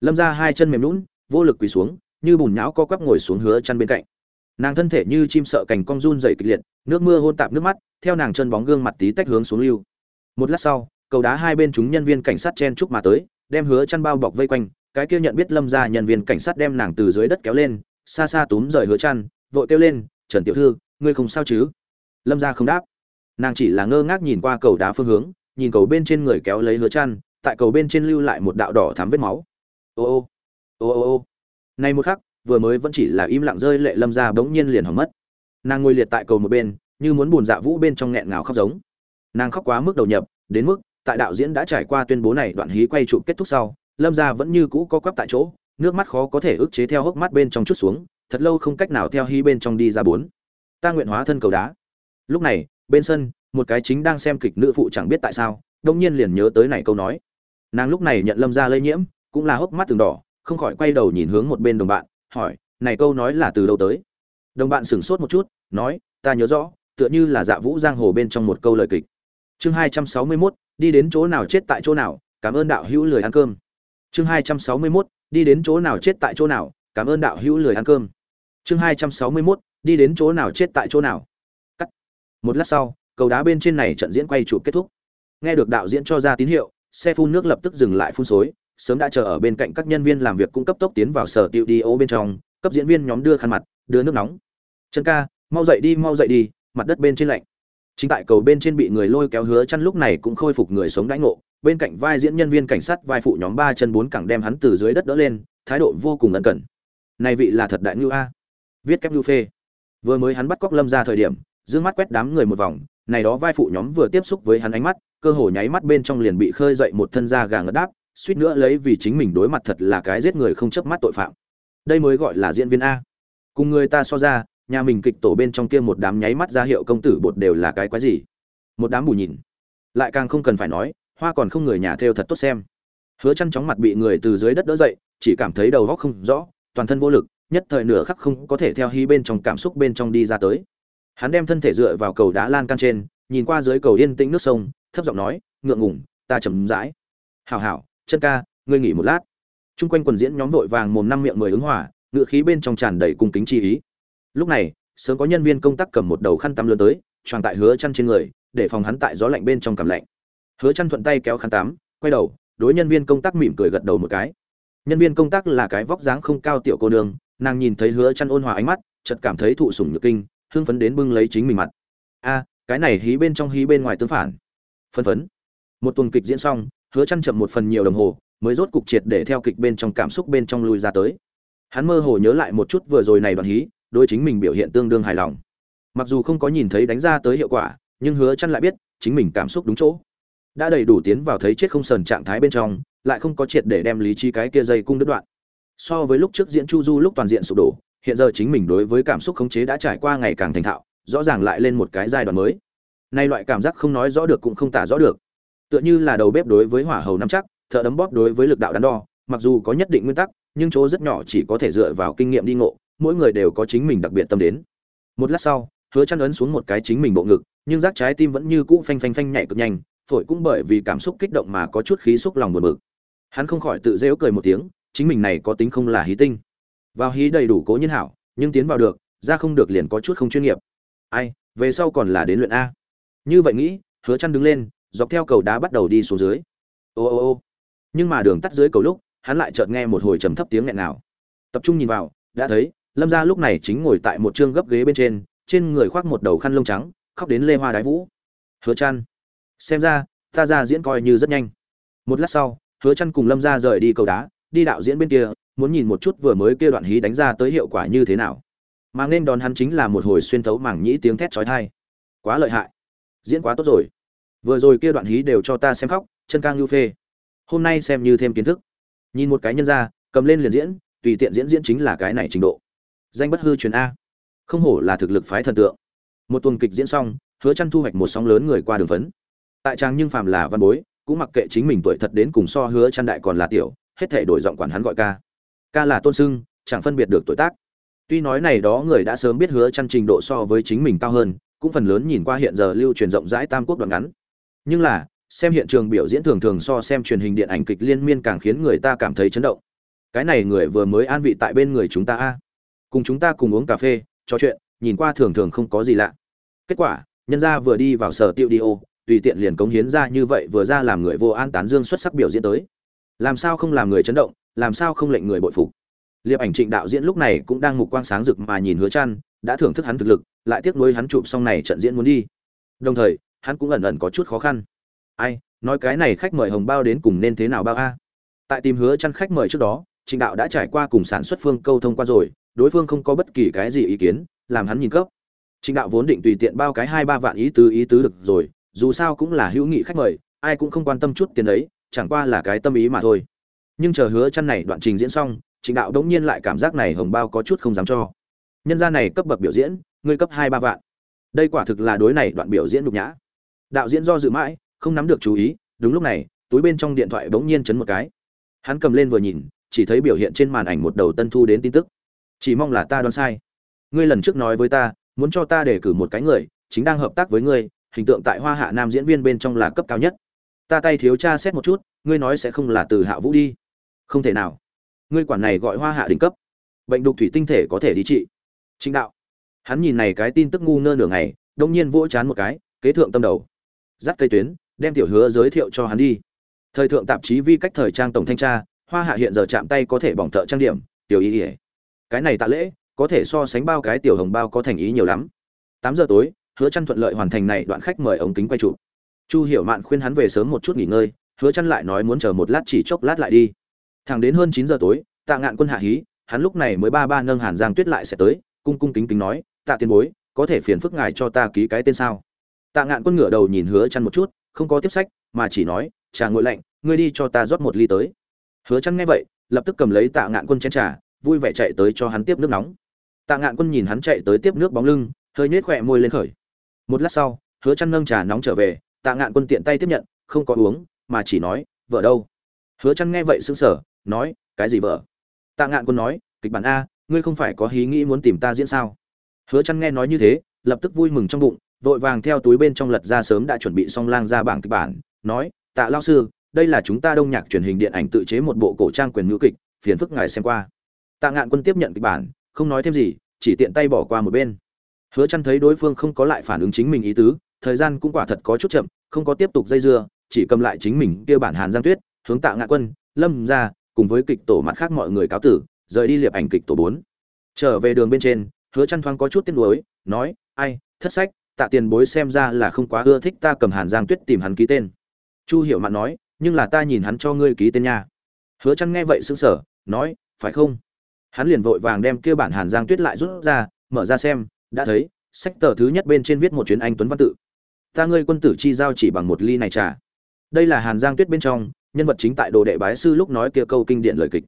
lâm ra hai chân mềm lún vô lực quỳ xuống, như bùn nhão co quắp ngồi xuống hứa chăn bên cạnh. Nàng thân thể như chim sợ cành cong run dậy kịch liệt, nước mưa hôn tạp nước mắt, theo nàng chân bóng gương mặt tí tách hướng xuống lưu. Một lát sau, cầu đá hai bên chúng nhân viên cảnh sát chen chúc mà tới, đem hứa chăn bao bọc vây quanh, cái kia nhận biết lâm ra nhân viên cảnh sát đem nàng từ dưới đất kéo lên, xa xa túm rời hứa chăn, vội kêu lên, trần tiểu thư, ngươi không sao chứ? Lâm ra không đáp. Nàng chỉ là ngơ ngác nhìn qua cầu đá phương hướng, nhìn cầu bên trên người kéo lấy hứa chăn, tại cầu bên trên lưu lại một đạo đỏ thắm vết máu ô ô ô ô ô. Nay một khắc, vừa mới vẫn chỉ là im lặng rơi lệ lâm ra bỗng nhiên liền hỏng mất. Nàng ngồi liệt tại cầu một bên, như muốn buồn dạ vũ bên trong nghẹn ngào khóc giống. Nàng khóc quá mức đầu nhập, đến mức, tại đạo diễn đã trải qua tuyên bố này đoạn hí quay trụ kết thúc sau, lâm gia vẫn như cũ có quắp tại chỗ, nước mắt khó có thể ức chế theo hốc mắt bên trong chút xuống, thật lâu không cách nào theo hí bên trong đi ra bốn. Ta nguyện hóa thân cầu đá. Lúc này, bên sân, một cái chính đang xem kịch nữ phụ chẳng biết tại sao đông nhiên liền nhớ tới này câu nói. Nàng lúc này nhận lâm gia lây nhiễm cũng là hốc mắt từng đỏ không khỏi quay đầu nhìn hướng một bên đồng bạn hỏi này câu nói là từ đâu tới? Đồng bạn sửng sốt một chút nói ta nhớ rõ tựa như là dạ vũ giang hồ bên trong một câu lời kịch. Chương hai trăm sáu mươi 261, đi đến chỗ nào chết tại chỗ nào cảm ơn đạo hữu lười ăn cơm. Chương hai trăm sáu mươi 261, đi đến chỗ nào chết tại chỗ nào cảm ơn đạo hữu lười ăn cơm. Chương hai trăm sáu mươi 261, đi đến chỗ nào chết tại chỗ nào. Cắt. Một lát sau cầu đá bên trên này trận diễn quay chụp kết thúc. Nghe được đạo diễn cho ra tín hiệu xe phun nước lập tức dừng lại phun xối sớm đã chờ ở bên cạnh các nhân viên làm việc cung cấp tốc tiến vào sở tiệu đi ô bên trong, cấp diễn viên nhóm đưa khăn mặt, đưa nước nóng. Chân ca, mau dậy đi, mau dậy đi, mặt đất bên trên lạnh. Chính tại cầu bên trên bị người lôi kéo hứa chăn lúc này cũng khôi phục người sống đãi ngộ, bên cạnh vai diễn nhân viên cảnh sát vai phụ nhóm ba chân bốn cẳng đem hắn từ dưới đất đỡ lên, thái độ vô cùng ân cần. Này vị là thật đại ngưu a. Viết kép lưu phê. Vừa mới hắn bắt cóc lâm ra thời điểm, dương mắt quét đám người một vòng, này đó vai phụ nhóm vừa tiếp xúc với hắn ánh mắt, cơ hồ nháy mắt bên trong liền bị khơi dậy một thân da gà ngất đáp suýt nữa lấy vì chính mình đối mặt thật là cái giết người không chớp mắt tội phạm. Đây mới gọi là diễn viên a. Cùng người ta so ra, nhà mình kịch tổ bên trong kia một đám nháy mắt ra hiệu công tử bột đều là cái quái gì? Một đám bù nhìn. Lại càng không cần phải nói, hoa còn không người nhà theo thật tốt xem. Hứa chăn chóng mặt bị người từ dưới đất đỡ dậy, chỉ cảm thấy đầu óc không rõ, toàn thân vô lực, nhất thời nửa khắc không có thể theo hy bên trong cảm xúc bên trong đi ra tới. Hắn đem thân thể dựa vào cầu đá lan can trên, nhìn qua dưới cầu yên tĩnh nước sông, thấp giọng nói, ngượng ngùng, ta chậm rãi. Hảo hảo chân ca, ngươi nghỉ một lát. Chung quanh quần diễn nhóm vội vàng mồm năm miệng mười ứng hỏa ngựa khí bên trong tràn đầy cung kính chi ý. Lúc này, sớm có nhân viên công tác cầm một đầu khăn tắm lớn tới tròn tại hứa chăn trên người, để phòng hắn tại gió lạnh bên trong cảm lạnh. Hứa chăn thuận tay kéo khăn tắm, quay đầu, đối nhân viên công tác mỉm cười gật đầu một cái. Nhân viên công tác là cái vóc dáng không cao tiểu cô nương, nàng nhìn thấy hứa chăn ôn hòa ánh mắt, chợt cảm thấy thụ sủng nhược kinh, hưng phấn đến bưng lấy chính mình mặt. A, cái này hí bên trong hí bên ngoài tương phản. Phân phấn. Một tuần kịch diễn xong hứa chăn chậm một phần nhiều đồng hồ, mới rốt cục triệt để theo kịch bên trong cảm xúc bên trong lui ra tới. Hắn mơ hồ nhớ lại một chút vừa rồi này đoạn hí, đối chính mình biểu hiện tương đương hài lòng. Mặc dù không có nhìn thấy đánh ra tới hiệu quả, nhưng hứa chăn lại biết, chính mình cảm xúc đúng chỗ. Đã đầy đủ tiến vào thấy chết không sờn trạng thái bên trong, lại không có triệt để đem lý trí cái kia dây cung đứt đoạn. So với lúc trước diễn chu du lúc toàn diện sụp đổ, hiện giờ chính mình đối với cảm xúc khống chế đã trải qua ngày càng thành thạo, rõ ràng lại lên một cái giai đoạn mới. Nay loại cảm giác không nói rõ được cũng không tả rõ được tựa như là đầu bếp đối với hỏa hầu nắm chắc, thợ đấm bóp đối với lực đạo đắn đo, mặc dù có nhất định nguyên tắc, nhưng chỗ rất nhỏ chỉ có thể dựa vào kinh nghiệm đi ngộ, mỗi người đều có chính mình đặc biệt tâm đến. Một lát sau, hứa chăn ấn xuống một cái chính mình bộ ngực, nhưng giác trái tim vẫn như cũ phanh phanh phanh nhảy cực nhanh, phổi cũng bởi vì cảm xúc kích động mà có chút khí xúc lòng buồn bực. Hắn không khỏi tự dễu cười một tiếng, chính mình này có tính không là hí tinh. Vào hí đầy đủ cố nhân hảo, nhưng tiến vào được, ra không được liền có chút không chuyên nghiệp. Ai, về sau còn là đến luyện a. Như vậy nghĩ, hứa chăn đứng lên dọc theo cầu đá bắt đầu đi xuống dưới. Ô ô ô. Nhưng mà đường tắt dưới cầu lúc, hắn lại chợt nghe một hồi trầm thấp tiếng nghẹn nào tập trung nhìn vào, đã thấy, lâm gia lúc này chính ngồi tại một trương gấp ghế bên trên trên người khoác một đầu khăn lông trắng, khóc đến lê hoa đái vũ. Hứa chăn xem ra, ta ra diễn coi như rất nhanh. Một lát sau, hứa chăn cùng lâm gia rời đi cầu đá, đi đạo diễn bên kia, muốn nhìn một chút vừa mới kia đoạn hí đánh ra tới hiệu quả như thế nào. Mà nên đón hắn chính là một hồi xuyên thấu mảng nhĩ tiếng thét chói tai. Quá lợi hại. Diễn quá tốt rồi vừa rồi kia đoạn hí đều cho ta xem khóc, chân cang lưu phê. Hôm nay xem như thêm kiến thức. Nhìn một cái nhân ra, cầm lên liền diễn, tùy tiện diễn diễn chính là cái này trình độ. Danh bất hư truyền a. Không hổ là thực lực phái thần tượng. Một tuần kịch diễn xong, hứa chăn thu hoạch một sóng lớn người qua đường phấn. Tại trang nhưng phàm là văn bối, cũng mặc kệ chính mình tuổi thật đến cùng so hứa chăn đại còn là tiểu, hết thể đổi giọng quản hắn gọi ca. Ca là tôn sưng, chẳng phân biệt được tuổi tác. Tuy nói này đó người đã sớm biết hứa chăn trình độ so với chính mình cao hơn, cũng phần lớn nhìn qua hiện giờ lưu truyền rộng rãi tam quốc đoạn ngắn nhưng là, xem hiện trường biểu diễn thường thường so xem truyền hình điện ảnh kịch liên miên càng khiến người ta cảm thấy chấn động. Cái này người vừa mới an vị tại bên người chúng ta a. Cùng chúng ta cùng uống cà phê, trò chuyện, nhìn qua thường thường không có gì lạ. Kết quả, nhân gia vừa đi vào sở tiêu đi ô, tùy tiện liền cống hiến ra như vậy vừa ra làm người vô an tán dương xuất sắc biểu diễn tới. Làm sao không làm người chấn động, làm sao không lệnh người bội phục? Liệp ảnh trịnh đạo diễn lúc này cũng đang mục quang sáng rực mà nhìn hứa chăn, đã thưởng thức hắn thực lực, lại tiếc nuối hắn chụp xong này trận diễn muốn đi. Đồng thời hắn cũng ẩn ẩn có chút khó khăn. Ai, nói cái này khách mời hồng bao đến cùng nên thế nào bao a? Tại tìm hứa chăn khách mời trước đó, trịnh đạo đã trải qua cùng sản xuất phương câu thông qua rồi, đối phương không có bất kỳ cái gì ý kiến, làm hắn nhìn cấp. Trịnh đạo vốn định tùy tiện bao cái hai ba vạn ý tứ ý tứ được rồi, dù sao cũng là hữu nghị khách mời, ai cũng không quan tâm chút tiền đấy, chẳng qua là cái tâm ý mà thôi. Nhưng chờ hứa chăn này đoạn trình diễn xong, trịnh đạo đống nhiên lại cảm giác này hồng bao có chút không dám cho. Nhân gia này cấp bậc biểu diễn, ngươi cấp hai ba vạn. Đây quả thực là đối này đoạn biểu diễn nhục nhã đạo diễn do dự mãi, không nắm được chú ý, đúng lúc này, túi bên trong điện thoại bỗng nhiên chấn một cái. Hắn cầm lên vừa nhìn, chỉ thấy biểu hiện trên màn ảnh một đầu tân thu đến tin tức. Chỉ mong là ta đoán sai. Ngươi lần trước nói với ta, muốn cho ta đề cử một cái người, chính đang hợp tác với ngươi, hình tượng tại hoa hạ nam diễn viên bên trong là cấp cao nhất. Ta tay thiếu tra xét một chút, ngươi nói sẽ không là từ hạ vũ đi. Không thể nào. Ngươi quản này gọi hoa hạ đỉnh cấp. Bệnh đục thủy tinh thể có thể đi trị. Chính đạo. Hắn nhìn này cái tin tức ngu ngơ nửa ngày, đông nhiên vỗ chán một cái, kế thượng tâm đầu dắt cây tuyến, đem tiểu hứa giới thiệu cho hắn đi. Thời thượng tạp chí vi cách thời trang tổng thanh tra, hoa hạ hiện giờ chạm tay có thể bỏng thợ trang điểm, tiểu ý ỉa cái này tạ lễ, có thể so sánh bao cái tiểu hồng bao có thành ý nhiều lắm. Tám giờ tối, hứa chăn thuận lợi hoàn thành này đoạn khách mời ống kính quay chụp. Chu hiểu mạn khuyên hắn về sớm một chút nghỉ ngơi, hứa chăn lại nói muốn chờ một lát chỉ chốc lát lại đi. Thẳng đến hơn 9 giờ tối, tạ ngạn quân hạ hí, hắn lúc này mới ba ba nâng hàn giang tuyết lại sẽ tới, cung cung kính kính nói, tạ tiên bối, có thể phiền phức ngài cho ta ký cái tên sao? Tạ ngạn quân ngửa đầu nhìn hứa chăn một chút, không có tiếp sách, mà chỉ nói, trà nguội lạnh, ngươi đi cho ta rót một ly tới. Hứa chăn nghe vậy, lập tức cầm lấy tạ ngạn quân chén trà, vui vẻ chạy tới cho hắn tiếp nước nóng. Tạ ngạn quân nhìn hắn chạy tới tiếp nước bóng lưng, hơi nhếch khóe môi lên khởi. Một lát sau, hứa chăn nâng trà nóng trở về, tạ ngạn quân tiện tay tiếp nhận, không có uống, mà chỉ nói, vợ đâu? Hứa chăn nghe vậy sững sờ, nói, cái gì vợ? Tạ ngạn quân nói, kịch bản a, ngươi không phải có hí nghĩ muốn tìm ta diễn sao? Hứa chăn nghe nói như thế, lập tức vui mừng trong bụng vội vàng theo túi bên trong lật ra sớm đã chuẩn bị xong lang ra bảng kịch bản, nói, tạ lao sư, đây là chúng ta đông nhạc truyền hình điện ảnh tự chế một bộ cổ trang quyền ngữ kịch, phiền phức ngài xem qua tạ ngạn quân tiếp nhận kịch bản, không nói thêm gì, chỉ tiện tay bỏ qua một bên hứa chăn thấy đối phương không có lại phản ứng chính mình ý tứ, thời gian cũng quả thật có chút chậm, không có tiếp tục dây dưa, chỉ cầm lại chính mình kia bản hàn giang tuyết, hướng tạ ngạn quân, lâm ra, cùng với kịch tổ mặt khác mọi người cáo tử, rời đi liệp ảnh kịch tổ 4. trở về đường bên trên, hứa chăn thoáng có chút tiếc nuối, nói, ai, thất sách tạ tiền bối xem ra là không quá ưa thích ta cầm hàn giang tuyết tìm hắn ký tên. Chu hiểu mạn nói nhưng là ta nhìn hắn cho ngươi ký tên nha. Hứa chăn nghe vậy sững sờ nói phải không? Hắn liền vội vàng đem kia bản hàn giang tuyết lại rút ra mở ra xem đã thấy sách tờ thứ nhất bên trên viết một chuyến anh tuấn văn tự. Ta ngươi quân tử chi giao chỉ bằng một ly này trà. Đây là hàn giang tuyết bên trong nhân vật chính tại đồ đệ bái sư lúc nói kia câu kinh điển lời kịch.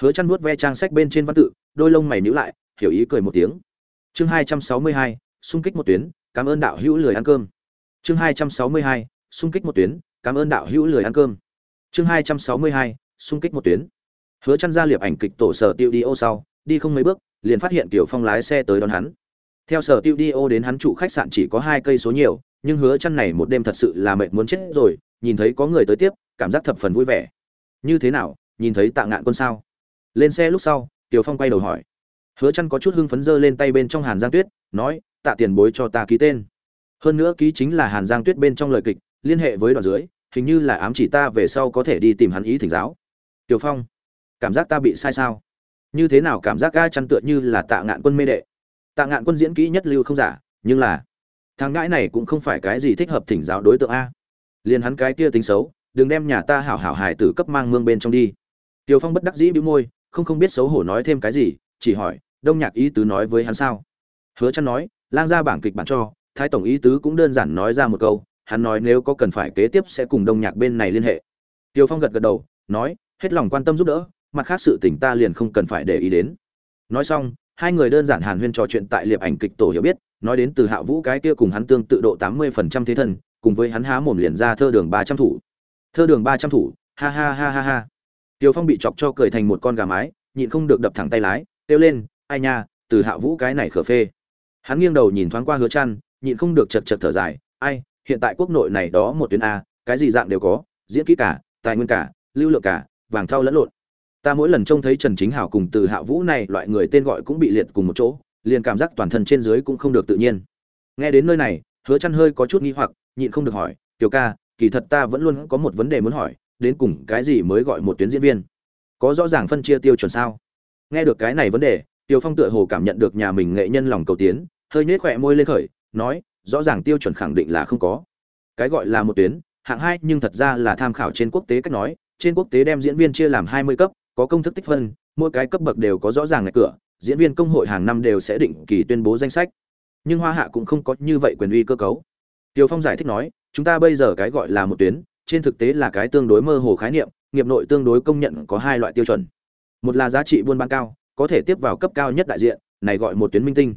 Hứa chăn nuốt ve trang sách bên trên văn tự đôi lông mày nhíu lại hiểu ý cười một tiếng. Chương 262, xung kích một tuyến cảm ơn đạo hữu lười ăn cơm. Chương 262, xung kích một tuyến cảm ơn đạo hữu lười ăn cơm. Chương 262, xung kích một tuyến. Hứa chăn ra liệp ảnh kịch tổ sở tiêu đi ô sau đi không mấy bước liền phát hiện tiểu phong lái xe tới đón hắn. Theo sở tiêu đi ô đến hắn trụ khách sạn chỉ có hai cây số nhiều nhưng hứa chăn này một đêm thật sự là mệt muốn chết rồi nhìn thấy có người tới tiếp cảm giác thập phần vui vẻ. Như thế nào nhìn thấy tạ ngạn quân sao? Lên xe lúc sau tiểu phong quay đầu hỏi. Hứa chăn có chút hưng phấn giơ lên tay bên trong hàn giang tuyết nói tạ tiền bối cho ta ký tên. Hơn nữa ký chính là hàn giang tuyết bên trong lời kịch, liên hệ với đoạn dưới, hình như là ám chỉ ta về sau có thể đi tìm hắn ý thỉnh giáo. Tiểu phong, cảm giác ta bị sai sao? Như thế nào cảm giác ga chăn tựa như là tạ ngạn quân mê đệ? Tạ ngạn quân diễn kỹ nhất lưu không giả, nhưng là thằng ngãi này cũng không phải cái gì thích hợp thỉnh giáo đối tượng a. Liền hắn cái kia tính xấu, đừng đem nhà ta hảo hảo hài tử cấp mang mương bên trong đi. Tiểu phong bất đắc dĩ bĩu môi, không không biết xấu hổ nói thêm cái gì, chỉ hỏi, đông nhạc ý tứ nói với hắn sao? Hứa chăn nói lang ra bảng kịch bản cho, thái tổng ý tứ cũng đơn giản nói ra một câu, hắn nói nếu có cần phải kế tiếp sẽ cùng đông nhạc bên này liên hệ. Tiều phong gật gật đầu, nói, hết lòng quan tâm giúp đỡ, mặt khác sự tình ta liền không cần phải để ý đến. Nói xong, hai người đơn giản hàn huyên trò chuyện tại liệp ảnh kịch tổ hiểu biết, nói đến từ hạ vũ cái kia cùng hắn tương tự độ tám mươi phần trăm thế thân, cùng với hắn há mồm liền ra thơ đường ba trăm thủ. Thơ đường ba trăm thủ, ha ha ha ha ha. Tiều phong bị chọc cho cười thành một con gà mái, nhịn không được đập thẳng tay lái, kêu lên, ai nha, từ hạ vũ cái này khở phê hắn nghiêng đầu nhìn thoáng qua hứa trăn, nhịn không được chật chật thở dài ai hiện tại quốc nội này đó một tuyến a cái gì dạng đều có diễn kỹ cả tài nguyên cả lưu lượng cả vàng thau lẫn lộn. Ta mỗi lần trông thấy trần chính hảo cùng từ hạ vũ này loại người tên gọi cũng bị liệt cùng một chỗ liền cảm giác toàn thân trên dưới cũng không được tự nhiên. Nghe đến nơi này hứa chăn hơi có chút nghi hoặc nhịn không được hỏi tiểu ca kỳ thật ta vẫn luôn có một vấn đề muốn hỏi đến cùng cái gì mới gọi một tuyến diễn viên? Có rõ ràng phân chia tiêu chuẩn sao? Nghe được cái này vấn đề tiểu phong tựa hồ cảm nhận được nhà mình nghệ nhân lòng cầu tiến hơi nhếch khỏe môi lên khởi nói rõ ràng tiêu chuẩn khẳng định là không có cái gọi là một tuyến hạng hai nhưng thật ra là tham khảo trên quốc tế cách nói trên quốc tế đem diễn viên chia làm hai mươi cấp có công thức tích phân mỗi cái cấp bậc đều có rõ ràng ngạch cửa diễn viên công hội hàng năm đều sẽ định kỳ tuyên bố danh sách nhưng hoa hạ cũng không có như vậy quyền uy cơ cấu Tiêu Phong giải thích nói, chúng ta bây giờ cái gọi là một tuyến, trên thực tế là cái tương đối mơ hồ khái niệm, nghiệp nội tương đối công nhận có hai loại tiêu chuẩn. Một là giá trị buôn bán cao, có thể tiếp vào cấp cao nhất đại diện, này gọi một tuyến minh tinh.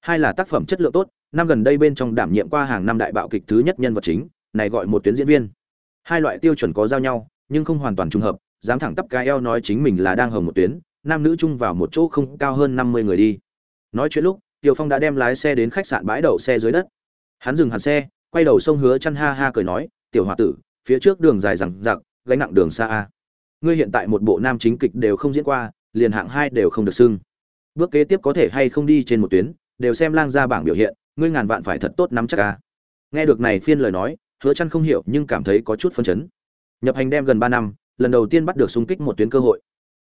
Hai là tác phẩm chất lượng tốt, năm gần đây bên trong đảm nhiệm qua hàng năm đại bạo kịch thứ nhất nhân vật chính, này gọi một tuyến diễn viên. Hai loại tiêu chuẩn có giao nhau, nhưng không hoàn toàn trùng hợp, dám thẳng tắp cái eo nói chính mình là đang hồng một tuyến, nam nữ chung vào một chỗ không cao hơn 50 người đi. Nói chuyện lúc, Tiêu Phong đã đem lái xe đến khách sạn bãi đậu xe dưới đất. Hắn dừng hẳn xe, quay đầu sông hứa chăn ha ha cười nói tiểu hòa tử phía trước đường dài rằng giặc gánh nặng đường xa a ngươi hiện tại một bộ nam chính kịch đều không diễn qua liền hạng hai đều không được xưng bước kế tiếp có thể hay không đi trên một tuyến đều xem lang ra bảng biểu hiện, ngươi ngàn vạn phải thật tốt nắm chắc ca. nghe được này phiên lời nói, hứa chăn không hiểu nhưng cảm thấy có chút phân chấn. Nhập hành đem gần 3 năm, lần đầu tiên bắt được xung kích một tuyến cơ hội.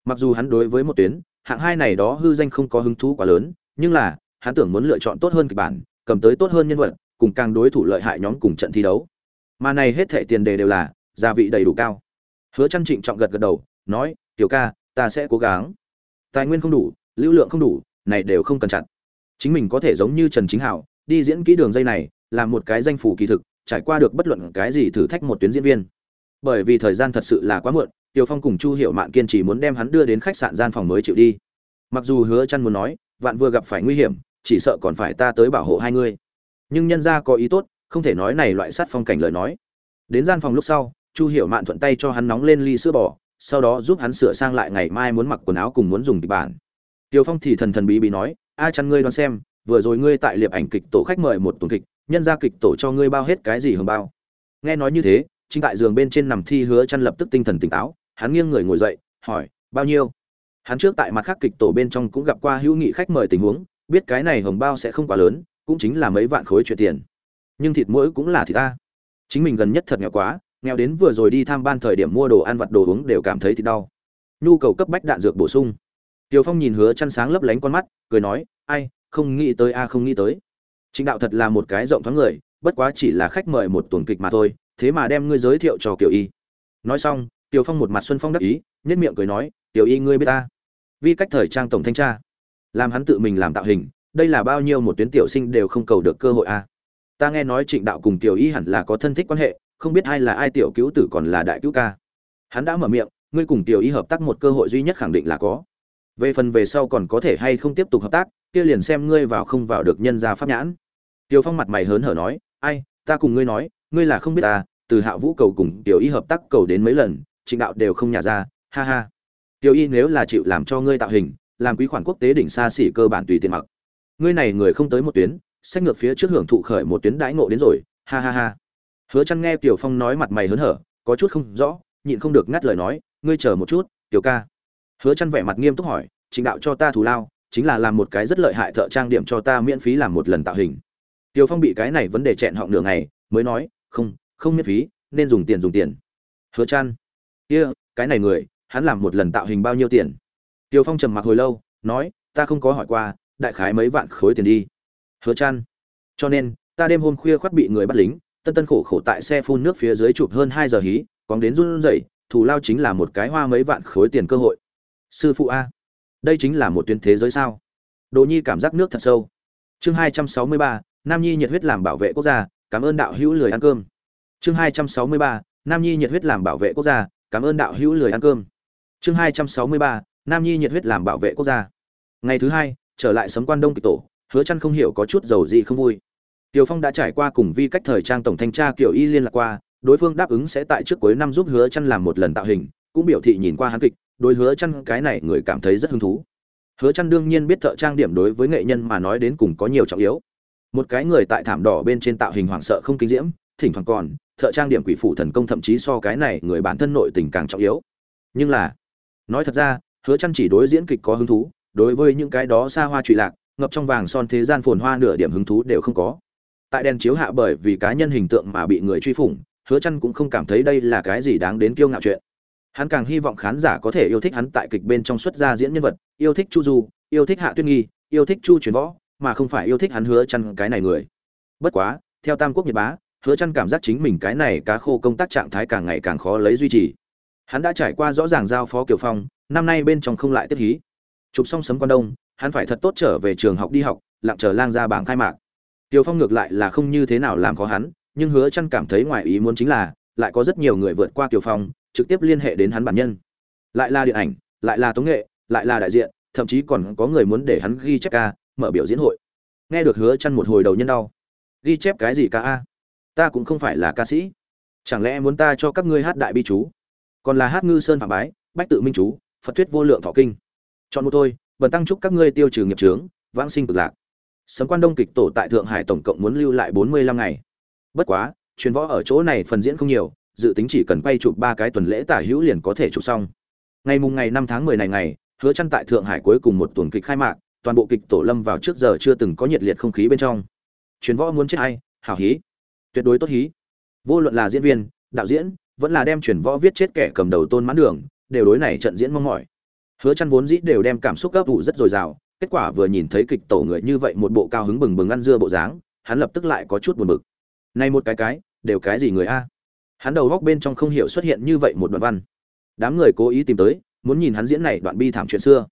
Mặc dù hắn đối với một tuyến, hạng hai này đó hư danh không có hứng thú quá lớn, nhưng là, hắn tưởng muốn lựa chọn tốt hơn kịch bản, cầm tới tốt hơn nhân vật, cùng càng đối thủ lợi hại nhóm cùng trận thi đấu. Mà này hết thệ tiền đề đều là, gia vị đầy đủ cao. Hứa chăn trịnh trọng gật gật đầu, nói, tiểu ca, ta sẽ cố gắng. Tài nguyên không đủ, lưu lượng không đủ, này đều không cần chặn chính mình có thể giống như trần chính hảo, đi diễn kỹ đường dây này, là một cái danh phủ kỳ thực, trải qua được bất luận cái gì thử thách một tuyến diễn viên. Bởi vì thời gian thật sự là quá muộn tiêu phong cùng chu hiểu mạn kiên trì muốn đem hắn đưa đến khách sạn gian phòng mới chịu đi. Mặc dù hứa chăn muốn nói, vạn vừa gặp phải nguy hiểm, chỉ sợ còn phải ta tới bảo hộ hai người. Nhưng nhân gia có ý tốt, không thể nói này loại sát phong cảnh lời nói. Đến gian phòng lúc sau, chu hiểu mạn thuận tay cho hắn nóng lên ly sữa bò, sau đó giúp hắn sửa sang lại ngày mai muốn mặc quần áo cùng muốn dùng kịch bản. Tiêu phong thì thần thần bí bí nói a chăn ngươi đoán xem, vừa rồi ngươi tại liệp ảnh kịch tổ khách mời một tuần kịch, nhân ra kịch tổ cho ngươi bao hết cái gì hưởng bao? Nghe nói như thế, chính tại giường bên trên nằm thi hứa chăn lập tức tinh thần tỉnh táo, hắn nghiêng người ngồi dậy, hỏi, bao nhiêu? Hắn trước tại mặt khác kịch tổ bên trong cũng gặp qua hữu nghị khách mời tình huống, biết cái này hồng bao sẽ không quá lớn, cũng chính là mấy vạn khối chuyện tiền. Nhưng thịt mỗi cũng là thịt ta. Chính mình gần nhất thật nghèo quá, nghèo đến vừa rồi đi tham ban thời điểm mua đồ ăn vặt đồ uống đều cảm thấy thịt đau. Nhu cầu cấp bách đạn dược bổ sung. Tiêu phong nhìn hứa chăn sáng lấp lánh con mắt, cười nói, ai, không nghĩ tới, a, không nghĩ tới. Trịnh đạo thật là một cái rộng thoáng người, bất quá chỉ là khách mời một tuần kịch mà thôi, thế mà đem ngươi giới thiệu cho kiều y. Nói xong Tiêu phong một mặt xuân phong đắc ý nhất miệng cười nói tiểu y ngươi biết ta? Vì cách thời trang tổng thanh tra, làm hắn tự mình làm tạo hình, đây là bao nhiêu một tuyến tiểu sinh đều không cầu được cơ hội, a. À. ta nghe nói trịnh đạo cùng tiểu y hẳn là có thân thích quan hệ, không biết ai là ai tiểu cứu tử còn là đại cứu ca. Hắn đã mở miệng, ngươi cùng tiểu y hợp tác một cơ hội duy nhất khẳng định là có về phần về sau còn có thể hay không tiếp tục hợp tác, kia liền xem ngươi vào không vào được nhân gia pháp nhãn. Tiểu phong mặt mày hớn hở nói, ai, ta cùng ngươi nói, ngươi là không biết ta, từ hạ vũ cầu cùng tiểu y hợp tác cầu đến mấy lần, trịnh đạo đều không nhả ra, ha ha. Tiểu y nếu là chịu làm cho ngươi tạo hình, làm quý khoản quốc tế đỉnh xa xỉ cơ bản tùy tiền mặc. Ngươi này người không tới một tuyến, sách ngược phía trước hưởng thụ khởi một tuyến đãi ngộ đến rồi, ha ha ha. Hứa chăn nghe tiểu phong nói mặt mày hớn hở, có chút không rõ, nhịn không được ngắt lời nói, ngươi chờ một chút, tiểu ca hứa chăn vẻ mặt nghiêm túc hỏi, chính đạo cho ta thù lao, chính là làm một cái rất lợi hại thợ trang điểm cho ta miễn phí làm một lần tạo hình. Tiêu phong bị cái này vấn đề chẹn họng nửa ngày, mới nói, không không miễn phí, nên dùng tiền dùng tiền. Hứa chăn kia, cái này người, hắn làm một lần tạo hình bao nhiêu tiền? Tiêu phong trầm mặc hồi lâu, nói, ta không có hỏi qua, đại khái mấy vạn khối tiền đi. Hứa chăn cho nên, ta đêm hôm khuya khoắt bị người bắt lính, tân tân khổ khổ tại xe phun nước phía dưới chụp hơn hai giờ hí còn đến run rẩy, thù lao chính là một cái hoa mấy vạn khối tiền cơ hội sư phụ a đây chính là một tuyến thế giới sao? Đồ nhi cảm giác nước thật sâu. Chương hai trăm sáu mươi ba nam nhi nhiệt huyết làm bảo vệ quốc gia cảm ơn đạo hữu lười ăn cơm. Chương hai trăm sáu mươi ba nam nhi nhiệt huyết làm bảo vệ quốc gia cảm ơn đạo hữu lười ăn cơm. Chương hai trăm sáu mươi ba nam nhi nhiệt huyết làm bảo vệ quốc gia. Ngày thứ hai trở lại sấm quan đông kịch tổ hứa chăn không hiểu có chút dầu gì không vui. Tiểu Phong đã trải qua cùng vi cách thời trang tổng thanh tra Kiều Y liên lạc qua, đối phương đáp ứng sẽ tại trước cuối năm giúp Hứa Chân làm một lần tạo hình, cũng biểu thị nhìn qua hắn kịch, đối Hứa Chân cái này người cảm thấy rất hứng thú. Hứa Chân đương nhiên biết thợ trang điểm đối với nghệ nhân mà nói đến cùng có nhiều trọng yếu. Một cái người tại thảm đỏ bên trên tạo hình hoảng sợ không kinh diễm, thỉnh thoảng còn, thợ trang điểm quỷ phụ thần công thậm chí so cái này người bản thân nội tình càng trọng yếu. Nhưng là, nói thật ra hứa chăn chỉ đối diễn kịch có hứng thú đối với những cái đó xa hoa trụy lạc ngập trong vàng son thế gian phồn hoa nửa điểm hứng thú đều không có tại đèn chiếu hạ bởi vì cá nhân hình tượng mà bị người truy phủng hứa chăn cũng không cảm thấy đây là cái gì đáng đến kiêu ngạo chuyện hắn càng hy vọng khán giả có thể yêu thích hắn tại kịch bên trong xuất gia diễn nhân vật, yêu thích chu du, yêu thích hạ tuyên nghi, yêu thích chu truyền võ, mà không phải yêu thích hắn hứa chăn cái này người. Bất quá, theo tam quốc nhật bá, hứa chăn cảm giác chính mình cái này cá khô công tác trạng thái càng ngày càng khó lấy duy trì. Hắn đã trải qua rõ ràng giao phó kiều phong, năm nay bên trong không lại tiếp hí. Chụp xong sấm quan đông, hắn phải thật tốt trở về trường học đi học, lặng chờ lang ra bảng khai mạc. Kiều phong ngược lại là không như thế nào làm khó hắn, nhưng hứa chăn cảm thấy ngoài ý muốn chính là, lại có rất nhiều người vượt qua kiều phong trực tiếp liên hệ đến hắn bản nhân. Lại là điện ảnh, lại là tống nghệ, lại là đại diện, thậm chí còn có người muốn để hắn ghi chép ca, mở biểu diễn hội. Nghe được hứa chăn một hồi đầu nhân đau. Ghi chép cái gì ca a? Ta cũng không phải là ca sĩ. Chẳng lẽ muốn ta cho các ngươi hát đại bi chú? Còn là hát ngư sơn phạm bái, bách tự minh chú, phật thuyết vô lượng thọ kinh. Chọn một thôi, bần tăng chúc các ngươi tiêu trừ nghiệp trướng vãng sinh cực lạc. Sấm quan đông kịch tổ tại thượng hải tổng cộng muốn lưu lại bốn mươi lăm ngày. Bất quá, truyền võ ở chỗ này phần diễn không nhiều dự tính chỉ cần quay chụp ba cái tuần lễ tả hữu liền có thể chụp xong. Ngày mùng ngày năm tháng mười này ngày, hứa chăn tại thượng hải cuối cùng một tuần kịch khai mạc, toàn bộ kịch tổ lâm vào trước giờ chưa từng có nhiệt liệt không khí bên trong. Truyền võ muốn chết ai hảo hí. Tuyệt đối tốt hí. Vô luận là diễn viên, đạo diễn, vẫn là đem truyền võ viết chết kẻ cầm đầu tôn mãn đường, đều đối này trận diễn mong mỏi. Hứa chăn vốn dĩ đều đem cảm xúc gấp vụ rất dồi dào, kết quả vừa nhìn thấy kịch tổ người như vậy một bộ cao hứng bừng bừng ăn dưa bộ dáng, hắn lập tức lại có chút buồn bực. Này một cái cái, đều cái gì người a? Hắn đầu góc bên trong không hiểu xuất hiện như vậy một đoạn văn. Đám người cố ý tìm tới, muốn nhìn hắn diễn này đoạn bi thảm chuyện xưa.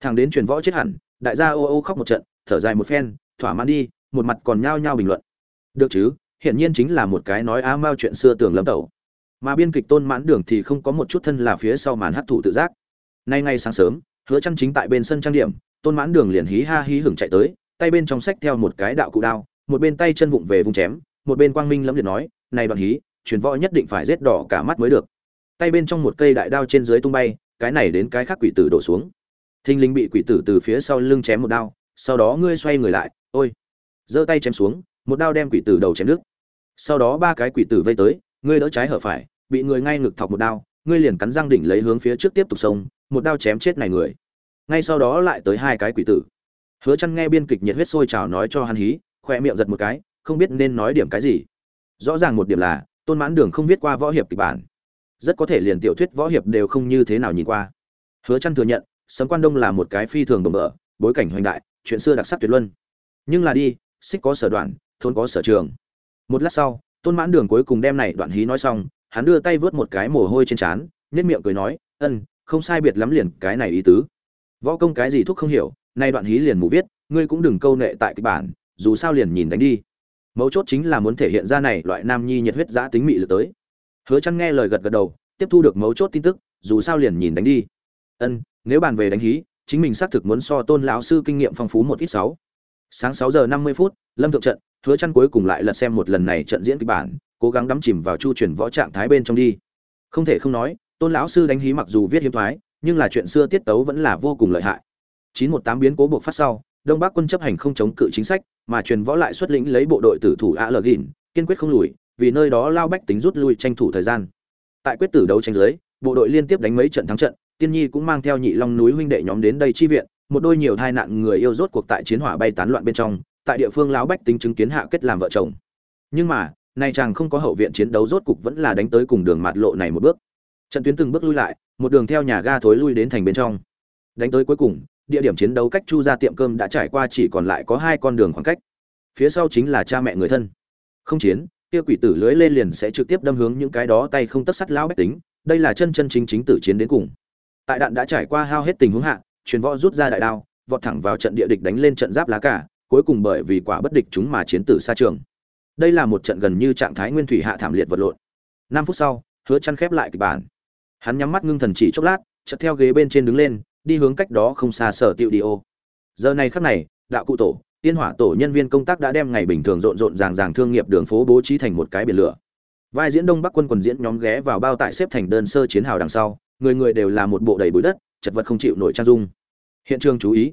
Thằng đến truyền võ chết hẳn, đại gia ô ô khóc một trận, thở dài một phen, thỏa mãn đi, một mặt còn nhao nhao bình luận. Được chứ, hiển nhiên chính là một cái nói á mao chuyện xưa tường lâm tẩu. Mà biên kịch tôn mãn đường thì không có một chút thân là phía sau màn hấp thụ tự giác. Nay ngay sáng sớm, hứa chăn chính tại bên sân trang điểm, tôn mãn đường liền hí ha hí hửng chạy tới, tay bên trong sách theo một cái đạo cụ đao, một bên tay chân vụng về vung chém, một bên quang minh lẫm liệt nói, này đoạn hí truyền võ nhất định phải giết đỏ cả mắt mới được. Tay bên trong một cây đại đao trên dưới tung bay, cái này đến cái khác quỷ tử đổ xuống. Thinh linh bị quỷ tử từ phía sau lưng chém một đao, sau đó ngươi xoay người lại, ôi, giơ tay chém xuống, một đao đem quỷ tử đầu chém nước sau đó ba cái quỷ tử vây tới, ngươi đỡ trái hở phải, bị người ngay ngực thọc một đao, ngươi liền cắn răng đỉnh lấy hướng phía trước tiếp tục xông một đao chém chết này người. Ngay sau đó lại tới hai cái quỷ tử. Hứa chăn nghe biên kịch nhiệt huyết sôi trào nói cho hắn hí khoe miệng giật một cái, không biết nên nói điểm cái gì. Rõ ràng một điểm là tôn mãn đường không viết qua võ hiệp kịch bản. Rất có thể liền tiểu thuyết võ hiệp đều không như thế nào nhìn qua. Hứa trăn thừa nhận, sấm quan đông là một cái phi thường đồng bờ bối cảnh hoành đại, chuyện xưa đặc sắc tuyệt luân. Nhưng là đi, xích có sở đoạn, thôn có sở trường. Một lát sau, tôn mãn đường cuối cùng đem này đoạn hí nói xong, hắn đưa tay vớt một cái mồ hôi trên trán nhất miệng cười nói, ân, không sai biệt lắm liền cái này ý tứ. Võ công cái gì thúc không hiểu, nay đoạn hí liền mù viết, ngươi cũng đừng câu nệ tại kịch bản, dù sao liền nhìn đánh đi mấu chốt chính là muốn thể hiện ra này loại nam nhi nhiệt huyết giã tính mị lực tới. Hứa chăn nghe lời gật gật đầu, tiếp thu được mấu chốt tin tức, dù sao liền nhìn đánh đi. Ân, nếu bàn về đánh hí, chính mình xác thực muốn so tôn lão sư kinh nghiệm phong phú một ít sáu. Sáng sáu giờ 50 phút, lâm thượng trận, hứa chăn cuối cùng lại lật xem một lần này trận diễn kịch bản, cố gắng đắm chìm vào chu truyền võ trạng thái bên trong đi. Không thể không nói, tôn lão sư đánh hí mặc dù viết hiếm thoái, nhưng là chuyện xưa tiết tấu vẫn là vô cùng lợi hại. 918 biến cố buộc phát sau đông bắc quân chấp hành không chống cự chính sách mà truyền võ lại xuất lĩnh lấy bộ đội tử thủ a lờ gìn kiên quyết không lùi vì nơi đó lao bách tính rút lui tranh thủ thời gian. Tại quyết tử đấu tranh dưới, bộ đội liên tiếp đánh mấy trận thắng trận tiên nhi cũng mang theo nhị long núi huynh đệ nhóm đến đây chi viện một đôi nhiều tai nạn người yêu rốt cuộc tại chiến hỏa bay tán loạn bên trong tại địa phương lão bách tính chứng kiến hạ kết làm vợ chồng. Nhưng mà nay chàng không có hậu viện chiến đấu rốt cục vẫn là đánh tới cùng đường mạt lộ này một bước. Trận tuyến từng bước lui lại một đường theo nhà ga thối lui đến thành bên trong. Đánh tới cuối cùng địa điểm chiến đấu cách chu ra tiệm cơm đã trải qua chỉ còn lại có hai con đường khoảng cách. Phía sau chính là cha mẹ người thân. Không chiến, kia quỷ tử lưới lên liền sẽ trực tiếp đâm hướng những cái đó tay không tất sắt lão bách tính. Đây là chân chân chính chính tử chiến đến cùng. Tại đạn đã trải qua hao hết tình huống hạ, truyền võ rút ra đại đao, vọt thẳng vào trận địa địch đánh lên trận giáp lá cả cuối cùng bởi vì quả bất địch chúng mà chiến tử xa trường. Đây là một trận gần như trạng thái nguyên thủy hạ thảm liệt vật lộn. Năm phút sau, hứa chăn khép lại kịch bản. Hắn nhắm mắt ngưng thần chỉ chốc lát, chợt theo ghế bên trên đứng lên đi hướng cách đó không xa sở tiệu đi ô. Giờ này khắc này, đạo cụ tổ tiên hỏa tổ nhân viên công tác đã đem ngày bình thường rộn rộn ràng ràng thương nghiệp đường phố bố trí thành một cái biển lửa. Vai diễn đông bắc quân quần diễn nhóm ghé vào bao tải xếp thành đơn sơ chiến hào đằng sau, người người đều là một bộ đầy bụi đất, chật vật không chịu nổi trang dung. Hiện trường chú ý.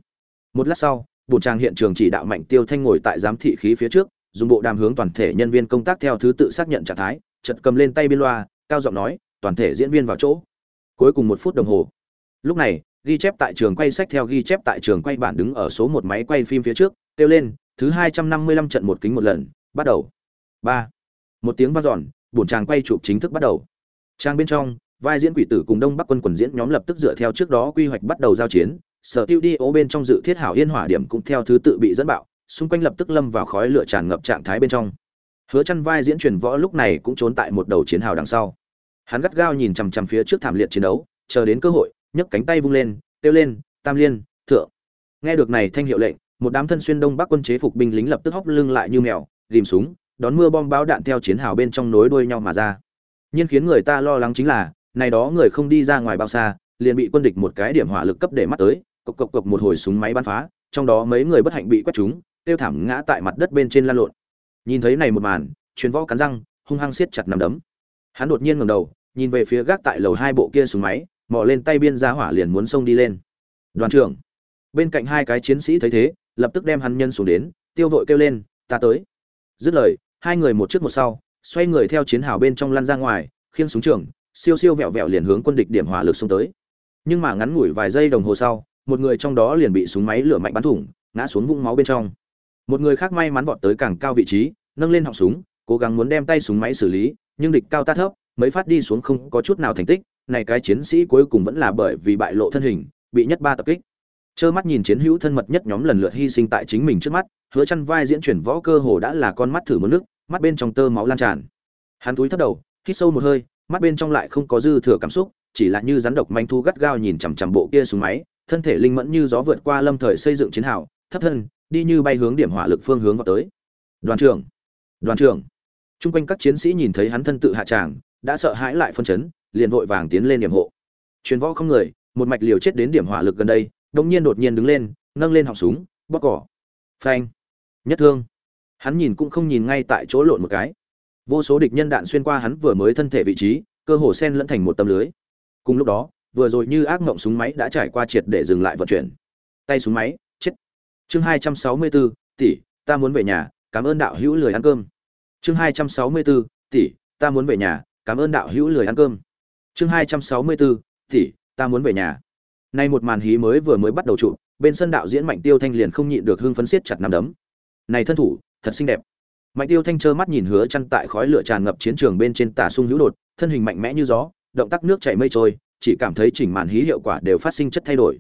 Một lát sau, bổn trang hiện trường chỉ đạo mạnh tiêu thanh ngồi tại giám thị khí phía trước, dùng bộ đàm hướng toàn thể nhân viên công tác theo thứ tự xác nhận trạng thái, chật cầm lên tay biên loa, cao giọng nói, toàn thể diễn viên vào chỗ. Cuối cùng một phút đồng hồ lúc này, ghi chép tại trường quay sách theo ghi chép tại trường quay bản đứng ở số một máy quay phim phía trước, kêu lên, thứ hai trăm năm mươi lăm trận một kính một lần, bắt đầu. Ba. Một tiếng vang dọn bổn tràng quay chụp chính thức bắt đầu. Trang bên trong, vai diễn quỷ tử cùng đông bắc quân quần diễn nhóm lập tức dựa theo trước đó quy hoạch bắt đầu giao chiến. Sở tiêu đi ố bên trong dự thiết hảo yên hỏa điểm cũng theo thứ tự bị dẫn bạo, xung quanh lập tức lâm vào khói lửa tràn ngập trạng thái bên trong. Hứa chăn vai diễn truyền võ lúc này cũng trốn tại một đầu chiến hào đằng sau. Hắn gắt gao nhìn chằm chằm phía trước thảm liệt chiến đấu, chờ đến cơ hội nhấc cánh tay vung lên, kêu lên, tam liên, thượng. Nghe được này thanh hiệu lệnh, một đám thân xuyên đông bắc quân chế phục binh lính lập tức hóc lưng lại như mèo rìm súng, đón mưa bom báo đạn theo chiến hào bên trong nối đuôi nhau mà ra. Nhiên khiến người ta lo lắng chính là, này đó người không đi ra ngoài bao xa, liền bị quân địch một cái điểm hỏa lực cấp để mắt tới, cộc cộc cộc một hồi súng máy bắn phá, trong đó mấy người bất hạnh bị quét trúng, tiêu thảm ngã tại mặt đất bên trên lan lộn. Nhìn thấy này một màn, truyền võ cắn răng, hung hăng siết chặt nằm đấm. Hắn đột nhiên ngẩng đầu, nhìn về phía gác tại lầu hai bộ kia súng máy mò lên tay biên ra hỏa liền muốn xông đi lên. Đoàn trưởng, bên cạnh hai cái chiến sĩ thấy thế, lập tức đem hắn nhân xuống đến, tiêu vội kêu lên, ta tới. Dứt lời, hai người một trước một sau, xoay người theo chiến hào bên trong lăn ra ngoài, khiêng súng trường, siêu siêu vẹo vẹo liền hướng quân địch điểm hỏa lực xông tới. Nhưng mà ngắn ngủi vài giây đồng hồ sau, một người trong đó liền bị súng máy lửa mạnh bắn thủng, ngã xuống vũng máu bên trong. Một người khác may mắn vọt tới càng cao vị trí, nâng lên họng súng, cố gắng muốn đem tay súng máy xử lý, nhưng địch cao ta thấp, mấy phát đi xuống không có chút nào thành tích này cái chiến sĩ cuối cùng vẫn là bởi vì bại lộ thân hình, bị nhất ba tập kích. Trơ mắt nhìn chiến hữu thân mật nhất nhóm lần lượt hy sinh tại chính mình trước mắt, hứa chăn vai diễn chuyển võ cơ hồ đã là con mắt thử một nước, mắt bên trong tơ máu lan tràn. Hắn túi thấp đầu, hít sâu một hơi, mắt bên trong lại không có dư thừa cảm xúc, chỉ là như rắn độc manh thu gắt gao nhìn chằm chằm bộ kia súng máy, thân thể linh mẫn như gió vượt qua lâm thời xây dựng chiến hào, thấp thân, đi như bay hướng điểm hỏa lực phương hướng vào tới. Đoàn trưởng đoàn trưởng. Trung quanh các chiến sĩ nhìn thấy hắn thân tự hạ tràng, đã sợ hãi lại phân chấn liền vội vàng tiến lên điểm hộ. Truyền võ không người, một mạch liều chết đến điểm hỏa lực gần đây đông nhiên đột nhiên đứng lên, nâng lên họng súng bóc cỏ. Phanh. Nhất thương. Hắn nhìn cũng không nhìn ngay tại chỗ lộn một cái. Vô số địch nhân đạn xuyên qua hắn vừa mới thân thể vị trí, cơ hồ sen lẫn thành một tấm lưới. Cùng lúc đó, vừa rồi như ác mộng súng máy đã trải qua triệt để dừng lại vận chuyển. Tay súng máy, chết. Chương hai trăm sáu mươi bốn tỷ, ta muốn về nhà, cảm ơn đạo hữu lười ăn cơm. Chương hai trăm sáu mươi bốn tỷ, ta muốn về nhà, cảm ơn đạo hữu lười ăn cơm chương hai trăm sáu mươi bốn, tỷ, ta muốn về nhà. Nay một màn hí mới vừa mới bắt đầu chụp, bên sân đạo diễn mạnh tiêu thanh liền không nhịn được hưng phấn siết chặt nắm đấm. Này thân thủ, thật xinh đẹp. Mạnh tiêu thanh trơ mắt nhìn hứa chăn tại khói lửa tràn ngập chiến trường bên trên tà sung hữu đột, thân hình mạnh mẽ như gió, động tác nước chảy mây trôi, chỉ cảm thấy chỉnh màn hí hiệu quả đều phát sinh chất thay đổi.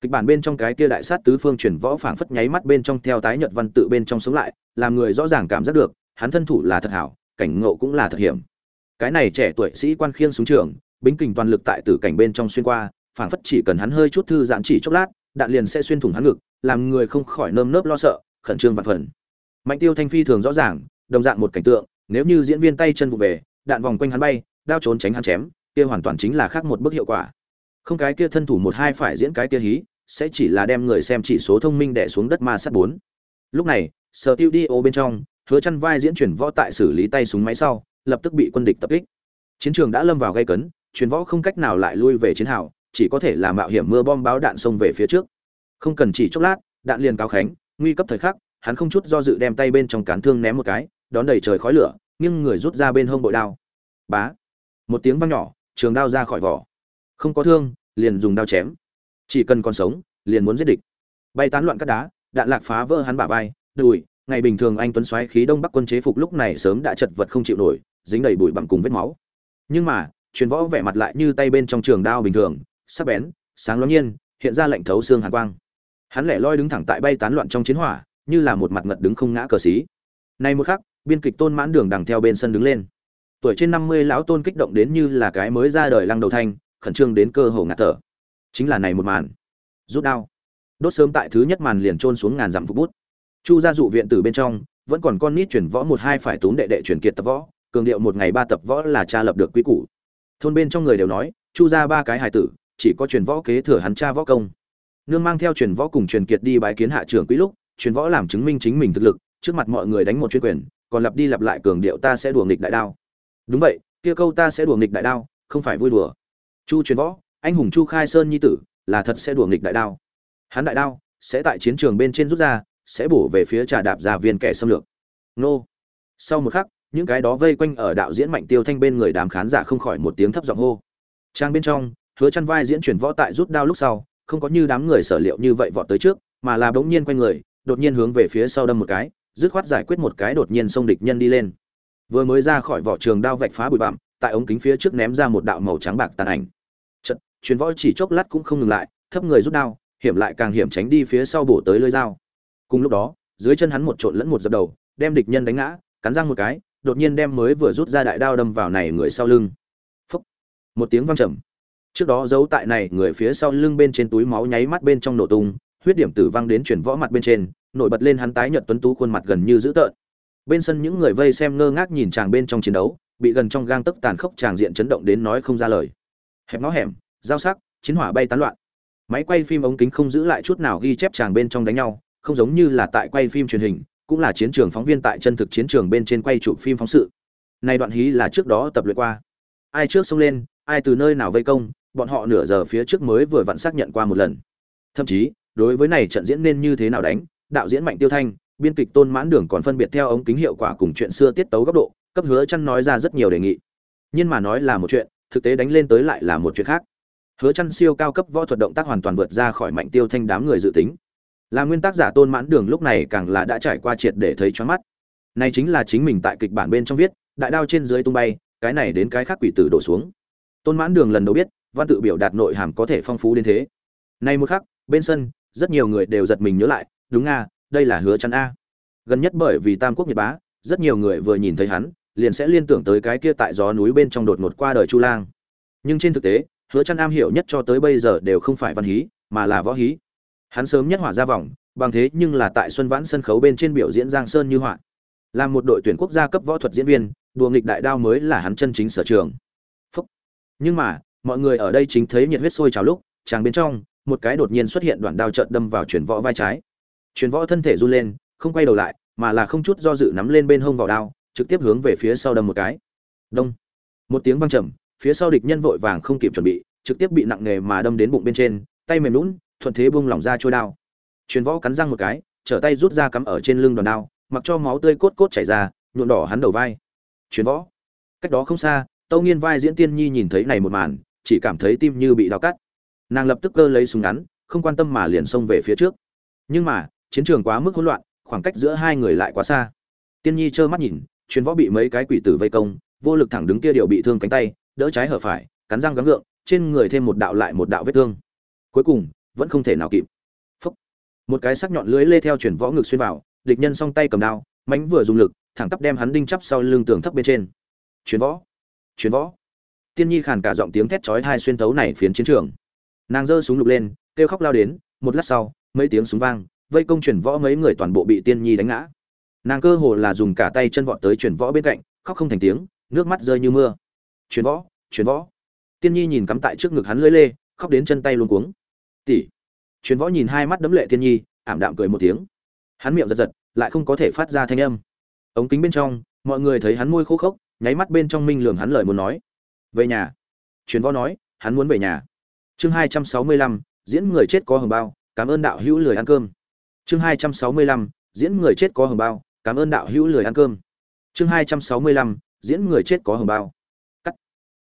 Kịch bản bên trong cái kia đại sát tứ phương chuyển võ phảng phất nháy mắt bên trong theo tái nhật văn tự bên trong sống lại, làm người rõ ràng cảm giác được, hắn thân thủ là thật hảo, cảnh ngộ cũng là thật hiểm. Cái này trẻ tuổi sĩ quan khiêng xuống trường bính kình toàn lực tại tử cảnh bên trong xuyên qua, phảng phất chỉ cần hắn hơi chút thư giãn chỉ chốc lát, đạn liền sẽ xuyên thủng hắn ngực, làm người không khỏi nơm nớp lo sợ, khẩn trương vạn phần. Mạnh tiêu thanh phi thường rõ ràng, đồng dạng một cảnh tượng, nếu như diễn viên tay chân vụ về, đạn vòng quanh hắn bay, đao trốn tránh hắn chém, kia hoàn toàn chính là khác một bước hiệu quả. Không cái kia thân thủ một hai phải diễn cái kia hí, sẽ chỉ là đem người xem chỉ số thông minh đè xuống đất ma sát bốn. Lúc này, sở tiêu đi ô bên trong, hứa chăn vai diễn chuyển võ tại xử lý tay súng máy sau, lập tức bị quân địch tập kích. Chiến trường đã lâm vào gây cấn truyền võ không cách nào lại lui về chiến hào, chỉ có thể là mạo hiểm mưa bom báo đạn xông về phía trước. Không cần chỉ chốc lát, đạn liền cao khánh, nguy cấp thời khắc, hắn không chút do dự đem tay bên trong cán thương ném một cái, đón đầy trời khói lửa nhưng người rút ra bên hông bội đao. Bá! Một tiếng vang nhỏ, trường đao ra khỏi vỏ. Không có thương, liền dùng đao chém. Chỉ cần còn sống, liền muốn giết địch. Bay tán loạn các đá, đạn lạc phá vỡ hắn bả vai, đùi. Ngày bình thường anh tuấn xoáy khí đông bắc quân chế phục lúc này sớm đã chật vật không chịu nổi, dính đầy bụi bặm cùng vết máu. Nhưng mà truyền võ vẻ mặt lại như tay bên trong trường đao bình thường, sắc bén, sáng loáng nhiên, hiện ra lạnh thấu xương hàn quang. Hắn lẻ loi đứng thẳng tại bay tán loạn trong chiến hỏa, như là một mặt ngật đứng không ngã cờ xí. Này một khắc, biên kịch tôn mãn đường đằng theo bên sân đứng lên. Tuổi trên năm mươi lão tôn kích động đến như là cái mới ra đời lăng đầu thanh, khẩn trương đến cơ hồ ngạt thở. Chính là này một màn. Rút đao. Đốt sớm tại thứ nhất màn liền trôn xuống ngàn dặm phục bút. Chu gia dụ viện từ bên trong, vẫn còn con nít chuyển võ một hai phải tốn đệ đệ chuyển kiệt tập võ, cường điệu một ngày ba tập võ là cha lập được quy củ thôn bên trong người đều nói, chu ra ba cái hài tử, chỉ có truyền võ kế thừa hắn cha võ công. Nương mang theo truyền võ cùng truyền kiệt đi bái kiến hạ trưởng quý lúc, truyền võ làm chứng minh chính mình thực lực, trước mặt mọi người đánh một chuyên quyền, còn lặp đi lặp lại cường điệu ta sẽ đùa nghịch đại đao. Đúng vậy, kia câu ta sẽ đùa nghịch đại đao, không phải vui đùa. Chu truyền võ, anh hùng chu khai sơn nhi tử, là thật sẽ đùa nghịch đại đao. Hắn đại đao sẽ tại chiến trường bên trên rút ra, sẽ bổ về phía trà đạp ra viên kẻ xâm lược. Nô. Sau một khắc những cái đó vây quanh ở đạo diễn mạnh tiêu thanh bên người đám khán giả không khỏi một tiếng thấp giọng hô. Trang bên trong, hứa chăn vai diễn chuyển võ tại rút đao lúc sau, không có như đám người sở liệu như vậy vọt tới trước, mà là bỗng nhiên quanh người, đột nhiên hướng về phía sau đâm một cái, dứt khoát giải quyết một cái đột nhiên xông địch nhân đi lên. Vừa mới ra khỏi vỏ trường đao vạch phá bụi bặm, tại ống kính phía trước ném ra một đạo màu trắng bạc tàn ảnh. Trận chuyển võ chỉ chốc lát cũng không ngừng lại, thấp người rút đao, hiểm lại càng hiểm tránh đi phía sau bổ tới lưỡi dao. Cùng lúc đó, dưới chân hắn một trộn lẫn một dập đầu, đem địch nhân đánh ngã, cắn răng một cái đột nhiên đem mới vừa rút ra đại đao đâm vào này người sau lưng. Phúc. một tiếng vang trầm. Trước đó giấu tại này người phía sau lưng bên trên túi máu nháy mắt bên trong nổ tung, huyết điểm tử vang đến chuyển võ mặt bên trên, nổi bật lên hắn tái nhợt tuấn tú khuôn mặt gần như dữ tợn. Bên sân những người vây xem ngơ ngác nhìn chàng bên trong chiến đấu, bị gần trong gang tấc tàn khốc chàng diện chấn động đến nói không ra lời. Hẹp nó hẻm, giao sắc, chiến hỏa bay tán loạn. Máy quay phim ống kính không giữ lại chút nào ghi chép chàng bên trong đánh nhau, không giống như là tại quay phim truyền hình cũng là chiến trường phóng viên tại chân thực chiến trường bên trên quay chụp phim phóng sự. Nay đoạn hí là trước đó tập luyện qua. Ai trước xông lên, ai từ nơi nào vây công, bọn họ nửa giờ phía trước mới vừa vặn xác nhận qua một lần. Thậm chí, đối với này trận diễn nên như thế nào đánh, đạo diễn mạnh tiêu thanh, biên kịch tôn mãn đường còn phân biệt theo ống kính hiệu quả cùng chuyện xưa tiết tấu góc độ, cấp hứa chăn nói ra rất nhiều đề nghị. Nhưng mà nói là một chuyện, thực tế đánh lên tới lại là một chuyện khác. Hứa chăn siêu cao cấp võ thuật động tác hoàn toàn vượt ra khỏi mạnh tiêu thanh đám người dự tính là nguyên tác giả tôn mãn đường lúc này càng là đã trải qua triệt để thấy choáng mắt. Này chính là chính mình tại kịch bản bên trong viết, đại đao trên dưới tung bay, cái này đến cái khác quỷ tử đổ xuống. Tôn mãn đường lần đầu biết, văn tự biểu đạt nội hàm có thể phong phú đến thế. Này một khắc, bên sân, rất nhiều người đều giật mình nhớ lại, đúng nga đây là hứa chắn a. Gần nhất bởi vì tam quốc nhật bá, rất nhiều người vừa nhìn thấy hắn, liền sẽ liên tưởng tới cái kia tại gió núi bên trong đột ngột qua đời chu lang. Nhưng trên thực tế, hứa chăn am hiểu nhất cho tới bây giờ đều không phải văn hí, mà là võ hí hắn sớm nhất hỏa ra vòng, bằng thế nhưng là tại xuân vãn sân khấu bên trên biểu diễn giang sơn như họa. Là một đội tuyển quốc gia cấp võ thuật diễn viên, đùa nghịch đại đao mới là hắn chân chính sở trường. Phúc. nhưng mà, mọi người ở đây chính thấy nhiệt huyết sôi trào lúc, chàng bên trong, một cái đột nhiên xuất hiện đoạn đao trợn đâm vào chuyển võ vai trái. Chuyển võ thân thể run lên, không quay đầu lại, mà là không chút do dự nắm lên bên hông vào đao, trực tiếp hướng về phía sau đâm một cái. Đông. Một tiếng vang trầm, phía sau địch nhân vội vàng không kịp chuẩn bị, trực tiếp bị nặng nề mà đâm đến bụng bên trên, tay mềm lún thuận thế buông lỏng ra trôi đao. Truyền võ cắn răng một cái, trở tay rút ra cắm ở trên lưng đòn đao, mặc cho máu tươi cốt cốt chảy ra, nhuộm đỏ hắn đầu vai. Truyền võ. Cách đó không xa, tâu nghiên vai diễn tiên nhi nhìn thấy này một màn, chỉ cảm thấy tim như bị đau cắt. Nàng lập tức cơ lấy súng ngắn, không quan tâm mà liền xông về phía trước. Nhưng mà, chiến trường quá mức hỗn loạn, khoảng cách giữa hai người lại quá xa. Tiên nhi trơ mắt nhìn, truyền võ bị mấy cái quỷ tử vây công, vô lực thẳng đứng kia điều bị thương cánh tay, đỡ trái hở phải, cắn răng gắng gượng, trên người thêm một đạo lại một đạo vết thương. Cuối cùng vẫn không thể nào kịp. Phúc. một cái sắc nhọn lưới lê theo chuyển võ ngực xuyên vào, địch nhân song tay cầm đao mánh vừa dùng lực, thẳng tắp đem hắn đinh chắp sau lưng tường thấp bên trên. Chuyển võ. Chuyển võ. Tiên nhi khàn cả giọng tiếng thét chói hai xuyên thấu này phiến chiến trường. Nàng giơ súng lục lên, kêu khóc lao đến, một lát sau, mấy tiếng súng vang, vây công chuyển võ mấy người toàn bộ bị tiên nhi đánh ngã. Nàng cơ hồ là dùng cả tay chân vọt tới chuyển võ bên cạnh, khóc không thành tiếng, nước mắt rơi như mưa. Chuyển võ chuyển võ. Tiên nhi nhìn cắm tại trước ngực hắn lưỡi lê, khóc đến chân tay luôn cuống tỷ. Truyền võ nhìn hai mắt đấm lệ thiên nhi, ảm đạm cười một tiếng. Hắn miệng giật giật, lại không có thể phát ra thanh âm. Ống kính bên trong, mọi người thấy hắn môi khô khốc, nháy mắt bên trong minh lường hắn lời muốn nói. Về nhà. Truyền võ nói, hắn muốn về nhà. Chương hai trăm sáu mươi lăm, diễn người chết có hồng bao, cảm ơn đạo hữu lười ăn cơm. Chương hai trăm sáu mươi lăm, diễn người chết có hồng bao, cảm ơn đạo hữu lười ăn cơm. Chương hai trăm sáu mươi lăm, diễn người chết có hồng bao. Cắt.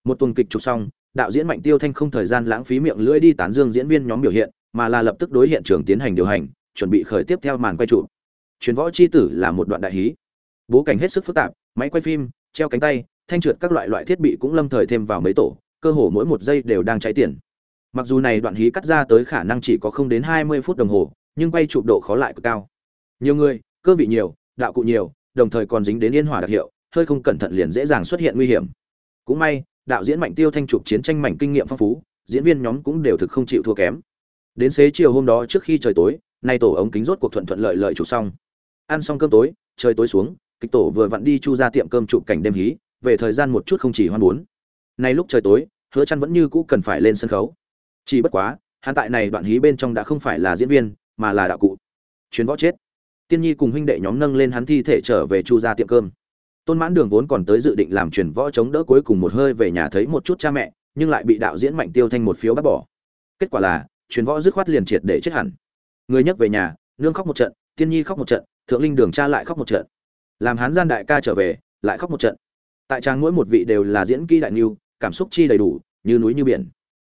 Một tuần kịch chụp xong đạo diễn mạnh tiêu thanh không thời gian lãng phí miệng lưỡi đi tán dương diễn viên nhóm biểu hiện, mà là lập tức đối hiện trường tiến hành điều hành, chuẩn bị khởi tiếp theo màn quay trụ. Truyền võ chi tử là một đoạn đại hí. Bố cảnh hết sức phức tạp, máy quay phim, treo cánh tay, thanh trượt các loại loại thiết bị cũng lâm thời thêm vào mấy tổ, cơ hồ mỗi một giây đều đang cháy tiền. Mặc dù này đoạn hí cắt ra tới khả năng chỉ có không đến hai mươi phút đồng hồ, nhưng quay chụp độ khó lại cực cao. Nhiều người, cơ vị nhiều, đạo cụ nhiều, đồng thời còn dính đến yên hỏa đặc hiệu, hơi không cẩn thận liền dễ dàng xuất hiện nguy hiểm. Cũng may đạo diễn mạnh tiêu thanh chụp chiến tranh mảnh kinh nghiệm phong phú, diễn viên nhóm cũng đều thực không chịu thua kém. Đến xế chiều hôm đó trước khi trời tối, nay tổ ống kính rốt cuộc thuận thuận lợi lợi chụp xong. Ăn xong cơm tối, trời tối xuống, kịch tổ vừa vặn đi chu ra tiệm cơm chụp cảnh đêm hí, về thời gian một chút không chỉ hoan bốn. Nay lúc trời tối, hứa chăn vẫn như cũ cần phải lên sân khấu. Chỉ bất quá, hắn tại này đoạn hí bên trong đã không phải là diễn viên, mà là đạo cụ. Chuyến võ chết. Tiên nhi cùng huynh đệ nhóm nâng lên hắn thi thể trở về chu ra tiệm cơm tôn mãn đường vốn còn tới dự định làm truyền võ chống đỡ cuối cùng một hơi về nhà thấy một chút cha mẹ, nhưng lại bị đạo diễn mạnh tiêu thanh một phiếu bác bỏ. Kết quả là, truyền võ dứt khoát liền triệt để chết hẳn. Người nhấc về nhà, nương khóc một trận, tiên nhi khóc một trận, thượng linh đường cha lại khóc một trận. Làm hán gian đại ca trở về, lại khóc một trận. Tại trang mỗi một vị đều là diễn kỹ đại niu cảm xúc chi đầy đủ, như núi như biển.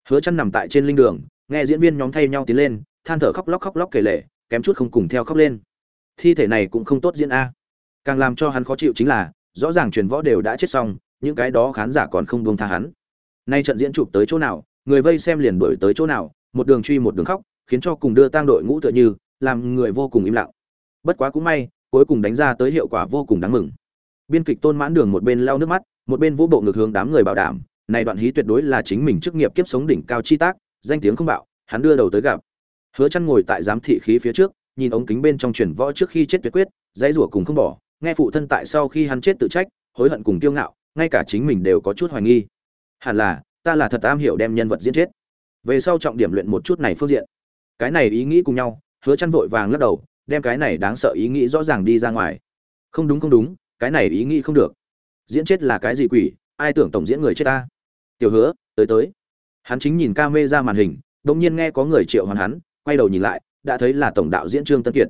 Hứa chăn nằm tại trên linh đường, nghe diễn viên nhóm thay nhau tiến lên, than thở khóc lóc khóc lóc kể lể, kém chút không cùng theo khóc lên. Thi thể này cũng không tốt diễn a càng làm cho hắn khó chịu chính là, rõ ràng truyền võ đều đã chết xong, những cái đó khán giả còn không buông tha hắn. Nay trận diễn chụp tới chỗ nào, người vây xem liền đuổi tới chỗ nào, một đường truy một đường khóc, khiến cho cùng đưa tang đội ngũ tựa như, làm người vô cùng im lặng. Bất quá cũng may, cuối cùng đánh ra tới hiệu quả vô cùng đáng mừng. Biên kịch tôn mãn đường một bên lau nước mắt, một bên vũ bộ ngược hướng đám người bảo đảm, này đoạn hí tuyệt đối là chính mình chức nghiệp kiếp sống đỉnh cao chi tác, danh tiếng không bạo, hắn đưa đầu tới gặp. Hứa chăn ngồi tại giám thị khí phía trước, nhìn ống kính bên trong truyền võ trước khi chết tuyệt quyết, dãy rủa cùng không bỏ nghe phụ thân tại sau khi hắn chết tự trách, hối hận cùng kiêu ngạo, ngay cả chính mình đều có chút hoài nghi. Hẳn là, ta là thật am hiểu đem nhân vật diễn chết. Về sau trọng điểm luyện một chút này phương diện. Cái này ý nghĩ cùng nhau, hứa chăn vội vàng lắc đầu, đem cái này đáng sợ ý nghĩ rõ ràng đi ra ngoài. Không đúng không đúng, cái này ý nghĩ không được. Diễn chết là cái gì quỷ, ai tưởng tổng diễn người chết ta. Tiểu hứa, tới tới. Hắn chính nhìn ca mê ra màn hình, đột nhiên nghe có người triệu hoàn hắn, quay đầu nhìn lại, đã thấy là tổng đạo diễn trương tân kiệt.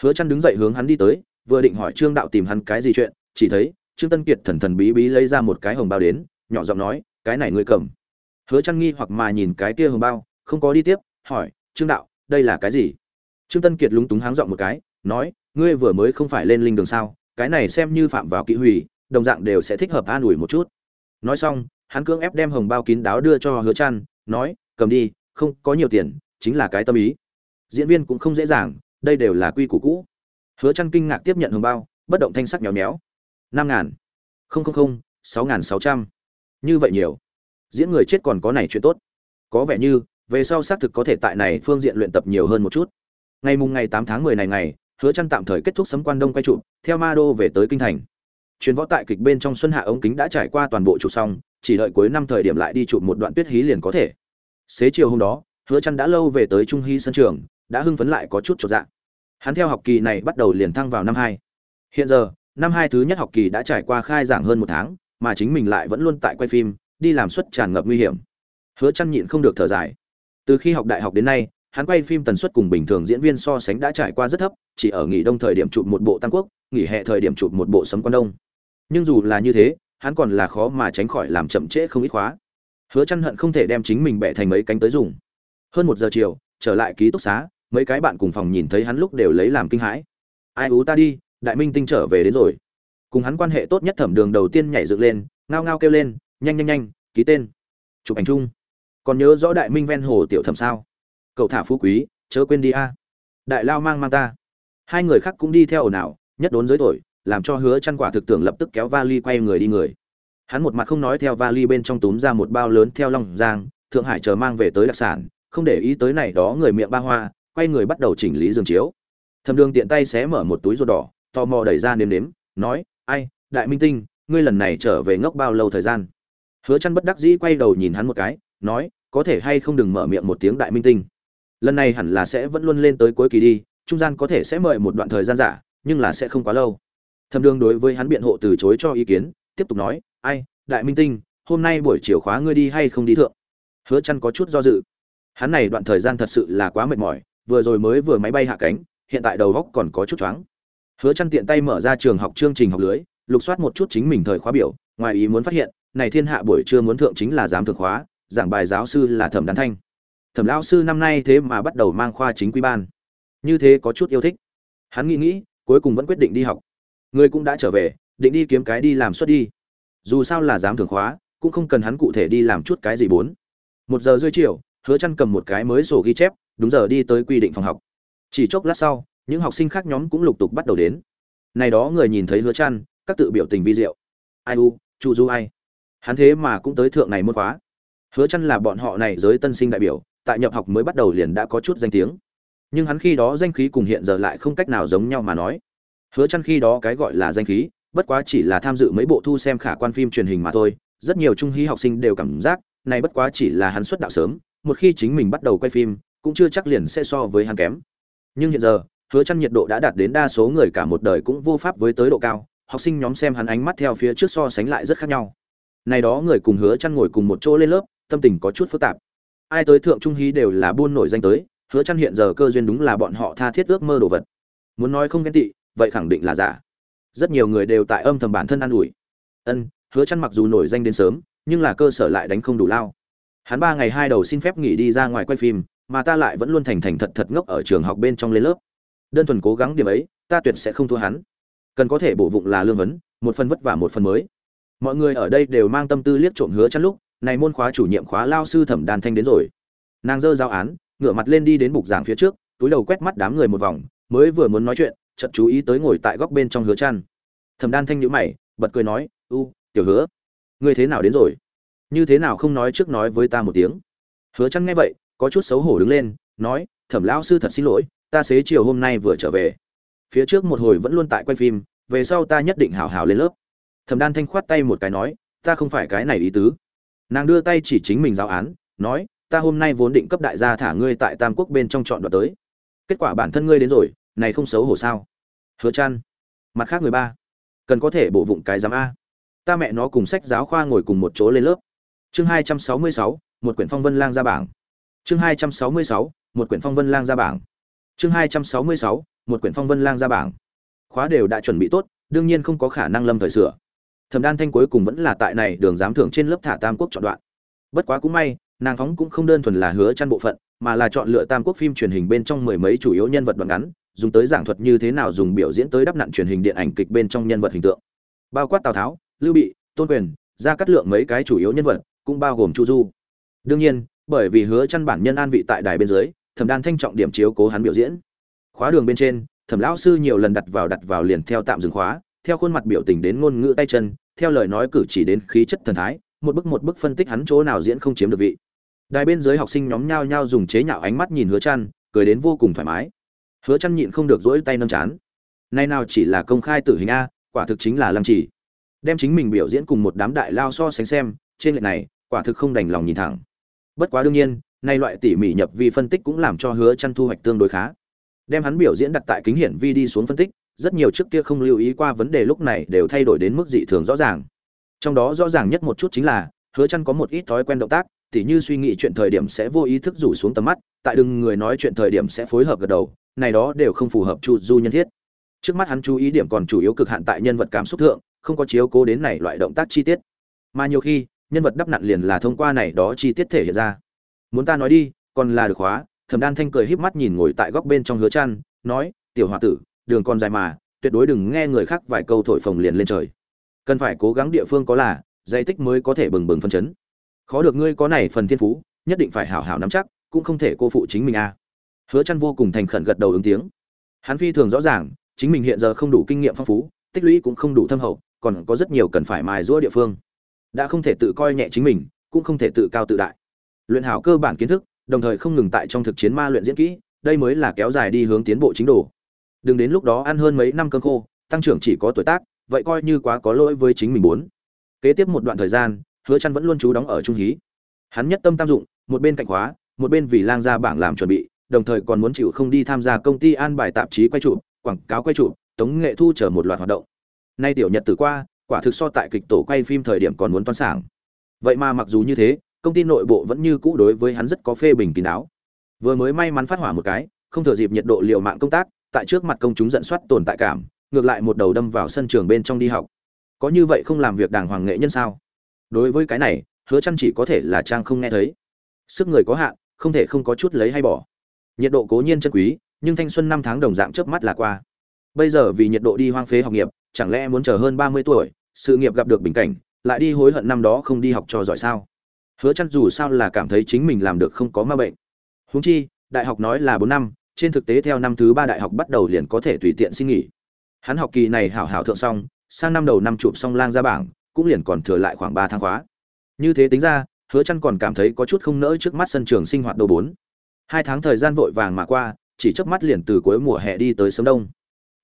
Hứa chăn đứng dậy hướng hắn đi tới vừa định hỏi trương đạo tìm hắn cái gì chuyện, chỉ thấy trương tân kiệt thần thần bí bí lấy ra một cái hồng bao đến, nhỏ giọng nói, cái này ngươi cầm. Hứa chăn nghi hoặc mà nhìn cái kia hồng bao, không có đi tiếp, hỏi, trương đạo, đây là cái gì? Trương tân kiệt lúng túng háng giọng một cái, nói, ngươi vừa mới không phải lên linh đường sao, cái này xem như phạm vào kỹ hủy, đồng dạng đều sẽ thích hợp an ủi một chút. Nói xong, hắn cưỡng ép đem hồng bao kín đáo đưa cho hứa chăn nói, cầm đi, không có nhiều tiền, chính là cái tâm ý. Diễn viên cũng không dễ dàng, đây đều là quy củ cũ hứa chăn kinh ngạc tiếp nhận hồng bao, bất động thanh sắc nhéo nhéo. Năm ngàn. Không không không, sáu ngàn sáu trăm. Như vậy nhiều. Diễn người chết còn có này chuyện tốt. Có vẻ như, về sau xác thực có thể tại này phương diện luyện tập nhiều hơn một chút. Ngày mùng ngày 8 tháng 10 này ngày, hứa chăn tạm thời kết thúc sấm quan đông quay trụ, theo ma đô về tới kinh thành. Chuyến võ tại kịch bên trong xuân hạ ống kính đã trải qua toàn bộ chụp xong, chỉ đợi cuối năm thời điểm lại đi chụp một đoạn tuyết hí liền có thể. Xế chiều hôm đó, hứa chăn đã lâu về tới trung hy sân trường, đã hưng phấn lại có chút chột dạ hắn theo học kỳ này bắt đầu liền thăng vào năm hai. Hiện giờ, năm hai thứ nhất học kỳ đã trải qua khai giảng hơn một tháng, mà chính mình lại vẫn luôn tại quay phim, đi làm suất tràn ngập nguy hiểm. Hứa chăn nhịn không được thở dài. Từ khi học đại học đến nay, hắn quay phim tần suất cùng bình thường diễn viên so sánh đã trải qua rất thấp, chỉ ở nghỉ đông thời điểm chụp một bộ tam quốc, nghỉ hè thời điểm chụp một bộ sấm quan đông. Nhưng dù là như thế, hắn còn là khó mà tránh khỏi làm chậm trễ không ít khóa. Hứa chăn hận không thể đem chính mình bẻ thành mấy cánh tới dùng. Hơn một giờ chiều, trở lại ký túc xá mấy cái bạn cùng phòng nhìn thấy hắn lúc đều lấy làm kinh hãi. Ai ú ta đi, đại minh tinh trở về đến rồi. Cùng hắn quan hệ tốt nhất thẩm đường đầu tiên nhảy dựng lên, ngao ngao kêu lên, nhanh nhanh nhanh, ký tên. Chụp ảnh chung. Còn nhớ rõ đại minh ven hồ tiểu thẩm sao? Cậu thả phú quý, chớ quên đi a. Đại lao mang mang ta. Hai người khác cũng đi theo ồn ào, nhất đốn giới thổi làm cho hứa chăn quả thực tưởng lập tức kéo vali quay người đi người. Hắn một mặt không nói theo vali bên trong túm ra một bao lớn theo long giang, thượng hải chờ mang về tới đặc sản, không để ý tới này đó người miệng ba hoa quay người bắt đầu chỉnh lý giường chiếu. Thẩm đường tiện tay xé mở một túi ruột đỏ, tò mò đẩy ra nếm nếm, nói, ai, đại minh tinh, ngươi lần này trở về ngốc bao lâu thời gian? Hứa chăn bất đắc dĩ quay đầu nhìn hắn một cái, nói, có thể hay không đừng mở miệng một tiếng đại minh tinh. Lần này hẳn là sẽ vẫn luôn lên tới cuối kỳ đi, trung gian có thể sẽ mời một đoạn thời gian giả, nhưng là sẽ không quá lâu. Thẩm đường đối với hắn biện hộ từ chối cho ý kiến, tiếp tục nói, ai, đại minh tinh, hôm nay buổi chiều khóa ngươi đi hay không đi thượng? Hứa chăn có chút do dự. Hắn này đoạn thời gian thật sự là quá mệt mỏi vừa rồi mới vừa máy bay hạ cánh, hiện tại đầu góc còn có chút choáng. Hứa chăn tiện tay mở ra trường học chương trình học lưới, lục soát một chút chính mình thời khóa biểu, ngoài ý muốn phát hiện, này thiên hạ buổi trưa muốn thượng chính là giám thực khóa, giảng bài giáo sư là thẩm đán thanh. Thẩm lão sư năm nay thế mà bắt đầu mang khoa chính quy ban. Như thế có chút yêu thích. Hắn nghĩ nghĩ, cuối cùng vẫn quyết định đi học. Người cũng đã trở về, định đi kiếm cái đi làm suất đi. Dù sao là giám thực khóa, cũng không cần hắn cụ thể đi làm chút cái gì bốn. Một giờ rưỡi chiều, hứa chăn cầm một cái mới sổ ghi chép đúng giờ đi tới quy định phòng học. Chỉ chốc lát sau, những học sinh khác nhóm cũng lục tục bắt đầu đến. Này đó người nhìn thấy hứa chăn, các tự biểu tình vi diệu. Ai u, chu du ai. Hắn thế mà cũng tới thượng này môn khóa. Hứa chăn là bọn họ này giới tân sinh đại biểu, tại nhập học mới bắt đầu liền đã có chút danh tiếng. Nhưng hắn khi đó danh khí cùng hiện giờ lại không cách nào giống nhau mà nói. Hứa chăn khi đó cái gọi là danh khí, bất quá chỉ là tham dự mấy bộ thu xem khả quan phim truyền hình mà thôi. Rất nhiều trung hí học sinh đều cảm giác, này bất quá chỉ là hắn xuất đạo sớm, một khi chính mình bắt đầu quay phim cũng chưa chắc liền sẽ so với hắn kém. Nhưng hiện giờ, hứa chăn nhiệt độ đã đạt đến đa số người cả một đời cũng vô pháp với tới độ cao, học sinh nhóm xem hắn ánh mắt theo phía trước so sánh lại rất khác nhau. Này đó người cùng hứa chăn ngồi cùng một chỗ lên lớp, tâm tình có chút phức tạp. Ai tới thượng trung hí đều là buôn nổi danh tới, hứa chăn hiện giờ cơ duyên đúng là bọn họ tha thiết ước mơ đồ vật. Muốn nói không ghen tị, vậy khẳng định là giả. Rất nhiều người đều tại âm thầm bản thân an ủi. Ân, hứa chăn mặc dù nổi danh đến sớm, nhưng là cơ sở lại đánh không đủ lao. Hắn ba ngày hai đầu xin phép nghỉ đi ra ngoài quay phim mà ta lại vẫn luôn thành thành thật thật ngốc ở trường học bên trong lên lớp. Đơn thuần cố gắng điểm ấy, ta tuyệt sẽ không thua hắn. Cần có thể bổ vụng là lương vấn, một phần vất vả một phần mới. Mọi người ở đây đều mang tâm tư liếc trộm hứa chăn lúc, này môn khóa chủ nhiệm khóa lao sư thẩm đàn thanh đến rồi. Nàng dơ giao án, ngửa mặt lên đi đến bục giảng phía trước, túi đầu quét mắt đám người một vòng, mới vừa muốn nói chuyện, chợt chú ý tới ngồi tại góc bên trong hứa chăn. Thẩm đan thanh nhíu mày, bật cười nói, u, tiểu hứa, ngươi thế nào đến rồi? Như thế nào không nói trước nói với ta một tiếng? Hứa chăn nghe vậy có chút xấu hổ đứng lên nói thẩm lão sư thật xin lỗi ta xế chiều hôm nay vừa trở về. Phía trước một hồi vẫn luôn tại quay phim về sau ta nhất định hào hào lên lớp. Thẩm đan thanh khoát tay một cái nói ta không phải cái này ý tứ. Nàng đưa tay chỉ chính mình giáo án nói ta hôm nay vốn định cấp đại gia thả ngươi tại tam quốc bên trong chọn đoạt tới. Kết quả bản thân ngươi đến rồi này không xấu hổ sao? Hứa chăn mặt khác người ba cần có thể bổ vụng cái giám a. Ta mẹ nó cùng sách giáo khoa ngồi cùng một chỗ lên lớp. Chương 266, một quyển phong vân lang ra bảng chương 266, một quyển phong vân lang ra bảng. Chương 266, một quyển phong vân lang ra bảng. Khóa đều đã chuẩn bị tốt đương nhiên không có khả năng lâm thời sửa. Thẩm đan thanh cuối cùng vẫn là tại này đường giám thưởng trên lớp thả tam quốc chọn đoạn. Bất quá cũng may nàng phóng cũng không đơn thuần là hứa chăn bộ phận mà là chọn lựa tam quốc phim truyền hình bên trong mười mấy chủ yếu nhân vật đoạn ngắn dùng tới giảng thuật như thế nào dùng biểu diễn tới đắp nặn truyền hình điện ảnh kịch bên trong nhân vật hình tượng. Bao quát tào tháo lưu bị tôn quyền ra cắt lượng mấy cái chủ yếu nhân vật cũng bao gồm chu du. Đương nhiên bởi vì hứa chăn bản nhân an vị tại đài bên dưới, thẩm đan thanh trọng điểm chiếu cố hắn biểu diễn. Khóa đường bên trên, thẩm lão sư nhiều lần đặt vào đặt vào liền theo tạm dừng khóa, theo khuôn mặt biểu tình đến ngôn ngữ tay chân, theo lời nói cử chỉ đến khí chất thần thái, một bức một bức phân tích hắn chỗ nào diễn không chiếm được vị. Đài bên dưới học sinh nhóm nhao nhao dùng chế nhạo ánh mắt nhìn hứa chăn, cười đến vô cùng thoải mái. Hứa chăn nhịn không được dỗi tay nâng chán. Nay nào chỉ là công khai tử hình a, quả thực chính là lăng trì. Đem chính mình biểu diễn cùng một đám đại lao so sánh xem, trên lệ này, quả thực không đành lòng nhìn thẳng bất quá đương nhiên, nay loại tỉ mỉ nhập vi phân tích cũng làm cho hứa chăn thu hoạch tương đối khá. Đem hắn biểu diễn đặt tại kính hiển vi đi xuống phân tích, rất nhiều trước kia không lưu ý qua vấn đề lúc này đều thay đổi đến mức dị thường rõ ràng. Trong đó rõ ràng nhất một chút chính là, hứa chăn có một ít thói quen động tác, tỉ như suy nghĩ chuyện thời điểm sẽ vô ý thức rủ xuống tầm mắt, tại đừng người nói chuyện thời điểm sẽ phối hợp gật đầu, này đó đều không phù hợp chu du nhân thiết. Trước mắt hắn chú ý điểm còn chủ yếu cực hạn tại nhân vật cảm xúc thượng, không có chiếu cố đến này loại động tác chi tiết. Mà nhiều khi nhân vật đắp nặn liền là thông qua này đó chi tiết thể hiện ra. Muốn ta nói đi, còn là được khóa thẩm đan thanh cười híp mắt nhìn ngồi tại góc bên trong hứa chăn, nói, tiểu hòa tử, đường còn dài mà, tuyệt đối đừng nghe người khác vài câu thổi phồng liền lên trời. Cần phải cố gắng địa phương có là, dây tích mới có thể bừng bừng phân chấn. Khó được ngươi có này phần thiên phú, nhất định phải hảo hảo nắm chắc, cũng không thể cô phụ chính mình a. À. hứa chăn vô cùng thành khẩn gật đầu ứng tiếng. Hắn phi thường rõ ràng, chính mình hiện giờ không đủ kinh nghiệm phong phú, tích lũy cũng không đủ thâm hậu, còn có rất nhiều cần phải mài giũa địa phương đã không thể tự coi nhẹ chính mình, cũng không thể tự cao tự đại. Luyện hảo cơ bản kiến thức, đồng thời không ngừng tại trong thực chiến ma luyện diễn kỹ, đây mới là kéo dài đi hướng tiến bộ chính đồ. Đừng đến lúc đó ăn hơn mấy năm cơm khô, tăng trưởng chỉ có tuổi tác, vậy coi như quá có lỗi với chính mình muốn. Kế tiếp một đoạn thời gian, hứa chăn vẫn luôn chú đóng ở trung hí. Hắn nhất tâm tam dụng, một bên cạnh khóa, một bên vì lang gia bảng làm chuẩn bị, đồng thời còn muốn chịu không đi tham gia công ty an bài tạp chí quay trụ quảng cáo quay trụ tống nghệ thu chờ một loạt hoạt động. Nay tiểu nhật từ qua quả thực so tại kịch tổ quay phim thời điểm còn muốn toan sảng. Vậy mà mặc dù như thế, công ty nội bộ vẫn như cũ đối với hắn rất có phê bình kín đáo. Vừa mới may mắn phát hỏa một cái, không thừa dịp nhiệt độ liều mạng công tác, tại trước mặt công chúng giận soát tồn tại cảm, ngược lại một đầu đâm vào sân trường bên trong đi học. Có như vậy không làm việc đàng hoàng nghệ nhân sao? Đối với cái này, hứa chăn chỉ có thể là trang không nghe thấy. Sức người có hạn, không thể không có chút lấy hay bỏ. Nhiệt độ cố nhiên chân quý, nhưng thanh xuân năm tháng đồng dạng chớp mắt là qua. Bây giờ vì nhiệt độ đi hoang phế học nghiệp, chẳng lẽ muốn chờ hơn 30 tuổi sự nghiệp gặp được bình cảnh, lại đi hối hận năm đó không đi học cho giỏi sao? Hứa chăn dù sao là cảm thấy chính mình làm được không có ma bệnh. Huống chi, đại học nói là 4 năm, trên thực tế theo năm thứ ba đại học bắt đầu liền có thể tùy tiện xin nghỉ. Hắn học kỳ này hảo hảo thượng xong, sang năm đầu năm chụp xong lang ra bảng, cũng liền còn thừa lại khoảng 3 tháng khóa. Như thế tính ra, hứa chăn còn cảm thấy có chút không nỡ trước mắt sân trường sinh hoạt đầu bốn. Hai tháng thời gian vội vàng mà qua, chỉ chớp mắt liền từ cuối mùa hè đi tới sớm đông.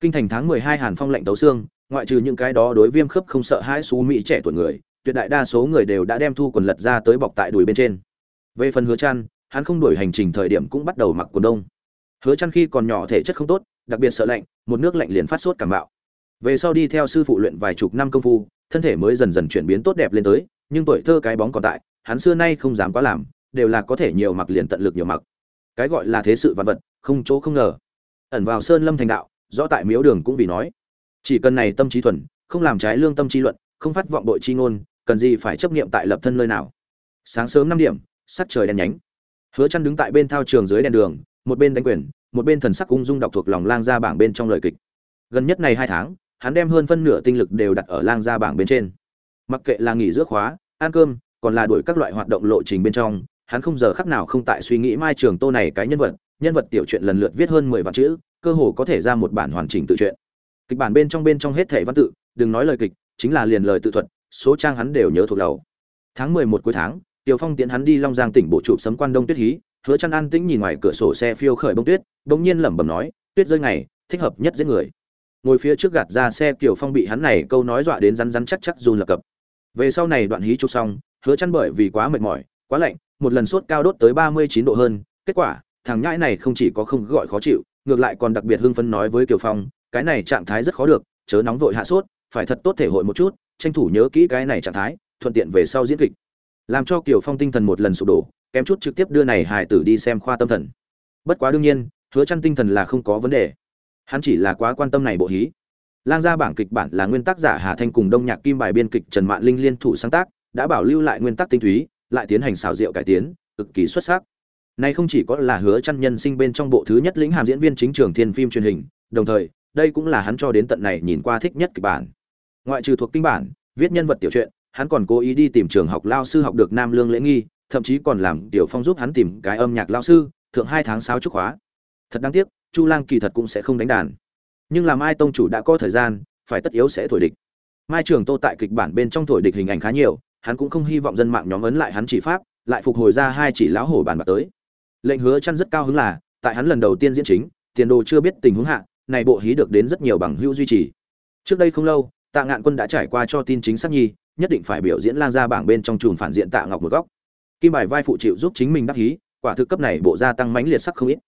Kinh thành tháng 12 hàn phong lạnh tấu xương ngoại trừ những cái đó đối viêm khớp không sợ hãi xú mỹ trẻ tuổi người, tuyệt đại đa số người đều đã đem thu quần lật ra tới bọc tại đùi bên trên. Về phần hứa chăn, hắn không đổi hành trình thời điểm cũng bắt đầu mặc quần đông. Hứa chăn khi còn nhỏ thể chất không tốt, đặc biệt sợ lạnh, một nước lạnh liền phát sốt cảm bạo. Về sau đi theo sư phụ luyện vài chục năm công phu, thân thể mới dần dần chuyển biến tốt đẹp lên tới, nhưng tuổi thơ cái bóng còn tại, hắn xưa nay không dám quá làm, đều là có thể nhiều mặc liền tận lực nhiều mặc. Cái gọi là thế sự vạn vật, không chỗ không ngờ. Ẩn vào sơn lâm thành đạo, rõ tại miếu đường cũng vì nói chỉ cần này tâm trí thuần, không làm trái lương tâm trí luận, không phát vọng đội chi ngôn, cần gì phải chấp niệm tại lập thân nơi nào? Sáng sớm năm điểm, sắc trời đen nhánh. Hứa chăn đứng tại bên thao trường dưới đèn đường, một bên đánh quyền, một bên thần sắc ung dung đọc thuộc lòng lang gia bảng bên trong lời kịch. Gần nhất này hai tháng, hắn đem hơn phân nửa tinh lực đều đặt ở lang gia bảng bên trên. Mặc kệ là nghỉ giữa khóa, ăn cơm, còn là đuổi các loại hoạt động lộ trình bên trong, hắn không giờ khắc nào không tại suy nghĩ mai trường tô này cái nhân vật. Nhân vật tiểu truyện lần lượt viết hơn mười vạn chữ, cơ hồ có thể ra một bản hoàn chỉnh tự truyện kịch bản bên trong bên trong hết thể văn tự đừng nói lời kịch chính là liền lời tự thuật số trang hắn đều nhớ thuộc đầu tháng mười một cuối tháng Tiểu Phong tiễn hắn đi Long Giang tỉnh bộ chụp sấm quan đông tuyết hí, Hứa chăn an tĩnh nhìn ngoài cửa sổ xe phiêu khởi bông tuyết, bỗng nhiên lẩm bẩm nói, tuyết rơi ngày, thích hợp nhất giết người. Ngồi phía trước gạt ra xe Tiểu Phong bị hắn này câu nói dọa đến rắn rắn chắc chắc run lập cập. Về sau này đoạn hí chụp xong, Hứa chăn bởi vì quá mệt mỏi, quá lạnh, một lần sốt cao đốt tới 39 độ hơn, kết quả, thằng nhãi này không chỉ có không gọi khó chịu, ngược lại còn đặc biệt hưng phấn nói với Kiều Phong, cái này trạng thái rất khó được, chớ nóng vội hạ sốt, phải thật tốt thể hội một chút, tranh thủ nhớ kỹ cái này trạng thái, thuận tiện về sau diễn kịch làm cho Kiều Phong tinh thần một lần sụp đổ, kém chút trực tiếp đưa này hài tử đi xem khoa tâm thần. Bất quá đương nhiên, Hứa chăn tinh thần là không có vấn đề. Hắn chỉ là quá quan tâm này bộ hí. Lang gia bảng kịch bản là nguyên tác giả Hà Thanh cùng Đông Nhạc Kim bài biên kịch Trần Mạn Linh liên thủ sáng tác, đã bảo lưu lại nguyên tắc tinh túy, lại tiến hành xào rượu cải tiến, cực kỳ xuất sắc. Này không chỉ có là Hứa chăn nhân sinh bên trong bộ thứ nhất lĩnh hàm diễn viên chính trường thiên phim truyền hình, đồng thời, đây cũng là hắn cho đến tận này nhìn qua thích nhất kịch bản. Ngoại trừ thuộc kinh bản, viết nhân vật tiểu truyện, hắn còn cố ý đi tìm trường học lao sư học được nam lương lễ nghi thậm chí còn làm tiểu phong giúp hắn tìm cái âm nhạc lao sư thượng hai tháng sáu trúc hóa. thật đáng tiếc chu lang kỳ thật cũng sẽ không đánh đàn nhưng làm ai tông chủ đã có thời gian phải tất yếu sẽ thổi địch mai trường tô tại kịch bản bên trong thổi địch hình ảnh khá nhiều hắn cũng không hy vọng dân mạng nhóm ấn lại hắn chỉ pháp lại phục hồi ra hai chỉ lão hổ bàn bạc tới lệnh hứa chăn rất cao hứng là tại hắn lần đầu tiên diễn chính tiền đồ chưa biết tình huống hạ này bộ hí được đến rất nhiều bằng hữu duy trì. Trước đây không lâu, tạ ngạn quân đã trải qua cho tin chính xác nhi, nhất định phải biểu diễn lang ra bảng bên trong chùm phản diện tạ ngọc một góc. Kim bài vai phụ chịu giúp chính mình đắc hí, quả thực cấp này bộ gia tăng mãnh liệt sắc không ít.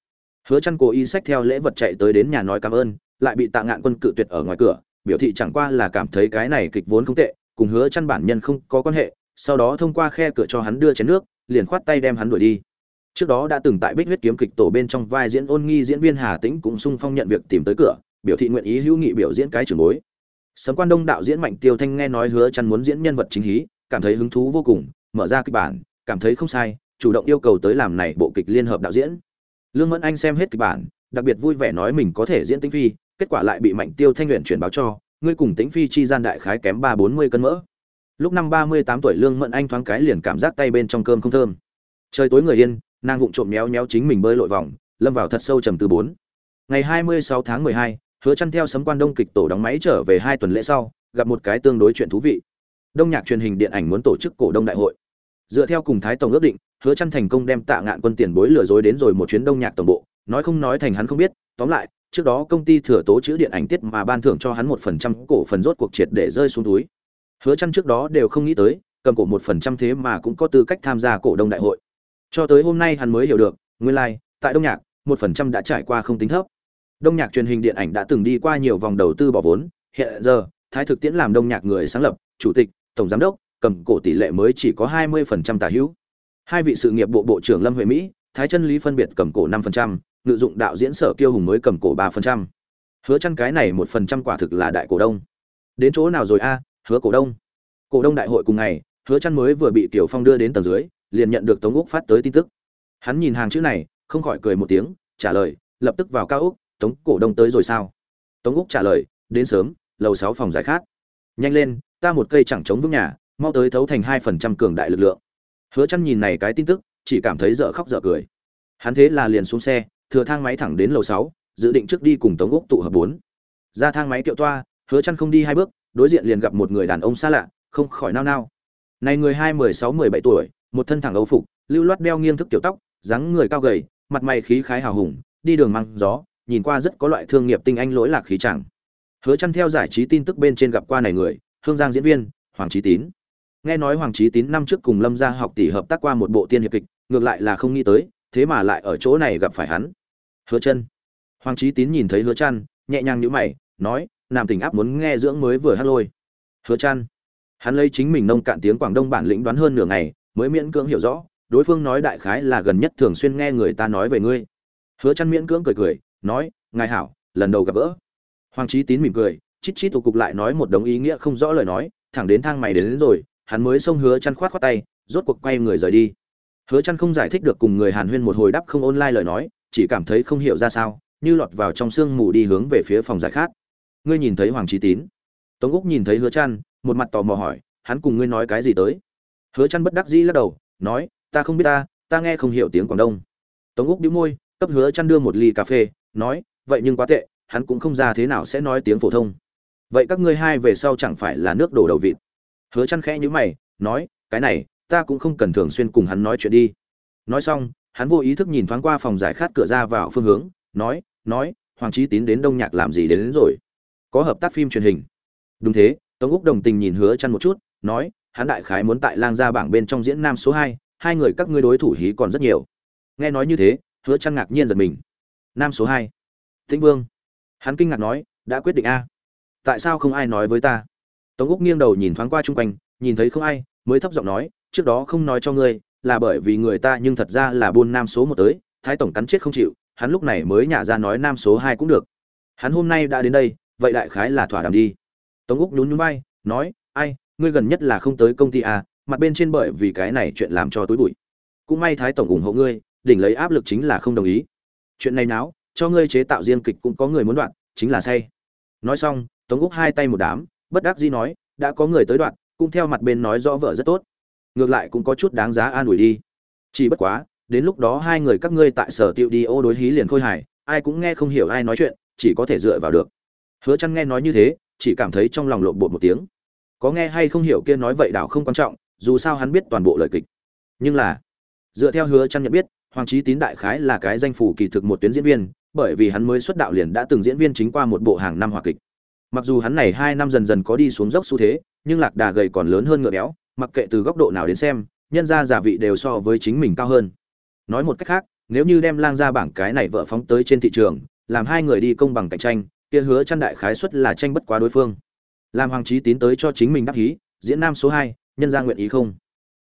Hứa Chân cố ý sách theo lễ vật chạy tới đến nhà nói cảm ơn, lại bị tạ ngạn quân cự tuyệt ở ngoài cửa, biểu thị chẳng qua là cảm thấy cái này kịch vốn không tệ, cùng hứa Chân bản nhân không có quan hệ, sau đó thông qua khe cửa cho hắn đưa chén nước, liền khoát tay đem hắn đuổi đi trước đó đã từng tại bích huyết kiếm kịch tổ bên trong vai diễn ôn nghi diễn viên hà tĩnh cũng sung phong nhận việc tìm tới cửa, biểu thị nguyện ý hữu nghị biểu diễn cái trưởng bối. Sấm quan đông đạo diễn mạnh tiêu thanh nghe nói hứa chăn muốn diễn nhân vật chính hí, cảm thấy hứng thú vô cùng, mở ra kịch bản, cảm thấy không sai, chủ động yêu cầu tới làm này bộ kịch liên hợp đạo diễn. Lương mẫn anh xem hết kịch bản, đặc biệt vui vẻ nói mình có thể diễn tĩnh phi, kết quả lại bị mạnh tiêu thanh luyện chuyển báo cho, ngươi cùng tĩnh phi chi gian đại khái kém ba bốn mươi cân mỡ. Lúc năm ba mươi tám tuổi, lương mẫn anh thoáng cái liền cảm giác tay bên trong cơm không thơm. Trời tối người yên nàng vụng trộm méo méo chính mình bơi lội vòng, lâm vào thật sâu trầm từ bốn. Ngày hai mươi sáu tháng mười hai, hứa chăn theo sấm quan đông kịch tổ đóng máy trở về hai tuần lễ sau, gặp một cái tương đối chuyện thú vị. Đông nhạc truyền hình điện ảnh muốn tổ chức cổ đông đại hội. Dựa theo cùng thái tổng ước định, hứa chăn thành công đem tạ ngạn quân tiền bối lừa dối đến rồi một chuyến đông nhạc tổng bộ, nói không nói thành hắn không biết. Tóm lại, trước đó công ty thừa tố chữ điện ảnh tiết mà ban thưởng cho hắn một phần trăm cổ phần rốt cuộc triệt để rơi xuống túi. Hứa chăn trước đó đều không nghĩ tới, cầm cổ một phần trăm thế mà cũng có tư cách tham gia cổ đông đại hội cho tới hôm nay hắn mới hiểu được nguyên lai、like, tại đông nhạc một phần trăm đã trải qua không tính thấp Đông Nhạc truyền hình điện ảnh đã từng đi qua nhiều vòng đầu tư bỏ vốn, hiện giờ, Thái Thực Tiễn làm Đông Nhạc người sáng lập, chủ tịch, tổng giám đốc, cầm cổ tỷ lệ mới chỉ có 20% tả hữu. Hai vị sự nghiệp bộ bộ trưởng Lâm Huệ Mỹ, Thái Chân Lý phân biệt cầm cổ năm phần trăm ngự dụng đạo diễn Sở Kiêu Hùng mới cầm cổ ba phần trăm Hứa chân cái này một phần trăm quả thực là đại cổ đông. Đến chỗ nào rồi a, Hứa cổ đông. Cổ đông đại hội cùng ngày, Hứa chân mới vừa bị Tiểu Phong đưa đến tầng dưới, liền nhận được Tống Úc phát tới tin tức. Hắn nhìn hàng chữ này, không khỏi cười một tiếng, trả lời, lập tức vào cao úc, tống cổ đông tới rồi sao? Tống úc trả lời đến sớm lầu sáu phòng giải khát. Nhanh lên ta một cây chẳng chống vững nhà mau tới thấu thành hai phần trăm cường đại lực lượng. Hứa chăn nhìn này cái tin tức chỉ cảm thấy dở khóc dở cười. Hắn thế là liền xuống xe thừa thang máy thẳng đến lầu sáu dự định trước đi cùng tống úc tụ hợp bốn. Ra thang máy kiệu toa hứa chăn không đi hai bước đối diện liền gặp một người đàn ông xa lạ không khỏi nao nao. Này người hai mười sáu mười bảy tuổi một thân thẳng âu phục, lưu loát đeo nghiêng thức tiểu tóc, dáng người cao gầy, mặt mày khí khái hào hùng, đi đường mang gió, nhìn qua rất có loại thương nghiệp tinh anh lỗi lạc khí chẳng. Hứa chăn theo giải trí tin tức bên trên gặp qua này người, hương giang diễn viên, hoàng trí tín. Nghe nói hoàng trí tín năm trước cùng lâm gia học tỷ hợp tác qua một bộ tiên hiệp kịch, ngược lại là không nghĩ tới, thế mà lại ở chỗ này gặp phải hắn. Hứa chân hoàng trí tín nhìn thấy hứa chăn nhẹ nhàng nhíu mày, nói, nam tỉnh áp muốn nghe dưỡng mới vừa hát lôi. Hứa chăn hắn lấy chính mình nông cạn tiếng quảng đông bản lĩnh đoán hơn nửa ngày mới miễn cưỡng hiểu rõ đối phương nói đại khái là gần nhất thường xuyên nghe người ta nói về ngươi. Hứa chăn miễn cưỡng cười cười nói ngài hảo lần đầu gặp gỡ. Hoàng trí tín mỉm cười chít chít tụ cục lại nói một đống ý nghĩa không rõ lời nói thẳng đến thang mày đến, đến rồi hắn mới xông hứa chăn khoát khoát tay rốt cuộc quay người rời đi. Hứa chăn không giải thích được cùng người hàn huyên một hồi đáp không ôn lai lời nói chỉ cảm thấy không hiểu ra sao như lọt vào trong sương mù đi hướng về phía phòng giải khát. Ngươi nhìn thấy hoàng trí tín? Tống úc nhìn thấy hứa chăn một mặt tò mò hỏi hắn cùng ngươi nói cái gì tới? Hứa chăn bất đắc dĩ lắc đầu nói ta không biết ta ta nghe không hiểu tiếng quảng đông. Tống úc bĩu môi cấp hứa chăn đưa một ly cà phê nói vậy nhưng quá tệ hắn cũng không ra thế nào sẽ nói tiếng phổ thông. Vậy các ngươi hai về sau chẳng phải là nước đổ đầu vịt? Hứa chăn khẽ nhíu mày nói cái này ta cũng không cần thường xuyên cùng hắn nói chuyện đi. Nói xong hắn vô ý thức nhìn thoáng qua phòng giải khát cửa ra vào phương hướng nói nói hoàng trí tín đến đông nhạc làm gì đến, đến rồi? Có hợp tác phim truyền hình. Đúng thế tống úc đồng tình nhìn hứa chăn một chút nói hắn đại khái muốn tại lang gia bảng bên trong diễn nam số 2, hai người các ngươi đối thủ hí còn rất nhiều. Nghe nói như thế hứa chăn ngạc nhiên giật mình. Nam số 2. tĩnh vương. Hắn kinh ngạc nói đã quyết định a. Tại sao không ai nói với ta? Tống úc nghiêng đầu nhìn thoáng qua chung quanh nhìn thấy không ai mới thấp giọng nói trước đó không nói cho ngươi là bởi vì người ta nhưng thật ra là buôn nam số một tới thái tổng cắn chết không chịu hắn lúc này mới nhả ra nói nam số hai cũng được. Hắn hôm nay đã đến đây vậy đại khái là thỏa đàm đi. Tống úc nhún nhún vai nói ngươi gần nhất là không tới công ty à, mặt bên trên bởi vì cái này chuyện làm cho túi bụi. Cũng may thái tổng ủng hộ ngươi đỉnh lấy áp lực chính là không đồng ý. Chuyện này náo cho ngươi chế tạo riêng kịch cũng có người muốn đoạn chính là say. Nói xong tống úc hai tay một đám bất đắc dĩ nói đã có người tới đoạn cũng theo mặt bên nói rõ vợ rất tốt. Ngược lại cũng có chút đáng giá an ủi đi. Chỉ bất quá đến lúc đó hai người các ngươi tại sở tiêu đi ô đối hí liền khôi hài ai cũng nghe không hiểu ai nói chuyện chỉ có thể dựa vào được. Hứa Chân nghe nói như thế chỉ cảm thấy trong lòng lộn bột một tiếng có nghe hay không hiểu kia nói vậy đảo không quan trọng, dù sao hắn biết toàn bộ lời kịch. Nhưng là, dựa theo hứa chăn nhận biết, hoàng trí tín đại khái là cái danh phủ kỳ thực một tuyến diễn viên, bởi vì hắn mới xuất đạo liền đã từng diễn viên chính qua một bộ hàng năm hòa kịch. Mặc dù hắn này hai năm dần dần có đi xuống dốc xu thế, nhưng lạc đà gầy còn lớn hơn ngựa béo, mặc kệ từ góc độ nào đến xem, nhân ra giả vị đều so với chính mình cao hơn. Nói một cách khác, nếu như đem lang ra bảng cái này vợ phóng tới trên thị trường, làm hai người đi công bằng cạnh tranh, kia hứa chăn đại khái suất là tranh bất quá đối phương làm hoàng trí tín tới cho chính mình đáp hí, diễn nam số hai, nhân ra nguyện ý không?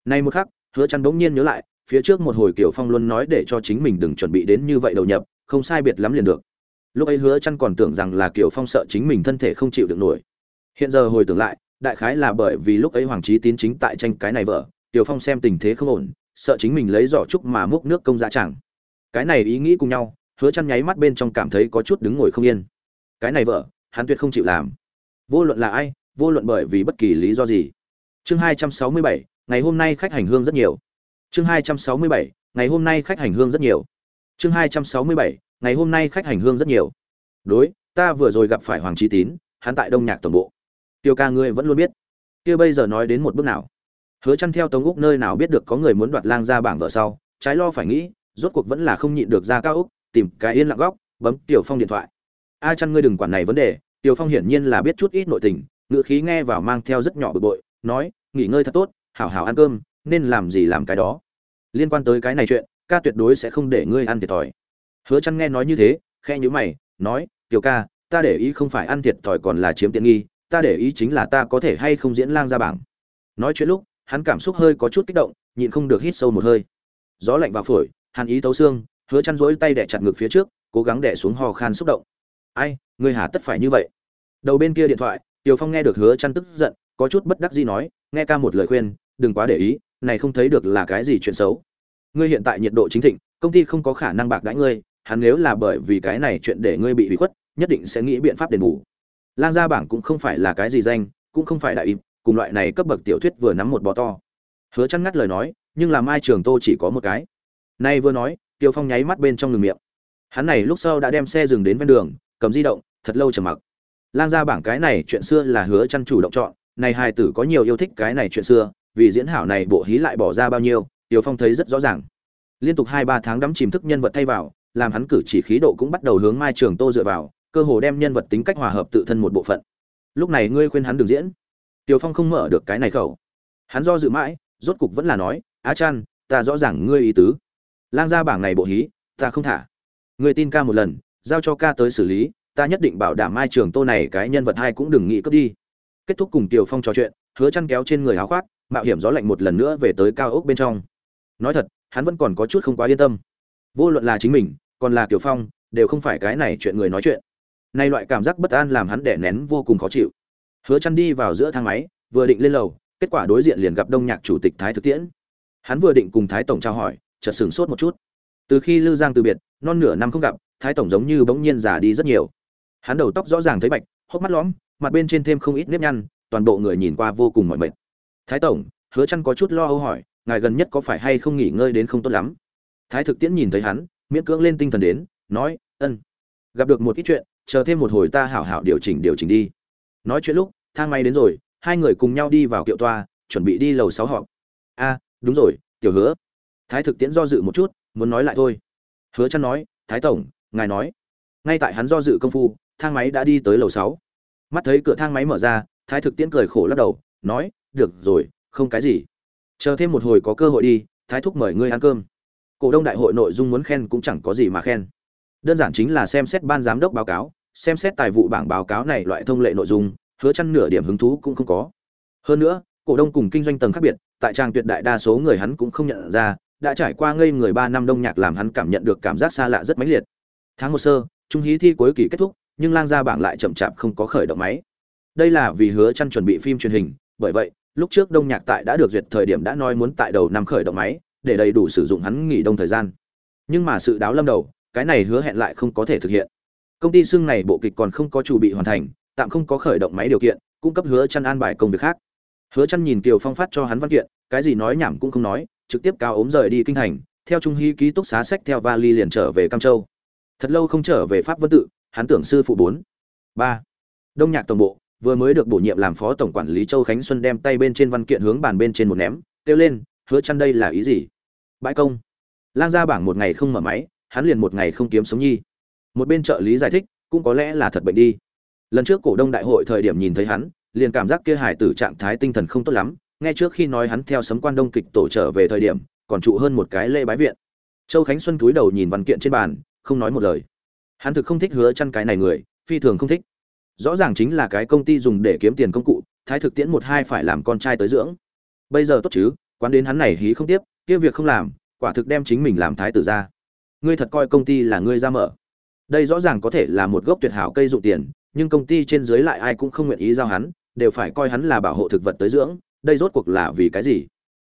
Nay một khắc, hứa chăn bỗng nhiên nhớ lại, phía trước một hồi kiểu phong luôn nói để cho chính mình đừng chuẩn bị đến như vậy đầu nhập, không sai biệt lắm liền được. Lúc ấy hứa chăn còn tưởng rằng là kiểu phong sợ chính mình thân thể không chịu được nổi. Hiện giờ hồi tưởng lại, đại khái là bởi vì lúc ấy hoàng trí tín chính tại tranh cái này vợ tiểu phong xem tình thế không ổn, sợ chính mình lấy giỏ trúc mà múc nước công dạ chẳng cái này ý nghĩ cùng nhau, hứa chăn nháy mắt bên trong cảm thấy có chút đứng ngồi không yên. Cái này vợ, hắn tuyệt không chịu làm vô luận là ai vô luận bởi vì bất kỳ lý do gì. Chương 267, ngày hôm nay khách hành hương rất nhiều. Chương 267, ngày hôm nay khách hành hương rất nhiều. Chương 267, ngày hôm nay khách hành hương rất nhiều. Đối ta vừa rồi gặp phải hoàng trí tín hắn tại đông nhạc tổng bộ. Tiêu ca ngươi vẫn luôn biết. Kia bây giờ nói đến một bước nào? Hứa chăn theo tống úc nơi nào biết được có người muốn đoạt lang ra bảng vợ sau trái lo phải nghĩ rốt cuộc vẫn là không nhịn được ra cao úc tìm cái yên lặng góc bấm tiểu phong điện thoại. A chăn ngươi đừng quản này vấn đề tiểu phong hiển nhiên là biết chút ít nội tình ngựa khí nghe vào mang theo rất nhỏ bực bội, nói, nghỉ ngơi thật tốt, hảo hảo ăn cơm, nên làm gì làm cái đó. Liên quan tới cái này chuyện, ca tuyệt đối sẽ không để ngươi ăn thiệt thòi. Hứa Chân nghe nói như thế, khẽ nhíu mày, nói, tiểu ca, ta để ý không phải ăn thiệt thòi còn là chiếm tiện nghi, ta để ý chính là ta có thể hay không diễn lang ra bảng. Nói chuyện lúc, hắn cảm xúc hơi có chút kích động, nhịn không được hít sâu một hơi. Gió lạnh vào phổi, hàn ý tấu xương, hứa Chân duỗi tay đè chặt ngực phía trước, cố gắng đè xuống ho khan xúc động. Ai ngươi hà tất phải như vậy đầu bên kia điện thoại tiều Phong nghe được Hứa chăn tức giận, có chút bất đắc dĩ nói, nghe ca một lời khuyên, đừng quá để ý, này không thấy được là cái gì chuyện xấu. Ngươi hiện tại nhiệt độ chính thịnh, công ty không có khả năng bạc đãi ngươi, hắn nếu là bởi vì cái này chuyện để ngươi bị hủy khuất, nhất định sẽ nghĩ biện pháp đền bù. Lang gia bảng cũng không phải là cái gì danh, cũng không phải đại im, cùng loại này cấp bậc tiểu thuyết vừa nắm một bò to. Hứa chăn ngắt lời nói, nhưng là Mai Trường Tô chỉ có một cái. Nay vừa nói, Tiêu Phong nháy mắt bên trong ngừng miệng. Hắn này lúc sau đã đem xe dừng đến ven đường, cầm di động, thật lâu trầm mặc. Lang gia bảng cái này chuyện xưa là hứa chăn chủ động chọn, này hài tử có nhiều yêu thích cái này chuyện xưa, vì diễn hảo này bộ hí lại bỏ ra bao nhiêu, tiểu phong thấy rất rõ ràng. Liên tục hai ba tháng đắm chìm thức nhân vật thay vào, làm hắn cử chỉ khí độ cũng bắt đầu hướng mai trường tô dựa vào, cơ hồ đem nhân vật tính cách hòa hợp tự thân một bộ phận. Lúc này ngươi khuyên hắn đừng diễn. Tiểu phong không mở được cái này khẩu. Hắn do dự mãi, rốt cục vẫn là nói, á chan, ta rõ ràng ngươi ý tứ. Lang gia bảng này bộ hí, ta không thả. Ngươi tin ca một lần, giao cho ca tới xử lý ta nhất định bảo đảm mai trường tô này cái nhân vật hai cũng đừng nghĩ cướp đi. Kết thúc cùng tiều phong trò chuyện, hứa chăn kéo trên người áo khoác, mạo hiểm gió lạnh một lần nữa về tới cao ốc bên trong. Nói thật, hắn vẫn còn có chút không quá yên tâm. Vô luận là chính mình, còn là Tiểu phong, đều không phải cái này chuyện người nói chuyện. Nay loại cảm giác bất an làm hắn đè nén vô cùng khó chịu. Hứa chăn đi vào giữa thang máy, vừa định lên lầu, kết quả đối diện liền gặp đông nhạc chủ tịch thái thực tiễn. Hắn vừa định cùng thái tổng trao hỏi, chợt sửng sốt một chút. Từ khi lư giang từ biệt, non nửa năm không gặp, thái tổng giống như bỗng nhiên già đi rất nhiều hắn đầu tóc rõ ràng thấy bạch, hốc mắt lõm, mặt bên trên thêm không ít nếp nhăn, toàn bộ người nhìn qua vô cùng mỏi mệt. Thái tổng, hứa chăn có chút lo âu hỏi, ngài gần nhất có phải hay không nghỉ ngơi đến không tốt lắm? Thái thực tiễn nhìn thấy hắn, miễn cưỡng lên tinh thần đến, nói, ân, gặp được một ít chuyện, chờ thêm một hồi ta hảo hảo điều chỉnh điều chỉnh đi. Nói chuyện lúc, thang máy đến rồi, hai người cùng nhau đi vào kiệu toa, chuẩn bị đi lầu sáu họp. A, đúng rồi, tiểu hứa. Thái thực tiễn do dự một chút, muốn nói lại thôi. Hứa chăn nói, thái tổng, ngài nói. Ngay tại hắn do dự công phu thang máy đã đi tới lầu sáu. Mắt thấy cửa thang máy mở ra, thái thực tiễn cười khổ lắc đầu, nói, được rồi, không cái gì. Chờ thêm một hồi có cơ hội đi, thái thúc mời ngươi ăn cơm. Cổ đông đại hội nội dung muốn khen cũng chẳng có gì mà khen. Đơn giản chính là xem xét ban giám đốc báo cáo, xem xét tài vụ bảng báo cáo này loại thông lệ nội dung, hứa chăn nửa điểm hứng thú cũng không có. Hơn nữa, cổ đông cùng kinh doanh tầng khác biệt, tại trang tuyệt đại đa số người hắn cũng không nhận ra, đã trải qua ngây người ba năm đông nhạc làm hắn cảm nhận được cảm giác xa lạ rất mãnh liệt. Tháng một sơ, trung hí thi cuối kỳ kết thúc nhưng lang gia bảng lại chậm chạp không có khởi động máy. Đây là vì hứa chăn chuẩn bị phim truyền hình, bởi vậy, lúc trước đông nhạc tại đã được duyệt thời điểm đã nói muốn tại đầu năm khởi động máy, để đầy đủ sử dụng hắn nghỉ đông thời gian. Nhưng mà sự đáo lâm đầu, cái này hứa hẹn lại không có thể thực hiện. Công ty xương này bộ kịch còn không có chủ bị hoàn thành, tạm không có khởi động máy điều kiện, cung cấp hứa chăn an bài công việc khác. Hứa chăn nhìn kiều phong phát cho hắn văn kiện, cái gì nói nhảm cũng không nói, trực tiếp cao ốm rời đi kinh thành, theo trung hy ký túc xá sách theo vali liền trở về cam châu. Thật lâu không trở về pháp vân tự hắn tưởng sư phụ bốn. Ba. Đông nhạc tổng bộ, vừa mới được bổ nhiệm làm phó tổng quản lý châu khánh xuân đem tay bên trên văn kiện hướng bàn bên trên một ném, kêu lên, hứa chăn đây là ý gì? Bãi công. Lang ra bảng một ngày không mở máy, hắn liền một ngày không kiếm sống nhi. Một bên trợ lý giải thích, cũng có lẽ là thật bệnh đi. Lần trước cổ đông đại hội thời điểm nhìn thấy hắn, liền cảm giác kia hải tử trạng thái tinh thần không tốt lắm, nghe trước khi nói hắn theo sấm quan đông kịch tổ trở về thời điểm, còn trụ hơn một cái lễ bái viện. Châu khánh xuân cúi đầu nhìn văn kiện trên bàn, không nói một lời hắn thực không thích hứa chăn cái này người, phi thường không thích. Rõ ràng chính là cái công ty dùng để kiếm tiền công cụ, thái thực tiễn một hai phải làm con trai tới dưỡng. Bây giờ tốt chứ, quán đến hắn này hí không tiếp, kia việc không làm, quả thực đem chính mình làm thái tử ra. Ngươi thật coi công ty là ngươi ra mở. Đây rõ ràng có thể là một gốc tuyệt hảo cây dụng tiền, nhưng công ty trên dưới lại ai cũng không nguyện ý giao hắn, đều phải coi hắn là bảo hộ thực vật tới dưỡng, đây rốt cuộc là vì cái gì?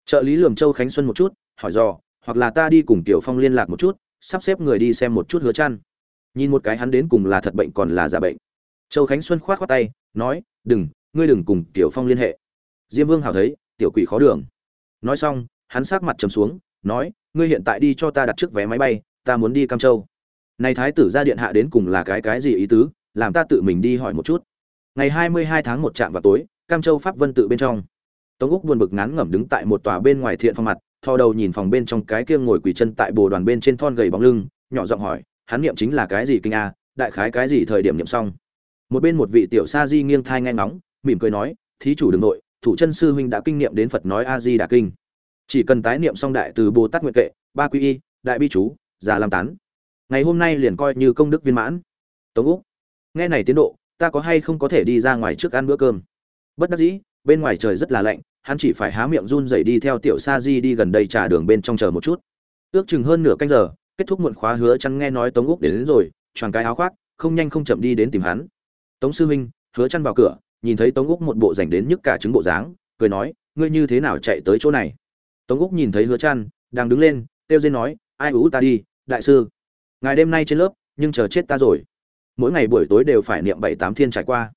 Trợ lý lường châu khánh xuân một chút, hỏi dò, hoặc là ta đi cùng tiểu phong liên lạc một chút, sắp xếp người đi xem một chút hứa chăn nhìn một cái hắn đến cùng là thật bệnh còn là giả bệnh. Châu khánh xuân khoát khoát tay, nói, đừng, ngươi đừng cùng tiểu phong liên hệ. Diêm vương hào thấy, tiểu quỷ khó đường. Nói xong, hắn sát mặt trầm xuống, nói, ngươi hiện tại đi cho ta đặt trước vé máy bay, ta muốn đi cam châu. Này thái tử ra điện hạ đến cùng là cái cái gì ý tứ, làm ta tự mình đi hỏi một chút. Ngày hai mươi hai tháng một trạm vào tối, cam châu pháp vân tự bên trong. Tống úc buồn bực ngán ngẩm đứng tại một tòa bên ngoài thiện phong mặt, thò đầu nhìn phòng bên trong cái kia ngồi quỳ chân tại bồ đoàn bên trên thon gầy bóng lưng, nhỏ giọng hỏi hắn niệm chính là cái gì kinh a, đại khái cái gì thời điểm niệm xong. Một bên một vị tiểu sa di nghiêng thai nghe ngóng, mỉm cười nói, thí chủ đừng nội, thủ chân sư huynh đã kinh niệm đến phật nói a di đà kinh. Chỉ cần tái niệm xong đại từ bồ tát nguyện kệ, ba quy y, đại bi chú, già làm tán. Ngày hôm nay liền coi như công đức viên mãn. Tống úc, nghe này tiến độ, ta có hay không có thể đi ra ngoài trước ăn bữa cơm? Bất đắc dĩ, bên ngoài trời rất là lạnh, hắn chỉ phải há miệng run rẩy đi theo tiểu sa di đi gần đây trà đường bên trong chờ một chút. Ước chừng hơn nửa canh giờ kết thúc muộn khóa hứa chăn nghe nói tống úc đến, đến rồi choàng cái áo khoác không nhanh không chậm đi đến tìm hắn. Tống sư huynh hứa chăn vào cửa nhìn thấy tống úc một bộ rảnh đến nhức cả trứng bộ dáng cười nói ngươi như thế nào chạy tới chỗ này? Tống úc nhìn thấy hứa chăn đang đứng lên tiêu dên nói ai ú ta đi đại sư. Ngài đêm nay trên lớp nhưng chờ chết ta rồi. Mỗi ngày buổi tối đều phải niệm bảy tám thiên trải qua.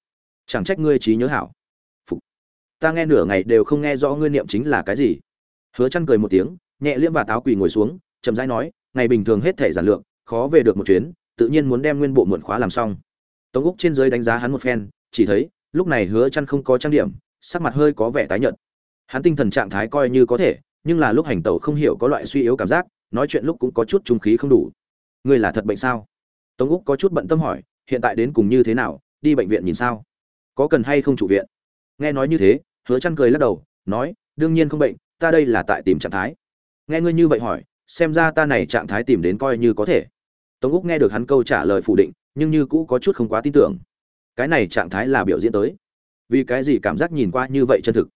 Chẳng trách ngươi trí nhớ hảo. Phục. ta nghe nửa ngày đều không nghe rõ ngươi niệm chính là cái gì. Hứa chăn cười một tiếng nhẹ liễm và táo quỳ ngồi xuống chậm rãi nói ngày bình thường hết thể giản lượng khó về được một chuyến, tự nhiên muốn đem nguyên bộ muộn khóa làm xong. Tống úc trên dưới đánh giá hắn một phen, chỉ thấy, lúc này hứa chăn không có trang điểm, sắc mặt hơi có vẻ tái nhợt. Hắn tinh thần trạng thái coi như có thể, nhưng là lúc hành tẩu không hiểu có loại suy yếu cảm giác, nói chuyện lúc cũng có chút trung khí không đủ. Ngươi là thật bệnh sao? Tống úc có chút bận tâm hỏi, hiện tại đến cùng như thế nào, đi bệnh viện nhìn sao? Có cần hay không trụ viện? Nghe nói như thế, hứa chăn cười lắc đầu, nói, đương nhiên không bệnh, ta đây là tại tìm trạng thái. Nghe ngươi như vậy hỏi xem ra ta này trạng thái tìm đến coi như có thể. Tống úc nghe được hắn câu trả lời phủ định, nhưng như cũ có chút không quá tin tưởng. Cái này trạng thái là biểu diễn tới. Vì cái gì cảm giác nhìn qua như vậy chân thực?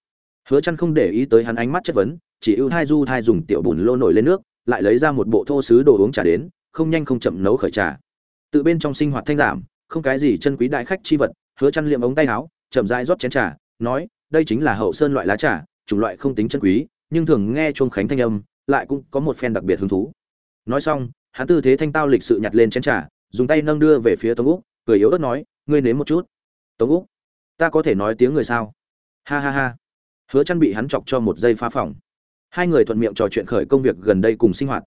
Hứa chăn không để ý tới hắn ánh mắt chất vấn, chỉ ưu thai du thai dùng tiểu bùn lô nổi lên nước, lại lấy ra một bộ thô sứ đồ uống trà đến, không nhanh không chậm nấu khởi trà. Tự bên trong sinh hoạt thanh giảm, không cái gì chân quý đại khách chi vật, hứa chăn liệm ống tay áo, chậm rãi rót chén trà, nói, đây chính là hậu sơn loại lá trà, chủng loại không tính chân quý, nhưng thường nghe chuông khánh thanh âm lại cũng có một phen đặc biệt hứng thú. Nói xong, hắn tư thế thanh tao lịch sự nhặt lên chén trà, dùng tay nâng đưa về phía tống úc, cười yếu ớt nói, ngươi nếm một chút. Tống úc, ta có thể nói tiếng người sao? Ha ha ha. Hứa chăn bị hắn chọc cho một giây phá phòng. Hai người thuận miệng trò chuyện khởi công việc gần đây cùng sinh hoạt.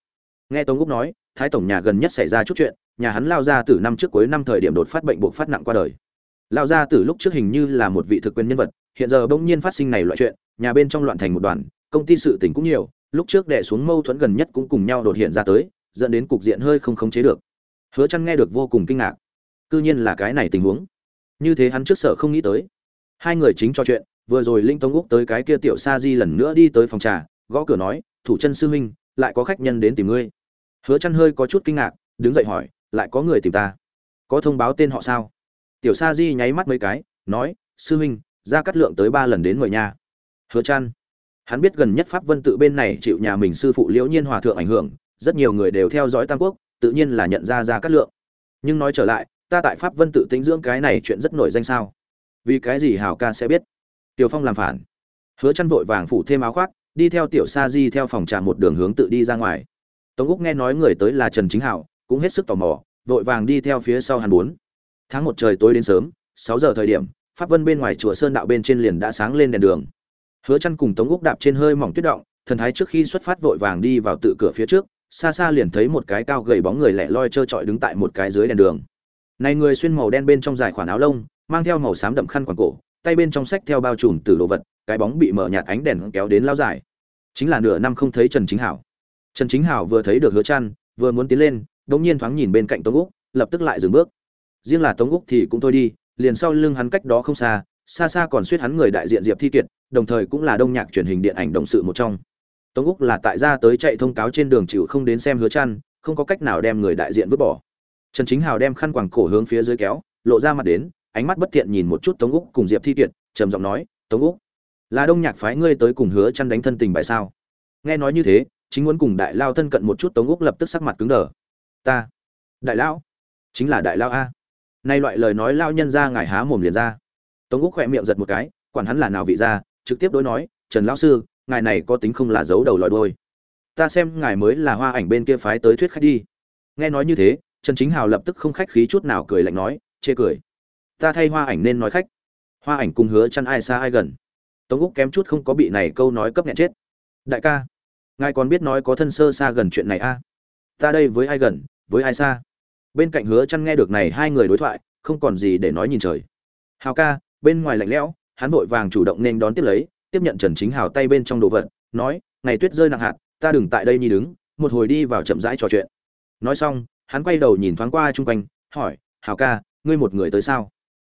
Nghe tống úc nói, thái tổng nhà gần nhất xảy ra chút chuyện, nhà hắn lao ra từ năm trước cuối năm thời điểm đột phát bệnh buộc phát nặng qua đời. Lao ra từ lúc trước hình như là một vị thực quyền nhân vật, hiện giờ bỗng nhiên phát sinh này loại chuyện, nhà bên trong loạn thành một đoàn, công ty sự tình cũng nhiều lúc trước đè xuống mâu thuẫn gần nhất cũng cùng nhau đột hiện ra tới, dẫn đến cục diện hơi không khống chế được. Hứa chăn nghe được vô cùng kinh ngạc. Cư nhiên là cái này tình huống. Như thế hắn trước sợ không nghĩ tới. Hai người chính trò chuyện, vừa rồi linh Tông úc tới cái kia tiểu sa di lần nữa đi tới phòng trà, gõ cửa nói, thủ chân sư huynh, lại có khách nhân đến tìm ngươi. Hứa chăn hơi có chút kinh ngạc, đứng dậy hỏi, lại có người tìm ta? Có thông báo tên họ sao? Tiểu sa di nháy mắt mấy cái, nói, sư huynh, ra cắt lượng tới ba lần đến mời nhà. hứa chăn hắn biết gần nhất pháp vân tự bên này chịu nhà mình sư phụ liễu nhiên hòa thượng ảnh hưởng, rất nhiều người đều theo dõi tam quốc, tự nhiên là nhận ra ra cát lượng. Nhưng nói trở lại, ta tại pháp vân tự tính dưỡng cái này chuyện rất nổi danh sao? Vì cái gì hào ca sẽ biết? Tiểu phong làm phản. Hứa chăn vội vàng phủ thêm áo khoác, đi theo tiểu sa di theo phòng trà một đường hướng tự đi ra ngoài. Tống úc nghe nói người tới là trần chính hảo, cũng hết sức tò mò, vội vàng đi theo phía sau hắn bốn. Tháng một trời tối đến sớm, sáu giờ thời điểm, pháp vân bên ngoài chùa sơn đạo bên trên liền đã sáng lên đèn đường hứa chăn cùng tống úc đạp trên hơi mỏng tuyết động, thần thái trước khi xuất phát vội vàng đi vào tự cửa phía trước, xa xa liền thấy một cái cao gầy bóng người lẻ loi trơ trọi đứng tại một cái dưới đèn đường. Này người xuyên màu đen bên trong dài khoản áo lông, mang theo màu xám đậm khăn quàng cổ, tay bên trong sách theo bao trùm từ đồ vật, cái bóng bị mở nhạt ánh đèn kéo đến lao dài. Chính là nửa năm không thấy trần chính hảo. Trần chính hảo vừa thấy được hứa chăn vừa muốn tiến lên đống nhiên thoáng nhìn bên cạnh tống úc, lập tức lại dừng bước. Riêng là tống úc thì cũng thôi đi, liền sau lưng hắn cách đó không xa xa xa còn suýt hắn người đại diện diệp thi kiệt đồng thời cũng là đông nhạc truyền hình điện ảnh đồng sự một trong. Tống úc là tại gia tới chạy thông cáo trên đường chịu không đến xem hứa chăn, không có cách nào đem người đại diện vứt bỏ. Trần chính hào đem khăn quàng cổ hướng phía dưới kéo, lộ ra mặt đến, ánh mắt bất thiện nhìn một chút tống úc cùng diệp thi kiệt, trầm giọng nói, tống úc, là đông nhạc phái ngươi tới cùng hứa chăn đánh thân tình bài sao? Nghe nói như thế, chính muốn cùng đại lao thân cận một chút tống úc lập tức sắc mặt cứng đờ. Ta, đại lão chính là đại lao a? Nay loại lời nói lao nhân ra ngài há mồm liền ra. Tống úc khỏe miệng giật một cái, quản hắn là nào vị ra trực tiếp đối nói, trần lão sư, ngài này có tính không là giấu đầu lòi đôi ta xem ngài mới là hoa ảnh bên kia phái tới thuyết khách đi. Nghe nói như thế, trần chính hào lập tức không khách khí chút nào cười lạnh nói, chê cười. Ta thay hoa ảnh nên nói khách. Hoa ảnh cùng hứa chăn ai xa ai gần. Tống úc kém chút không có bị này câu nói cấp nhẹ chết. Đại ca, ngài còn biết nói có thân sơ xa gần chuyện này a à? ta đây với ai gần, với ai xa? Bên cạnh hứa chăn nghe được này hai người đối thoại, không còn gì để nói nhìn trời. Hào ca, bên ngoài lạnh lẽo hắn vội vàng chủ động nên đón tiếp lấy, tiếp nhận trần chính hào tay bên trong đồ vật, nói, ngày tuyết rơi nặng hạt, ta đừng tại đây nhi đứng, một hồi đi vào chậm rãi trò chuyện. Nói xong, hắn quay đầu nhìn thoáng qua chung quanh, hỏi, hào ca, ngươi một người tới sao?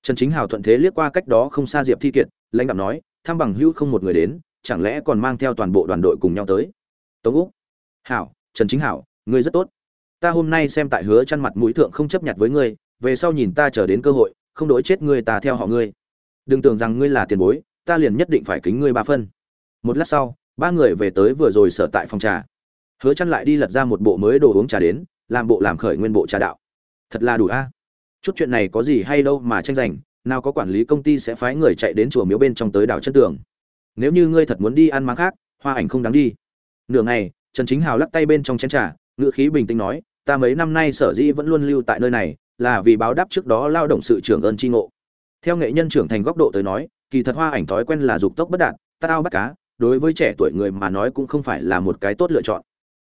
Trần chính hào thuận thế liếc qua cách đó không xa diệp thi kiệt, lãnh đạm nói thăm bằng hữu không một người đến, chẳng lẽ còn mang theo toàn bộ đoàn đội cùng nhau tới? Tống úc. Hảo, trần chính hảo ngươi rất tốt. Ta hôm nay xem tại hứa chăn mặt mũi thượng không chấp nhận với ngươi, về sau nhìn ta chờ đến cơ hội, không đối chết ngươi ta theo họ ngươi đừng tưởng rằng ngươi là tiền bối, ta liền nhất định phải kính ngươi ba phân. Một lát sau, ba người về tới vừa rồi sở tại phòng trà. Hứa chăn lại đi lật ra một bộ mới đồ uống trà đến, làm bộ làm khởi nguyên bộ trà đạo. Thật là đủ a. Chút chuyện này có gì hay đâu mà tranh giành, nào có quản lý công ty sẽ phái người chạy đến chùa miếu bên trong tới đảo chân tường. Nếu như ngươi thật muốn đi ăn máng khác, hoa ảnh không đáng đi. Nửa ngày, trần chính hào lắc tay bên trong chén trà ngựa khí bình tĩnh nói, ta mấy năm nay sở dĩ vẫn luôn lưu tại nơi này, là vì báo đáp trước đó lao động sự trưởng ơn tri ngộ theo nghệ nhân trưởng thành góc độ tới nói, kỳ thật hoa ảnh thói quen là dục tốc bất đạt tát ao bắt cá, đối với trẻ tuổi người mà nói cũng không phải là một cái tốt lựa chọn.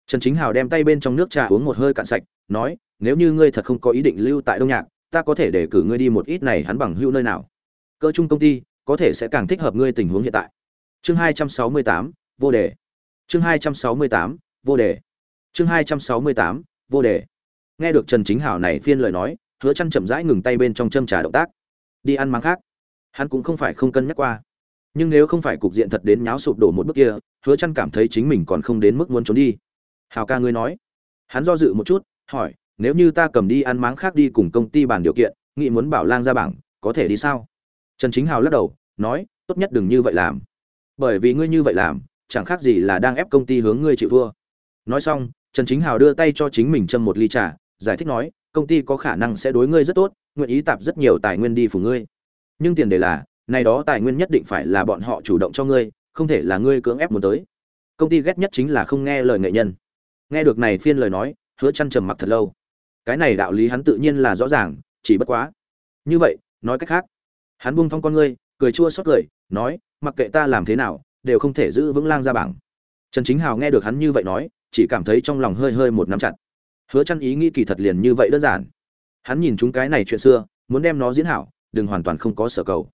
Trần chính hào đem tay bên trong nước trà uống một hơi cạn sạch, nói, nếu như ngươi thật không có ý định lưu tại đông nhạc, ta có thể để cử ngươi đi một ít này hắn bằng hữu nơi nào. Cơ Chung công ty, có thể sẽ càng thích hợp ngươi tình huống hiện tại. Chương hai trăm sáu mươi tám, vô đề. Chương hai trăm sáu mươi tám, vô đề. Chương hai trăm sáu mươi tám, vô đề. Nghe được trần chính hảo này phiên lời nói, hứa chăn chậm rãi ngừng tay bên trong châm trà động tác đi ăn máng khác. Hắn cũng không phải không cân nhắc qua. Nhưng nếu không phải cục diện thật đến nháo sụp đổ một bước kia, hứa chăn cảm thấy chính mình còn không đến mức muốn trốn đi. Hào ca ngươi nói. Hắn do dự một chút, hỏi, nếu như ta cầm đi ăn máng khác đi cùng công ty bàn điều kiện, nghĩ muốn bảo lang ra bảng, có thể đi sao? Trần chính hào lắc đầu, nói, tốt nhất đừng như vậy làm. Bởi vì ngươi như vậy làm, chẳng khác gì là đang ép công ty hướng ngươi chịu thua. Nói xong, trần chính hào đưa tay cho chính mình châm một ly trà, giải thích nói, công ty có khả năng sẽ đối ngươi rất tốt nguyện ý tạp rất nhiều tài nguyên đi phủ ngươi. Nhưng tiền đề là, này đó tài nguyên nhất định phải là bọn họ chủ động cho ngươi, không thể là ngươi cưỡng ép muốn tới. Công ty ghét nhất chính là không nghe lời nghệ nhân. Nghe được này phiên lời nói, hứa chăn trầm mặc thật lâu. Cái này đạo lý hắn tự nhiên là rõ ràng, chỉ bất quá. Như vậy, nói cách khác. Hắn buông thong con ngươi, cười chua xót cười, nói, mặc kệ ta làm thế nào, đều không thể giữ vững lang ra bảng. Trần chính hào nghe được hắn như vậy nói, chỉ cảm thấy trong lòng hơi hơi một nắm chặt. Hứa chăn ý nghĩ kỳ thật liền như vậy đơn giản hắn nhìn chúng cái này chuyện xưa, muốn đem nó diễn hảo, đừng hoàn toàn không có sở cầu.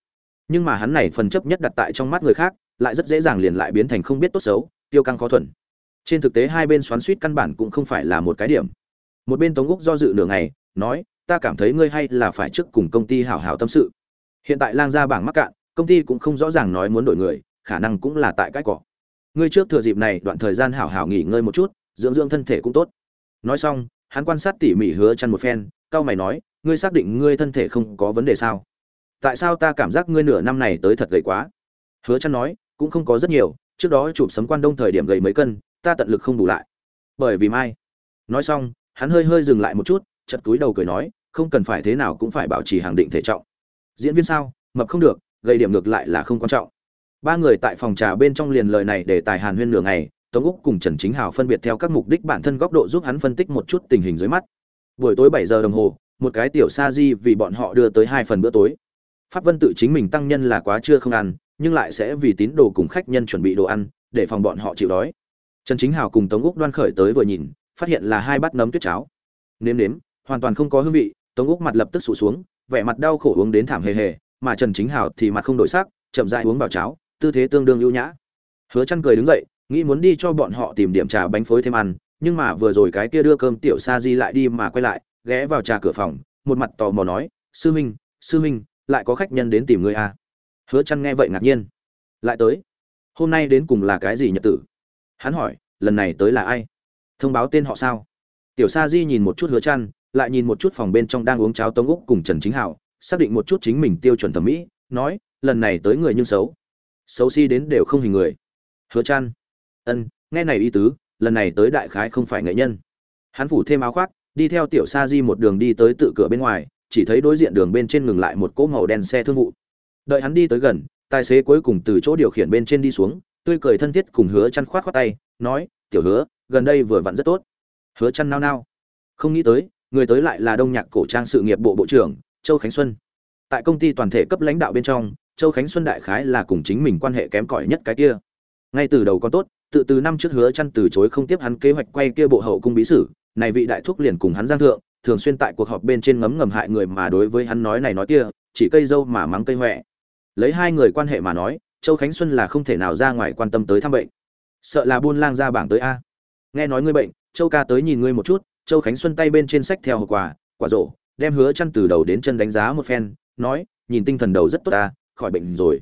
Nhưng mà hắn này phần chấp nhất đặt tại trong mắt người khác, lại rất dễ dàng liền lại biến thành không biết tốt xấu, tiêu căng khó thuần. Trên thực tế hai bên xoắn suýt căn bản cũng không phải là một cái điểm. Một bên tống úc do dự nửa ngày, nói, ta cảm thấy ngươi hay là phải trước cùng công ty hảo hảo tâm sự. Hiện tại lang gia bảng mắc cạn, công ty cũng không rõ ràng nói muốn đổi người, khả năng cũng là tại cái cỏ. Ngươi trước thừa dịp này đoạn thời gian hảo hảo nghỉ ngơi một chút, dưỡng dưỡng thân thể cũng tốt. Nói xong hắn quan sát tỉ mỉ hứa chăn một phen cao mày nói, ngươi xác định ngươi thân thể không có vấn đề sao? Tại sao ta cảm giác ngươi nửa năm này tới thật gầy quá? Hứa chăn nói, cũng không có rất nhiều, trước đó chụp sấm quan đông thời điểm gầy mấy cân, ta tận lực không bù lại. Bởi vì mai. Nói xong, hắn hơi hơi dừng lại một chút chật túi đầu cười nói, không cần phải thế nào cũng phải bảo trì hàng định thể trọng. Diễn viên sao? Mập không được, gầy điểm ngược lại là không quan trọng. Ba người tại phòng trà bên trong liền lời này để tài hàn huyên nửa ngày tống úc cùng trần chính hào phân biệt theo các mục đích bản thân góc độ giúp hắn phân tích một chút tình hình dưới mắt. Buổi tối bảy giờ đồng hồ, một cái tiểu sa di vì bọn họ đưa tới hai phần bữa tối. Pháp vân tự chính mình tăng nhân là quá chưa không ăn, nhưng lại sẽ vì tín đồ cùng khách nhân chuẩn bị đồ ăn, để phòng bọn họ chịu đói. Trần chính hào cùng tống úc đoan khởi tới vừa nhìn, phát hiện là hai bát nấm tuyết cháo. Nếm nếm, hoàn toàn không có hương vị, tống úc mặt lập tức sụt xuống, vẻ mặt đau khổ uống đến thảm hề hề, mà trần chính hào thì mặt không đổi sắc, chậm rãi uống vào cháo, tư thế tương đương ưu nhã. Hứa chăn cười đứng dậy nghĩ muốn đi cho bọn họ tìm điểm trà bánh phối thêm ăn, nhưng mà vừa rồi cái kia đưa cơm tiểu sa di lại đi mà quay lại, ghé vào trà cửa phòng, một mặt tò mò nói, sư minh sư minh, lại có khách nhân đến tìm ngươi à? Hứa chăn nghe vậy ngạc nhiên. Lại tới? Hôm nay đến cùng là cái gì nhật tử? Hắn hỏi, lần này tới là ai? Thông báo tên họ sao? Tiểu sa di nhìn một chút hứa chăn lại nhìn một chút phòng bên trong đang uống cháo tống úc cùng trần chính hảo, xác định một chút chính mình tiêu chuẩn thẩm mỹ, nói, lần này tới người nhưng xấu. Xấu si đến đều không hình người. Hứa chăn ân, nghe này y tứ, lần này tới đại khái không phải nghệ nhân. Hắn phủ thêm áo khoác, đi theo tiểu sa di một đường đi tới tự cửa bên ngoài, chỉ thấy đối diện đường bên trên ngừng lại một cỗ màu đen xe thương vụ. Đợi hắn đi tới gần, tài xế cuối cùng từ chỗ điều khiển bên trên đi xuống, tươi cười thân thiết cùng hứa chăn khoát khoát tay, nói, tiểu hứa, gần đây vừa vặn rất tốt. Hứa chăn nao nao. Không nghĩ tới, người tới lại là đông nhạc cổ trang sự nghiệp bộ bộ trưởng, châu khánh xuân. Tại công ty toàn thể cấp lãnh đạo bên trong, châu khánh xuân đại khái là cùng chính mình quan hệ kém cỏi nhất cái kia. Ngay từ đầu có tốt tự từ năm trước hứa chăn từ chối không tiếp hắn kế hoạch quay kia bộ hậu cung bí sử, này vị đại thúc liền cùng hắn giang thượng, thường xuyên tại cuộc họp bên trên ngấm ngầm hại người mà đối với hắn nói này nói kia, chỉ cây dâu mà mắng cây hoẹ. lấy hai người quan hệ mà nói, châu khánh xuân là không thể nào ra ngoài quan tâm tới thăm bệnh. Sợ là buôn lang ra bảng tới a. Nghe nói ngươi bệnh, châu ca tới nhìn ngươi một chút, châu khánh xuân tay bên trên sách theo hộp quà, quả rổ, đem hứa chăn từ đầu đến chân đánh giá một phen, nói, nhìn tinh thần đầu rất tốt ta, khỏi bệnh rồi.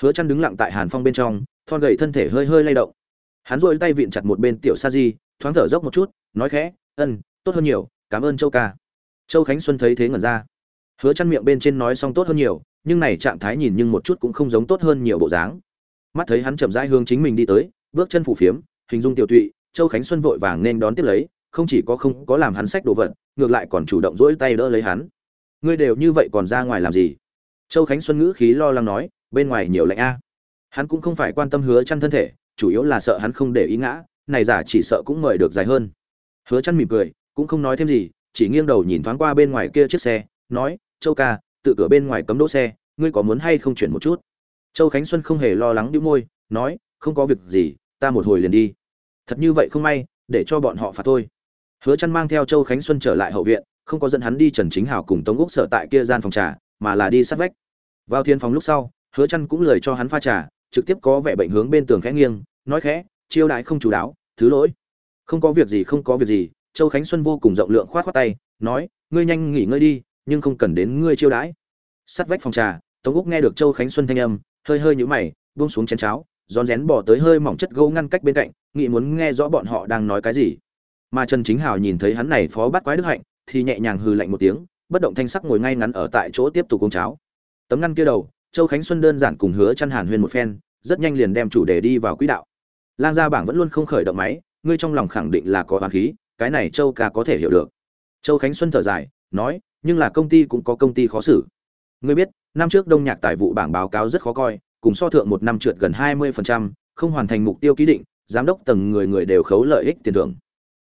Hứa chăn đứng lặng tại hàn phong bên trong, thon gầy thân thể hơi hơi lay động hắn duỗi tay vịn chặt một bên tiểu sa di, thoáng thở dốc một chút, nói khẽ, ân, tốt hơn nhiều, cảm ơn châu ca. Châu khánh xuân thấy thế ngẩn ra. Hứa chăn miệng bên trên nói xong tốt hơn nhiều, nhưng này trạng thái nhìn nhưng một chút cũng không giống tốt hơn nhiều bộ dáng. Mắt thấy hắn chậm rãi hướng chính mình đi tới, bước chân phủ phiếm, hình dung tiểu tụy, châu khánh xuân vội vàng nên đón tiếp lấy, không chỉ có không có làm hắn sách đồ vật, ngược lại còn chủ động duỗi tay đỡ lấy hắn. Ngươi đều như vậy còn ra ngoài làm gì? Châu khánh xuân ngữ khí lo lắng nói, bên ngoài nhiều lạnh a. Hắn cũng không phải quan tâm hứa chăn thân thể chủ yếu là sợ hắn không để ý ngã, này giả chỉ sợ cũng mời được dài hơn. Hứa chăn mỉm cười, cũng không nói thêm gì, chỉ nghiêng đầu nhìn thoáng qua bên ngoài kia chiếc xe, nói, châu ca, tự cửa bên ngoài cấm đỗ xe, ngươi có muốn hay không chuyển một chút? Châu khánh xuân không hề lo lắng đĩu môi, nói, không có việc gì, ta một hồi liền đi. Thật như vậy không may, để cho bọn họ phạt thôi. Hứa chăn mang theo châu khánh xuân trở lại hậu viện, không có dẫn hắn đi trần chính hào cùng tống úc sở tại kia gian phòng trà, mà là đi sát vách. Vào thiên phòng lúc sau, hứa chăn cũng lời cho hắn pha trà trực tiếp có vẻ bệnh hướng bên tường khẽ nghiêng, nói khẽ chiêu đại không chủ đáo thứ lỗi. Không có việc gì, không có việc gì. Châu khánh xuân vô cùng rộng lượng khoát khoát tay, nói, ngươi nhanh nghỉ ngơi đi, nhưng không cần đến ngươi chiêu đãi. Sát vách phòng trà, tống úc nghe được châu khánh xuân thanh âm, hơi hơi nhũ mày, buông xuống chén cháo, rón rén bỏ tới hơi mỏng chất gỗ ngăn cách bên cạnh, nghĩ muốn nghe rõ bọn họ đang nói cái gì. Mà trần chính hào nhìn thấy hắn này phó bắt quái đức hạnh, thì nhẹ nhàng hừ lạnh một tiếng, bất động thanh sắc ngồi ngay ngắn ở tại chỗ tiếp tục uống cháo. Tấm ngăn kia đầu châu khánh xuân đơn giản cùng hứa chăn hàn huyên một phen rất nhanh liền đem chủ đề đi vào quỹ đạo. Lang gia bảng vẫn luôn không khởi động máy ngươi trong lòng khẳng định là có oán khí cái này châu ca có thể hiểu được. Châu khánh xuân thở dài nói nhưng là công ty cũng có công ty khó xử. Ngươi biết năm trước đông nhạc tài vụ bảng báo cáo rất khó coi cùng so thượng một năm trượt gần 20%, không hoàn thành mục tiêu ký định giám đốc tầng người người đều khấu lợi ích tiền thưởng.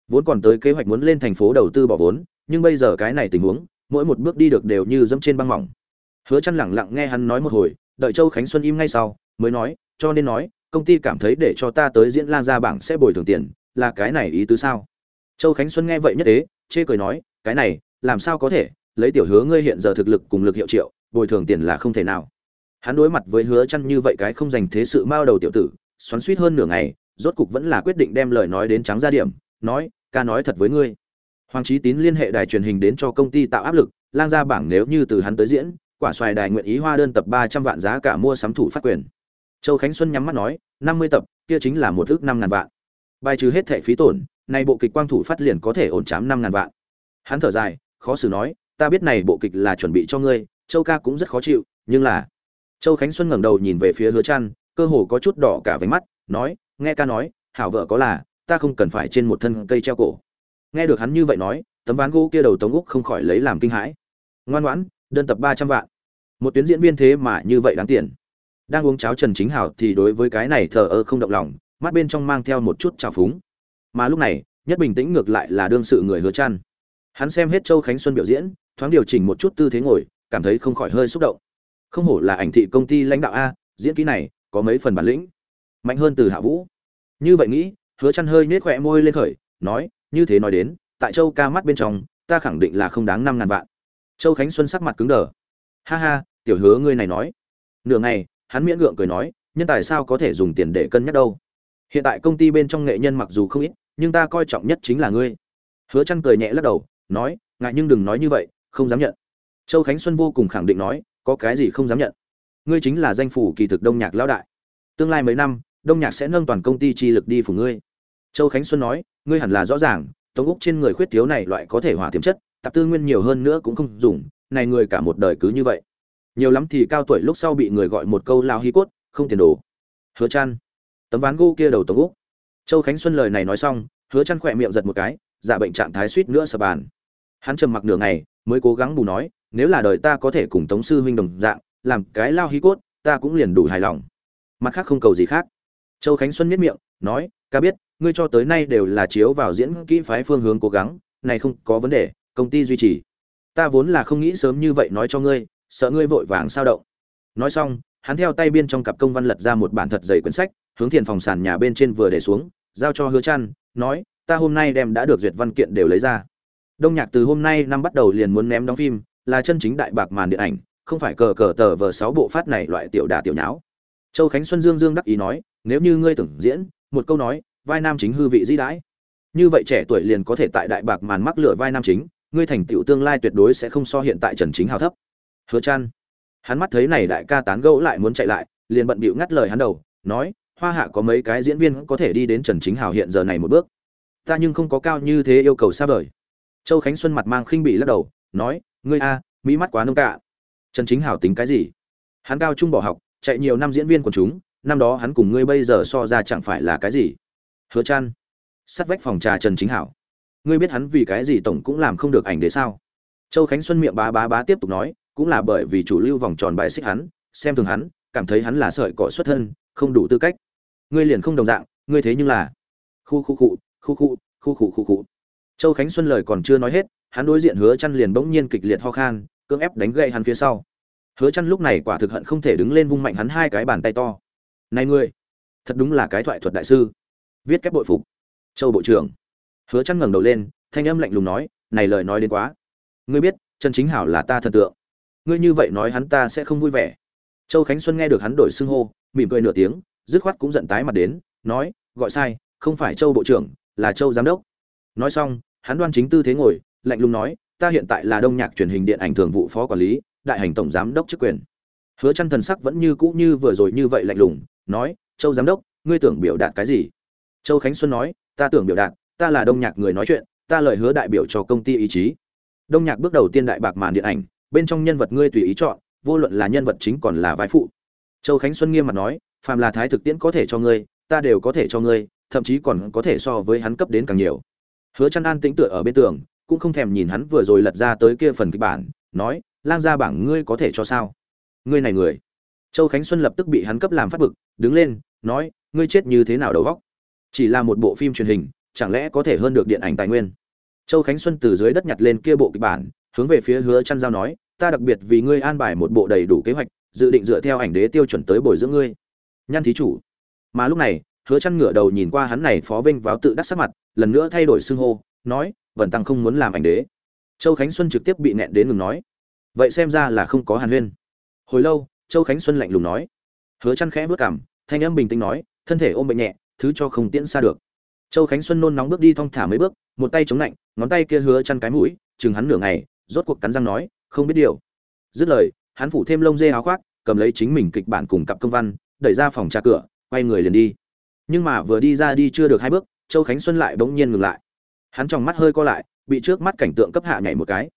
Vốn còn tới kế hoạch muốn lên thành phố đầu tư bỏ vốn nhưng bây giờ cái này tình huống mỗi một bước đi được đều như dẫm trên băng mỏng hứa chăn lẳng lặng nghe hắn nói một hồi, đợi châu khánh xuân im ngay sau, mới nói, cho nên nói, công ty cảm thấy để cho ta tới diễn lan ra bảng sẽ bồi thường tiền, là cái này ý tứ sao? Châu khánh xuân nghe vậy nhất thế, chê cười nói, cái này, làm sao có thể, lấy tiểu hứa ngươi hiện giờ thực lực cùng lực hiệu triệu, bồi thường tiền là không thể nào. Hắn đối mặt với hứa chăn như vậy cái không dành thế sự mao đầu tiểu tử, xoắn xuýt hơn nửa ngày, rốt cục vẫn là quyết định đem lời nói đến trắng ra điểm, nói, ca nói thật với ngươi. Hoàng trí tín liên hệ đài truyền hình đến cho công ty tạo áp lực, lang ra bảng nếu như từ hắn tới diễn quả xoài đài nguyện ý hoa đơn tập ba trăm vạn giá cả mua sắm thủ phát quyền. Châu khánh xuân nhắm mắt nói, năm mươi tập, kia chính là một thước năm ngàn vạn. Bài trừ hết thệ phí tổn, nay bộ kịch quang thủ phát liền có thể ổn chám năm ngàn vạn. Hắn thở dài, khó xử nói, ta biết này bộ kịch là chuẩn bị cho ngươi, châu ca cũng rất khó chịu, nhưng là châu khánh xuân ngẩng đầu nhìn về phía hứa trăn, cơ hồ có chút đỏ cả váy mắt, nói, nghe ca nói, hảo vợ có là, ta không cần phải trên một thân cây treo cổ. Nghe được hắn như vậy nói, tấm ván gỗ kia đầu tống úc không khỏi lấy làm kinh hãi. Ngoan ngoãn đơn tập ba trăm vạn. Một tuyến diễn viên thế mà như vậy đáng tiền. Đang uống cháo trần chính hảo thì đối với cái này thờ ơ không động lòng, mắt bên trong mang theo một chút trào phúng. Mà lúc này, nhất bình tĩnh ngược lại là đương sự người hứa chăn. Hắn xem hết châu khánh xuân biểu diễn, thoáng điều chỉnh một chút tư thế ngồi, cảm thấy không khỏi hơi xúc động. Không hổ là ảnh thị công ty lãnh đạo a, diễn kỹ này, có mấy phần bản lĩnh. Mạnh hơn từ hạ vũ. Như vậy nghĩ, hứa chăn hơi nết khóe môi lên khởi, nói, như thế nói đến, tại châu ca mắt bên trong, ta khẳng định là không đáng năm ngàn vạn châu khánh xuân sắc mặt cứng đờ. Ha ha, tiểu hứa ngươi này nói. Nửa ngày, hắn miễn gượng cười nói, nhân tài sao có thể dùng tiền để cân nhắc đâu? Hiện tại công ty bên trong nghệ nhân mặc dù không ít, nhưng ta coi trọng nhất chính là ngươi. Hứa Chân cười nhẹ lắc đầu, nói, ngại nhưng đừng nói như vậy, không dám nhận. Châu khánh xuân vô cùng khẳng định nói, có cái gì không dám nhận? Ngươi chính là danh phủ kỳ thực đông nhạc lão đại. Tương lai mấy năm, đông nhạc sẽ nâng toàn công ty chi lực đi phủ ngươi. Châu khánh xuân nói, ngươi hẳn là rõ ràng, tống úc trên người khuyết thiếu này loại có thể hòa tiềm chất tạp tư nguyên nhiều hơn nữa cũng không dùng, này người cả một đời cứ như vậy. Nhiều lắm thì cao tuổi lúc sau bị người gọi một câu lao hi cốt, không tiền đồ. Hứa chan tấm ván gỗ kia đầu tống úc. Châu khánh xuân lời này nói xong, hứa chan khỏe miệng giật một cái giả bệnh trạng thái suýt nữa sập bàn. Hắn trầm mặc nửa ngày, mới cố gắng bù nói, nếu là đời ta có thể cùng tống sư huynh đồng dạng, làm cái lao hi cốt, ta cũng liền đủ hài lòng. Mặt khác không cầu gì khác. Châu khánh xuân miết miệng, nói, ca biết, ngươi cho tới nay đều là chiếu vào diễn kỹ phái phương hướng cố gắng, này không có vấn đề công ty duy trì. Ta vốn là không nghĩ sớm như vậy nói cho ngươi sợ ngươi vội vàng sao động. Nói xong hắn theo tay biên trong cặp công văn lật ra một bản thật dày quyển sách hướng thiền phòng sàn nhà bên trên vừa để xuống giao cho hứa trăn, nói ta hôm nay đem đã được duyệt văn kiện đều lấy ra. Đông nhạc từ hôm nay năm bắt đầu liền muốn ném đóng phim là chân chính đại bạc màn điện ảnh không phải cờ cờ tờ vờ sáu bộ phát này loại tiểu đà tiểu nháo. Châu khánh xuân dương dương đắc ý nói nếu như ngươi tưởng diễn một câu nói vai nam chính hư vị dĩ đãi. Như vậy trẻ tuổi liền có thể tại đại bạc màn mắc lửa vai nam chính ngươi thành tựu tương lai tuyệt đối sẽ không so hiện tại trần chính hào thấp. Hứa Chân, hắn mắt thấy này đại ca tán gẫu lại muốn chạy lại liền bận bịu ngắt lời hắn đầu nói hoa hạ có mấy cái diễn viên có thể đi đến trần chính hào hiện giờ này một bước. Ta nhưng không có cao như thế yêu cầu xa vời. Châu khánh xuân mặt mang khinh bỉ lắc đầu nói ngươi a mỹ mắt quá nông cạ trần chính hào tính cái gì? Hắn cao trung bỏ học chạy nhiều năm diễn viên của chúng năm đó hắn cùng ngươi bây giờ so ra chẳng phải là cái gì. Hứa Chân, sát vách phòng trà trần chính hảo ngươi biết hắn vì cái gì tổng cũng làm không được ảnh đế sao? Châu khánh xuân miệng bá bá bá tiếp tục nói, cũng là bởi vì chủ lưu vòng tròn bài xích hắn, xem thường hắn, cảm thấy hắn là sợi cỏ xuất thân, không đủ tư cách. Ngươi liền không đồng dạng, ngươi thế nhưng là khu khu khu khu khu khu khu khu khu. Châu khánh xuân lời còn chưa nói hết, hắn đối diện hứa chăn liền bỗng nhiên kịch liệt ho khan, cưỡng ép đánh gậy hắn phía sau. Hứa chăn lúc này quả thực hận không thể đứng lên vung mạnh hắn hai cái bàn tay to. Này ngươi, thật đúng là cái thoại thuật đại sư. Viết kép bội phục. Châu bộ trưởng hứa chăn ngẩng đầu lên, thanh âm lạnh lùng nói, này lời nói đến quá. Ngươi biết, trần chính hảo là ta thần tượng. Ngươi như vậy nói hắn ta sẽ không vui vẻ. Châu khánh xuân nghe được hắn đổi xưng hô, mỉm cười nửa tiếng, dứt khoát cũng giận tái mặt đến, nói, gọi sai, không phải châu bộ trưởng, là châu giám đốc. Nói xong, hắn đoan chính tư thế ngồi, lạnh lùng nói, ta hiện tại là đông nhạc truyền hình điện ảnh thường vụ phó quản lý, đại hành tổng giám đốc chức quyền. Hứa chăn thần sắc vẫn như cũ như vừa rồi như vậy lạnh lùng, nói, châu giám đốc, ngươi tưởng biểu đạt cái gì? Châu khánh xuân nói, ta tưởng biểu đạt ta là đông nhạc người nói chuyện, ta lời hứa đại biểu cho công ty ý chí. Đông nhạc bước đầu tiên đại bạc màn điện ảnh, bên trong nhân vật ngươi tùy ý chọn, vô luận là nhân vật chính còn là vai phụ. Châu khánh xuân nghiêm mặt nói, phàm là thái thực tiễn có thể cho ngươi, ta đều có thể cho ngươi, thậm chí còn có thể so với hắn cấp đến càng nhiều. Hứa chăn an tĩnh tựa ở bên tường, cũng không thèm nhìn hắn vừa rồi lật ra tới kia phần kịch bản, nói, lang gia bảng ngươi có thể cho sao? Ngươi này người. Châu khánh xuân lập tức bị hắn cấp làm phát bực, đứng lên, nói, ngươi chết như thế nào đầu vóc chỉ là một bộ phim truyền hình chẳng lẽ có thể hơn được điện ảnh tài nguyên? Châu khánh xuân từ dưới đất nhặt lên kia bộ kịch bản, hướng về phía hứa chăn giao nói, ta đặc biệt vì ngươi an bài một bộ đầy đủ kế hoạch, dự định dựa theo ảnh đế tiêu chuẩn tới bồi dưỡng ngươi. Nhăn thí chủ. Mà lúc này, hứa chăn ngửa đầu nhìn qua hắn này phó vinh váo tự đắc sắc mặt, lần nữa thay đổi xưng hô, nói vần tăng không muốn làm ảnh đế. Châu khánh xuân trực tiếp bị nẹn đến ngừng nói, vậy xem ra là không có hàn huyên. Hồi lâu, châu khánh xuân lạnh lùng nói. Hứa chăn khẽ vớt cảm thanh âm bình tĩnh nói, thân thể ôm bệnh nhẹ, thứ cho không tiễn xa được châu khánh xuân nôn nóng bước đi thong thả mấy bước, một tay chống lạnh ngón tay kia hứa chăn cái mũi, chừng hắn nửa ngày, rốt cuộc cắn răng nói, không biết điều. Dứt lời, hắn phủ thêm lông dê áo khoác, cầm lấy chính mình kịch bản cùng cặp công văn, đẩy ra phòng trà cửa, quay người liền đi. Nhưng mà vừa đi ra đi chưa được hai bước, châu khánh xuân lại bỗng nhiên ngừng lại. Hắn trong mắt hơi co lại, bị trước mắt cảnh tượng cấp hạ nhảy một cái.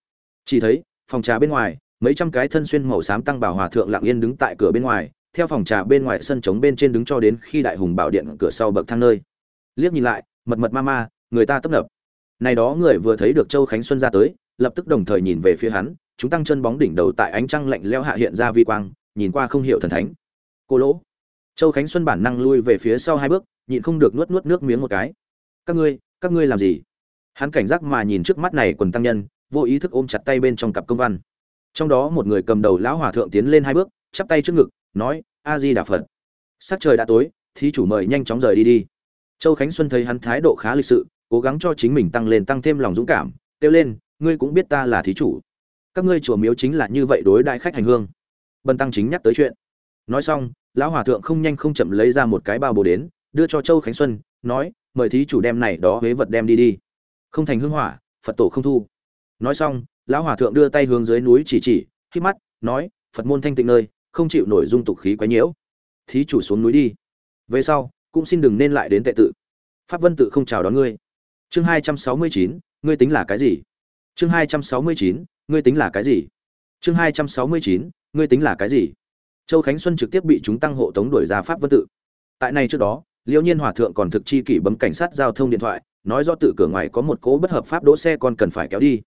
Chỉ thấy, phòng trà bên ngoài, mấy trăm cái thân xuyên màu xám tăng bảo hòa thượng lặng yên đứng tại cửa bên ngoài, theo phòng trà bên ngoài sân trống bên trên đứng cho đến khi đại hùng bảo điện cửa sau bậc thang nơi liếc nhìn lại, mật mật ma ma, người ta tấp nập. Này đó người vừa thấy được châu khánh xuân ra tới, lập tức đồng thời nhìn về phía hắn, chúng tăng chân bóng đỉnh đầu tại ánh trăng lạnh leo hạ hiện ra vi quang, nhìn qua không hiểu thần thánh. Cô lỗ. Châu khánh xuân bản năng lui về phía sau hai bước, nhịn không được nuốt nuốt nước miếng một cái. Các ngươi các ngươi làm gì? Hắn cảnh giác mà nhìn trước mắt này quần tăng nhân, vô ý thức ôm chặt tay bên trong cặp công văn. Trong đó một người cầm đầu lão hòa thượng tiến lên hai bước, chắp tay trước ngực, nói, a di đà phật. Sắc trời đã tối, thí chủ mời nhanh chóng rời đi đi châu khánh xuân thấy hắn thái độ khá lịch sự, cố gắng cho chính mình tăng lên tăng thêm lòng dũng cảm, kêu lên, ngươi cũng biết ta là thí chủ. Các ngươi chùa miếu chính là như vậy đối đại khách hành hương. Bần tăng chính nhắc tới chuyện. Nói xong, lão hòa thượng không nhanh không chậm lấy ra một cái bao bồ đến, đưa cho châu khánh xuân, nói, mời thí chủ đem này đó huế vật đem đi đi. Không thành hương hỏa, phật tổ không thu. Nói xong, lão hòa thượng đưa tay hướng dưới núi chỉ chỉ khi mắt, nói, phật môn thanh tịnh nơi, không chịu nổi dung tục khí quấy nhiễu. Thí chủ xuống núi đi. Về sau cũng xin đừng nên lại đến tệ tự. Pháp vân tự không chào đón ngươi. Chương hai trăm sáu mươi chín, ngươi tính là cái gì? Chương hai trăm sáu mươi chín, ngươi tính là cái gì? Chương hai trăm sáu mươi chín, ngươi tính là cái gì? Châu khánh xuân trực tiếp bị chúng tăng hộ tống đuổi ra pháp vân tự. Tại này trước đó, liễu nhiên hòa thượng còn thực chi kỷ bấm cảnh sát giao thông điện thoại, nói do tự cửa ngoài có một cố bất hợp pháp đỗ xe còn cần phải kéo đi.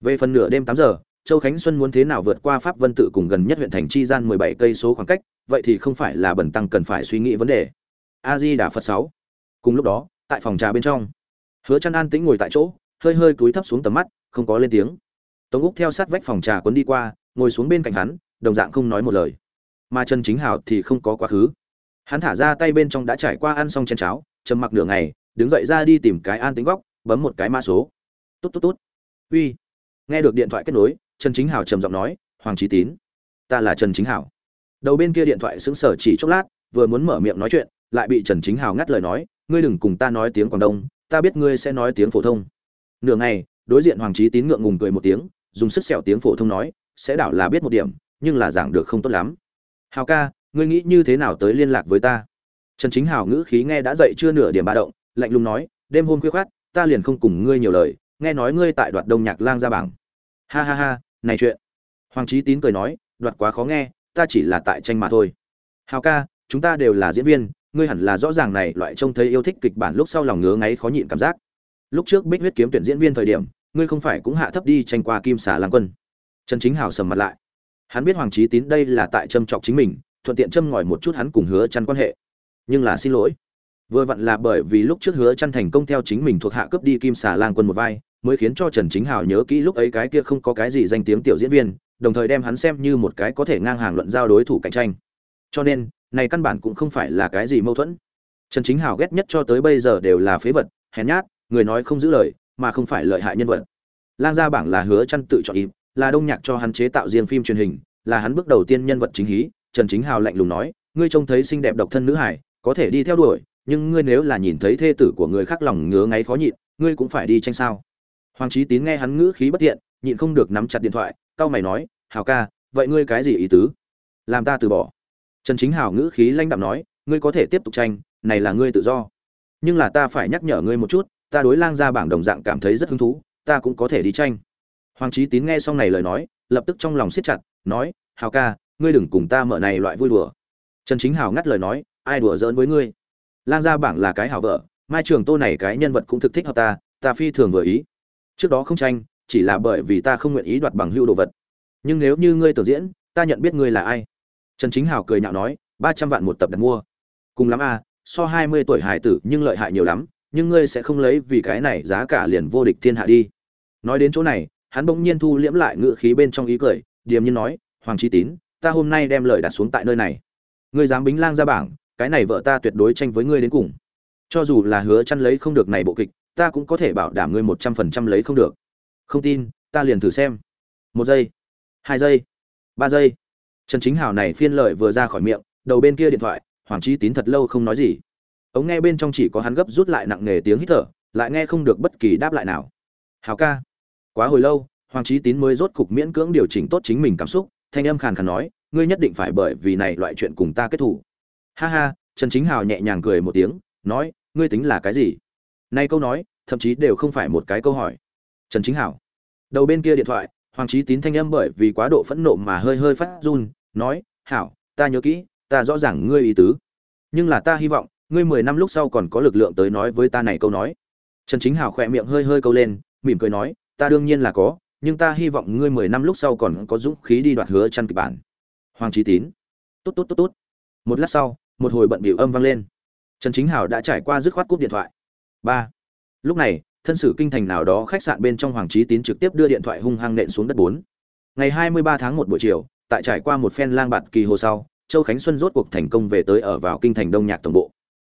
Về phần nửa đêm tám giờ, châu khánh xuân muốn thế nào vượt qua pháp vân tự cùng gần nhất huyện thành chi gian mười bảy cây số khoảng cách, vậy thì không phải là bẩn tăng cần phải suy nghĩ vấn đề a di đà phật sáu. Cùng lúc đó, tại phòng trà bên trong, hứa chăn an tĩnh ngồi tại chỗ, hơi hơi cúi thấp xuống tầm mắt, không có lên tiếng. Tống úc theo sát vách phòng trà cuốn đi qua, ngồi xuống bên cạnh hắn, đồng dạng không nói một lời. Mà trần chính Hảo thì không có quá khứ. Hắn thả ra tay bên trong đã trải qua ăn xong chén cháo, trầm mặc nửa ngày, đứng dậy ra đi tìm cái an tính góc, bấm một cái mã số. Tốt tốt tốt uy. Nghe được điện thoại kết nối, trần chính Hảo trầm giọng nói, hoàng trí tín, ta là trần chính Hảo. đầu bên kia điện thoại sững sờ chỉ chốc lát, vừa muốn mở miệng nói chuyện lại bị trần chính hào ngắt lời nói ngươi đừng cùng ta nói tiếng quảng đông ta biết ngươi sẽ nói tiếng phổ thông. Nửa ngày đối diện hoàng Chí tín ngượng ngùng cười một tiếng dùng sức sẹo tiếng phổ thông nói sẽ đảo là biết một điểm nhưng là giảng được không tốt lắm. Hào ca ngươi nghĩ như thế nào tới liên lạc với ta? Trần chính hào ngữ khí nghe đã dậy chưa nửa điểm ba động lạnh lùng nói đêm hôm khuya khoắt, ta liền không cùng ngươi nhiều lời nghe nói ngươi tại đoạt đông nhạc lang ra bảng. Ha ha ha này chuyện. Hoàng Chí tín cười nói đoạt quá khó nghe ta chỉ là tại tranh mà thôi. Hào ca chúng ta đều là diễn viên ngươi hẳn là rõ ràng này, loại trông thấy yêu thích kịch bản lúc sau lòng ngứa ngáy khó nhịn cảm giác. Lúc trước bích huyết kiếm tuyển diễn viên thời điểm, ngươi không phải cũng hạ thấp đi tranh qua kim xà lang quân. Trần chính hào sầm mặt lại. Hắn biết hoàng trí tín đây là tại châm chọc chính mình, thuận tiện châm ngòi một chút hắn cùng hứa chăn quan hệ. Nhưng là xin lỗi. Vừa vặn là bởi vì lúc trước hứa chăn thành công theo chính mình thuộc hạ cướp đi kim xà lang quân một vai, mới khiến cho trần chính hào nhớ kỹ lúc ấy cái kia không có cái gì danh tiếng tiểu diễn viên, đồng thời đem hắn xem như một cái có thể ngang hàng luận giao đối thủ cạnh tranh. Cho nên này căn bản cũng không phải là cái gì mâu thuẫn. Trần chính hào ghét nhất cho tới bây giờ đều là phế vật, hèn nhát, người nói không giữ lời, mà không phải lợi hại nhân vật. Lang gia bảng là hứa chăn tự chọn im là đông nhạc cho hắn chế tạo riêng phim truyền hình, là hắn bước đầu tiên nhân vật chính hí. Trần chính hào lạnh lùng nói, ngươi trông thấy xinh đẹp độc thân nữ hải có thể đi theo đuổi, nhưng ngươi nếu là nhìn thấy thê tử của người khác lòng ngứa ngáy khó nhịn, ngươi cũng phải đi tranh sao? Hoàng trí tín nghe hắn ngữ khí bất tiện, nhịn không được nắm chặt điện thoại, cau mày nói, hào ca, vậy ngươi cái gì ý tứ? Làm ta từ bỏ trần chính hào ngữ khí lanh đạm nói, ngươi có thể tiếp tục tranh, này là ngươi tự do. Nhưng là ta phải nhắc nhở ngươi một chút, ta đối lang ra bảng đồng dạng cảm thấy rất hứng thú, ta cũng có thể đi tranh. Hoàng trí tín nghe xong này lời nói, lập tức trong lòng siết chặt, nói, hào ca, ngươi đừng cùng ta mở này loại vui đùa. Trần chính hào ngắt lời nói, ai đùa giỡn với ngươi? Lang gia bảng là cái hảo vợ, mai trường tô này cái nhân vật cũng thực thích hợp ta ta phi thường vừa ý. Trước đó không tranh, chỉ là bởi vì ta không nguyện ý đoạt bằng hưu đồ vật. Nhưng nếu như ngươi tưởng diễn, ta nhận biết ngươi là ai? Trần chính hào cười nhạo nói, ba trăm vạn một tập đặt mua. Cùng lắm a so hai mươi tuổi hải tử nhưng lợi hại nhiều lắm, nhưng ngươi sẽ không lấy vì cái này giá cả liền vô địch thiên hạ đi. Nói đến chỗ này, hắn bỗng nhiên thu liễm lại ngự khí bên trong ý cười, điềm nhiên nói, hoàng trí tín, ta hôm nay đem lời đặt xuống tại nơi này. Ngươi dám bính lang ra bảng, cái này vợ ta tuyệt đối tranh với ngươi đến cùng. Cho dù là hứa chăn lấy không được này bộ kịch, ta cũng có thể bảo đảm ngươi một trăm phần trăm lấy không được. Không tin, ta liền thử xem. Một giây, hai giây, ba giây trần chính hào này phiên lời vừa ra khỏi miệng, đầu bên kia điện thoại, hoàng trí tín thật lâu không nói gì. Ống nghe bên trong chỉ có hắn gấp rút lại nặng nề tiếng hít thở, lại nghe không được bất kỳ đáp lại nào. Hào ca. Quá hồi lâu, hoàng trí tín mới rốt cục miễn cưỡng điều chỉnh tốt chính mình cảm xúc, thanh âm khàn khàn nói, ngươi nhất định phải bởi vì này loại chuyện cùng ta kết thủ ha ha, trần chính hào nhẹ nhàng cười một tiếng, nói, ngươi tính là cái gì? Nay câu nói, thậm chí đều không phải một cái câu hỏi. Trần chính hảo đầu bên kia điện thoại hoàng trí tín thanh âm bởi vì quá độ phẫn nộ mà hơi hơi phát run, nói, hảo, ta nhớ kỹ, ta rõ ràng ngươi ý tứ. Nhưng là ta hy vọng, ngươi mười năm lúc sau còn có lực lượng tới nói với ta này câu nói. Trần chính hảo khỏe miệng hơi hơi câu lên, mỉm cười nói, ta đương nhiên là có, nhưng ta hy vọng ngươi mười năm lúc sau còn có dũng khí đi đoạt hứa chăn kịch bản. Hoàng trí tín. Tốt tốt tốt tốt một lát sau, một hồi bận biểu âm vang lên. Trần chính hảo đã trải qua dứt khoát cúp điện thoại. Ba. Lúc này thân sử kinh thành nào đó khách sạn bên trong hoàng trí tín trực tiếp đưa điện thoại hung hăng nện xuống đất bốn. Ngày 23 tháng một buổi chiều, tại trải qua một phen lang bạt kỳ hồ sau, châu khánh xuân rốt cuộc thành công về tới ở vào kinh thành đông nhạc tổng bộ.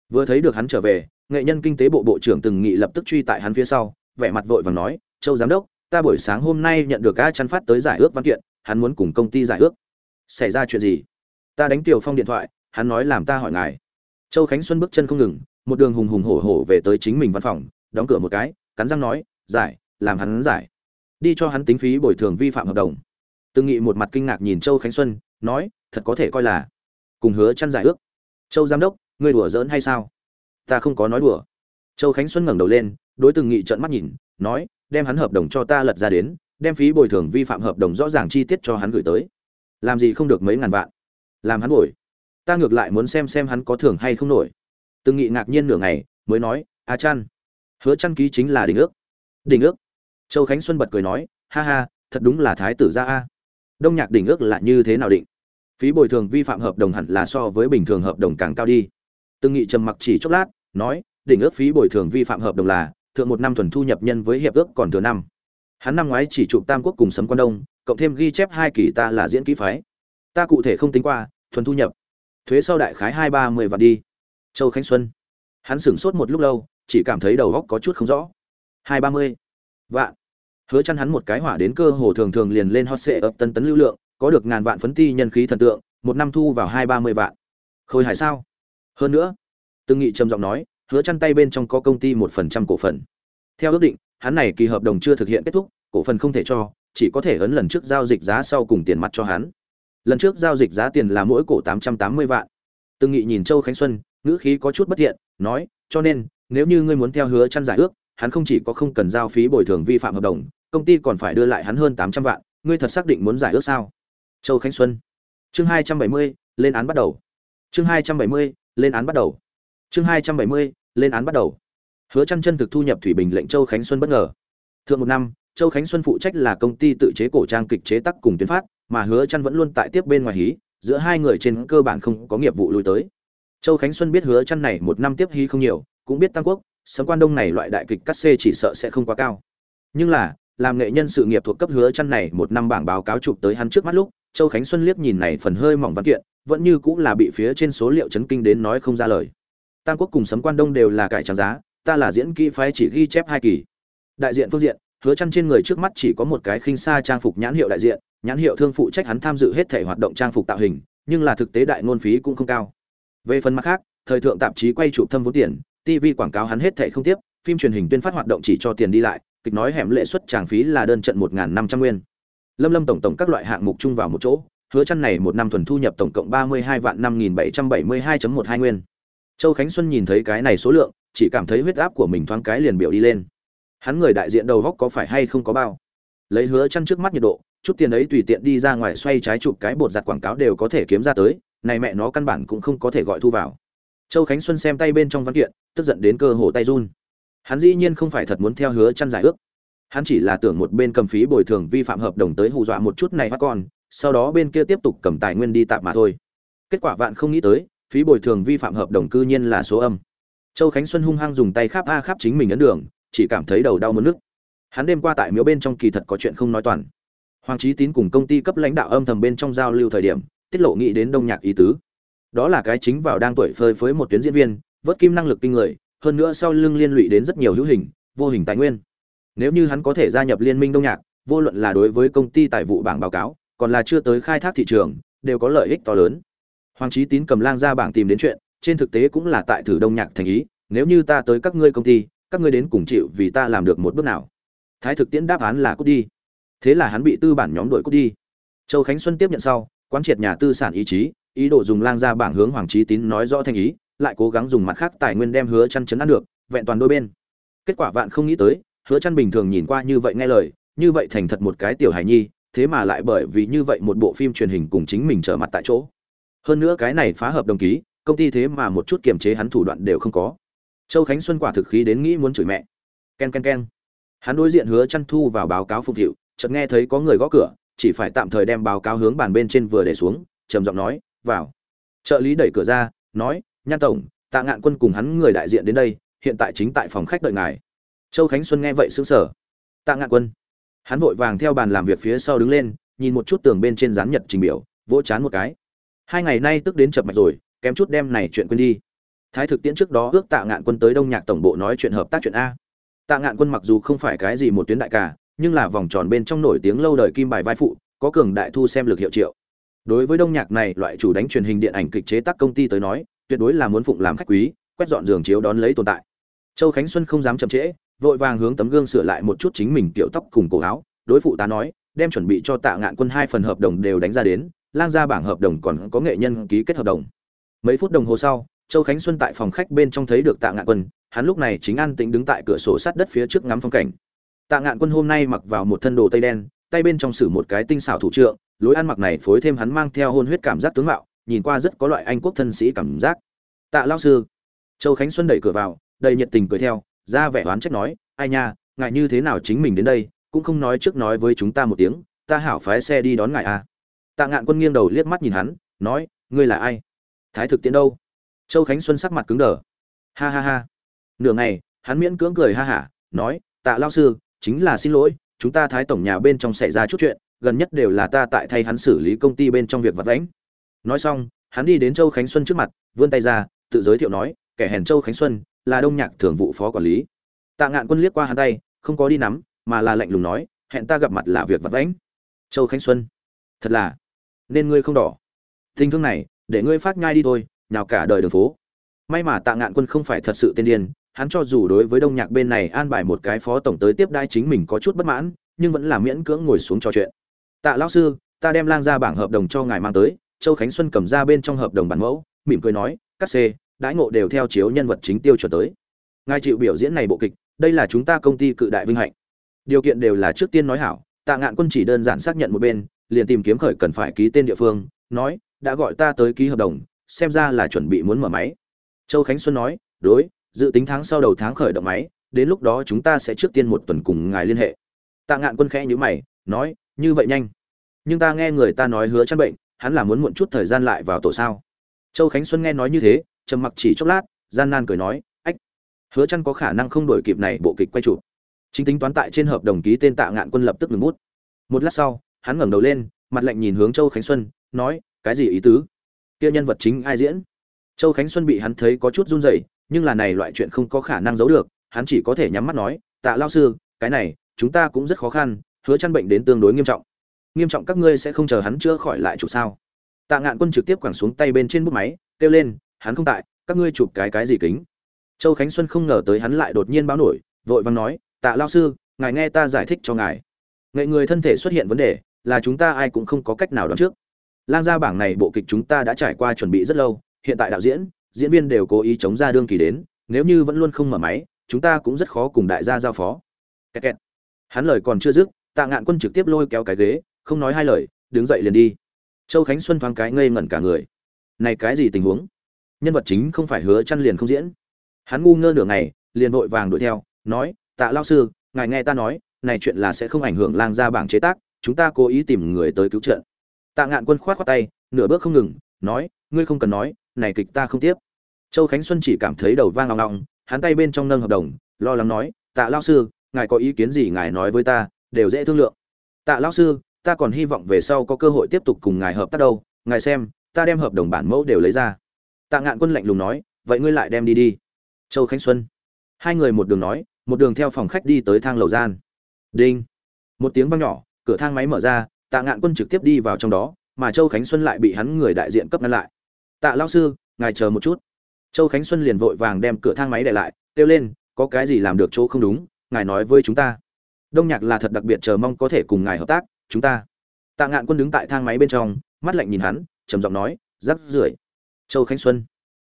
Vừa thấy được hắn trở về, nghệ nhân kinh tế bộ bộ trưởng từng nghị lập tức truy tại hắn phía sau, vẻ mặt vội vàng nói, châu giám đốc, ta buổi sáng hôm nay nhận được a chăn phát tới giải ước văn kiện, hắn muốn cùng công ty giải ước. Xảy ra chuyện gì? Ta đánh tiểu phong điện thoại, hắn nói làm ta hỏi ngài. Châu khánh xuân bước chân không ngừng, một đường hùng hùng hổ hổ về tới chính mình văn phòng đóng cửa một cái, cắn răng nói, giải, làm hắn giải. Đi cho hắn tính phí bồi thường vi phạm hợp đồng. Từng nghị một mặt kinh ngạc nhìn châu khánh xuân, nói, thật có thể coi là cùng hứa chăn giải ước. Châu giám đốc, ngươi đùa giỡn hay sao? Ta không có nói đùa. Châu khánh xuân ngẩng đầu lên, đối từng nghị trợn mắt nhìn, nói, đem hắn hợp đồng cho ta lật ra đến, đem phí bồi thường vi phạm hợp đồng rõ ràng chi tiết cho hắn gửi tới. Làm gì không được mấy ngàn vạn. Làm hắn bồi. Ta ngược lại muốn xem xem hắn có thưởng hay không nổi. Từng nghị ngạc nhiên nửa ngày, mới nói, a chăn hứa chăn ký chính là đỉnh ước. Đỉnh ước. Châu khánh xuân bật cười nói, ha ha, thật đúng là thái tử gia a. Đông nhạc đỉnh ước là như thế nào định? Phí bồi thường vi phạm hợp đồng hẳn là so với bình thường hợp đồng càng cao đi. Từng nghị trầm mặc chỉ chốc lát, nói đỉnh ước phí bồi thường vi phạm hợp đồng là thượng một năm thuần thu nhập nhân với hiệp ước còn thừa năm. Hắn năm ngoái chỉ chụp tam quốc cùng sấm quan đông, cộng thêm ghi chép hai kỳ ta là diễn kỹ phái. Ta cụ thể không tính qua, thuần thu nhập. Thuế sau đại khái hai ba mươi vạn đi. Châu khánh xuân. Hắn sửng sốt một lúc lâu chỉ cảm thấy đầu góc có chút không rõ. Hai ba mươi. Vạn. Hứa chăn hắn một cái hỏa đến cơ hồ thường thường liền lên hot sệ ập tân tấn lưu lượng, có được ngàn vạn phấn ti nhân khí thần tượng, một năm thu vào hai ba mươi vạn. Khôi hài sao? Hơn nữa từng nghị trầm giọng nói, hứa chăn tay bên trong có công ty một phần trăm cổ phần. Theo ước định, hắn này kỳ hợp đồng chưa thực hiện kết thúc, cổ phần không thể cho, chỉ có thể ấn lần trước giao dịch giá sau cùng tiền mặt cho hắn. Lần trước giao dịch giá tiền là mỗi cổ tám trăm tám mươi vạn. Từng nghị nhìn châu khánh xuân, ngữ khí có chút bất thiện, nói, cho nên nếu như ngươi muốn theo hứa chăn giải ước, hắn không chỉ có không cần giao phí bồi thường vi phạm hợp đồng, công ty còn phải đưa lại hắn hơn tám trăm vạn, ngươi thật xác định muốn giải ước sao? Châu khánh xuân. Chương hai trăm bảy mươi, lên án bắt đầu. Chương hai trăm bảy mươi, lên án bắt đầu. Chương hai trăm bảy mươi, lên án bắt đầu. Hứa chăn chân thực thu nhập thủy bình lệnh châu khánh xuân bất ngờ. Thượng một năm, châu khánh xuân phụ trách là công ty tự chế cổ trang kịch chế tác cùng tuyến phát, mà hứa chăn vẫn luôn tại tiếp bên ngoài hí, giữa hai người trên cơ bản không có nghiệp vụ lui tới. Châu khánh xuân biết hứa chăn này một năm tiếp hí không nhiều cũng biết tăng quốc, sấm quan đông này loại đại kịch cắt xê chỉ sợ sẽ không quá cao. Nhưng là, làm nghệ nhân sự nghiệp thuộc cấp hứa chăn này một năm bảng báo cáo chụp tới hắn trước mắt lúc, châu khánh xuân liếc nhìn này phần hơi mỏng văn kiện, vẫn như cũng là bị phía trên số liệu chấn kinh đến nói không ra lời. Tam quốc cùng sấm quan đông đều là cải trang giá, ta là diễn kỹ phái chỉ ghi chép hai kỳ. Đại diện phương diện, hứa chăn trên người trước mắt chỉ có một cái khinh xa trang phục nhãn hiệu đại diện, nhãn hiệu thương phụ trách hắn tham dự hết thể hoạt động trang phục tạo hình, nhưng là thực tế đại ngôn phí cũng không cao. Về phần mặt khác, thời thượng tạp chí quay chụp thâm vốn tiền tv quảng cáo hắn hết thảy không tiếp, phim truyền hình tuyên phát hoạt động chỉ cho tiền đi lại, kịch nói hẻm lệ suất tràng phí là đơn trận một năm trăm nguyên. Lâm lâm tổng tổng các loại hạng mục chung vào một chỗ, hứa chăn này một năm thuần thu nhập tổng cộng ba mươi hai vạn năm nghìn bảy trăm bảy mươi hai một hai nguyên. Châu khánh xuân nhìn thấy cái này số lượng, chỉ cảm thấy huyết áp của mình thoáng cái liền biểu đi lên. Hắn người đại diện đầu góc có phải hay không có bao? Lấy hứa chăn trước mắt nhiệt độ, chút tiền ấy tùy tiện đi ra ngoài xoay trái chụp cái bột giặt quảng cáo đều có thể kiếm ra tới, này mẹ nó căn bản cũng không có thể gọi thu vào. Châu khánh xuân xem tay bên trong văn kiện tức giận đến cơ hồ tay run. Hắn dĩ nhiên không phải thật muốn theo hứa chăn giải ước. Hắn chỉ là tưởng một bên cầm phí bồi thường vi phạm hợp đồng tới hù dọa một chút này bắt con, sau đó bên kia tiếp tục cầm tài nguyên đi tạm mà thôi. Kết quả vạn không nghĩ tới, phí bồi thường vi phạm hợp đồng cư nhiên là số âm. Châu khánh xuân hung hăng dùng tay khắp a khắp chính mình ấn đường, chỉ cảm thấy đầu đau mất nước. Hắn đêm qua tại miếu bên trong kỳ thật có chuyện không nói toàn. Hoàng trí tín cùng công ty cấp lãnh đạo âm thầm bên trong giao lưu thời điểm, tiết lộ nghĩ đến đông nhạc ý tứ. Đó là cái chính vào đang tuổi phơi phới một tuyến diễn viên vớt kim năng lực kinh người, hơn nữa sau lưng liên lụy đến rất nhiều hữu hình, vô hình tài nguyên. Nếu như hắn có thể gia nhập liên minh đông nhạc, vô luận là đối với công ty tài vụ bảng báo cáo, còn là chưa tới khai thác thị trường, đều có lợi ích to lớn. Hoàng trí tín cầm lang ra bảng tìm đến chuyện, trên thực tế cũng là tại thử đông nhạc thành ý, nếu như ta tới các ngươi công ty, các ngươi đến cùng chịu vì ta làm được một bước nào. Thái thực tiễn đáp án là cút đi. Thế là hắn bị tư bản nhóm đội cút đi. Châu khánh xuân tiếp nhận sau, quán triệt nhà tư sản ý chí, ý đồ dùng lang ra bảng hướng hoàng trí tín nói rõ thành ý lại cố gắng dùng mặt khác tài nguyên đem hứa chăn chấn ăn được, vẹn toàn đôi bên. Kết quả vạn không nghĩ tới, hứa chăn bình thường nhìn qua như vậy nghe lời, như vậy thành thật một cái tiểu hài nhi, thế mà lại bởi vì như vậy một bộ phim truyền hình cùng chính mình trở mặt tại chỗ. Hơn nữa cái này phá hợp đồng ký, công ty thế mà một chút kiềm chế hắn thủ đoạn đều không có. Châu khánh xuân quả thực khí đến nghĩ muốn chửi mẹ. Ken ken ken. Hắn đối diện hứa chăn thu vào báo cáo phục vụ chợt nghe thấy có người gõ cửa, chỉ phải tạm thời đem báo cáo hướng bàn bên trên vừa để xuống, trầm giọng nói, vào. Trợ lý đẩy cửa ra, nói nhan tổng, tạ ngạn quân cùng hắn người đại diện đến đây, hiện tại chính tại phòng khách đợi ngài. Châu khánh xuân nghe vậy sững sờ. Tạ ngạn quân. Hắn vội vàng theo bàn làm việc phía sau đứng lên, nhìn một chút tường bên trên dán nhật trình biểu, vỗ chán một cái. Hai ngày nay tức đến chập mạch rồi, kém chút đem này chuyện quên đi. Thái thực tiễn trước đó ước tạ ngạn quân tới đông nhạc tổng bộ nói chuyện hợp tác chuyện a. Tạ ngạn quân mặc dù không phải cái gì một tuyến đại ca, nhưng là vòng tròn bên trong nổi tiếng lâu đời kim bài vai phụ, có cường đại thu xem lực hiệu triệu. Đối với đông nhạc này, loại chủ đánh truyền hình điện ảnh kịch chế tác công ty tới nói tuyệt đối là muốn phụng làm khách quý, quét dọn giường chiếu đón lấy tồn tại. Châu khánh xuân không dám chậm trễ, vội vàng hướng tấm gương sửa lại một chút chính mình kiểu tóc cùng cổ áo. Đối phụ tá nói, đem chuẩn bị cho tạ ngạn quân hai phần hợp đồng đều đánh ra đến, lang ra bảng hợp đồng còn có nghệ nhân ký kết hợp đồng. Mấy phút đồng hồ sau, châu khánh xuân tại phòng khách bên trong thấy được tạ ngạn quân, hắn lúc này chính an tĩnh đứng tại cửa sổ sát đất phía trước ngắm phong cảnh. Tạ ngạn quân hôm nay mặc vào một thân đồ tây đen, tay bên trong sử một cái tinh xảo thủ trượng, lối ăn mặc này phối thêm hắn mang theo hôn huyết cảm giác tướng mạo nhìn qua rất có loại anh quốc thân sĩ cảm giác. Tạ lao sư, châu khánh xuân đẩy cửa vào, đầy nhiệt tình cười theo, ra vẻ oán trách nói, ai nha ngại như thế nào chính mình đến đây, cũng không nói trước nói với chúng ta một tiếng, ta hảo phái xe đi đón ngài à. tạ ngạn quân nghiêng đầu liếc mắt nhìn hắn, nói, ngươi là ai? Thái thực tiễn đâu? Châu khánh xuân sắc mặt cứng đờ. Ha ha ha. Nửa ngày, hắn miễn cưỡng cười ha hả, nói, tạ lao sư, chính là xin lỗi, chúng ta thái tổng nhà bên trong xảy ra chút chuyện, gần nhất đều là ta tại thay hắn xử lý công ty bên trong việc vật lãnh nói xong, hắn đi đến châu khánh xuân trước mặt, vươn tay ra, tự giới thiệu nói, kẻ hèn châu khánh xuân, là đông nhạc thường vụ phó quản lý. Tạ ngạn quân liếc qua hắn tay, không có đi nắm, mà là lạnh lùng nói, hẹn ta gặp mặt là việc vật vãnh. châu khánh xuân, thật là, nên ngươi không đỏ. Tình thương này, để ngươi phát nhai đi thôi nào cả đời đường phố. May mà tạ ngạn quân không phải thật sự tên điên, hắn cho dù đối với đông nhạc bên này an bài một cái phó tổng tới tiếp đai chính mình có chút bất mãn, nhưng vẫn là miễn cưỡng ngồi xuống trò chuyện. Tạ lão sư, ta đem lang ra bảng hợp đồng cho ngài mang tới châu khánh xuân cầm ra bên trong hợp đồng bản mẫu, mỉm cười nói, các c, đãi ngộ đều theo chiếu nhân vật chính tiêu chuẩn tới. Ngài chịu biểu diễn này bộ kịch, đây là chúng ta công ty cự đại vinh hạnh. Điều kiện đều là trước tiên nói hảo, tạ ngạn quân chỉ đơn giản xác nhận một bên, liền tìm kiếm khởi cần phải ký tên địa phương, nói, đã gọi ta tới ký hợp đồng, xem ra là chuẩn bị muốn mở máy. Châu khánh xuân nói, đối, dự tính tháng sau đầu tháng khởi động máy, đến lúc đó chúng ta sẽ trước tiên một tuần cùng ngài liên hệ. Tạ ngạn quân khẽ nhíu mày, nói, như vậy nhanh. Nhưng ta nghe người ta nói hứa chăn bệnh hắn là muốn muộn chút thời gian lại vào tổ sao? Châu khánh xuân nghe nói như thế, trầm mặc chỉ chốc lát, gian nan cười nói, ách, hứa chăn có khả năng không đổi kịp này bộ kịch quay chụp. Chính tính toán tại trên hợp đồng ký tên tạ ngạn quân lập tức ngừng bút. Một lát sau, hắn ngẩng đầu lên, mặt lạnh nhìn hướng châu khánh xuân, nói, cái gì ý tứ? Kia nhân vật chính ai diễn? Châu khánh xuân bị hắn thấy có chút run rẩy, nhưng là này loại chuyện không có khả năng giấu được, hắn chỉ có thể nhắm mắt nói, tạ lao sư, cái này, chúng ta cũng rất khó khăn, hứa chăn bệnh đến tương đối nghiêm trọng nghiêm trọng các ngươi sẽ không chờ hắn chữa khỏi lại chụp sao? Tạ ngạn quân trực tiếp quẳng xuống tay bên trên bút máy, kêu lên, hắn không tại, các ngươi chụp cái cái gì kính? Châu khánh xuân không ngờ tới hắn lại đột nhiên báo nổi, vội vàng nói, tạ lao sư, ngài nghe ta giải thích cho ngài. Nghệ người thân thể xuất hiện vấn đề, là chúng ta ai cũng không có cách nào đoán trước. Lang gia bảng này bộ kịch chúng ta đã trải qua chuẩn bị rất lâu, hiện tại đạo diễn diễn viên đều cố ý chống ra đương kỳ đến, nếu như vẫn luôn không mở máy, chúng ta cũng rất khó cùng đại gia giao phó. Kẹt kẹt. hắn lời còn chưa dứt, tạ ngạn quân trực tiếp lôi kéo cái ghế không nói hai lời, đứng dậy liền đi. Châu khánh xuân thoáng cái ngây ngẩn cả người. Này cái gì tình huống? Nhân vật chính không phải hứa chăn liền không diễn. Hắn ngu ngơ nửa ngày, liền vội vàng đuổi theo, nói, tạ lao sư, ngài nghe ta nói, này chuyện là sẽ không ảnh hưởng lang gia bảng chế tác, chúng ta cố ý tìm người tới cứu trợ. Tạ ngạn quân khoát khoát tay, nửa bước không ngừng, nói, ngươi không cần nói, này kịch ta không tiếp. Châu khánh xuân chỉ cảm thấy đầu vang lòng lòng hắn tay bên trong nâng hợp đồng, lo lắng nói, tạ lao sư, ngài có ý kiến gì ngài nói với ta, đều dễ thương lượng. Tạ lao sư ta còn hy vọng về sau có cơ hội tiếp tục cùng ngài hợp tác đâu, ngài xem, ta đem hợp đồng bản mẫu đều lấy ra. Tạ ngạn quân lạnh lùng nói, vậy ngươi lại đem đi đi. Châu khánh xuân. Hai người một đường nói, một đường theo phòng khách đi tới thang lầu gian. Đinh. Một tiếng vang nhỏ, cửa thang máy mở ra, tạ ngạn quân trực tiếp đi vào trong đó, mà châu khánh xuân lại bị hắn người đại diện cấp ngăn lại. Tạ lao sư, ngài chờ một chút. Châu khánh xuân liền vội vàng đem cửa thang máy để lại, kêu lên, có cái gì làm được chỗ không đúng, ngài nói với chúng ta. Đông nhạc là thật đặc biệt chờ mong có thể cùng ngài hợp tác chúng ta. Tạ ngạn quân đứng tại thang máy bên trong, mắt lạnh nhìn hắn, trầm giọng nói, rắc rưởi, châu khánh xuân.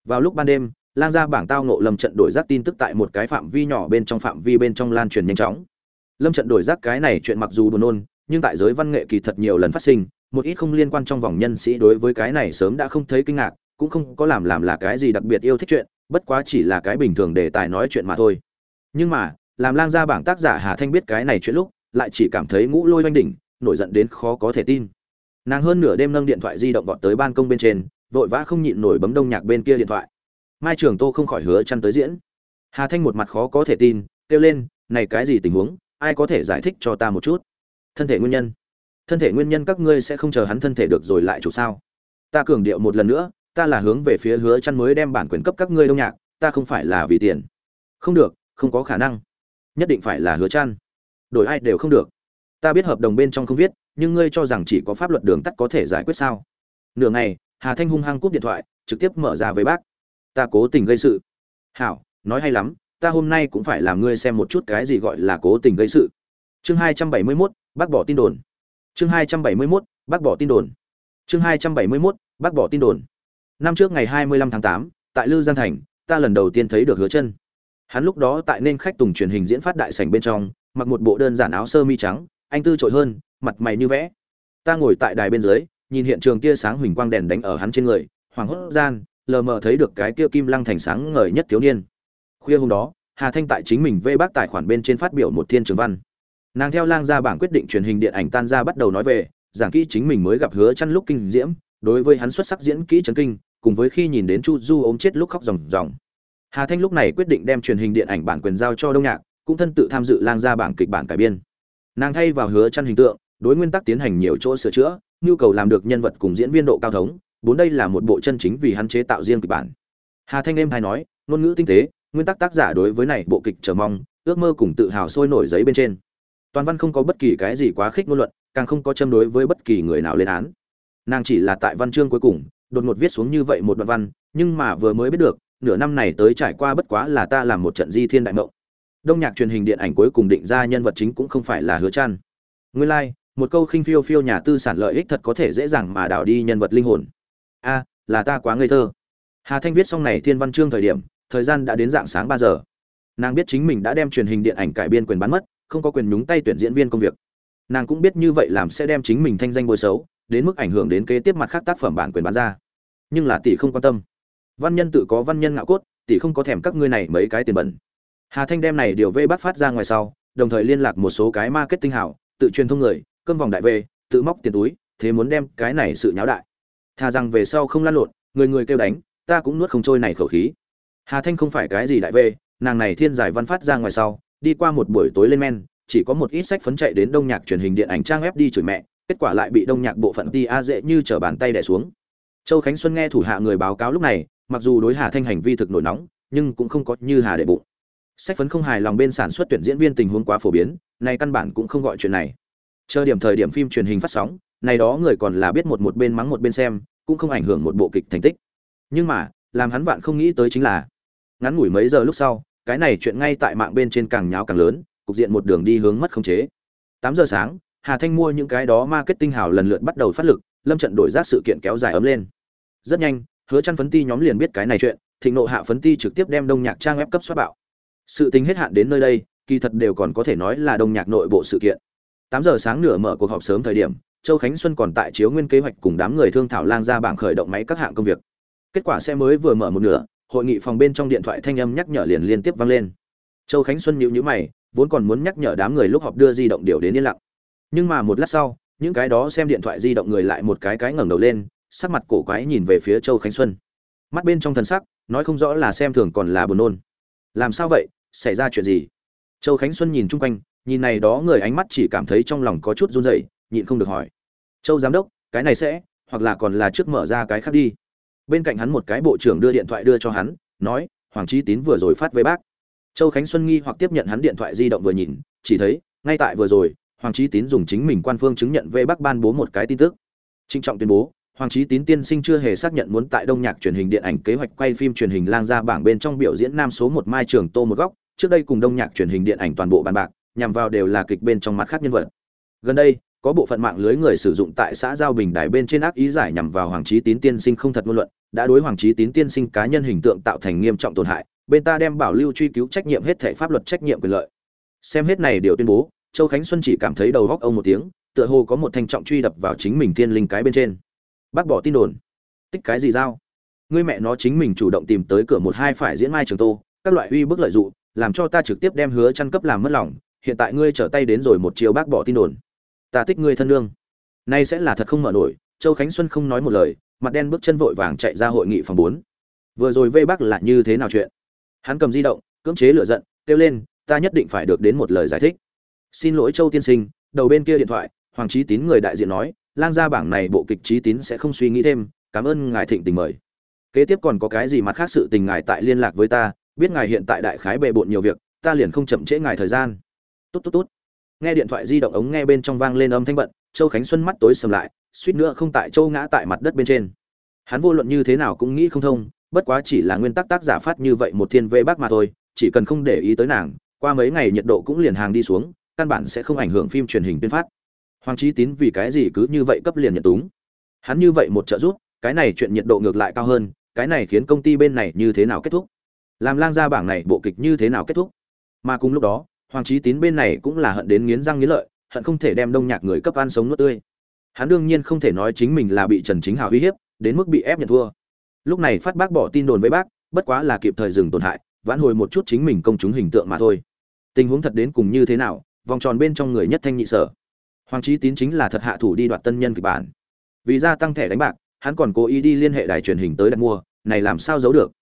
Vào lúc ban đêm, lang gia bảng tao ngộ lâm trận đổi rác tin tức tại một cái phạm vi nhỏ bên trong phạm vi bên trong lan truyền nhanh chóng. Lâm trận đổi rác cái này chuyện mặc dù buồn nôn, nhưng tại giới văn nghệ kỳ thật nhiều lần phát sinh, một ít không liên quan trong vòng nhân sĩ đối với cái này sớm đã không thấy kinh ngạc, cũng không có làm làm là cái gì đặc biệt yêu thích chuyện, bất quá chỉ là cái bình thường để tài nói chuyện mà thôi. Nhưng mà, làm lang gia bảng tác giả hà thanh biết cái này chuyện lúc, lại chỉ cảm thấy ngũ lôi oanh đỉnh nổi giận đến khó có thể tin. Nàng hơn nửa đêm nâng điện thoại di động vọt tới ban công bên trên, vội vã không nhịn nổi bấm đông nhạc bên kia điện thoại. Mai trường tô không khỏi hứa chăn tới diễn. Hà thanh một mặt khó có thể tin, kêu lên, này cái gì tình huống, ai có thể giải thích cho ta một chút? Thân thể nguyên nhân. Thân thể nguyên nhân các ngươi sẽ không chờ hắn thân thể được rồi lại chủ sao? Ta cường điệu một lần nữa, ta là hướng về phía hứa chăn mới đem bản quyền cấp các ngươi đông nhạc, ta không phải là vì tiền. Không được, không có khả năng. Nhất định phải là hứa chăn. Đổi ai đều không được ta biết hợp đồng bên trong không viết nhưng ngươi cho rằng chỉ có pháp luật đường tắt có thể giải quyết sao? Nửa ngày hà thanh hung hăng cúp điện thoại trực tiếp mở ra với bác. Ta cố tình gây sự. Hảo nói hay lắm ta hôm nay cũng phải làm ngươi xem một chút cái gì gọi là cố tình gây sự. Chương hai trăm bảy mươi 271, bác bỏ tin đồn. Chương hai trăm bảy mươi 271, bác bỏ tin đồn. Chương hai trăm bảy mươi 271, bác bỏ tin đồn. Năm trước ngày hai mươi lăm tháng tám tại lư giang thành ta lần đầu tiên thấy được hứa chân. Hắn lúc đó tại nên khách tùng truyền hình diễn phát đại sảnh bên trong mặc một bộ đơn giản áo sơ mi trắng anh tư trội hơn, mặt mày như vẽ. Ta ngồi tại đài bên dưới, nhìn hiện trường tia sáng huỳnh quang đèn đánh ở hắn trên người hoàng hốt gian, lờ mờ thấy được cái kia kim lăng thành sáng ngời nhất thiếu niên. Khuya hôm đó, hà thanh tại chính mình vây bác tài khoản bên trên phát biểu một thiên trường văn. Nàng theo lang ra bảng quyết định truyền hình điện ảnh tan ra bắt đầu nói về, giảng kỹ chính mình mới gặp hứa chăn lúc kinh diễm, đối với hắn xuất sắc diễn kỹ chấn kinh, cùng với khi nhìn đến chu du ốm chết lúc khóc ròng ròng. Hà thanh lúc này quyết định đem truyền hình điện ảnh bản quyền giao cho đông nhạc, cũng thân tự tham dự lang ra bảng kịch bản cải biên nàng thay vào hứa chăn hình tượng, đối nguyên tắc tiến hành nhiều chỗ sửa chữa, nhu cầu làm được nhân vật cùng diễn viên độ cao thống, bốn đây là một bộ chân chính vì hắn chế tạo riêng kịch bản. Hà thanh em hay nói, ngôn ngữ tinh tế, nguyên tắc tác giả đối với này bộ kịch chờ mong, ước mơ cùng tự hào sôi nổi giấy bên trên. Toàn văn không có bất kỳ cái gì quá khích ngôn luận, càng không có châm đối với bất kỳ người nào lên án. Nàng chỉ là tại văn chương cuối cùng, đột ngột viết xuống như vậy một đoạn văn, nhưng mà vừa mới biết được, nửa năm này tới trải qua bất quá là ta làm một trận di thiên đại mộng đông nhạc truyền hình điện ảnh cuối cùng định ra nhân vật chính cũng không phải là hứa trăn. Nguyên lai、like, một câu khinh phiêu phiêu nhà tư sản lợi ích thật có thể dễ dàng mà đảo đi nhân vật linh hồn. A là ta quá ngây thơ. Hà thanh viết xong này thiên văn chương thời điểm thời gian đã đến dạng sáng ba giờ. Nàng biết chính mình đã đem truyền hình điện ảnh cải biên quyền bán mất không có quyền nhúng tay tuyển diễn viên công việc. Nàng cũng biết như vậy làm sẽ đem chính mình thanh danh bôi xấu đến mức ảnh hưởng đến kế tiếp mặt khác tác phẩm bản quyền bán ra. Nhưng là tỷ không quan tâm. Văn nhân tự có văn nhân ngạo cốt tỷ không có thèm các ngươi này mấy cái tiền bẩn hà thanh đem này điều vê bắt phát ra ngoài sau, đồng thời liên lạc một số cái marketing hảo, tự truyền thông người, cơm vòng đại về tự móc tiền túi, thế muốn đem cái này sự nháo đại. Tha rằng về sau không lăn lộn, người người kêu đánh, ta cũng nuốt không trôi này khẩu khí. Hà thanh không phải cái gì đại về nàng này thiên giải văn phát ra ngoài sau, đi qua một buổi tối lên men, chỉ có một ít sách phấn chạy đến đông nhạc truyền hình điện ảnh trang web đi chửi mẹ, kết quả lại bị đông nhạc bộ phận ti a dễ như trở bàn tay đè xuống. Châu khánh xuân nghe thủ hạ người báo cáo lúc này, mặc dù đối hà thanh hành vi thực nổi nóng, nhưng cũng không có như hà đệ bụng sách phấn không hài lòng bên sản xuất tuyển diễn viên tình huống quá phổ biến, này căn bản cũng không gọi chuyện này. Chờ điểm thời điểm phim truyền hình phát sóng, này đó người còn là biết một một bên mắng một bên xem, cũng không ảnh hưởng một bộ kịch thành tích. Nhưng mà, làm hắn vạn không nghĩ tới chính là, ngắn ngủi mấy giờ lúc sau, cái này chuyện ngay tại mạng bên trên càng nháo càng lớn, cục diện một đường đi hướng mất khống chế. Tám giờ sáng, hà thanh mua những cái đó marketing hào lần lượt bắt đầu phát lực, lâm trận đổi rác sự kiện kéo dài ấm lên. Rất nhanh, hứa chăn phấn ti nhóm liền biết cái này chuyện, thịnh nộ hạ phấn ti trực tiếp đem đông nhạc trang web cấp xóa bạo sự tính hết hạn đến nơi đây, kỳ thật đều còn có thể nói là đông nhạc nội bộ sự kiện. Tám giờ sáng nửa mở cuộc họp sớm thời điểm, châu khánh xuân còn tại chiếu nguyên kế hoạch cùng đám người thương thảo lang ra bảng khởi động máy các hạng công việc. Kết quả xe mới vừa mở một nửa, hội nghị phòng bên trong điện thoại thanh âm nhắc nhở liền liên tiếp vang lên. Châu khánh xuân nhíu nhữ mày, vốn còn muốn nhắc nhở đám người lúc họp đưa di động điều đến yên lặng. Nhưng mà một lát sau, những cái đó xem điện thoại di động người lại một cái cái ngẩng đầu lên, sắc mặt cổ quái nhìn về phía châu khánh xuân. Mắt bên trong thần sắc, nói không rõ là xem thường còn là buồn nôn làm sao vậy? Xảy ra chuyện gì? Châu khánh xuân nhìn chung quanh, nhìn này đó người ánh mắt chỉ cảm thấy trong lòng có chút run rẩy, nhịn không được hỏi. Châu giám đốc, cái này sẽ, hoặc là còn là trước mở ra cái khác đi. Bên cạnh hắn một cái bộ trưởng đưa điện thoại đưa cho hắn, nói, hoàng trí tín vừa rồi phát với bác. Châu khánh xuân nghi hoặc tiếp nhận hắn điện thoại di động vừa nhìn, chỉ thấy, ngay tại vừa rồi, hoàng trí tín dùng chính mình quan phương chứng nhận về bác ban bố một cái tin tức. Trinh trọng tuyên bố hoàng Chí tín tiên sinh chưa hề xác nhận muốn tại đông nhạc truyền hình điện ảnh kế hoạch quay phim truyền hình lang ra bảng bên trong biểu diễn nam số một mai trường tô một góc, trước đây cùng đông nhạc truyền hình điện ảnh toàn bộ bàn bạc, nhằm vào đều là kịch bên trong mặt khác nhân vật. Gần đây, có bộ phận mạng lưới người sử dụng tại xã giao bình đài bên trên ác ý giải nhằm vào hoàng Chí tín tiên sinh không thật ngôn luận, đã đối hoàng Chí tín tiên sinh cá nhân hình tượng tạo thành nghiêm trọng tổn hại, bên ta đem bảo lưu truy cứu trách nhiệm hết thảy pháp luật trách nhiệm quyền lợi. Xem hết này điều tuyên bố, châu khánh xuân chỉ cảm thấy đầu góc ông một tiếng, tựa hồ có một thanh trọng truy đập vào chính mình thiên linh cái bên trên bác bỏ tin đồn. Tích cái gì giao? Ngươi mẹ nó chính mình chủ động tìm tới cửa một hai phải diễn mai trường tô, các loại uy bức lợi dụng, làm cho ta trực tiếp đem hứa chăn cấp làm mất lòng, hiện tại ngươi trở tay đến rồi một chiều bác bỏ tin đồn. Ta thích ngươi thân lương. Nay sẽ là thật không mở nổi, châu khánh xuân không nói một lời, mặt đen bước chân vội vàng chạy ra hội nghị phòng bốn. Vừa rồi vây bác là như thế nào chuyện? Hắn cầm di động, cưỡng chế lửa giận, kêu lên, ta nhất định phải được đến một lời giải thích. Xin lỗi châu tiên sinh. Đầu bên kia điện thoại, hoàng trí tín người đại diện nói lang gia bảng này bộ kịch trí tín sẽ không suy nghĩ thêm, cảm ơn ngài thịnh tình mời. Kế tiếp còn có cái gì mặt khác sự tình ngài tại liên lạc với ta, biết ngài hiện tại đại khái bề bộn nhiều việc, ta liền không chậm trễ ngài thời gian. Tốt tốt tốt. Nghe điện thoại di động ống nghe bên trong vang lên âm thanh bận, châu khánh xuân mắt tối sầm lại, suýt nữa không tại châu ngã tại mặt đất bên trên. Hắn vô luận như thế nào cũng nghĩ không thông, bất quá chỉ là nguyên tắc tác giả phát như vậy một thiên vệ bác mà thôi, chỉ cần không để ý tới nàng, qua mấy ngày nhiệt độ cũng liền hàng đi xuống, căn bản sẽ không ảnh hưởng phim truyền hình tuyên phát hoàng trí tín vì cái gì cứ như vậy cấp liền nhận túng? Hắn như vậy một trợ giúp, cái này chuyện nhiệt độ ngược lại cao hơn, cái này khiến công ty bên này như thế nào kết thúc? Làm lang ra bảng này bộ kịch như thế nào kết thúc? Mà cùng lúc đó, hoàng trí tín bên này cũng là hận đến nghiến răng nghiến lợi, hận không thể đem đông nhạc người cấp ăn sống nuốt tươi. Hắn đương nhiên không thể nói chính mình là bị trần chính hào uy hiếp, đến mức bị ép nhận thua. Lúc này phát bác bỏ tin đồn với bác, bất quá là kịp thời dừng tổn hại, vãn hồi một chút chính mình công chúng hình tượng mà thôi. Tình huống thật đến cùng như thế nào, vòng tròn bên trong người nhất thanh nhị sở hoàng trí tín chính là thật hạ thủ đi đoạt tân nhân kịch bản. Vì gia tăng thẻ đánh bạc, hắn còn cố ý đi liên hệ đài truyền hình tới đặt mua, này làm sao giấu được?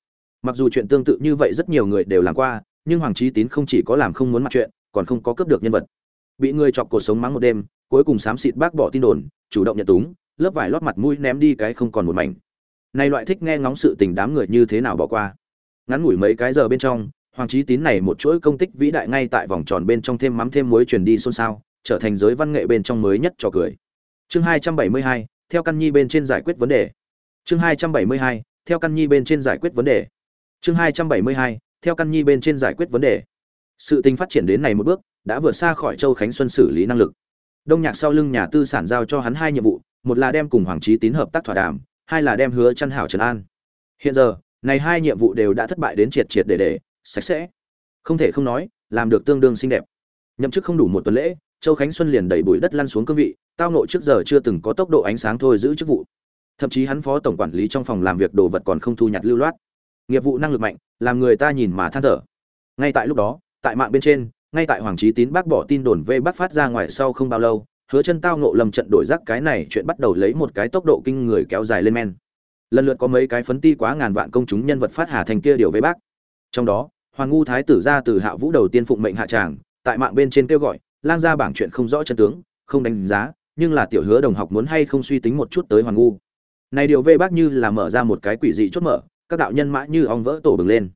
Mặc dù chuyện tương tự như vậy rất nhiều người đều làm qua, nhưng hoàng trí tín không chỉ có làm không muốn mặt chuyện, còn không có cướp được nhân vật. Bị người chọc cuộc sống mắng một đêm, cuối cùng xám xịt bác bỏ tin đồn, chủ động nhận túng, lớp vải lót mặt mũi ném đi cái không còn một mảnh. Này loại thích nghe ngóng sự tình đám người như thế nào bỏ qua? Ngắn ngủi mấy cái giờ bên trong, hoàng trí tín này một chuỗi công tích vĩ đại ngay tại vòng tròn bên trong thêm mắm thêm muối truyền đi xôn xao trở thành giới văn nghệ bên trong mới nhất cho cười. Chương hai trăm bảy mươi hai, theo căn nhi bên trên giải quyết vấn đề. Chương hai trăm bảy mươi hai, theo căn nhi bên trên giải quyết vấn đề. Chương hai trăm bảy mươi hai, theo căn nhi bên trên giải quyết vấn đề. Sự tình phát triển đến này một bước, đã vượt xa khỏi châu khánh xuân xử lý năng lực. Đông nhạc sau lưng nhà tư sản giao cho hắn hai nhiệm vụ, một là đem cùng hoàng trí tín hợp tác thỏa đàm, hai là đem hứa chăn hảo trần an. Hiện giờ, này hai nhiệm vụ đều đã thất bại đến triệt triệt để để, sạch sẽ. Không thể không nói, làm được tương đương xinh đẹp. Nhậm chức không đủ một tuần lễ châu khánh xuân liền đẩy bụi đất lăn xuống cương vị, tao nội trước giờ chưa từng có tốc độ ánh sáng thôi giữ chức vụ. Thậm chí hắn phó tổng quản lý trong phòng làm việc đồ vật còn không thu nhặt lưu loát. Nghiệp vụ năng lực mạnh, làm người ta nhìn mà than thở. Ngay tại lúc đó, tại mạng bên trên, ngay tại hoàng trí tín bác bỏ tin đồn vê bắc phát ra ngoài sau không bao lâu, hứa chân tao nộ lầm trận đổi rắc cái này chuyện bắt đầu lấy một cái tốc độ kinh người kéo dài lên men. Lần lượt có mấy cái phấn ti quá ngàn vạn công chúng nhân vật phát hà thành kia điều với bác. Trong đó, hoàng ngu thái tử ra từ hạ vũ đầu tiên phụng mệnh hạ tràng, tại mạng bên trên kêu gọi lang ra bảng chuyện không rõ chân tướng, không đánh giá, nhưng là tiểu hứa đồng học muốn hay không suy tính một chút tới hoàng ngu. Này điều vê bác như là mở ra một cái quỷ dị chốt mở, các đạo nhân mã như ong vỡ tổ bừng lên.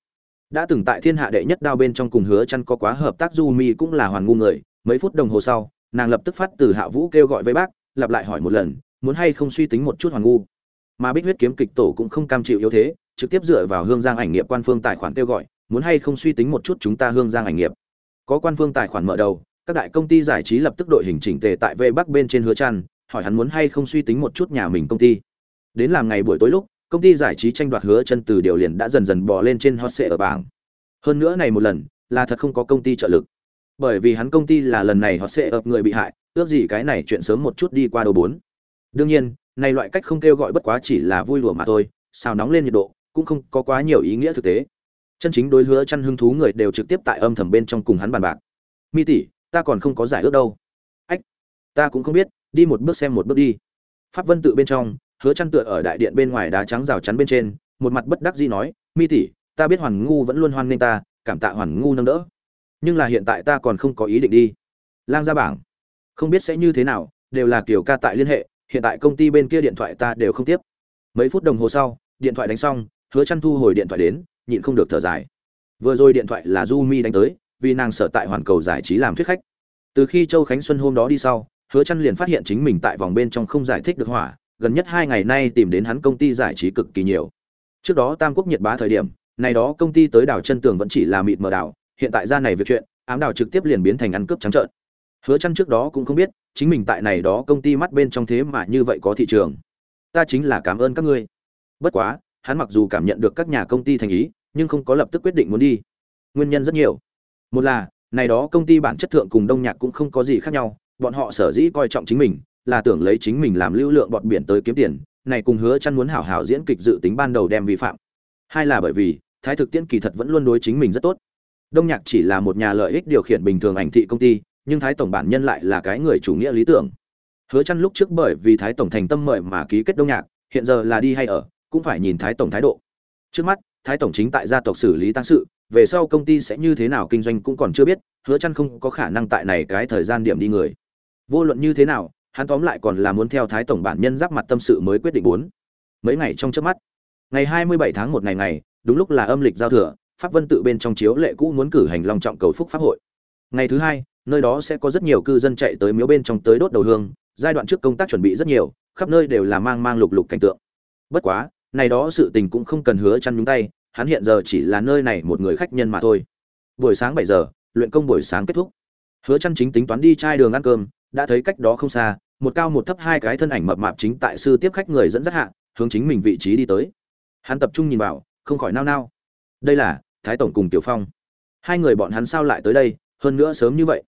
Đã từng tại thiên hạ đệ nhất đao bên trong cùng hứa chăn có quá hợp tác, du mi cũng là hoàn ngu người, mấy phút đồng hồ sau, nàng lập tức phát từ hạ vũ kêu gọi với bác, lặp lại hỏi một lần, muốn hay không suy tính một chút hoàn ngu. Mà bích huyết kiếm kịch tổ cũng không cam chịu yếu thế, trực tiếp dựa vào hương giang ảnh nghiệp quan phương tài khoản kêu gọi, muốn hay không suy tính một chút chúng ta hương giang ảnh nghiệp. Có quan phương tài khoản mở đầu các đại công ty giải trí lập tức đội hình chỉnh tề tại vê bắc bên trên hứa trăn, hỏi hắn muốn hay không suy tính một chút nhà mình công ty. Đến làm ngày buổi tối lúc công ty giải trí tranh đoạt hứa chân từ điều liền đã dần dần bò lên trên hot sệ ở bảng. Hơn nữa này một lần là thật không có công ty trợ lực. Bởi vì hắn công ty là lần này họ sẽ ập người bị hại ước gì cái này chuyện sớm một chút đi qua đầu bốn. Đương nhiên này loại cách không kêu gọi bất quá chỉ là vui lùa mà thôi sao nóng lên nhiệt độ cũng không có quá nhiều ý nghĩa thực tế. Chân chính đối hứa chăn hứng thú người đều trực tiếp tại âm thầm bên trong cùng hắn bàn bạc. Mi tỷ ta còn không có giải ước đâu. Ách, ta cũng không biết, đi một bước xem một bước đi. Pháp vân tự bên trong, hứa chăn tựa ở đại điện bên ngoài đá trắng rào chắn bên trên, một mặt bất đắc dĩ nói, mi tỷ, ta biết hoàn ngu vẫn luôn hoan nghênh ta, cảm tạ hoàn ngu nâng đỡ. Nhưng là hiện tại ta còn không có ý định đi. Lang ra bảng, không biết sẽ như thế nào, đều là kiểu ca tại liên hệ, hiện tại công ty bên kia điện thoại ta đều không tiếp. Mấy phút đồng hồ sau, điện thoại đánh xong, hứa chăn thu hồi điện thoại đến, nhịn không được thở dài. Vừa rồi điện thoại là du mi đánh tới vì nàng sợ tại hoàn cầu giải trí làm thuyết khách. Từ khi châu khánh xuân hôm đó đi sau, hứa chăn liền phát hiện chính mình tại vòng bên trong không giải thích được hỏa, gần nhất hai ngày nay tìm đến hắn công ty giải trí cực kỳ nhiều. Trước đó tam quốc nhiệt bá thời điểm, này đó công ty tới đảo chân tường vẫn chỉ là mịt mờ đảo, hiện tại ra này việc chuyện, ám đảo trực tiếp liền biến thành ăn cướp trắng trợn. Hứa chăn trước đó cũng không biết, chính mình tại này đó công ty mắt bên trong thế mà như vậy có thị trường. Ta chính là cảm ơn các ngươi. Bất quá, hắn mặc dù cảm nhận được các nhà công ty thành ý, nhưng không có lập tức quyết định muốn đi. Nguyên nhân rất nhiều một là, này đó công ty bản chất thượng cùng đông nhạc cũng không có gì khác nhau, bọn họ sở dĩ coi trọng chính mình, là tưởng lấy chính mình làm lưu lượng bọt biển tới kiếm tiền, này cùng hứa chăn muốn hảo hảo diễn kịch dự tính ban đầu đem vi phạm. Hai là bởi vì, thái thực tiễn kỳ thật vẫn luôn đối chính mình rất tốt. Đông nhạc chỉ là một nhà lợi ích điều khiển bình thường ảnh thị công ty, nhưng thái tổng bản nhân lại là cái người chủ nghĩa lý tưởng. Hứa chăn lúc trước bởi vì thái tổng thành tâm mời mà ký kết đông nhạc, hiện giờ là đi hay ở, cũng phải nhìn thái tổng thái độ. Trước mắt, thái tổng chính tại gia tộc xử lý tăng sự về sau công ty sẽ như thế nào kinh doanh cũng còn chưa biết, hứa chăn không có khả năng tại này cái thời gian điểm đi người. Vô luận như thế nào, hắn tóm lại còn là muốn theo thái tổng bản nhân giáp mặt tâm sự mới quyết định bốn. Mấy ngày trong chớp mắt, ngày 27 tháng 1 ngày ngày, đúng lúc là âm lịch giao thừa, pháp vân tự bên trong chiếu lệ cũ muốn cử hành long trọng cầu phúc pháp hội. Ngày thứ hai, nơi đó sẽ có rất nhiều cư dân chạy tới miếu bên trong tới đốt đầu hương, giai đoạn trước công tác chuẩn bị rất nhiều, khắp nơi đều là mang mang lục lục cảnh tượng. Bất quá, này đó sự tình cũng không cần hứa chăn nhúng tay hắn hiện giờ chỉ là nơi này một người khách nhân mà thôi. Buổi sáng 7 giờ, luyện công buổi sáng kết thúc. Hứa chăn chính tính toán đi chai đường ăn cơm, đã thấy cách đó không xa, một cao một thấp hai cái thân ảnh mập mạp chính tại sư tiếp khách người dẫn dắt hạ, hướng chính mình vị trí đi tới. Hắn tập trung nhìn vào, không khỏi nao nao. Đây là thái tổng cùng tiểu phong. Hai người bọn hắn sao lại tới đây, hơn nữa sớm như vậy?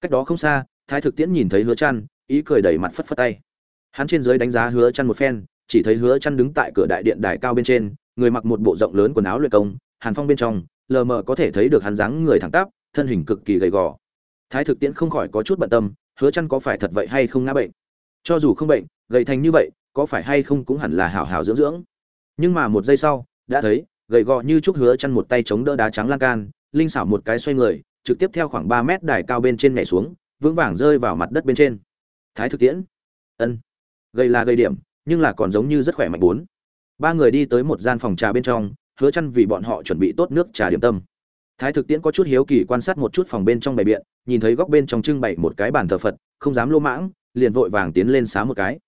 Cách đó không xa, thái thực tiễn nhìn thấy hứa chăn ý cười đẩy mặt phất phất tay. Hắn trên dưới đánh giá hứa chăn một phen, chỉ thấy hứa chăn đứng tại cửa đại điện đài cao bên trên người mặc một bộ rộng lớn quần áo luyện công, hàn phong bên trong, lờ mờ có thể thấy được hắn dáng người thẳng tắp, thân hình cực kỳ gầy gò. Thái thực tiễn không khỏi có chút bận tâm, hứa chăn có phải thật vậy hay không ngã bệnh? Cho dù không bệnh, gầy thành như vậy, có phải hay không cũng hẳn là hảo hảo dưỡng dưỡng. Nhưng mà một giây sau, đã thấy, gầy gò như trúc hứa chăn một tay chống đỡ đá trắng lan can, linh xảo một cái xoay người, trực tiếp theo khoảng 3 mét đài cao bên trên nhảy xuống, vững vàng rơi vào mặt đất bên trên. Thái thực tiễn. Ân. Gầy là gầy điểm, nhưng là còn giống như rất khỏe mạnh bốn ba người đi tới một gian phòng trà bên trong, hứa chăn vì bọn họ chuẩn bị tốt nước trà điểm tâm. Thái thực tiễn có chút hiếu kỳ quan sát một chút phòng bên trong bày biện, nhìn thấy góc bên trong trưng bày một cái bàn thờ phật, không dám lô mãng, liền vội vàng tiến lên xá một cái.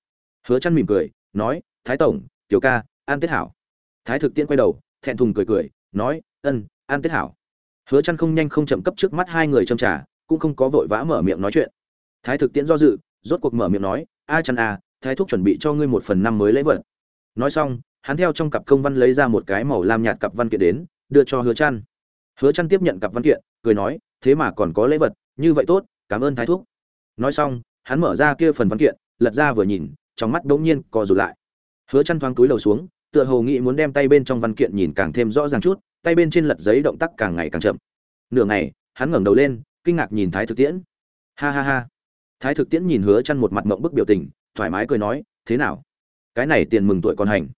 Hứa chăn mỉm cười, nói, thái tổng, tiểu ca, an tết hảo. Thái thực tiễn quay đầu, thẹn thùng cười cười, nói, ân, an tết hảo. Hứa chăn không nhanh không chậm cấp trước mắt hai người châm trà, cũng không có vội vã mở miệng nói chuyện. Thái thực tiễn do dự, rốt cuộc mở miệng nói, a chăn a à, thái thúc chuẩn bị cho ngươi một phần năm mới lễ vật. Nói xong hắn theo trong cặp công văn lấy ra một cái màu lam nhạt cặp văn kiện đến, đưa cho hứa trăn. Hứa trăn tiếp nhận cặp văn kiện, cười nói, thế mà còn có lễ vật, như vậy tốt, cảm ơn thái thúc. Nói xong, hắn mở ra kia phần văn kiện, lật ra vừa nhìn, trong mắt đống nhiên co rụt lại. Hứa trăn thoáng túi lầu xuống, tựa hồ nghĩ muốn đem tay bên trong văn kiện nhìn càng thêm rõ ràng chút, tay bên trên lật giấy động tác càng ngày càng chậm. Nửa ngày, hắn ngẩng đầu lên, kinh ngạc nhìn thái thực tiễn. Ha ha ha. Thái thực tiễn nhìn hứa chăn một mặt mộng bức biểu tình, thoải mái cười nói, thế nào? Cái này tiền mừng tuổi còn hành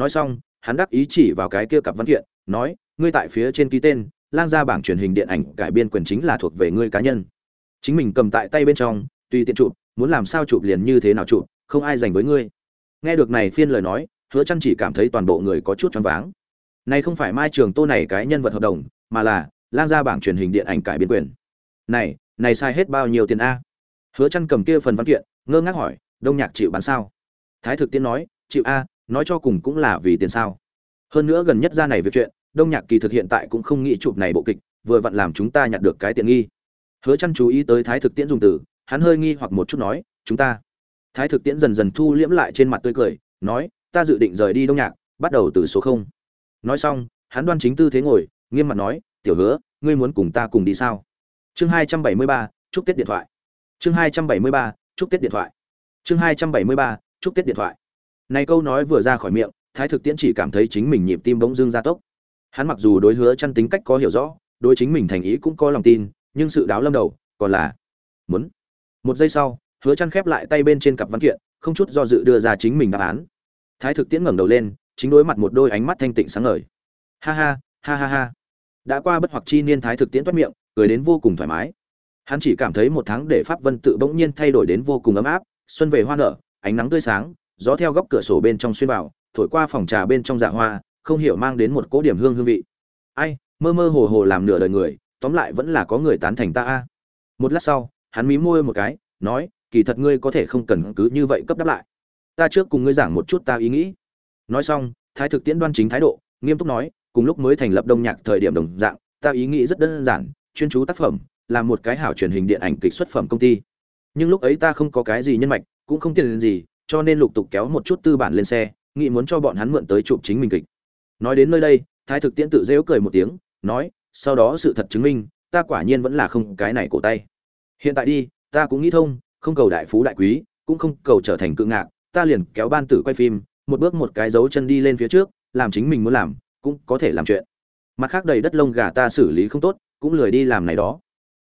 nói xong, hắn đắc ý chỉ vào cái kia cặp văn kiện, nói, ngươi tại phía trên ký tên, lang ra bảng truyền hình điện ảnh cải biên quyền chính là thuộc về ngươi cá nhân. Chính mình cầm tại tay bên trong, tùy tiện chụp, muốn làm sao chụp liền như thế nào chụp, không ai dành với ngươi. Nghe được này phiên lời nói, hứa chăn chỉ cảm thấy toàn bộ người có chút choáng váng. Này không phải mai trường tô này cái nhân vật hợp đồng, mà là lang ra bảng truyền hình điện ảnh cải biên quyền. Này này sai hết bao nhiêu tiền a? Hứa chăn cầm kia phần văn kiện, ngơ ngác hỏi, đông nhạc chịu bán sao? Thái thực tiên nói, chịu a nói cho cùng cũng là vì tiền sao. Hơn nữa gần nhất ra này việc chuyện, đông nhạc kỳ thực hiện tại cũng không nghĩ chụp này bộ kịch, vừa vặn làm chúng ta nhặt được cái tiện nghi. Hứa chăn chú ý tới thái thực tiễn dùng từ, hắn hơi nghi hoặc một chút nói, chúng ta. Thái thực tiễn dần dần thu liễm lại trên mặt tươi cười, nói, ta dự định rời đi đông nhạc, bắt đầu từ số không. Nói xong, hắn đoan chính tư thế ngồi, nghiêm mặt nói, tiểu hứa, ngươi muốn cùng ta cùng đi sao? Chương hai trăm bảy mươi ba, chúc tết điện thoại. Chương hai trăm bảy mươi ba, chúc tết điện thoại. Chương hai trăm bảy mươi ba, chúc tết điện thoại này câu nói vừa ra khỏi miệng, thái thực tiễn chỉ cảm thấy chính mình nhịp tim bỗng dưng gia tốc. Hắn mặc dù đối hứa chăn tính cách có hiểu rõ, đối chính mình thành ý cũng có lòng tin, nhưng sự đáo lâm đầu còn là muốn. Một giây sau, hứa chăn khép lại tay bên trên cặp văn kiện, không chút do dự đưa ra chính mình đáp án. Thái thực tiễn ngẩng đầu lên, chính đối mặt một đôi ánh mắt thanh tịnh sáng ngời. Ha ha ha ha ha. Đã qua bất hoặc chi niên thái thực tiễn toát miệng, cười đến vô cùng thoải mái. Hắn chỉ cảm thấy một tháng để pháp vân tự bỗng nhiên thay đổi đến vô cùng ấm áp, xuân về hoa nở, ánh nắng tươi sáng gió theo góc cửa sổ bên trong xuyên vào, thổi qua phòng trà bên trong dạ hoa, không hiểu mang đến một cỗ điểm hương hương vị. Ai, mơ mơ hồ hồ làm nửa đời người, tóm lại vẫn là có người tán thành ta a. Một lát sau, hắn mí môi một cái, nói, kỳ thật ngươi có thể không cần cứ như vậy cấp đáp lại. Ta trước cùng ngươi giảng một chút ta ý nghĩ. Nói xong, thái thực tiễn đoan chính thái độ, nghiêm túc nói, cùng lúc mới thành lập đông nhạc thời điểm đồng dạng, ta ý nghĩ rất đơn giản, chuyên chú tác phẩm là một cái hảo truyền hình điện ảnh kịch xuất phẩm công ty. Nhưng lúc ấy ta không có cái gì nhân mạch, cũng không tiền gì cho nên lục tục kéo một chút tư bản lên xe, nghĩ muốn cho bọn hắn mượn tới chụp chính mình kịch. Nói đến nơi đây, thái thực tiễn tự dễu cười một tiếng, nói, sau đó sự thật chứng minh, ta quả nhiên vẫn là không cái này cổ tay. Hiện tại đi, ta cũng nghĩ thông, không cầu đại phú đại quý, cũng không cầu trở thành cự ngạc, ta liền kéo ban tử quay phim, một bước một cái dấu chân đi lên phía trước, làm chính mình muốn làm, cũng có thể làm chuyện. Mặt khác đầy đất lông gà ta xử lý không tốt, cũng lười đi làm này đó.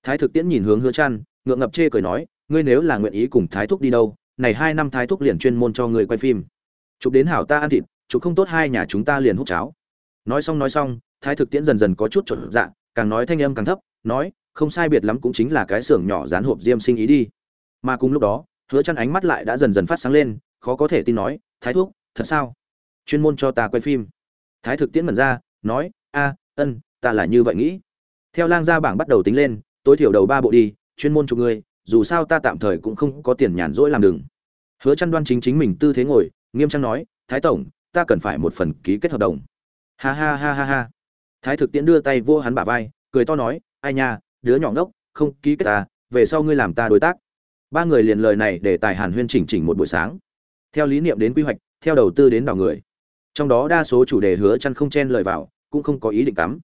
Thái thực tiễn nhìn hướng hứa chăn, ngượng ngập chê cười nói, ngươi nếu là nguyện ý cùng thái thúc đi đâu này hai năm thái thúc liền chuyên môn cho người quay phim. Chụp đến hảo ta ăn thịt, chụp không tốt hai nhà chúng ta liền hút cháo. Nói xong nói xong, thái thực tiễn dần dần có chút trộn dạ càng nói thanh âm càng thấp, nói, không sai biệt lắm cũng chính là cái xưởng nhỏ dán hộp diêm sinh ý đi. Mà cùng lúc đó, hứa chăn ánh mắt lại đã dần dần phát sáng lên, khó có thể tin nói, thái thúc, thật sao? Chuyên môn cho ta quay phim. Thái thực tiễn mẩn ra, nói, a, ân, ta là như vậy nghĩ. Theo lang gia bảng bắt đầu tính lên, tối thiểu đầu ba bộ đi, chuyên môn chụp người dù sao ta tạm thời cũng không có tiền nhàn rỗi làm đừng hứa chăn đoan chính chính mình tư thế ngồi, nghiêm trang nói, thái tổng, ta cần phải một phần ký kết hợp đồng. Ha ha ha ha ha. Thái thực tiễn đưa tay vua hắn bả vai, cười to nói, ai nha, đứa nhỏ ngốc, không ký kết ta về sau ngươi làm ta đối tác. Ba người liền lời này để tài hàn huyên chỉnh chỉnh một buổi sáng. Theo lý niệm đến quy hoạch, theo đầu tư đến đào người. Trong đó đa số chủ đề hứa chăn không chen lời vào, cũng không có ý định cắm.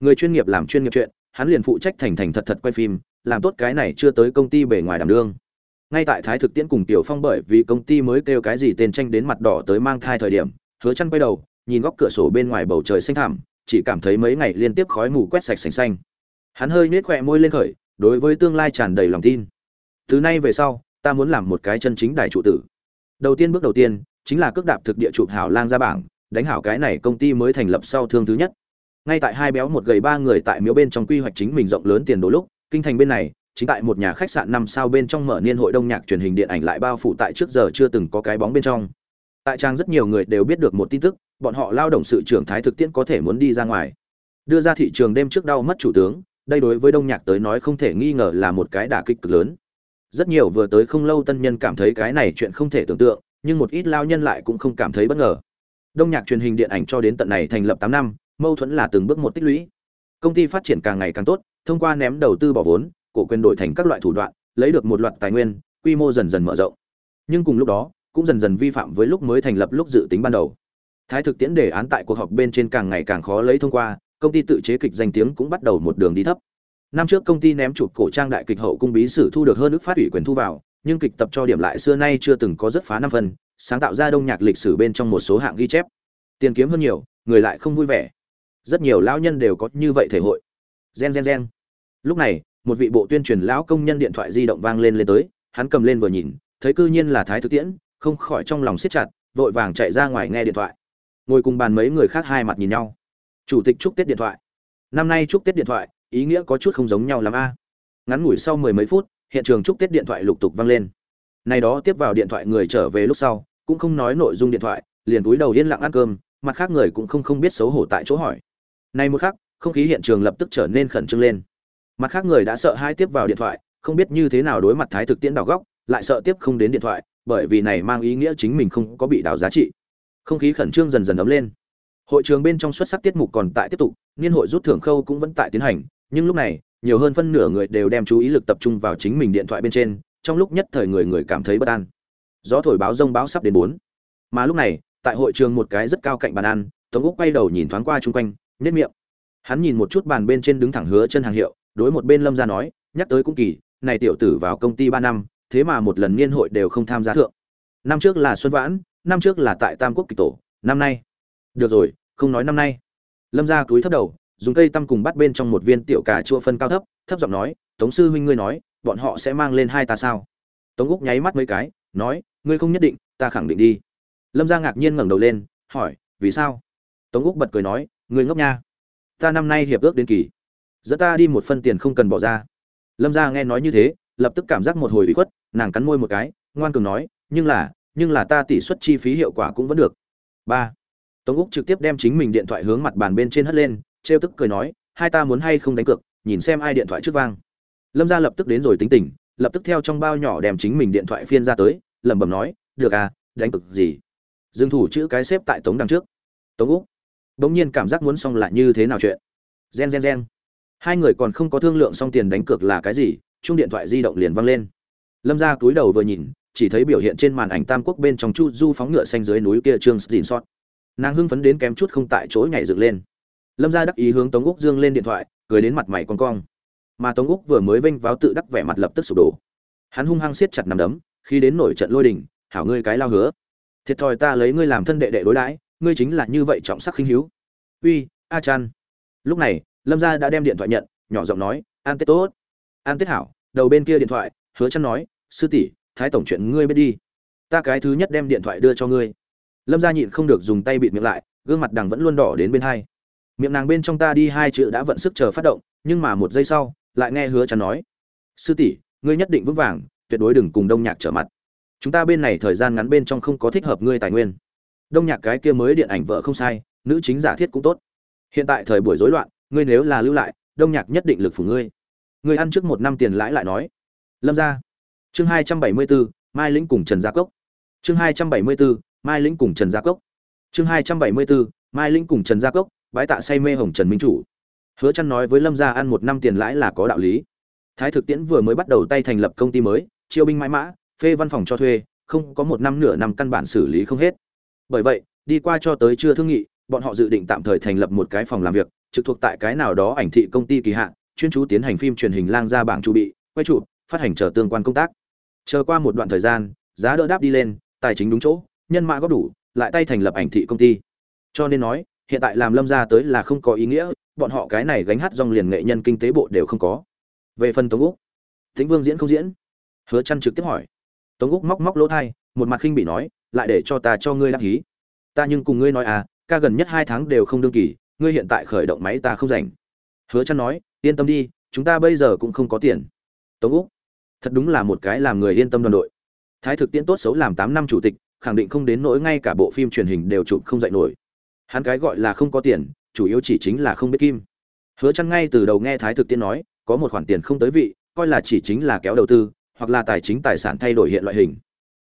Người chuyên nghiệp làm chuyên nghiệp chuyện, hắn liền phụ trách thành thành thật thật quay phim làm tốt cái này chưa tới công ty bề ngoài đảm đương. Ngay tại thái thực tiễn cùng tiểu phong bởi vì công ty mới kêu cái gì tên tranh đến mặt đỏ tới mang thai thời điểm, hứa chăn quay đầu, nhìn góc cửa sổ bên ngoài bầu trời xanh thẳm, chỉ cảm thấy mấy ngày liên tiếp khói mù quét sạch sành xanh. Hắn hơi nhếch khỏe môi lên khởi, đối với tương lai tràn đầy lòng tin. Từ nay về sau, ta muốn làm một cái chân chính đại trụ tử. Đầu tiên bước đầu tiên, chính là cước đạp thực địa chụp hảo lang ra bảng, đánh hảo cái này công ty mới thành lập sau thương thứ nhất. Ngay tại hai béo một gầy ba người tại miếu bên trong quy hoạch chính mình rộng lớn tiền đồ lúc kinh thành bên này, chính tại một nhà khách sạn năm sao bên trong mở niên hội đông nhạc truyền hình điện ảnh lại bao phủ tại trước giờ chưa từng có cái bóng bên trong. Tại trang rất nhiều người đều biết được một tin tức, bọn họ lao động sự trưởng thái thực tiễn có thể muốn đi ra ngoài. Đưa ra thị trường đêm trước đau mất chủ tướng, đây đối với đông nhạc tới nói không thể nghi ngờ là một cái đả kích cực lớn. Rất nhiều vừa tới không lâu tân nhân cảm thấy cái này chuyện không thể tưởng tượng, nhưng một ít lao nhân lại cũng không cảm thấy bất ngờ. Đông nhạc truyền hình điện ảnh cho đến tận này thành lập tám năm, mâu thuẫn là từng bước một tích lũy. Công ty phát triển càng ngày càng tốt thông qua ném đầu tư bỏ vốn, cổ quyền đổi thành các loại thủ đoạn, lấy được một loạt tài nguyên, quy mô dần dần mở rộng. Nhưng cùng lúc đó, cũng dần dần vi phạm với lúc mới thành lập lúc dự tính ban đầu. Thái thực tiễn đề án tại cuộc họp bên trên càng ngày càng khó lấy thông qua, công ty tự chế kịch danh tiếng cũng bắt đầu một đường đi thấp. Năm trước công ty ném chụp cổ trang đại kịch hậu cung bí sử thu được hơn ước phát ủy quyền thu vào, nhưng kịch tập cho điểm lại xưa nay chưa từng có rất phá năm phần, sáng tạo ra đông nhạc lịch sử bên trong một số hạng ghi chép. Tiền kiếm hơn nhiều, người lại không vui vẻ. Rất nhiều lão nhân đều có như vậy thể hội. Gen gen gen lúc này, một vị bộ tuyên truyền lão công nhân điện thoại di động vang lên lên tới, hắn cầm lên vừa nhìn, thấy cư nhiên là thái thực tiễn, không khỏi trong lòng siết chặt, vội vàng chạy ra ngoài nghe điện thoại. Ngồi cùng bàn mấy người khác hai mặt nhìn nhau. Chủ tịch chúc tết điện thoại. Năm nay chúc tết điện thoại, ý nghĩa có chút không giống nhau lắm a. Ngắn ngủi sau mười mấy phút, hiện trường chúc tết điện thoại lục tục vang lên. Này đó tiếp vào điện thoại người trở về lúc sau, cũng không nói nội dung điện thoại, liền túi đầu yên lặng ăn cơm, mặt khác người cũng không không biết xấu hổ tại chỗ hỏi. Này một khắc, không khí hiện trường lập tức trở nên khẩn trương lên mặt khác người đã sợ hai tiếp vào điện thoại, không biết như thế nào đối mặt thái thực tiễn đào góc, lại sợ tiếp không đến điện thoại, bởi vì này mang ý nghĩa chính mình không có bị đào giá trị. Không khí khẩn trương dần dần ấm lên. Hội trường bên trong xuất sắc tiết mục còn tại tiếp tục, niên hội rút thưởng khâu cũng vẫn tại tiến hành, nhưng lúc này, nhiều hơn phân nửa người đều đem chú ý lực tập trung vào chính mình điện thoại bên trên, trong lúc nhất thời người người cảm thấy bất an. Gió thổi báo rông báo sắp đến bốn. Mà lúc này, tại hội trường một cái rất cao cạnh bàn ăn, tống úc quay đầu nhìn thoáng qua chung quanh nếp miệng. Hắn nhìn một chút bàn bên trên đứng thẳng hứa chân hàng hiệu đối một bên lâm gia nói, nhắc tới cũng kỳ, này tiểu tử vào công ty ba năm, thế mà một lần niên hội đều không tham gia thượng. Năm trước là xuân vãn, năm trước là tại tam quốc kịch tổ, năm nay. Được rồi, không nói năm nay. Lâm gia cúi thấp đầu, dùng cây tăm cùng bắt bên trong một viên tiểu cà chua phân cao thấp thấp giọng nói, tống sư huynh ngươi nói, bọn họ sẽ mang lên hai ta sao? Tống úc nháy mắt mấy cái, nói, ngươi không nhất định, ta khẳng định đi. Lâm gia ngạc nhiên ngẩng đầu lên, hỏi, vì sao? Tống úc bật cười nói, ngươi ngốc nha. Ta năm nay hiệp ước đến kỳ dẫn ta đi một phân tiền không cần bỏ ra. Lâm gia nghe nói như thế, lập tức cảm giác một hồi bị khuất, nàng cắn môi một cái, ngoan cường nói, nhưng là nhưng là ta tỷ suất chi phí hiệu quả cũng vẫn được. Ba. Tống úc trực tiếp đem chính mình điện thoại hướng mặt bàn bên trên hất lên, trêu tức cười nói, hai ta muốn hay không đánh cược, nhìn xem ai điện thoại trước vang. Lâm gia lập tức đến rồi tính tình, lập tức theo trong bao nhỏ đem chính mình điện thoại phiên ra tới, lẩm bẩm nói, được à đánh cược gì? Dương thủ chữ cái xếp tại tống đằng trước. Tống úc bỗng nhiên cảm giác muốn xong lại như thế nào chuyện. Gen gen gen hai người còn không có thương lượng xong tiền đánh cược là cái gì chung điện thoại di động liền văng lên. Lâm ra túi đầu vừa nhìn, chỉ thấy biểu hiện trên màn ảnh tam quốc bên trong chu du phóng ngựa xanh dưới núi kia trương xin sót. Nàng hưng phấn đến kém chút không tại chỗ nhảy dựng lên. Lâm ra đắc ý hướng tống úc dương lên điện thoại, cười đến mặt mày con cong. Mà tống úc vừa mới vênh váo tự đắc vẻ mặt lập tức sụp đổ. Hắn hung hăng siết chặt nằm đấm, khi đến nổi trận lôi đình, hảo ngươi cái lao hứa. Thiệt thòi ta lấy ngươi làm thân đệ đệ đối đãi, ngươi chính là như vậy trọng sắc khinh hiếu uy, a chan. Lúc này lâm gia đã đem điện thoại nhận, nhỏ giọng nói, an tết tốt. An tết hảo. Đầu bên kia điện thoại, hứa chăn nói, sư tỷ, thái tổng chuyện ngươi biết đi. Ta cái thứ nhất đem điện thoại đưa cho ngươi. Lâm gia nhịn không được dùng tay bịt miệng lại, gương mặt đằng vẫn luôn đỏ đến bên hai. Miệng nàng bên trong ta đi hai chữ đã vận sức chờ phát động, nhưng mà một giây sau, lại nghe hứa chăn nói, sư tỷ, ngươi nhất định vững vàng, tuyệt đối đừng cùng đông nhạc trở mặt. Chúng ta bên này thời gian ngắn bên trong không có thích hợp ngươi tài nguyên. Đông nhạc cái kia mới điện ảnh vợ không sai, nữ chính giả thiết cũng tốt. Hiện tại thời buổi rối loạn ngươi nếu là lưu lại, đông nhạc nhất định lực phủ ngươi. Ngươi ăn trước một năm tiền lãi lại nói. Lâm ra chương hai trăm bảy mươi bốn, mai lĩnh cùng trần gia cốc. Chương hai trăm bảy mươi bốn, mai lĩnh cùng trần gia cốc. Chương hai trăm bảy mươi bốn, mai lĩnh cùng trần gia cốc, bái tạ say mê hồng trần minh chủ. Hứa chăn nói với lâm gia ăn một năm tiền lãi là có đạo lý. Thái thực tiễn vừa mới bắt đầu tay thành lập công ty mới, chiêu binh mãi mã, phê văn phòng cho thuê, không có một năm nửa năm căn bản xử lý không hết. Bởi vậy, đi qua cho tới chưa thương nghị, bọn họ dự định tạm thời thành lập một cái phòng làm việc trực thuộc tại cái nào đó ảnh thị công ty kỳ hạn, chuyên chú tiến hành phim truyền hình lang ra bảng chu bị, quay chụp, phát hành chờ tương quan công tác. Chờ qua một đoạn thời gian, giá đỡ đáp đi lên, tài chính đúng chỗ, nhân mã góp đủ, lại tay thành lập ảnh thị công ty. Cho nên nói, hiện tại làm lâm ra tới là không có ý nghĩa, bọn họ cái này gánh hát dòng liền nghệ nhân kinh tế bộ đều không có. Về phần tống úc, tĩnh vương diễn không diễn? Hứa chăn trực tiếp hỏi. Tống úc móc móc lỗ thay một mặt khinh bị nói, lại để cho ta cho ngươi đáp hí ta nhưng cùng ngươi nói à ca gần nhất hai tháng đều không đương kỳ ngươi hiện tại khởi động máy ta không rảnh. Hứa chăn nói, yên tâm đi, chúng ta bây giờ cũng không có tiền. Tống úc, thật đúng là một cái làm người yên tâm đoàn đội. Thái thực tiễn tốt xấu làm tám năm chủ tịch, khẳng định không đến nỗi ngay cả bộ phim truyền hình đều chụp không dạy nổi. Hắn cái gọi là không có tiền, chủ yếu chỉ chính là không biết kim. Hứa chăn ngay từ đầu nghe thái thực tiễn nói, có một khoản tiền không tới vị, coi là chỉ chính là kéo đầu tư, hoặc là tài chính tài sản thay đổi hiện loại hình.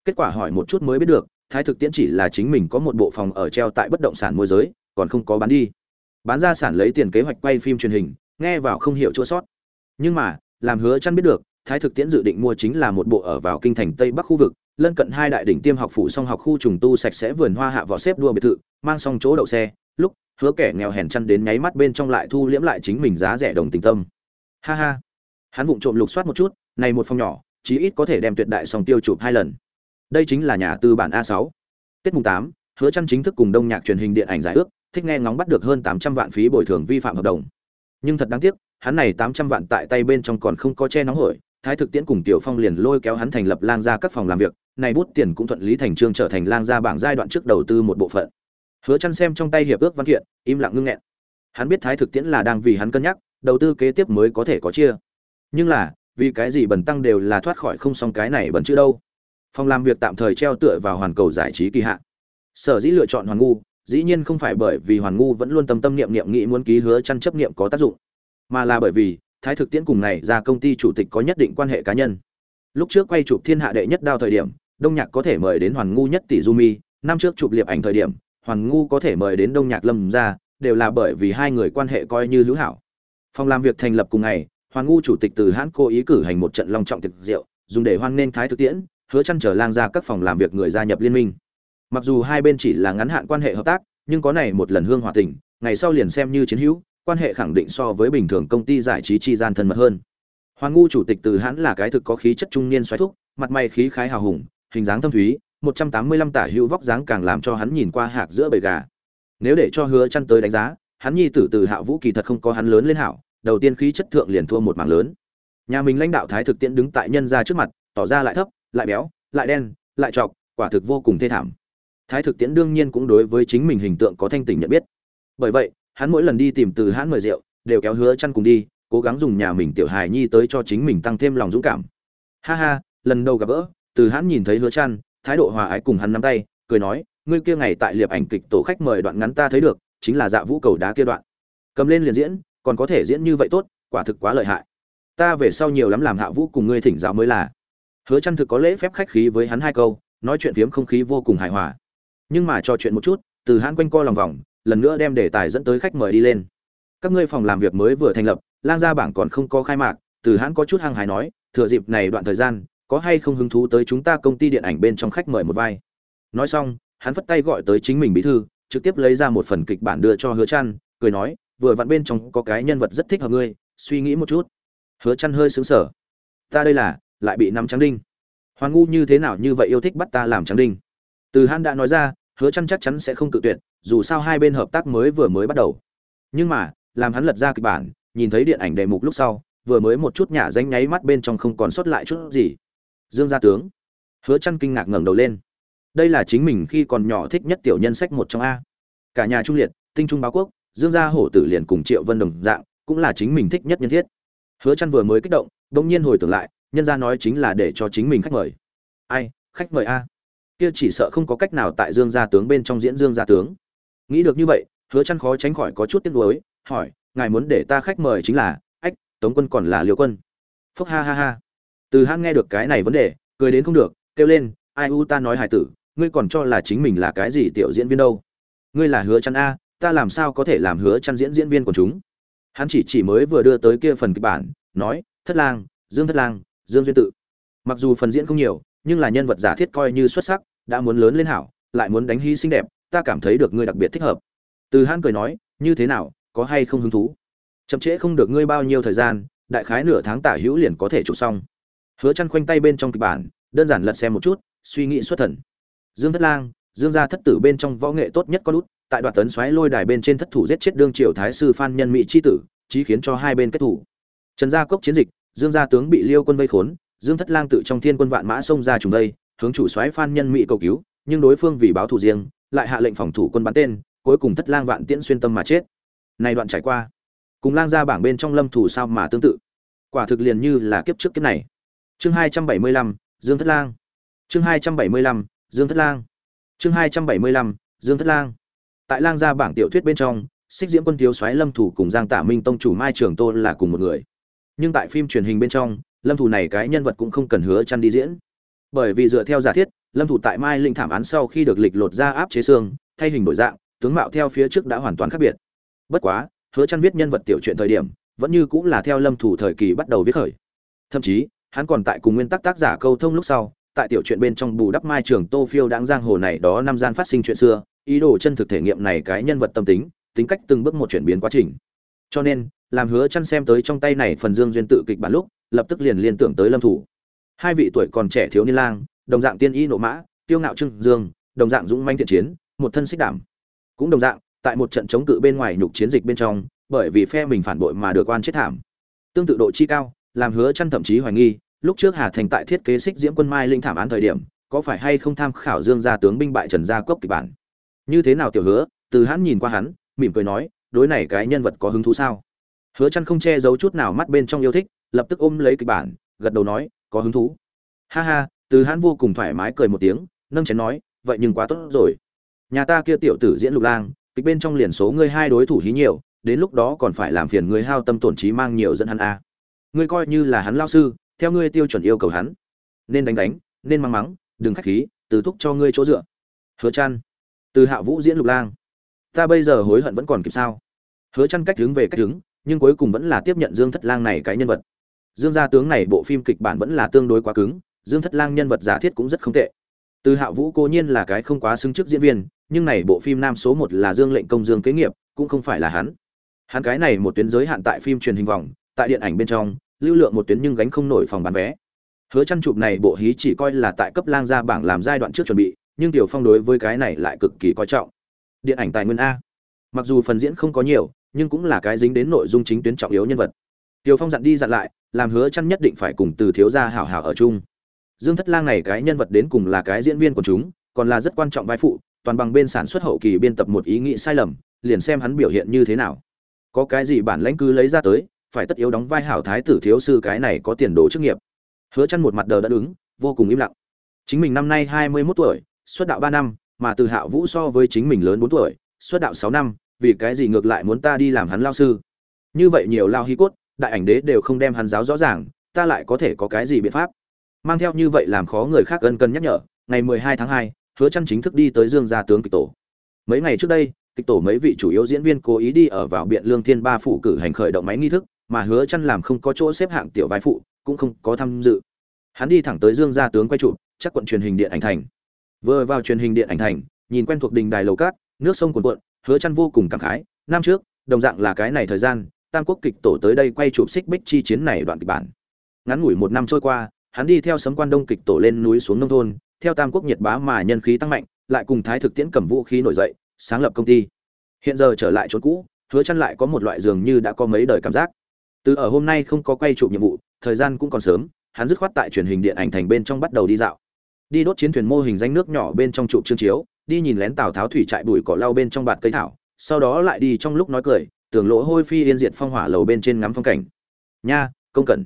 Kết quả hỏi một chút mới biết được, thái thực tiễn chỉ là chính mình có một bộ phòng ở treo tại bất động sản môi giới, còn không có bán đi bán ra sản lấy tiền kế hoạch quay phim truyền hình nghe vào không hiểu chua sót. Nhưng mà làm hứa chăn biết được thái thực tiễn dự định mua chính là một bộ ở vào kinh thành tây bắc khu vực lân cận hai đại đỉnh tiêm học phủ song học khu trùng tu sạch sẽ vườn hoa hạ võ xếp đua biệt thự mang xong chỗ đậu xe lúc hứa kẻ nghèo hèn chăn đến nháy mắt bên trong lại thu liễm lại chính mình giá rẻ đồng tình tâm. Ha ha. Hắn vụng trộm lục soát một chút này một phòng nhỏ chí ít có thể đem tuyệt đại song tiêu chụp hai lần. Đây chính là nhà tư bản a 6 tết mùng 8, hứa chăn chính thức cùng đông nhạc truyền hình điện ảnh giải ước thích nghe ngóng bắt được hơn 800 vạn phí bồi thường vi phạm hợp đồng. Nhưng thật đáng tiếc, hắn này 800 vạn tại tay bên trong còn không có che nóng hổi, thái thực tiễn cùng tiểu phong liền lôi kéo hắn thành lập lang gia các phòng làm việc, này bút tiền cũng thuận lý thành trương trở thành lang gia bảng giai đoạn trước đầu tư một bộ phận. Hứa Chân xem trong tay hiệp ước văn kiện, im lặng ngưng nghẹn. Hắn biết thái thực tiễn là đang vì hắn cân nhắc, đầu tư kế tiếp mới có thể có chia. Nhưng là, vì cái gì bẩn tăng đều là thoát khỏi không xong cái này bẩn chữ đâu? Phòng làm việc tạm thời treo tựa vào hoàn cầu giải trí kỳ hạn sở dĩ lựa chọn hoàn ngu dĩ nhiên không phải bởi vì hoàn ngu vẫn luôn tâm tâm niệm niệm nghĩ muốn ký hứa chăn chấp niệm có tác dụng, mà là bởi vì thái thực tiễn cùng này ra công ty chủ tịch có nhất định quan hệ cá nhân. Lúc trước quay chụp thiên hạ đệ nhất đao thời điểm, đông nhạc có thể mời đến hoàn ngu nhất tỷ du mi năm trước chụp liệp ảnh thời điểm, hoàn ngu có thể mời đến đông nhạc lâm ra, đều là bởi vì hai người quan hệ coi như hữu hảo. Phòng làm việc thành lập cùng ngày, hoàn ngu chủ tịch từ hãn cố ý cử hành một trận long trọng thực rượu, dùng để hoan nghênh thái thực tiễn, hứa chăn trở lang ra các phòng làm việc người gia nhập liên minh mặc dù hai bên chỉ là ngắn hạn quan hệ hợp tác, nhưng có này một lần hương hòa tình, ngày sau liền xem như chiến hữu, quan hệ khẳng định so với bình thường công ty giải trí chi gian thân mật hơn. Hoàng ngu chủ tịch từ hãn là cái thực có khí chất trung niên xoáy thúc, mặt mày khí khái hào hùng, hình dáng thâm thúy 185 tả hữu vóc dáng càng làm cho hắn nhìn qua hạc giữa bầy gà. Nếu để cho hứa chăn tới đánh giá, hắn nhi tử từ hạ vũ kỳ thật không có hắn lớn lên hảo, đầu tiên khí chất thượng liền thua một mảng lớn. Nhà mình lãnh đạo thái thực tiễn đứng tại nhân gia trước mặt, tỏ ra lại thấp, lại béo, lại đen, lại trọc, quả thực vô cùng thê thảm thái thực tiễn đương nhiên cũng đối với chính mình hình tượng có thanh tỉnh nhận biết. Bởi vậy, hắn mỗi lần đi tìm từ hãn mời rượu, đều kéo hứa chăn cùng đi, cố gắng dùng nhà mình tiểu hài nhi tới cho chính mình tăng thêm lòng dũng cảm. Ha ha, lần đầu gặp gỡ, từ hãn nhìn thấy hứa chăn, thái độ hòa ái cùng hắn nắm tay, cười nói, ngươi kia ngày tại liệp ảnh kịch tổ khách mời đoạn ngắn ta thấy được, chính là dạ vũ cầu đá kia đoạn. Cầm lên liền diễn, còn có thể diễn như vậy tốt, quả thực quá lợi hại. Ta về sau nhiều lắm làm hạ vũ cùng ngươi thỉnh giáo mới là. Hứa chăn thực có lễ phép khách khí với hắn hai câu, nói chuyện phiếm không khí vô cùng hài hòa nhưng mà trò chuyện một chút, từ hãn quanh co lòng vòng, lần nữa đem đề tài dẫn tới khách mời đi lên. Các ngươi phòng làm việc mới vừa thành lập, lang gia bảng còn không có khai mạc, từ hãn có chút hăng hái nói, thừa dịp này đoạn thời gian, có hay không hứng thú tới chúng ta công ty điện ảnh bên trong khách mời một vai. Nói xong, hắn phất tay gọi tới chính mình bí thư, trực tiếp lấy ra một phần kịch bản đưa cho hứa trăn cười nói, vừa vặn bên trong có cái nhân vật rất thích hợp ngươi, suy nghĩ một chút. Hứa trăn hơi sững sờ. Ta đây là, lại bị nắm trắng đinh. Hoàn ngu như thế nào như vậy yêu thích bắt ta làm trắng đinh? Từ hắn đã nói ra hứa chăn chắc chắn sẽ không tự tuyệt, dù sao hai bên hợp tác mới vừa mới bắt đầu. Nhưng mà, làm hắn lật ra kịch bản, nhìn thấy điện ảnh đề mục lúc sau, vừa mới một chút nhả danh nháy mắt bên trong không còn sót lại chút gì. Dương gia tướng. Hứa chăn kinh ngạc ngẩng đầu lên. Đây là chính mình khi còn nhỏ thích nhất tiểu nhân sách một trong a. Cả nhà trung liệt, tinh trung báo quốc, dương gia hổ tử liền cùng triệu vân đồng dạng, cũng là chính mình thích nhất nhân thiết. Hứa chăn vừa mới kích động đung nhiên hồi tưởng lại, nhân gia nói chính là để cho chính mình khách mời. Ai, khách mời a? Kia chỉ sợ không có cách nào tại dương gia tướng bên trong diễn dương gia tướng. Nghĩ được như vậy, hứa Chân khó tránh khỏi có chút tiếc nuối, hỏi, ngài muốn để ta khách mời chính là, ách, tống quân còn là liêu quân? Phúc ha ha ha. Từ Hãn nghe được cái này vấn đề, cười đến không được, kêu lên, ai u ta nói hài tử, ngươi còn cho là chính mình là cái gì tiểu diễn viên đâu? Ngươi là hứa Chân a, ta làm sao có thể làm hứa Chân diễn diễn viên của chúng? Hắn chỉ chỉ mới vừa đưa tới kia phần kịch bản, nói, thất lang, dương thất lang, dương duyên tự. Mặc dù phần diễn không nhiều, nhưng là nhân vật giả thiết coi như xuất sắc đã muốn lớn lên hảo, lại muốn đánh hy xinh đẹp, ta cảm thấy được ngươi đặc biệt thích hợp. Từ hãn cười nói, như thế nào, có hay không hứng thú? Chậm trễ không được ngươi bao nhiêu thời gian, đại khái nửa tháng tả hữu liền có thể chụp xong. Hứa chăn khoanh tay bên trong kịch bản, đơn giản lật xem một chút, suy nghĩ xuất thần. Dương thất lang, dương gia thất tử bên trong võ nghệ tốt nhất có lút, tại đoạn tấn xoáy lôi đài bên trên thất thủ giết chết đương triều thái sư phan nhân mỹ chi tử, chí khiến cho hai bên kết thủ. Trần gia cốc chiến dịch, dương gia tướng bị liêu quân vây khốn, dương thất lang tự trong thiên quân vạn mã xông ra trùng đây hướng chủ soái phan nhân mỹ cầu cứu, nhưng đối phương vì báo thù riêng, lại hạ lệnh phòng thủ quân bắn tên, cuối cùng thất lang vạn tiễn xuyên tâm mà chết. Này đoạn trải qua, cùng lang ra bảng bên trong lâm thủ sao mà tương tự. Quả thực liền như là kiếp trước kiếp này. Chương hai trăm bảy mươi lăm, dương thất lang. Chương hai trăm bảy mươi lăm, dương thất lang. Chương hai trăm bảy mươi lăm, dương thất lang. Tại lang gia bảng tiểu thuyết bên trong, xích diễm quân thiếu soái lâm thủ cùng giang tả minh tông chủ mai trường tô là cùng một người. Nhưng tại phim truyền hình bên trong, lâm thủ này cái nhân vật cũng không cần hứa chăn đi diễn bởi vì dựa theo giả thiết, lâm thủ tại mai linh thảm án sau khi được lịch lột ra áp chế xương, thay hình đổi dạng, tướng mạo theo phía trước đã hoàn toàn khác biệt. Bất quá, hứa chăn viết nhân vật tiểu truyện thời điểm, vẫn như cũng là theo lâm thủ thời kỳ bắt đầu viết khởi. Thậm chí, hắn còn tại cùng nguyên tắc tác giả câu thông lúc sau, tại tiểu truyện bên trong bù đắp mai trường tô phiêu đáng giang hồ này đó năm gian phát sinh chuyện xưa, ý đồ chân thực thể nghiệm này cái nhân vật tâm tính tính cách từng bước một chuyển biến quá trình. Cho nên, làm hứa chăn xem tới trong tay này phần dương duyên tự kịch bản lúc, lập tức liền liên tưởng tới lâm thủ hai vị tuổi còn trẻ thiếu niên lang, đồng dạng tiên y nộ mã tiêu ngạo trưng dương, đồng dạng dũng manh thiện chiến, một thân xích đảm. Cũng đồng dạng, tại một trận chống cự bên ngoài nhục chiến dịch bên trong, bởi vì phe mình phản bội mà được quan chết thảm. Tương tự độ chi cao, làm hứa chăn thậm chí hoài nghi, lúc trước hà thành tại thiết kế xích diễm quân mai linh thảm án thời điểm, có phải hay không tham khảo dương gia tướng binh bại trần gia cốc kịch bản? Như thế nào tiểu hứa? Từ hắn nhìn qua hắn, mỉm cười nói, đối này cái nhân vật có hứng thú sao? Hứa chăn không che giấu chút nào mắt bên trong yêu thích, lập tức ôm lấy kịch bản, gật đầu nói có hứng thú. Ha ha, từ Hãn vô cùng thoải mái cười một tiếng, nâng chén nói, vậy nhưng quá tốt rồi. Nhà ta kia tiểu tử diễn lục lang, kịch bên trong liền số ngươi hai đối thủ hí nhiều, đến lúc đó còn phải làm phiền ngươi hao tâm tổn trí mang nhiều dẫn hắn a. Ngươi coi như là hắn lao sư, theo ngươi tiêu chuẩn yêu cầu hắn. Nên đánh đánh, nên mắng mắng, đừng khách khí, từ thúc cho ngươi chỗ dựa. Hứa chăn. Từ hạ vũ diễn lục lang, ta bây giờ hối hận vẫn còn kịp sao? Hứa chăn cách đứng về cách đứng nhưng cuối cùng vẫn là tiếp nhận dương thất lang này cái nhân vật dương gia tướng này bộ phim kịch bản vẫn là tương đối quá cứng, dương thất lang nhân vật giả thiết cũng rất không tệ. Từ hạ vũ cố nhiên là cái không quá xứng trước diễn viên, nhưng này bộ phim nam số một là dương lệnh công dương kế nghiệp, cũng không phải là hắn. Hắn cái này một tuyến giới hạn tại phim truyền hình vòng, tại điện ảnh bên trong, lưu lượng một tuyến nhưng gánh không nổi phòng bán vé. Hứa chăn chụp này bộ hí chỉ coi là tại cấp lang gia bảng làm giai đoạn trước chuẩn bị, nhưng tiểu phong đối với cái này lại cực kỳ coi trọng. Điện ảnh tài nguyên a. Mặc dù phần diễn không có nhiều, nhưng cũng là cái dính đến nội dung chính tuyến trọng yếu nhân vật tiểu phong dặn đi dặn lại làm hứa chăn nhất định phải cùng từ thiếu gia hảo hảo ở chung. Dương thất lang này cái nhân vật đến cùng là cái diễn viên của chúng còn là rất quan trọng vai phụ toàn bằng bên sản xuất hậu kỳ biên tập một ý nghĩ sai lầm liền xem hắn biểu hiện như thế nào. Có cái gì bản lãnh cứ lấy ra tới phải tất yếu đóng vai hảo thái tử thiếu sư cái này có tiền đồ chức nghiệp. Hứa chăn một mặt đờ đã đứng, vô cùng im lặng. Chính mình năm nay 21 tuổi xuất đạo 3 năm mà từ Hạo vũ so với chính mình lớn 4 tuổi xuất đạo 6 năm vì cái gì ngược lại muốn ta đi làm hắn lao sư? Như vậy nhiều lao hi cốt đại ảnh đế đều không đem hắn giáo rõ ràng ta lại có thể có cái gì biện pháp? Mang theo như vậy làm khó người khác ân cần nhắc nhở ngày 12 tháng 2, hứa chăn chính thức đi tới dương gia tướng kịch tổ. Mấy ngày trước đây kịch tổ mấy vị chủ yếu diễn viên cố ý đi ở vào biện lương thiên ba phụ cử hành khởi động máy nghi thức mà hứa chăn làm không có chỗ xếp hạng tiểu vai phụ cũng không có tham dự. Hắn đi thẳng tới dương gia tướng quay trụ chắc quận truyền hình điện ảnh thành. Vừa vào truyền hình điện ảnh thành nhìn quen thuộc đình đài lầu cát nước sông cuồn cuộn hứa chăn vô cùng cảm khái năm trước đồng dạng là cái này thời gian tam quốc kịch tổ tới đây quay chụp xích bích chi chiến này đoạn kịch bản. Ngắn ngủi một năm trôi qua, hắn đi theo sấm quan đông kịch tổ lên núi xuống nông thôn, theo tam quốc nhiệt bá mà nhân khí tăng mạnh, lại cùng thái thực tiễn cầm vũ khí nổi dậy, sáng lập công ty. Hiện giờ trở lại chỗ cũ, hứa chăn lại có một loại dường như đã có mấy đời cảm giác. Từ ở hôm nay không có quay chụp nhiệm vụ, thời gian cũng còn sớm, hắn dứt khoát tại truyền hình điện ảnh thành bên trong bắt đầu đi dạo. Đi đốt chiến thuyền mô hình danh nước nhỏ bên trong trụ chương chiếu, đi nhìn lén tào tháo thủy trại bụi cỏ lau bên trong bạt cây thảo, sau đó lại đi trong lúc nói cười tưởng lỗ hôi phi yên diệt phong hỏa lầu bên trên ngắm phong cảnh. Nha, công cẩn.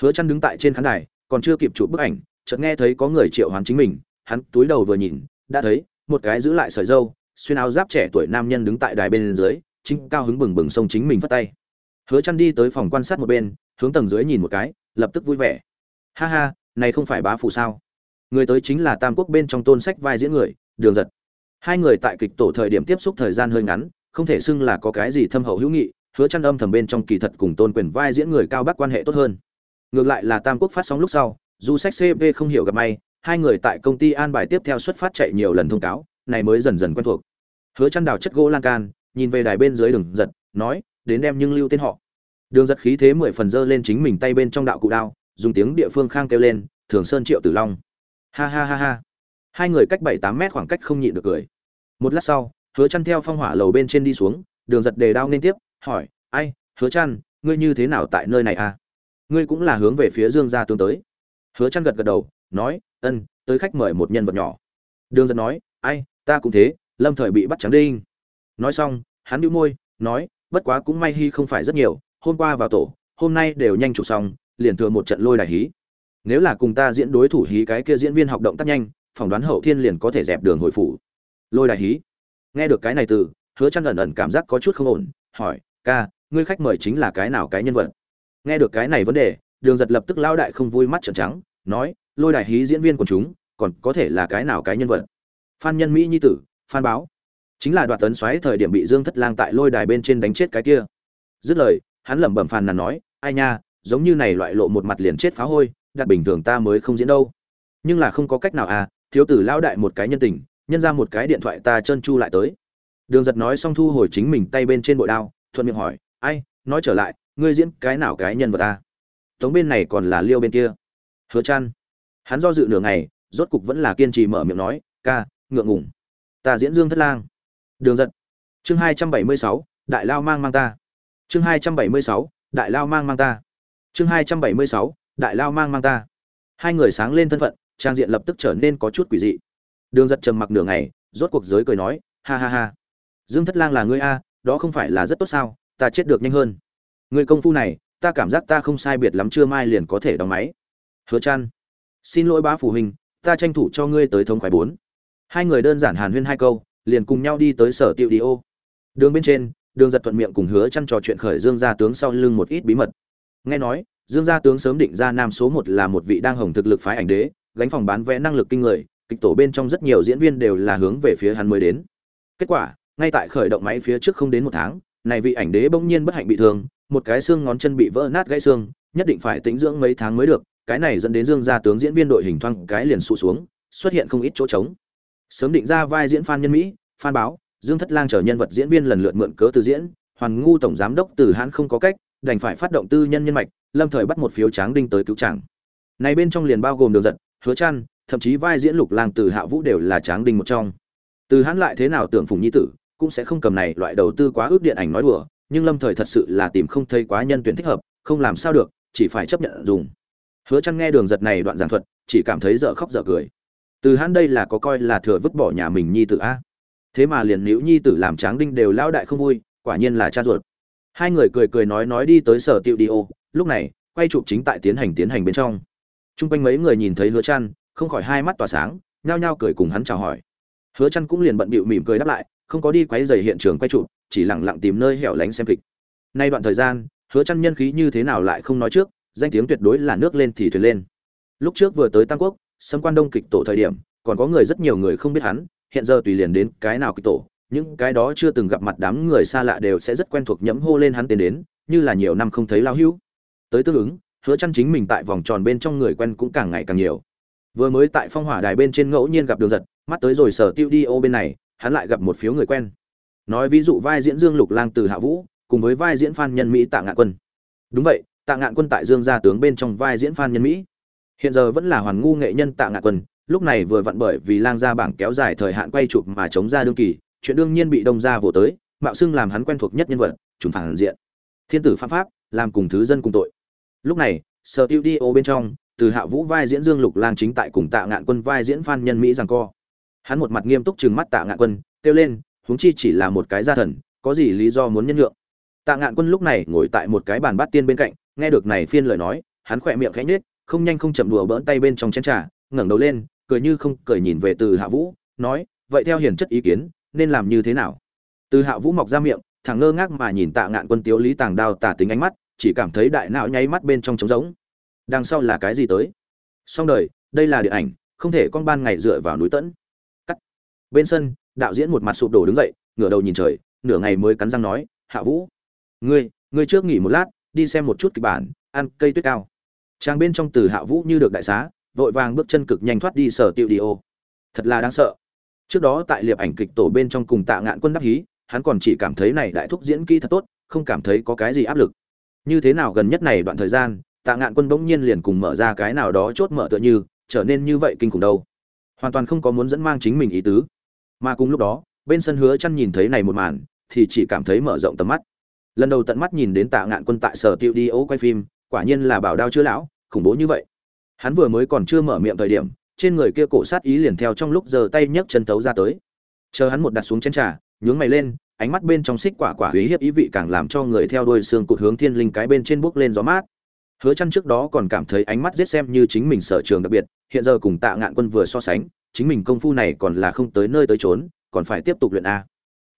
Hứa chăn đứng tại trên khán đài, còn chưa kịp chụp bức ảnh, chợt nghe thấy có người triệu hoán chính mình, hắn túi đầu vừa nhìn, đã thấy, một cái giữ lại sợi dâu, xuyên áo giáp trẻ tuổi nam nhân đứng tại đài bên dưới, chính cao hứng bừng bừng xông chính mình phất tay. Hứa chăn đi tới phòng quan sát một bên, hướng tầng dưới nhìn một cái, lập tức vui vẻ. Ha ha, này không phải bá phụ sao? Người tới chính là tam quốc bên trong tôn sách vai diễn người, đường giật. Hai người tại kịch tổ thời điểm tiếp xúc thời gian hơi ngắn không thể xưng là có cái gì thâm hậu hữu nghị, hứa chăn âm thầm bên trong kỳ thật cùng tôn quyền vai diễn người cao bắc quan hệ tốt hơn. Ngược lại là tam quốc phát sóng lúc sau du sách cv không hiểu gặp may, hai người tại công ty an bài tiếp theo xuất phát chạy nhiều lần thông cáo, này mới dần dần quen thuộc. Hứa chăn đào chất gỗ lan can, nhìn về đài bên dưới đường giật, nói, đến đem nhưng lưu tên họ. Đường giật khí thế mười phần dơ lên chính mình tay bên trong đạo cụ đao, dùng tiếng địa phương khang kêu lên, thường sơn triệu tử long. Ha ha ha ha. Hai người cách bảy tám mét khoảng cách không nhịn được cười. Một lát sau hứa chăn theo phong hỏa lầu bên trên đi xuống, đường giật đề đao nên tiếp, hỏi, ai, hứa chăn ngươi như thế nào tại nơi này à? Ngươi cũng là hướng về phía dương gia tướng tới. Hứa chăn gật gật đầu, nói, ân, tới khách mời một nhân vật nhỏ. Đường giật nói, ai, ta cũng thế, lâm thời bị bắt trắng đinh. Nói xong, hắn nhíu môi, nói, bất quá cũng may hy không phải rất nhiều, hôm qua vào tổ, hôm nay đều nhanh chụp xong, liền thừa một trận lôi đài hí. Nếu là cùng ta diễn đối thủ hí cái kia diễn viên học động tác nhanh, phỏng đoán hậu thiên liền có thể dẹp đường hồi phủ. Lôi đài hí nghe được cái này từ, hứa chăn ẩn ẩn cảm giác có chút không ổn, hỏi, ca, ngươi khách mời chính là cái nào cái nhân vật? Nghe được cái này vấn đề, đường giật lập tức lao đại không vui mắt trợn trắng, nói, lôi đài hí diễn viên của chúng, còn có thể là cái nào cái nhân vật? Phan nhân mỹ nhi tử, phan báo. Chính là đoạt tấn xoáy thời điểm bị dương thất lang tại lôi đài bên trên đánh chết cái kia. Dứt lời, hắn lẩm bẩm phàn nàn nói, ai nha, giống như này loại lộ một mặt liền chết phá hôi, đặt bình thường ta mới không diễn đâu. Nhưng là không có cách nào à thiếu tử lão đại một cái nhân tình nhân ra một cái điện thoại ta chân chu lại tới. Đường giật nói xong thu hồi chính mình tay bên trên bội đao, thuận miệng hỏi, ai, nói trở lại, ngươi diễn cái nào cái nhân vật ta? Tống bên này còn là liêu bên kia. Hứa chăn hắn do dự nửa ngày, rốt cục vẫn là kiên trì mở miệng nói, ca, ngượng ngùng. Ta diễn dương thất lang. Đường giật. Chương hai trăm bảy mươi sáu, đại lao mang mang ta. Chương hai trăm bảy mươi sáu, đại lao mang mang ta. Chương hai trăm bảy mươi sáu, đại lao mang mang ta. Hai người sáng lên thân phận, trang diện lập tức trở nên có chút quỷ dị đường giật trầm mặc nửa ngày, rốt cuộc giới cười nói, ha ha ha. Dương thất lang là ngươi a, đó không phải là rất tốt sao, ta chết được nhanh hơn. Người công phu này, ta cảm giác ta không sai biệt lắm chưa mai liền có thể đóng máy. Hứa chăn xin lỗi bá phụ huynh, ta tranh thủ cho ngươi tới thống khoái bốn. Hai người đơn giản hàn huyên hai câu, liền cùng nhau đi tới sở tiệu đi ô. Đường bên trên, đường giật thuận miệng cùng hứa chăn trò chuyện khởi dương gia tướng sau lưng một ít bí mật. Nghe nói, dương gia tướng sớm định ra nam số một là một vị đang hồng thực lực phái ảnh đế, gánh phòng bán vé năng lực kinh người kịch tổ bên trong rất nhiều diễn viên đều là hướng về phía hắn mới đến kết quả, ngay tại khởi động máy phía trước không đến một tháng, này vị ảnh đế bỗng nhiên bất hạnh bị thương, một cái xương ngón chân bị vỡ nát gãy xương, nhất định phải tĩnh dưỡng mấy tháng mới được, cái này dẫn đến dương gia tướng diễn viên đội hình thoang cái liền sụ xuống, xuất hiện không ít chỗ trống sớm định ra vai diễn phan nhân mỹ phan báo, dương thất lang chờ nhân vật diễn viên lần lượt mượn cớ từ diễn, hoàn ngu tổng giám đốc từ hãn không có cách, đành phải phát động tư nhân nhân mạch, lâm thời bắt một phiếu tráng đinh tới cứu chàng này bên trong liền bao gồm đường giật, hứa trăn thậm chí vai diễn lục lang từ hạ vũ đều là tráng đinh một trong. Từ hắn lại thế nào tưởng phùng nhi tử, cũng sẽ không cầm này loại đầu tư quá ước điện ảnh nói đùa, nhưng lâm thời thật sự là tìm không thấy quá nhân tuyển thích hợp, không làm sao được, chỉ phải chấp nhận dùng. Hứa chăn nghe đường giật này đoạn giảng thuật, chỉ cảm thấy dở khóc dở cười. Từ hắn đây là có coi là thừa vứt bỏ nhà mình nhi tử a? Thế mà liền liễu nhi tử làm tráng đinh đều lão đại không vui, quả nhiên là cha ruột. Hai người cười cười nói nói đi tới sở tiệu đi ô, lúc này, quay chụp chính tại tiến hành tiến hành bên trong. T r u n g quanh mấy người nhìn thấy hứa chăn không khỏi hai mắt tỏa sáng, nhao nhao cười cùng hắn chào hỏi. Hứa chăn cũng liền bận bịu mỉm cười đáp lại, không có đi quấy rầy hiện trường quay chụp, chỉ lặng lặng tìm nơi hẻo lánh xem kịch. Nay đoạn thời gian, hứa chăn nhân khí như thế nào lại không nói trước, danh tiếng tuyệt đối là nước lên thì thuyền lên. Lúc trước vừa tới tam quốc, xâm quan đông kịch tổ thời điểm, còn có người rất nhiều người không biết hắn, hiện giờ tùy liền đến cái nào kịch tổ, những cái đó chưa từng gặp mặt đám người xa lạ đều sẽ rất quen thuộc nhẫm hô lên hắn tiến đến, như là nhiều năm không thấy lao hữu. Tới tương ứng, hứa chăn chính mình tại vòng tròn bên trong người quen cũng càng ngày càng nhiều vừa mới tại phong hỏa đài bên trên ngẫu nhiên gặp đường giật, mắt tới rồi sở tiêu đi ô bên này, hắn lại gặp một phiếu người quen. Nói ví dụ vai diễn dương lục lang từ hạ vũ, cùng với vai diễn phan nhân mỹ tạ ngạn quân. Đúng vậy, tạ ngạn quân tại dương gia tướng bên trong vai diễn phan nhân mỹ. Hiện giờ vẫn là hoàn ngu nghệ nhân tạ ngạn quân, lúc này vừa vặn bởi vì lang gia bảng kéo dài thời hạn quay chụp mà chống ra đương kỳ, chuyện đương nhiên bị đông gia vỗ tới, mạo xưng làm hắn quen thuộc nhất nhân vật, trùng phản diện. Thiên tử pháp pháp, làm cùng thứ dân cùng tội. Lúc này, sở tiêu đi ô bên trong từ hạ vũ vai diễn dương lục lang chính tại cùng tạ ngạn quân vai diễn phan nhân mỹ rằng co. Hắn một mặt nghiêm túc trừng mắt tạ ngạn quân, kêu lên, huống chi chỉ là một cái gia thần, có gì lý do muốn nhân nhượng? Tạ ngạn quân lúc này ngồi tại một cái bàn bát tiên bên cạnh, nghe được này phiên lời nói, hắn khỏe miệng khẽ nhếch, không nhanh không chậm đùa bỡn tay bên trong chén trà, ngẩng đầu lên, cười như không cười nhìn về từ hạ vũ, nói, vậy theo hiển chất ý kiến, nên làm như thế nào? Từ hạ vũ mọc ra miệng thằng ngơ ngác mà nhìn tạ ngạn quân tiếu lý tàng đao tả tính ánh mắt, chỉ cảm thấy đại não nháy mắt bên trong trống rỗng đằng sau là cái gì tới? Xong đời, đây là điện ảnh, không thể con ban ngày dựa vào núi tẫn. Cắt. Bên sân, đạo diễn một mặt sụp đổ đứng dậy, ngửa đầu nhìn trời, nửa ngày mới cắn răng nói, hạ vũ, ngươi ngươi trước nghỉ một lát, đi xem một chút kịch bản, ăn cây tuyết cao. Trang bên trong từ hạ vũ như được đại xá, vội vàng bước chân cực nhanh thoát đi sở tiệu đi ô. Thật là đáng sợ. Trước đó tại liệp ảnh kịch tổ bên trong cùng tạ ngạn quân đắc hí, hắn còn chỉ cảm thấy này đại thúc diễn kỹ thật tốt, không cảm thấy có cái gì áp lực. Như thế nào gần nhất này đoạn thời gian tạ ngạn quân bỗng nhiên liền cùng mở ra cái nào đó chốt mở tựa như, trở nên như vậy kinh khủng đâu. Hoàn toàn không có muốn dẫn mang chính mình ý tứ. Mà cùng lúc đó, bên sân hứa chăn nhìn thấy này một màn, thì chỉ cảm thấy mở rộng tầm mắt. Lần đầu tận mắt nhìn đến tạ ngạn quân tại sở tiêu đi ấu quay phim, quả nhiên là bảo đao chữa lão, khủng bố như vậy. Hắn vừa mới còn chưa mở miệng thời điểm, trên người kia cổ sát ý liền theo trong lúc giơ tay nhấc chân tấu ra tới. Chờ hắn một đặt xuống chén trà, nhướng mày lên, ánh mắt bên trong xích quả quả uy hiếp ý vị càng làm cho người theo đuôi xương cụt hướng thiên linh cái bên trên bước lên gió mát hứa chăn trước đó còn cảm thấy ánh mắt giết xem như chính mình sở trường đặc biệt, hiện giờ cùng tạ ngạn quân vừa so sánh, chính mình công phu này còn là không tới nơi tới chốn, còn phải tiếp tục luyện a.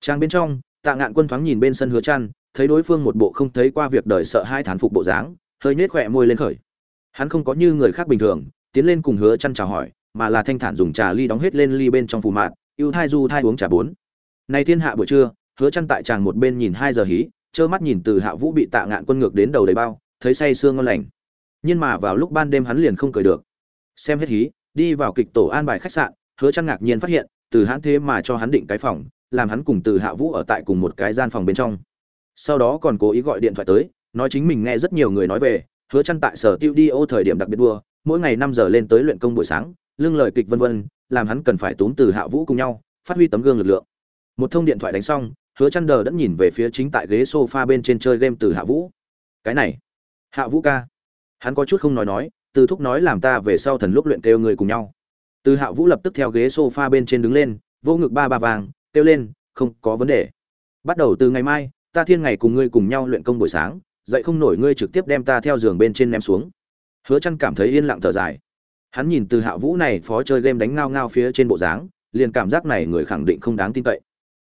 Trang bên trong, tạ ngạn quân thoáng nhìn bên sân hứa chăn thấy đối phương một bộ không thấy qua việc đời sợ hai thán phục bộ dáng, hơi nhếch khóe môi lên khởi. Hắn không có như người khác bình thường, tiến lên cùng hứa chăn chào hỏi, mà là thanh thản dùng trà ly đóng hết lên ly bên trong phù mạn ưu thai du thai uống trà bốn. Này thiên hạ buổi trưa, hứa chăn tại chàng một bên nhìn hai giờ hí, trơ mắt nhìn từ hạ vũ bị tạ ngạn quân ngược đến đầu đầy bao thấy say sương ngon lành. Nhưng mà vào lúc ban đêm hắn liền không cười được. Xem hết hí, đi vào kịch tổ an bài khách sạn, hứa trăn ngạc nhiên phát hiện, từ hãn thế mà cho hắn định cái phòng, làm hắn cùng từ hạ vũ ở tại cùng một cái gian phòng bên trong. Sau đó còn cố ý gọi điện thoại tới, nói chính mình nghe rất nhiều người nói về, hứa chăn tại sở tiêu đi ô thời điểm đặc biệt đua, mỗi ngày 5 giờ lên tới luyện công buổi sáng lương lời kịch vân vân, làm hắn cần phải túm từ hạ vũ cùng nhau, phát huy tấm gương lực lượng. Một thông điện thoại đánh xong, hứa chăn đờ đã nhìn về phía chính tại ghế sofa bên trên chơi game từ hạ vũ. Cái này hạ vũ ca. Hắn có chút không nói nói, từ thúc nói làm ta về sau thần lúc luyện kêu người cùng nhau. Từ hạ vũ lập tức theo ghế sofa bên trên đứng lên, vô ngực ba ba vàng, kêu lên, không có vấn đề. Bắt đầu từ ngày mai, ta thiên ngày cùng ngươi cùng nhau luyện công buổi sáng, dậy không nổi ngươi trực tiếp đem ta theo giường bên trên ném xuống. Hứa chăn cảm thấy yên lặng thở dài. Hắn nhìn từ hạ vũ này phó chơi game đánh ngao ngao phía trên bộ dáng, liền cảm giác này người khẳng định không đáng tin cậy.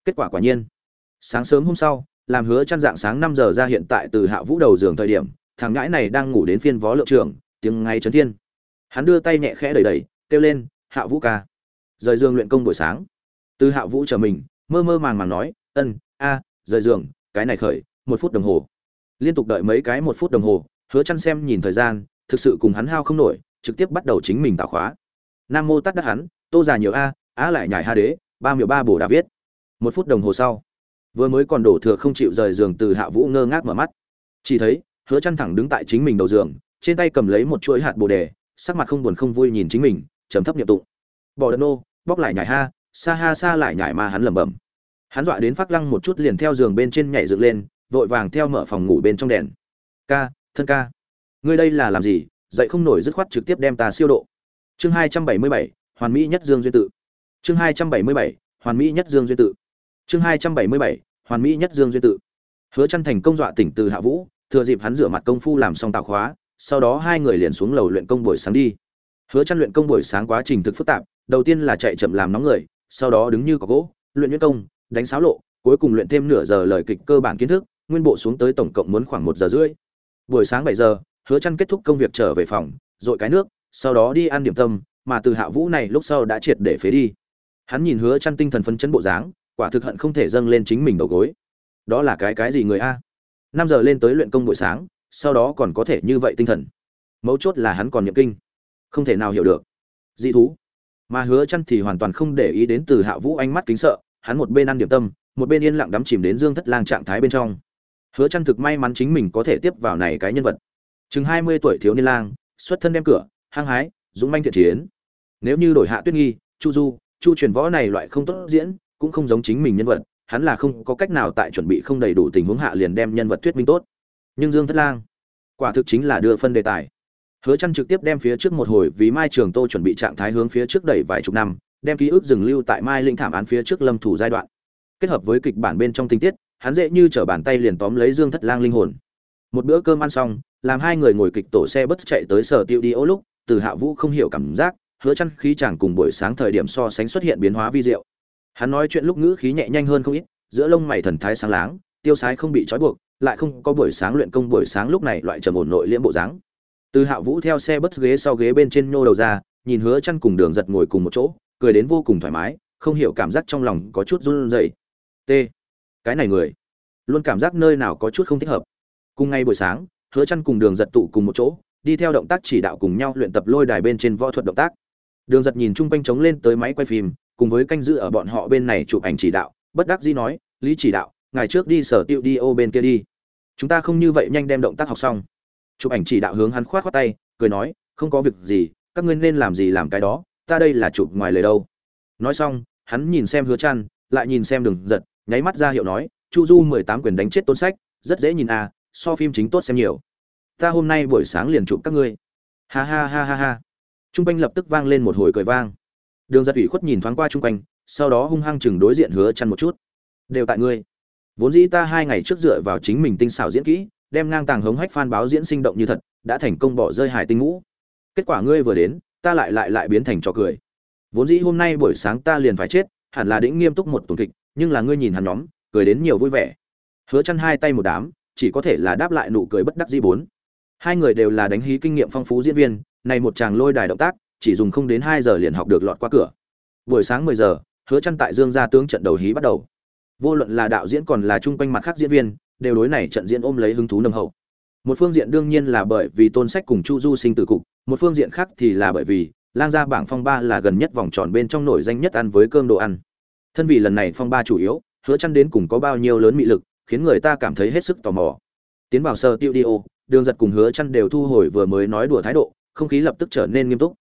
Kết quả quả nhiên, sáng sớm hôm sau, làm hứa chăn dạng sáng 5 giờ ra hiện tại từ hạ vũ đầu giường thời điểm thằng ngãi này đang ngủ đến phiên vó lượng trưởng, tiếng ngay chấn thiên. Hắn đưa tay nhẹ khẽ đẩy đẩy, kêu lên, hạ vũ ca. Rời giường luyện công buổi sáng. Từ hạ vũ chờ mình, mơ mơ màng màng nói, ân, a, rời giường, cái này khởi, một phút đồng hồ. Liên tục đợi mấy cái một phút đồng hồ, hứa chăn xem nhìn thời gian, thực sự cùng hắn hao không nổi, trực tiếp bắt đầu chính mình tạo khóa. Nam mô tắt đắc hắn tô già nhiều a, á lại nhảy ha đế, ba miểu ba bổ đã viết. Một phút đồng hồ sau, vừa mới còn đổ thừa không chịu rời giường từ hạ vũ ngơ ngác mở mắt. Chỉ thấy hứa chăn thẳng đứng tại chính mình đầu giường, trên tay cầm lấy một chuỗi hạt bồ đề, sắc mặt không buồn không vui nhìn chính mình, trầm thấp niệm tụng. Bỏ đợt nô, bóc lại nhảy ha xa ha xa lại nhảy mà hắn lẩm bẩm. Hắn dọa đến phát lăng một chút liền theo giường bên trên nhảy dựng lên, vội vàng theo mở phòng ngủ bên trong đèn. Ca, thân ca, ngươi đây là làm gì? Dậy không nổi dứt khoát trực tiếp đem ta siêu độ. Chương hai trăm bảy mươi bảy, hoàn mỹ nhất dương duyên tự. Chương hai trăm bảy mươi bảy, hoàn mỹ nhất dương duyên tự. Chương hai trăm bảy mươi bảy, hoàn mỹ nhất dương duyên tự. Hứa chân thành công dọa tỉnh từ hạ vũ thừa dịp hắn rửa mặt công phu làm xong tạo khóa, sau đó hai người liền xuống lầu luyện công buổi sáng đi. Hứa chân luyện công buổi sáng quá trình thực phức tạp, đầu tiên là chạy chậm làm nóng người, sau đó đứng như có gỗ, luyện nhuyễn công, đánh sáo lộ, cuối cùng luyện thêm nửa giờ lời kịch cơ bản kiến thức, nguyên bộ xuống tới tổng cộng muốn khoảng một giờ rưỡi. Buổi sáng bảy giờ, hứa chân kết thúc công việc trở về phòng, dội cái nước, sau đó đi ăn điểm tâm, mà từ hạ vũ này lúc sau đã triệt để phế đi. Hắn nhìn hứa chân tinh thần phấn chấn bộ dáng, quả thực hận không thể dâng lên chính mình đầu gối. Đó là cái cái gì người a? Năm giờ lên tới luyện công buổi sáng, sau đó còn có thể như vậy tinh thần. Mấu chốt là hắn còn niệm kinh. Không thể nào hiểu được. Dị thú. Mà hứa chăn thì hoàn toàn không để ý đến từ hạ vũ ánh mắt kính sợ, hắn một bên ăn điểm tâm, một bên yên lặng đắm chìm đến dương thất lang trạng thái bên trong. Hứa chăn thực may mắn chính mình có thể tiếp vào này cái nhân vật. Chừng 20 tuổi thiếu niên lang, xuất thân đem cửa, hăng hái, dũng manh thiện chiến. Nếu như đổi hạ tuyết nghi, chu du, chu truyền võ này loại không tốt diễn, cũng không giống chính mình nhân vật hắn là không có cách nào tại chuẩn bị không đầy đủ tình huống hạ liền đem nhân vật thuyết minh tốt. Nhưng dương thất lang, quả thực chính là đưa phân đề tài. Hứa chăn trực tiếp đem phía trước một hồi vì mai trường tô chuẩn bị trạng thái hướng phía trước đẩy vài chục năm, đem ký ức dừng lưu tại mai linh thảm án phía trước lâm thủ giai đoạn. Kết hợp với kịch bản bên trong tình tiết, hắn dễ như trở bàn tay liền tóm lấy dương thất lang linh hồn. Một bữa cơm ăn xong, làm hai người ngồi kịch tổ xe bất chạy tới sở tiêu đi ô lúc, từ hạ vũ không hiểu cảm giác, hứa chăn khí chàng cùng buổi sáng thời điểm so sánh xuất hiện biến hóa vi diệu hắn nói chuyện lúc ngữ khí nhẹ nhanh hơn không ít, giữa lông mày thần thái sáng láng, tiêu sái không bị trói buộc, lại không có buổi sáng luyện công buổi sáng lúc này loại trầm ổn nội liễm bộ dáng. Từ hạ vũ theo xe bất ghế sau ghế bên trên nhô đầu ra, nhìn hứa chăn cùng đường giật ngồi cùng một chỗ, cười đến vô cùng thoải mái, không hiểu cảm giác trong lòng có chút run rẩy. T. Cái này người, luôn cảm giác nơi nào có chút không thích hợp. Cùng ngay buổi sáng, hứa chăn cùng đường giật tụ cùng một chỗ, đi theo động tác chỉ đạo cùng nhau luyện tập lôi đài bên trên võ thuật động tác. Đường giật nhìn chung quanh trống lên tới máy quay phim cùng với canh giữ ở bọn họ bên này chụp ảnh chỉ đạo, bất đắc dĩ nói, lý chỉ đạo ngày trước đi sở tiệu đi ô bên kia đi. Chúng ta không như vậy nhanh đem động tác học xong. Chụp ảnh chỉ đạo hướng hắn khoát khoát tay, cười nói, không có việc gì, các ngươi nên làm gì làm cái đó, ta đây là chụp ngoài lời đâu. Nói xong, hắn nhìn xem hứa chăn, lại nhìn xem đường giật, nháy mắt ra hiệu nói, chu du mười tám quyền đánh chết tôn sách, rất dễ nhìn à so phim chính tốt xem nhiều. Ta hôm nay buổi sáng liền chụp các ngươi. Ha ha ha ha ha. Trung quanh lập tức vang lên một hồi cười vang đường giật ủy khuất nhìn thoáng qua trung quanh, sau đó hung hăng chừng đối diện hứa chăn một chút. Đều tại ngươi. Vốn dĩ ta hai ngày trước dựa vào chính mình tinh xảo diễn kỹ, đem ngang tàng hống hách phan báo diễn sinh động như thật, đã thành công bỏ rơi hải tinh ngũ. Kết quả ngươi vừa đến, ta lại lại lại biến thành trò cười. Vốn dĩ hôm nay buổi sáng ta liền phải chết, hẳn là đĩnh nghiêm túc một tuần kịch, nhưng là ngươi nhìn hắn nhóm, cười đến nhiều vui vẻ. Hứa chăn hai tay một đám, chỉ có thể là đáp lại nụ cười bất đắc dĩ bốn. Hai người đều là đánh hí kinh nghiệm phong phú diễn viên, này một chàng lôi đài động tác chỉ dùng không đến hai giờ liền học được lọt qua cửa. Buổi sáng 10 giờ, hứa chăn tại dương gia tướng trận đầu hí bắt đầu. Vô luận là đạo diễn còn là chung quanh mặt khác diễn viên, đều đối này trận diễn ôm lấy hứng thú nồng hậu. Một phương diện đương nhiên là bởi vì tôn sách cùng chu du sinh tử cục, một phương diện khác thì là bởi vì lang gia bảng phong ba là gần nhất vòng tròn bên trong nổi danh nhất ăn với cơm đồ ăn. Thân vì lần này phong ba chủ yếu, hứa chăn đến cùng có bao nhiêu lớn mị lực, khiến người ta cảm thấy hết sức tò mò. Tiến vào sơ tiêu điêu đường giật cùng hứa chăn đều thu hồi vừa mới nói đùa thái độ, không khí lập tức trở nên nghiêm túc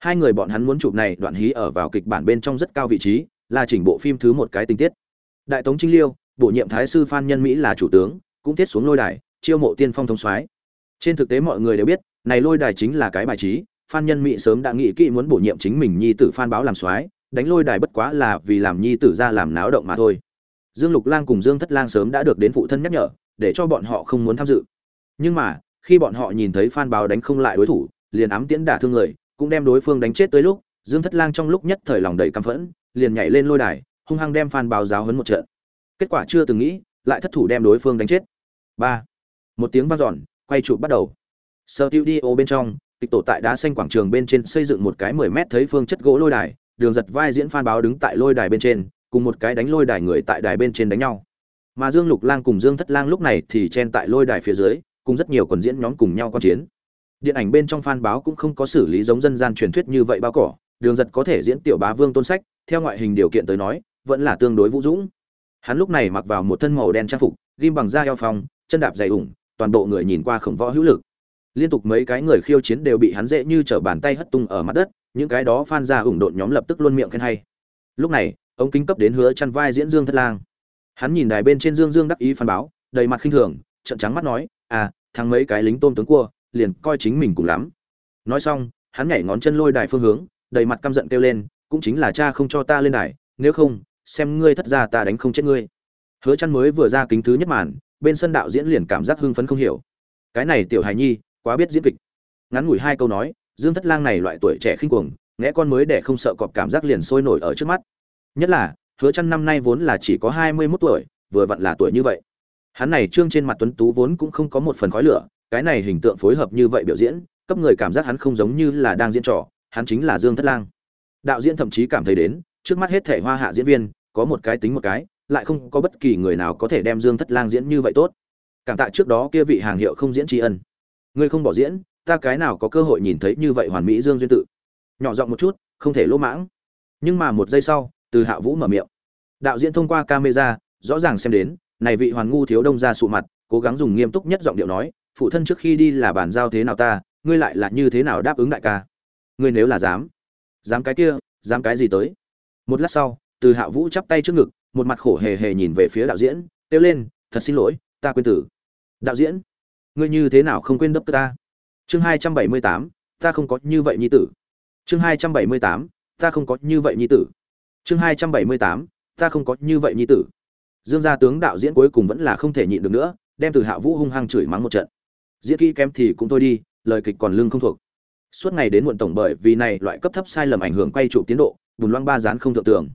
hai người bọn hắn muốn chụp này đoạn hí ở vào kịch bản bên trong rất cao vị trí, là chỉnh bộ phim thứ một cái tình tiết. Đại tống trinh liêu, bổ nhiệm thái sư phan nhân mỹ là chủ tướng, cũng tiết xuống lôi đài, chiêu mộ tiên phong thông soái. Trên thực tế mọi người đều biết, này lôi đài chính là cái bài trí, phan nhân mỹ sớm đã nghĩ kỹ muốn bổ nhiệm chính mình nhi tử phan báo làm soái, đánh lôi đài bất quá là vì làm nhi tử ra làm náo động mà thôi. Dương lục lang cùng dương thất lang sớm đã được đến phụ thân nhắc nhở, để cho bọn họ không muốn tham dự. Nhưng mà, khi bọn họ nhìn thấy phan báo đánh không lại đối thủ, liền ám tiễn đả thương người cũng đem đối phương đánh chết tới lúc, dương thất lang trong lúc nhất thời lòng đầy căm phẫn, liền nhảy lên lôi đài, hung hăng đem phan báo giáo hấn một trận. Kết quả chưa từng nghĩ, lại thất thủ đem đối phương đánh chết. Ba. Một tiếng vang dọn, quay chụp bắt đầu. Sơ tiêu đi ô bên trong, kịch tổ tại đá xanh quảng trường bên trên xây dựng một cái mười mét thấy phương chất gỗ lôi đài, đường giật vai diễn phan báo đứng tại lôi đài bên trên, cùng một cái đánh lôi đài người tại đài bên trên đánh nhau. Mà dương lục lang cùng dương thất lang lúc này thì chen tại lôi đài phía dưới, cùng rất nhiều quần diễn nhóm cùng nhau quan chiến điện ảnh bên trong phan báo cũng không có xử lý giống dân gian truyền thuyết như vậy bao cỏ, đường giật có thể diễn tiểu bá vương tôn sách, theo ngoại hình điều kiện tới nói, vẫn là tương đối vũ dũng. Hắn lúc này mặc vào một thân màu đen trang phục, ghim bằng da eo phong, chân đạp dày ủng, toàn bộ người nhìn qua khổng võ hữu lực. Liên tục mấy cái người khiêu chiến đều bị hắn dễ như trở bàn tay hất tung ở mặt đất, những cái đó phan ra ủng độn nhóm lập tức luôn miệng khen hay. Lúc này, ông kính cấp đến hứa chăn vai diễn dương thất lang. Hắn nhìn đài bên trên dương dương đắc ý phan báo, đầy mặt khinh thường trận trắng mắt nói à thằng mấy cái lính tôm tướng cua liền coi chính mình cùng lắm. Nói xong, hắn nhảy ngón chân lôi đài phương hướng, đầy mặt căm giận kêu lên, cũng chính là cha không cho ta lên đài, nếu không, xem ngươi thất ra ta đánh không chết ngươi. Hứa chăn mới vừa ra kính thứ nhất màn, bên sân đạo diễn liền cảm giác hưng phấn không hiểu. Cái này tiểu hài nhi, quá biết diễn kịch. Ngắn ngủi hai câu nói, dương thất lang này loại tuổi trẻ khinh cuồng, nghe con mới để không sợ cọp cảm giác liền sôi nổi ở trước mắt. Nhất là, hứa chăn năm nay vốn là chỉ có 21 tuổi, vừa vặn là tuổi như vậy. Hắn này trương trên mặt tuấn tú vốn cũng không có một phần khói lửa cái này hình tượng phối hợp như vậy biểu diễn, cấp người cảm giác hắn không giống như là đang diễn trò, hắn chính là dương thất lang. Đạo diễn thậm chí cảm thấy đến, trước mắt hết thể hoa hạ diễn viên, có một cái tính một cái, lại không có bất kỳ người nào có thể đem dương thất lang diễn như vậy tốt. Cảm tạ trước đó kia vị hàng hiệu không diễn tri ân. Ngươi không bỏ diễn, ta cái nào có cơ hội nhìn thấy như vậy hoàn mỹ dương duyên tự. Nhỏ giọng một chút, không thể lỗ mãng. Nhưng mà một giây sau, từ hạ vũ mở miệng. Đạo diễn thông qua camera, rõ ràng xem đến, này vị hoàn ngu thiếu đông ra sụ mặt, cố gắng dùng nghiêm túc nhất giọng điệu nói phụ thân trước khi đi là bàn giao thế nào ta, ngươi lại là như thế nào đáp ứng đại ca? Ngươi nếu là dám dám cái kia, dám cái gì tới? Một lát sau, từ hạ vũ chắp tay trước ngực, một mặt khổ hề hề nhìn về phía đạo diễn, kêu lên, thật xin lỗi, ta quên tử. Đạo diễn, ngươi như thế nào không quên đấp ta? Chương hai trăm bảy mươi tám, ta không có như vậy nhi tử. Chương hai trăm bảy mươi tám, ta không có như vậy nhi tử. Chương hai trăm bảy mươi tám, ta không có như vậy nhi tử. Dương gia tướng đạo diễn cuối cùng vẫn là không thể nhịn được nữa, đem từ hạ vũ hung hăng chửi mắng một trận diễn kỹ kém thì cũng thôi đi, lời kịch còn lương không thuộc. Suốt ngày đến muộn tổng bởi vì này loại cấp thấp sai lầm ảnh hưởng quay trụ tiến độ, bùn loang ba dán không thượng tưởng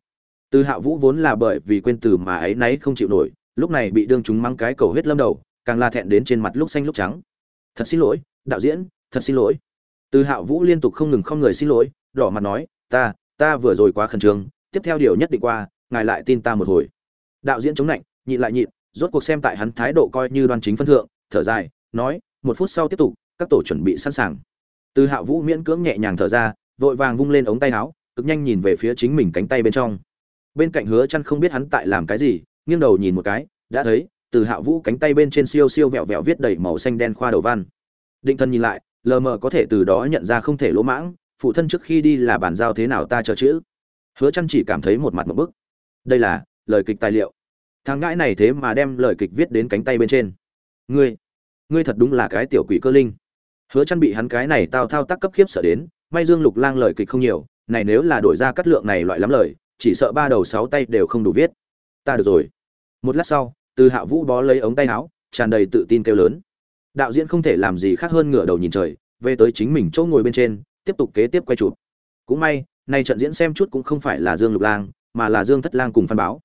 từ hạ vũ vốn là bởi vì quên từ mà ấy náy không chịu nổi, lúc này bị đương chúng mang cái cầu huyết lâm đầu, càng la thẹn đến trên mặt lúc xanh lúc trắng. Thật xin lỗi, đạo diễn, thật xin lỗi. Từ hạ vũ liên tục không ngừng không người xin lỗi, đỏ mặt nói, ta ta vừa rồi quá khẩn trương, tiếp theo điều nhất định qua, ngài lại tin ta một hồi. Đạo diễn chống lạnh nhịn lại nhịn, rốt cuộc xem tại hắn thái độ coi như đoan chính phân thượng, thở dài, nói một phút sau tiếp tục, các tổ chuẩn bị sẵn sàng. Từ hạ vũ miễn cưỡng nhẹ nhàng thở ra, vội vàng vung lên ống tay áo, cực nhanh nhìn về phía chính mình cánh tay bên trong. Bên cạnh hứa chăn không biết hắn tại làm cái gì, nghiêng đầu nhìn một cái, đã thấy, từ hạ vũ cánh tay bên trên siêu siêu vẹo vẹo viết đầy màu xanh đen khoa đầu văn. Định thân nhìn lại, lờ mờ có thể từ đó nhận ra không thể lỗ mãng, phụ thân trước khi đi là bàn giao thế nào ta chờ chữ. Hứa chăn chỉ cảm thấy một mặt một bức. Đây là lời kịch tài liệu. Thằng ngãi này thế mà đem lời kịch viết đến cánh tay bên trên. Ngươi ngươi thật đúng là cái tiểu quỷ cơ linh. Hứa chăn bị hắn cái này tao thao tác cấp khiếp sợ đến, may dương lục lang lời kịch không nhiều, này nếu là đổi ra cắt lượng này loại lắm lời, chỉ sợ ba đầu sáu tay đều không đủ viết. Ta được rồi. Một lát sau, từ hạ vũ bó lấy ống tay áo, tràn đầy tự tin kêu lớn. Đạo diễn không thể làm gì khác hơn ngửa đầu nhìn trời, về tới chính mình chỗ ngồi bên trên, tiếp tục kế tiếp quay chụp. Cũng may, nay trận diễn xem chút cũng không phải là dương lục lang, mà là dương thất lang cùng phan báo.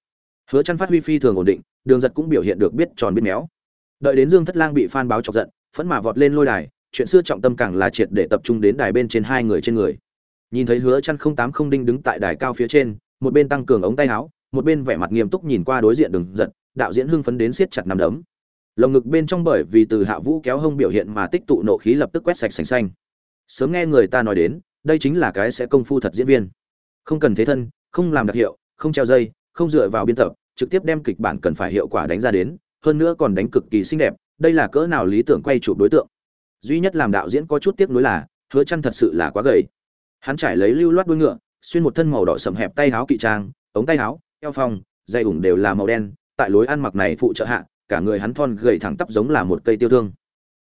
Hứa chăn phát huy phi thường ổn định, đường giật cũng biểu hiện được biết tròn biết méo đợi đến dương thất lang bị phan báo chọc giận, phẫn mà vọt lên lôi đài, chuyện xưa trọng tâm càng là triệt để tập trung đến đài bên trên hai người trên người. Nhìn thấy hứa chăn không tám không đinh đứng tại đài cao phía trên, một bên tăng cường ống tay áo, một bên vẻ mặt nghiêm túc nhìn qua đối diện đường giật, đạo diễn hưng phấn đến siết chặt nắm đấm. Lồng ngực bên trong bởi vì từ hạ vũ kéo hông biểu hiện mà tích tụ nộ khí lập tức quét sạch sành xanh. Sớm nghe người ta nói đến, đây chính là cái sẽ công phu thật diễn viên. Không cần thế thân, không làm đặc hiệu, không treo dây, không dựa vào biên tập, trực tiếp đem kịch bản cần phải hiệu quả đánh ra đến hơn nữa còn đánh cực kỳ xinh đẹp, đây là cỡ nào lý tưởng quay chụp đối tượng. Duy nhất làm đạo diễn có chút tiếc nuối là, hứa chăn thật sự là quá gầy. Hắn trải lấy lưu loát đuôi ngựa, xuyên một thân màu đỏ sậm hẹp tay áo kỵ trang, ống tay áo, eo phong, dây ủng đều là màu đen, tại lối ăn mặc này phụ trợ hạ, cả người hắn thon gầy thẳng tắp giống là một cây tiêu thương.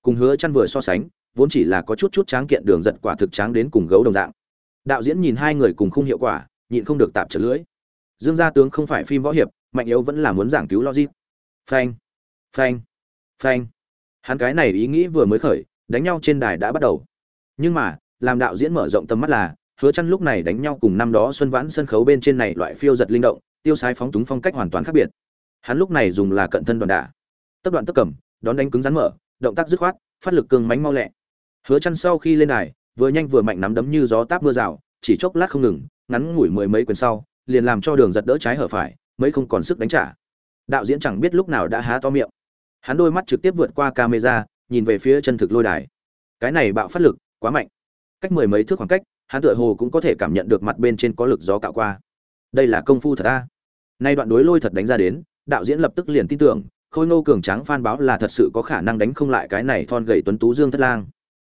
Cùng hứa chăn vừa so sánh, vốn chỉ là có chút chút tráng kiện đường giật quả thực tráng đến cùng gấu đồng dạng. Đạo diễn nhìn hai người cùng không hiệu quả, nhịn không được tạm trở lưỡi. Dương gia tướng không phải phim võ hiệp, mạnh yếu vẫn là muốn giảng cứu logic phanh. Phanh. Phanh. Hắn cái này ý nghĩ vừa mới khởi, đánh nhau trên đài đã bắt đầu. Nhưng mà, làm đạo diễn mở rộng tầm mắt là, hứa chăn lúc này đánh nhau cùng năm đó xuân vãn sân khấu bên trên này loại phiêu giật linh động, tiêu sái phóng túng phong cách hoàn toàn khác biệt. Hắn lúc này dùng là cận thân đoàn đả. Tất đoạn tất cầm, đón đánh cứng rắn mở, động tác dứt khoát, phát lực cường mánh mau lẹ. Hứa chăn sau khi lên đài, vừa nhanh vừa mạnh nắm đấm như gió táp mưa rào, chỉ chốc lát không ngừng, ngắn ngủi mười mấy quyền sau, liền làm cho đường giật đỡ trái hở phải, mấy không còn sức đánh trả đạo diễn chẳng biết lúc nào đã há to miệng. Hắn đôi mắt trực tiếp vượt qua camera, nhìn về phía chân thực lôi đài. Cái này bạo phát lực quá mạnh. Cách mười mấy thước khoảng cách, hắn tựa hồ cũng có thể cảm nhận được mặt bên trên có lực gió cạo qua. Đây là công phu thật ta nay đoạn đối lôi thật đánh ra đến, đạo diễn lập tức liền tin tưởng, khôi ngô cường tráng phan báo là thật sự có khả năng đánh không lại cái này thon gầy tuấn tú dương thất lang.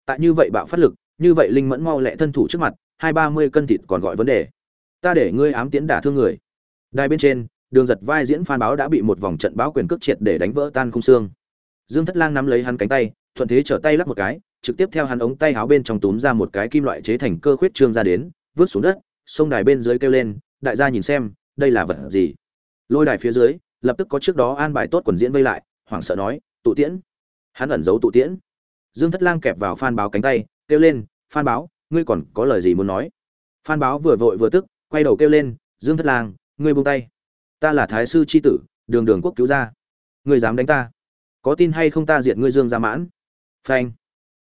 Tại như vậy bạo phát lực, như vậy linh mẫn mau lẹ thân thủ trước mặt, hai ba mươi cân thịt còn gọi vấn đề. Ta để ngươi ám tiễn đả thương người. Đài bên trên đường giật vai diễn phan báo đã bị một vòng trận báo quyền cước triệt để đánh vỡ tan khung xương. Dương thất lang nắm lấy hắn cánh tay, thuận thế trở tay lắp một cái, trực tiếp theo hắn ống tay háo bên trong túm ra một cái kim loại chế thành cơ khuyết trương ra đến, vứt xuống đất, sông đài bên dưới kêu lên, đại gia nhìn xem, đây là vật gì? Lôi đài phía dưới, lập tức có trước đó an bài tốt quần diễn vây lại, hoảng sợ nói, tụ tiễn. Hắn ẩn giấu tụ tiễn. Dương thất lang kẹp vào phan báo cánh tay, kêu lên, phan báo, ngươi còn có lời gì muốn nói? Phan báo vừa vội vừa tức, quay đầu kêu lên, dương thất lang, ngươi buông tay ta là thái sư c h i tử, đường đường quốc cứu gia. Ngươi dám đánh ta? Có tin hay không ta diệt ngươi dương gia mãn? Phanh.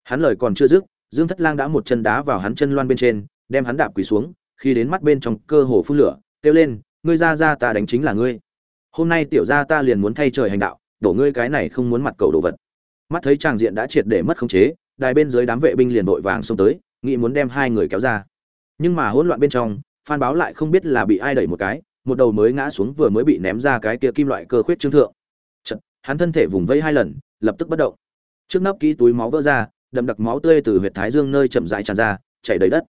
Hắn lời còn chưa dứt, dương thất lang đã một chân đá vào hắn chân loan bên trên, đem hắn đạp quỳ xuống, khi đến mắt bên trong cơ hồ phun lửa, kêu lên, ngươi ra ra ta đánh chính là ngươi. Hôm nay tiểu gia ta liền muốn thay trời hành đạo, đổ ngươi cái này không muốn mặt cầu đồ vật. Mắt thấy tràng diện đã triệt để mất khống chế, đài bên dưới đám vệ binh liền vội vàng xông tới, nghĩ muốn đem hai người kéo ra. Nhưng mà hỗn loạn bên trong, phan báo lại không biết là bị ai đẩy một cái một đầu mới ngã xuống vừa mới bị ném ra cái kia kim loại cơ khuyết trương thượng. Chật, hắn thân thể vùng vẫy hai lần lập tức bất động. Trước nắp ký túi máu vỡ ra đậm đặc máu tươi từ huyệt thái dương nơi chậm rãi tràn ra chảy đầy đất.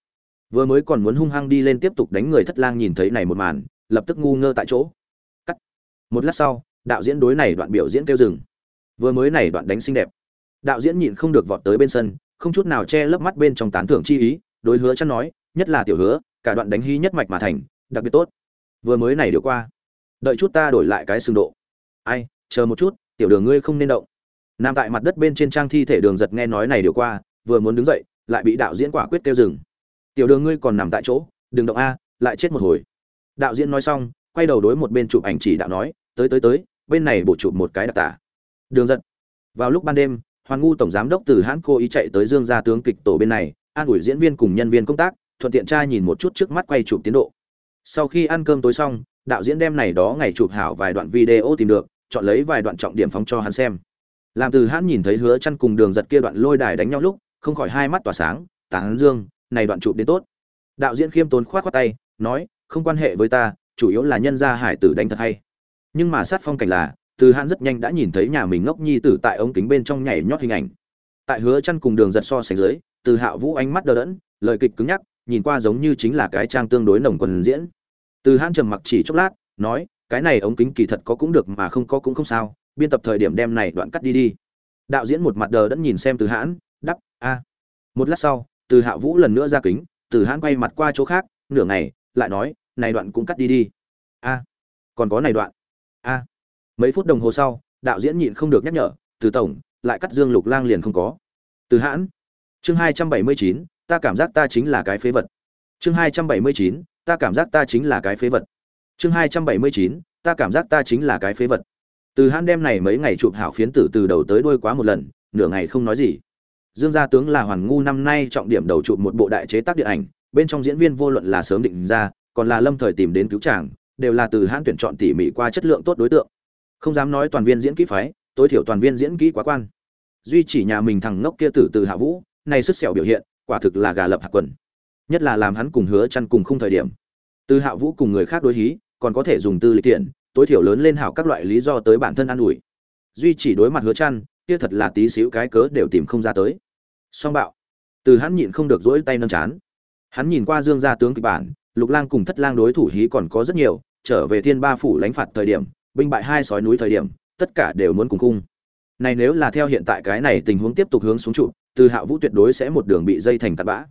Vừa mới còn muốn hung hăng đi lên tiếp tục đánh người thất lang nhìn thấy này một màn lập tức ngu ngơ tại chỗ. Cắt. Một lát sau đạo diễn đối này đoạn biểu diễn kêu dừng. Vừa mới này đoạn đánh xinh đẹp. Đạo diễn nhịn không được vọt tới bên sân không chút nào che lấp mắt bên trong tán thưởng chi ý đối hứa chăn nói nhất là tiểu hứa cả đoạn đánh hí nhất mạch mà thành đặc biệt tốt vừa mới này điều qua. Đợi chút ta đổi lại cái xương độ. Ai, chờ một chút, tiểu đường ngươi không nên động. Nằm tại mặt đất bên trên trang thi thể đường giật nghe nói này điều qua, vừa muốn đứng dậy, lại bị đạo diễn quả quyết kêu dừng. Tiểu đường ngươi còn nằm tại chỗ, đừng động a, lại chết một hồi. Đạo diễn nói xong, quay đầu đối một bên chụp ảnh chỉ đạo nói, tới tới tới, bên này bổ chụp một cái đặc tả. Đường giật. Vào lúc ban đêm, hoàng ngu tổng giám đốc từ hãn cô ý chạy tới dương gia tướng kịch tổ bên này, an ủi diễn viên cùng nhân viên công tác, thuận tiện tra nhìn một chút trước mắt quay chụp tiến độ sau khi ăn cơm tối xong, đạo diễn đem này đó ngày chụp hảo vài đoạn video tìm được, chọn lấy vài đoạn trọng điểm phóng cho hắn xem. Làm từ hãn nhìn thấy hứa chăn cùng đường giật kia đoạn lôi đài đánh nhau lúc, không khỏi hai mắt tỏa sáng, tán dương, này đoạn chụp đến tốt. Đạo diễn khiêm tốn khoát khoát tay, nói, không quan hệ với ta, chủ yếu là nhân gia hải tử đánh thật hay. Nhưng mà sát phong cảnh là, từ hãn rất nhanh đã nhìn thấy nhà mình ngốc nhi tử tại ống kính bên trong nhảy nhót hình ảnh. Tại hứa chăn cùng đường giật so sánh dưới, từ hạo vũ ánh mắt đờ đẫn, lời kịch cứng nhắc nhìn qua giống như chính là cái trang tương đối nồng quần diễn. Từ hãn trầm mặc chỉ chốc lát, nói, cái này ống kính kỳ thật có cũng được mà không có cũng không sao, biên tập thời điểm đem này đoạn cắt đi đi. Đạo diễn một mặt đờ đẫn nhìn xem từ hãn, đắp, a. Một lát sau, từ hạ vũ lần nữa ra kính, từ hãn quay mặt qua chỗ khác, nửa ngày, lại nói, này đoạn cũng cắt đi đi. A. Còn có này đoạn. A. Mấy phút đồng hồ sau, đạo diễn nhịn không được nhắc nhở, từ tổng, lại cắt dương lục lang liền không có. Từ hãn. Chương hai trăm bảy mươi chín ta cảm giác ta chính là cái phế vật. Chương hai trăm bảy mươi chín, ta cảm giác ta chính là cái phế vật. Chương hai trăm bảy mươi chín, ta cảm giác ta chính là cái phế vật. Từ hãn đem này mấy ngày chụp hảo phiến tử từ đầu tới đuôi quá một lần, nửa ngày không nói gì. Dương gia tướng là hoàn ngu năm nay trọng điểm đầu chụp một bộ đại chế tác điện ảnh, bên trong diễn viên vô luận là sớm định ra, còn là lâm thời tìm đến cứu chàng, đều là từ hãn tuyển chọn tỉ mỉ qua chất lượng tốt đối tượng. Không dám nói toàn viên diễn kỹ phái, tối thiểu toàn viên diễn kỹ quá quan. Duy chỉ nhà mình thằng ngốc kia tử từ hạ vũ, này sức sẹo biểu hiện quả thực là gà lập hạt quần. Nhất là làm hắn cùng hứa chăn cùng không thời điểm. Từ hạ vũ cùng người khác đối hí, còn có thể dùng tư lịch tiện, tối thiểu lớn lên hảo các loại lý do tới bản thân an ủi. Duy chỉ đối mặt hứa chăn, kia thật là tí xíu cái cớ đều tìm không ra tới. Song bạo. Từ hắn nhịn không được dỗi tay nâng chán. Hắn nhìn qua dương gia tướng kịch bản, lục lang cùng thất lang đối thủ hí còn có rất nhiều, trở về thiên ba phủ lãnh phạt thời điểm, binh bại hai sói núi thời điểm, tất cả đều muốn cùng cung này nếu là theo hiện tại cái này tình huống tiếp tục hướng xuống trụ từ hạ vũ tuyệt đối sẽ một đường bị dây thành tạt bã.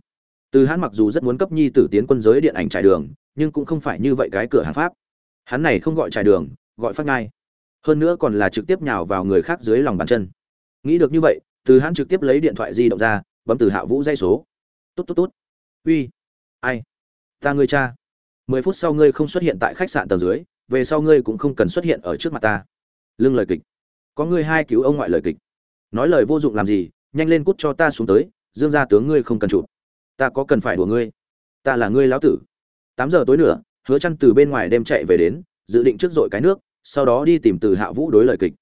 Từ hắn mặc dù rất muốn cấp nhi tử tiến quân giới điện ảnh trải đường, nhưng cũng không phải như vậy cái cửa hàng pháp. Hắn này không gọi trải đường, gọi phát ngay hơn nữa còn là trực tiếp nhào vào người khác dưới lòng bàn chân. Nghĩ được như vậy, từ hắn trực tiếp lấy điện thoại di động ra, bấm từ hạ vũ dây số. Tốt tốt tốt uy. Ai? Ta ngươi cha. Mười phút sau ngươi không xuất hiện tại khách sạn tầng dưới, về sau ngươi cũng không cần xuất hiện ở trước mặt ta. Lưng lời kịch. Có ngươi hai cứu ông ngoại lời kịch. Nói lời vô dụng làm gì nhanh lên cút cho ta xuống tới, dương gia tướng ngươi không cần chụp. Ta có cần phải đùa ngươi. Ta là ngươi lão tử. Tám giờ tối nữa hứa chăn từ bên ngoài đêm chạy về đến, dự định trước dội cái nước, sau đó đi tìm từ hạ vũ đối lời kịch.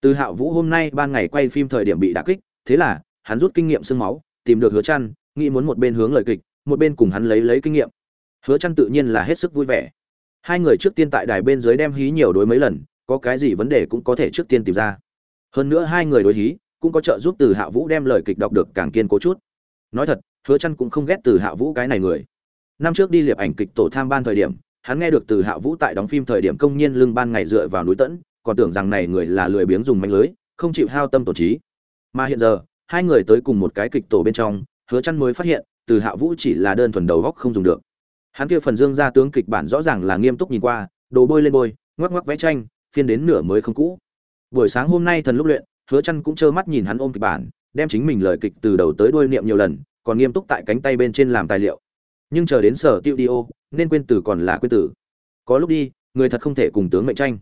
Từ hạ vũ hôm nay ban ngày quay phim thời điểm bị đả kích, thế là, hắn rút kinh nghiệm xương máu, tìm được hứa chăn, nghĩ muốn một bên hướng lời kịch, một bên cùng hắn lấy lấy kinh nghiệm. Hứa chăn tự nhiên là hết sức vui vẻ. Hai người trước tiên tại đài bên dưới đem hí nhiều đối mấy lần, có cái gì vấn đề cũng có thể trước tiên tìm ra. Hơn nữa hai người đối hí cũng có trợ giúp từ hạ vũ đem lời kịch đọc được càng kiên cố chút. Nói thật, hứa chăn cũng không ghét từ hạ vũ cái này người. Năm trước đi liệp ảnh kịch tổ tham ban thời điểm, hắn nghe được từ hạ vũ tại đóng phim thời điểm công nhiên lưng ban ngày dựa vào núi tẫn, còn tưởng rằng này người là lười biếng dùng manh lưới, không chịu hao tâm tổ trí. Mà hiện giờ, hai người tới cùng một cái kịch tổ bên trong, hứa chăn mới phát hiện, từ hạ vũ chỉ là đơn thuần đầu góc không dùng được. Hắn kia phần dương ra tướng kịch bản rõ ràng là nghiêm túc nhìn qua, đồ bôi lên bôi, ngoắc ngoắc vẽ tranh, phiên đến nửa mới không cũ. Buổi sáng hôm nay thần lúc luyện hứa chăn cũng trơ mắt nhìn hắn ôm kịch bản, đem chính mình lời kịch từ đầu tới đuôi niệm nhiều lần, còn nghiêm túc tại cánh tay bên trên làm tài liệu. Nhưng chờ đến sở tiêu đi ô, nên quên từ còn là quên từ có lúc đi, người thật không thể cùng tướng mệnh tranh.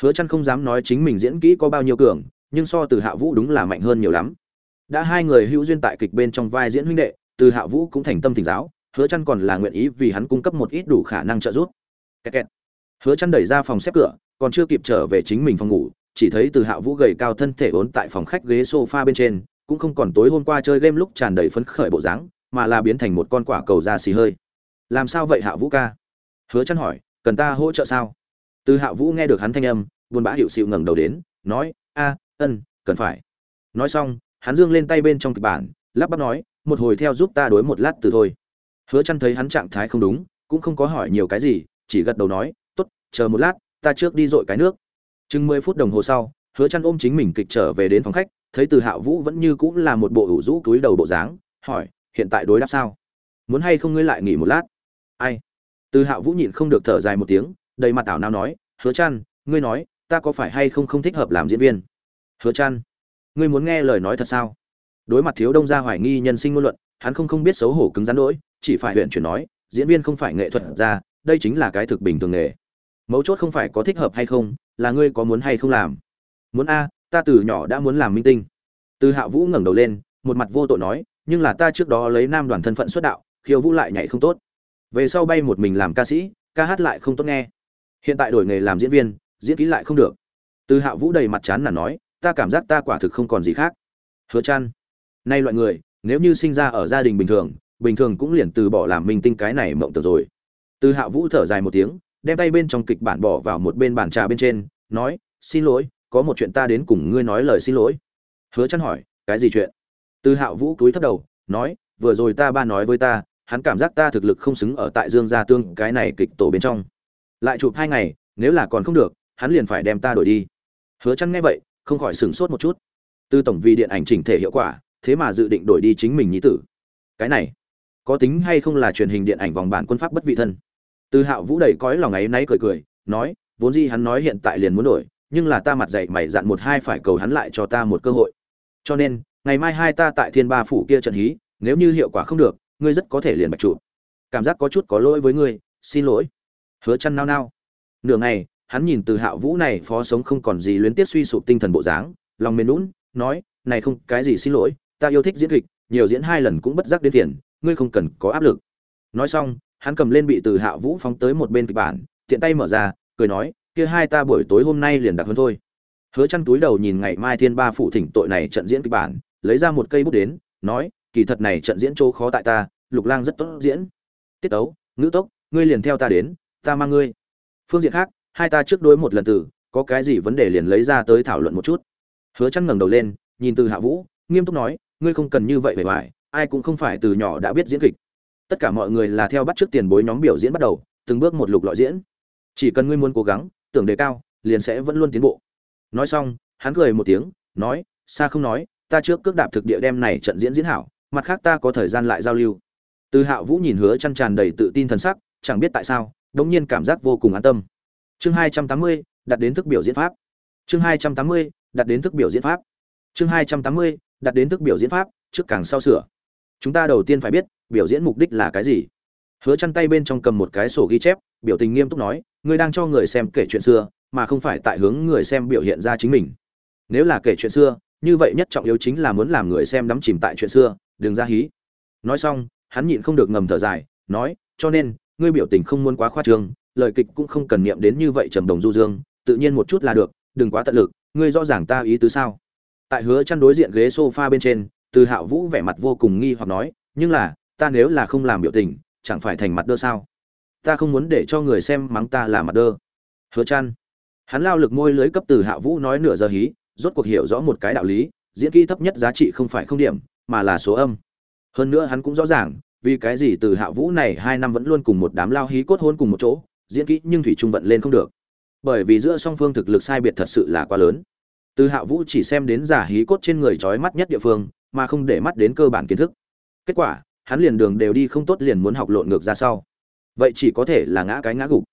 Hứa chăn không dám nói chính mình diễn kỹ có bao nhiêu cường, nhưng so từ hạ vũ đúng là mạnh hơn nhiều lắm. Đã hai người hữu duyên tại kịch bên trong vai diễn huynh đệ, từ hạ vũ cũng thành tâm thỉnh giáo, hứa chăn còn là nguyện ý vì hắn cung cấp một ít đủ khả năng trợ giúp. Kẹt kẹt. hứa chăn đẩy ra phòng xếp cửa, còn chưa kịp trở về chính mình phòng ngủ chỉ thấy từ hạ vũ gầy cao thân thể ốn tại phòng khách ghế sofa bên trên, cũng không còn tối hôm qua chơi game lúc tràn đầy phấn khởi bộ dáng, mà là biến thành một con quả cầu da xì hơi. Làm sao vậy hạ vũ ca? Hứa chăn hỏi, cần ta hỗ trợ sao? Từ hạ vũ nghe được hắn thanh âm, buồn bã hiệu xịu ngẩng đầu đến, nói, a, ân, cần phải. Nói xong, hắn dương lên tay bên trong kịch bản, lắp bắp nói, một hồi theo giúp ta đối một lát từ thôi. Hứa chăn thấy hắn trạng thái không đúng, cũng không có hỏi nhiều cái gì, chỉ gật đầu nói, tốt, chờ một lát, ta trước đi dội cái nước chừng mười phút đồng hồ sau, hứa chăn ôm chính mình kịch trở về đến phòng khách, thấy từ Hạo vũ vẫn như cũng là một bộ ủ rũ túi đầu bộ dáng, hỏi, hiện tại đối đáp sao? Muốn hay không ngươi lại nghỉ một lát? Ai? Từ Hạo vũ nhịn không được thở dài một tiếng, đầy mặt tảo nao nói, hứa chăn ngươi nói, ta có phải hay không không thích hợp làm diễn viên? Hứa chăn ngươi muốn nghe lời nói thật sao? Đối mặt thiếu đông gia hoài nghi nhân sinh ngôn luận, hắn không không biết xấu hổ cứng rắn đỗi, chỉ phải huyện chuyển nói, diễn viên không phải nghệ thuật ra đây chính là cái thực bình thường nghề mấu chốt không phải có thích hợp hay không, là ngươi có muốn hay không làm. Muốn a, ta từ nhỏ đã muốn làm minh tinh. Từ hạ vũ ngẩng đầu lên, một mặt vô tội nói, nhưng là ta trước đó lấy nam đoàn thân phận xuất đạo, khiêu vũ lại nhảy không tốt. Về sau bay một mình làm ca sĩ, ca hát lại không tốt nghe. Hiện tại đổi nghề làm diễn viên, diễn kỹ lại không được. Từ hạ vũ đầy mặt chán là nói, ta cảm giác ta quả thực không còn gì khác. Hứa chăn nay loại người, nếu như sinh ra ở gia đình bình thường bình thường cũng liền từ bỏ làm minh tinh cái này mộng tưởng rồi. Từ hạ vũ thở dài một tiếng đem tay bên trong kịch bản bỏ vào một bên bàn trà bên trên, nói, xin lỗi, có một chuyện ta đến cùng ngươi nói lời xin lỗi. Hứa chăn hỏi, cái gì chuyện? Từ Hạo vũ cúi thấp đầu, nói, vừa rồi ta ba nói với ta, hắn cảm giác ta thực lực không xứng ở tại dương gia tương, cái này kịch tổ bên trong. Lại chụp hai ngày, nếu là còn không được, hắn liền phải đem ta đổi đi. Hứa chăn nghe vậy, không khỏi sửng sốt một chút. Từ tổng vì điện ảnh chỉnh thể hiệu quả, thế mà dự định đổi đi chính mình nhí tử. Cái này, có tính hay không là truyền hình điện ảnh vòng bản quân pháp bất vị thân? Từ hạo vũ đầy cõi lòng ấy náy cười cười, nói, vốn gì hắn nói hiện tại liền muốn đổi, nhưng là ta mặt dạy mày dặn một hai phải cầu hắn lại cho ta một cơ hội. Cho nên, ngày mai hai ta tại thiên ba phủ kia trận hí, nếu như hiệu quả không được, ngươi rất có thể liền bạch trụ. Cảm giác có chút có lỗi với ngươi, xin lỗi. Hứa chăn nao nao. Nửa ngày, hắn nhìn từ hạo vũ này phó sống không còn gì luyến tiếc suy sụp tinh thần bộ dáng, lòng mềm nũng nói, này không, cái gì xin lỗi, ta yêu thích diễn kịch, nhiều diễn hai lần cũng bất giác đến tiền ngươi không cần có áp lực. Nói xong hắn cầm lên bị từ hạ vũ phóng tới một bên kịch bản, tiện tay mở ra, cười nói, kia hai ta buổi tối hôm nay liền đặt hơn thôi. Hứa chăn túi đầu nhìn ngày mai thiên ba phụ thỉnh tội này trận diễn kịch bản, lấy ra một cây bút đến, nói, kỳ thật này trận diễn chỗ khó tại ta, lục lang rất tốt diễn. Tiết tấu, ngữ tốc, ngươi liền theo ta đến, ta mang ngươi. Phương diện khác, hai ta trước đối một lần từ có cái gì vấn đề liền lấy ra tới thảo luận một chút. Hứa chăn ngẩng đầu lên, nhìn từ hạ vũ, nghiêm túc nói, ngươi không cần như vậy vẻ vải ai cũng không phải từ nhỏ đã biết diễn kịch tất cả mọi người là theo bắt trước tiền bối nhóm biểu diễn bắt đầu, từng bước một lục lọi diễn. Chỉ cần ngươi muốn cố gắng, tưởng đề cao, liền sẽ vẫn luôn tiến bộ. Nói xong, hắn cười một tiếng, nói xa không nói, ta trước cước đạp thực địa đem này trận diễn diễn hảo, mặt khác ta có thời gian lại giao lưu. Từ hạ vũ nhìn hứa chăn tràn đầy tự tin thần sắc, chẳng biết tại sao, đống nhiên cảm giác vô cùng an tâm. Chương hai trăm tám mươi, đặt đến thức biểu diễn pháp. Chương hai trăm tám mươi, đặt đến thức biểu diễn pháp. Chương hai trăm tám mươi, đặt đến thức biểu diễn pháp, trước càng sau sửa chúng ta đầu tiên phải biết, biểu diễn mục đích là cái gì. Hứa chăn tay bên trong cầm một cái sổ ghi chép, biểu tình nghiêm túc nói, ngươi đang cho người xem kể chuyện xưa, mà không phải tại hướng người xem biểu hiện ra chính mình. Nếu là kể chuyện xưa, như vậy nhất trọng yếu chính là muốn làm người xem đắm chìm tại chuyện xưa, đừng ra hí. Nói xong, hắn nhịn không được ngầm thở dài, nói, cho nên, ngươi biểu tình không muốn quá khoa trương, lời kịch cũng không cần niệm đến như vậy trầm đồng du dương, tự nhiên một chút là được, đừng quá tận lực, ngươi rõ ràng ta ý tứ sao? Tại hứa chăn đối diện ghế sofa bên trên từ hạo vũ vẻ mặt vô cùng nghi hoặc nói, nhưng là, ta nếu là không làm biểu tình, chẳng phải thành mặt đơ sao? Ta không muốn để cho người xem mắng ta là mặt đơ. Hứa chăn hắn lao lực môi lưới cấp từ hạo vũ nói nửa giờ hí, rốt cuộc hiểu rõ một cái đạo lý, diễn kỹ thấp nhất giá trị không phải không điểm, mà là số âm. Hơn nữa hắn cũng rõ ràng, vì cái gì từ hạ vũ này hai năm vẫn luôn cùng một đám lao hí cốt hôn cùng một chỗ, diễn kỹ nhưng thủy trung vận lên không được. Bởi vì giữa song phương thực lực sai biệt thật sự là quá lớn. Từ hạ vũ chỉ xem đến giả hí cốt trên người trói mắt nhất địa phương mà không để mắt đến cơ bản kiến thức. Kết quả, hắn liền đường đều đi không tốt liền muốn học lộn ngược ra sau. Vậy chỉ có thể là ngã cái ngã gục.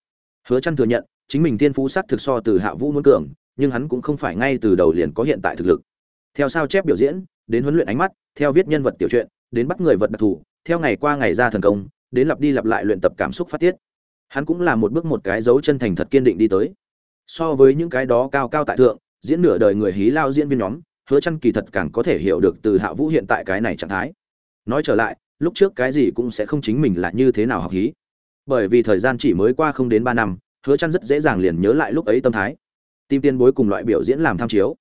Hứa chăn thừa nhận, chính mình thiên phú sắc thực so từ hạ vũ muốn cường, nhưng hắn cũng không phải ngay từ đầu liền có hiện tại thực lực. Theo sao chép biểu diễn, đến huấn luyện ánh mắt, theo viết nhân vật tiểu truyện, đến bắt người vật đặc thù, theo ngày qua ngày ra thần công, đến lặp đi lặp lại luyện tập cảm xúc phát tiết. Hắn cũng là một bước một cái dấu chân thành thật kiên định đi tới. So với những cái đó cao cao tại thượng, diễn nửa đời người hí lao diễn viên nhóm hứa chăn kỳ thật càng có thể hiểu được từ hạ vũ hiện tại cái này trạng thái. Nói trở lại, lúc trước cái gì cũng sẽ không chính mình là như thế nào học hí. Bởi vì thời gian chỉ mới qua không đến ba năm, hứa chăn rất dễ dàng liền nhớ lại lúc ấy tâm thái. Tìm tiên bối cùng loại biểu diễn làm tham chiếu.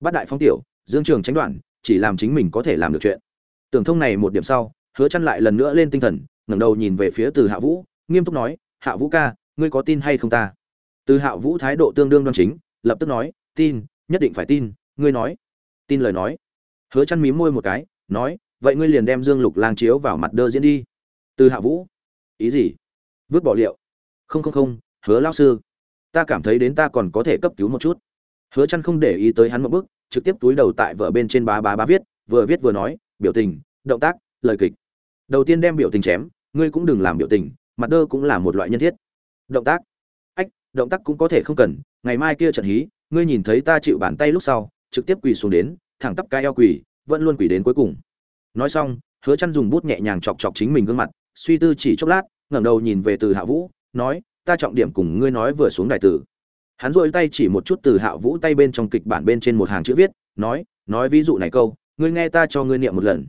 Bắt đại phong tiểu, dương trường tránh đoạn, chỉ làm chính mình có thể làm được chuyện. Tưởng thông này một điểm sau, hứa chăn lại lần nữa lên tinh thần, ngẩng đầu nhìn về phía từ hạ vũ, nghiêm túc nói, hạ vũ ca, ngươi có tin hay không ta? Từ hạ vũ thái độ tương đương đoan chính, lập tức nói, tin, nhất định phải tin, ngươi nói tin lời nói. Hứa chăn mím môi một cái, nói, vậy ngươi liền đem dương lục lang chiếu vào mặt đơ diễn đi. Từ hạ vũ. Ý gì? Vứt bỏ liệu. Không không không, hứa lão sư, ta cảm thấy đến ta còn có thể cấp cứu một chút. Hứa chăn không để ý tới hắn một bước, trực tiếp túi đầu tại vở bên trên bá bá bá viết, vừa viết vừa nói, biểu tình, động tác, lời kịch. Đầu tiên đem biểu tình chém, ngươi cũng đừng làm biểu tình, mặt đơ cũng là một loại nhân thiết. Động tác. Ách, động tác cũng có thể không cần, ngày mai kia trận hí, ngươi nhìn thấy ta chịu bàn tay lúc sau trực tiếp quỳ xuống đến, thẳng tắp cái eo quỳ, vẫn luôn quỳ đến cuối cùng. Nói xong, hứa chăn dùng bút nhẹ nhàng chọc chọc chính mình gương mặt, suy tư chỉ chốc lát, ngẩng đầu nhìn về từ hạ vũ, nói, ta trọng điểm cùng ngươi nói vừa xuống đài tử. Hắn duỗi tay chỉ một chút từ hạ vũ tay bên trong kịch bản bên trên một hàng chữ viết, nói nói ví dụ này câu, ngươi nghe ta cho ngươi niệm một lần.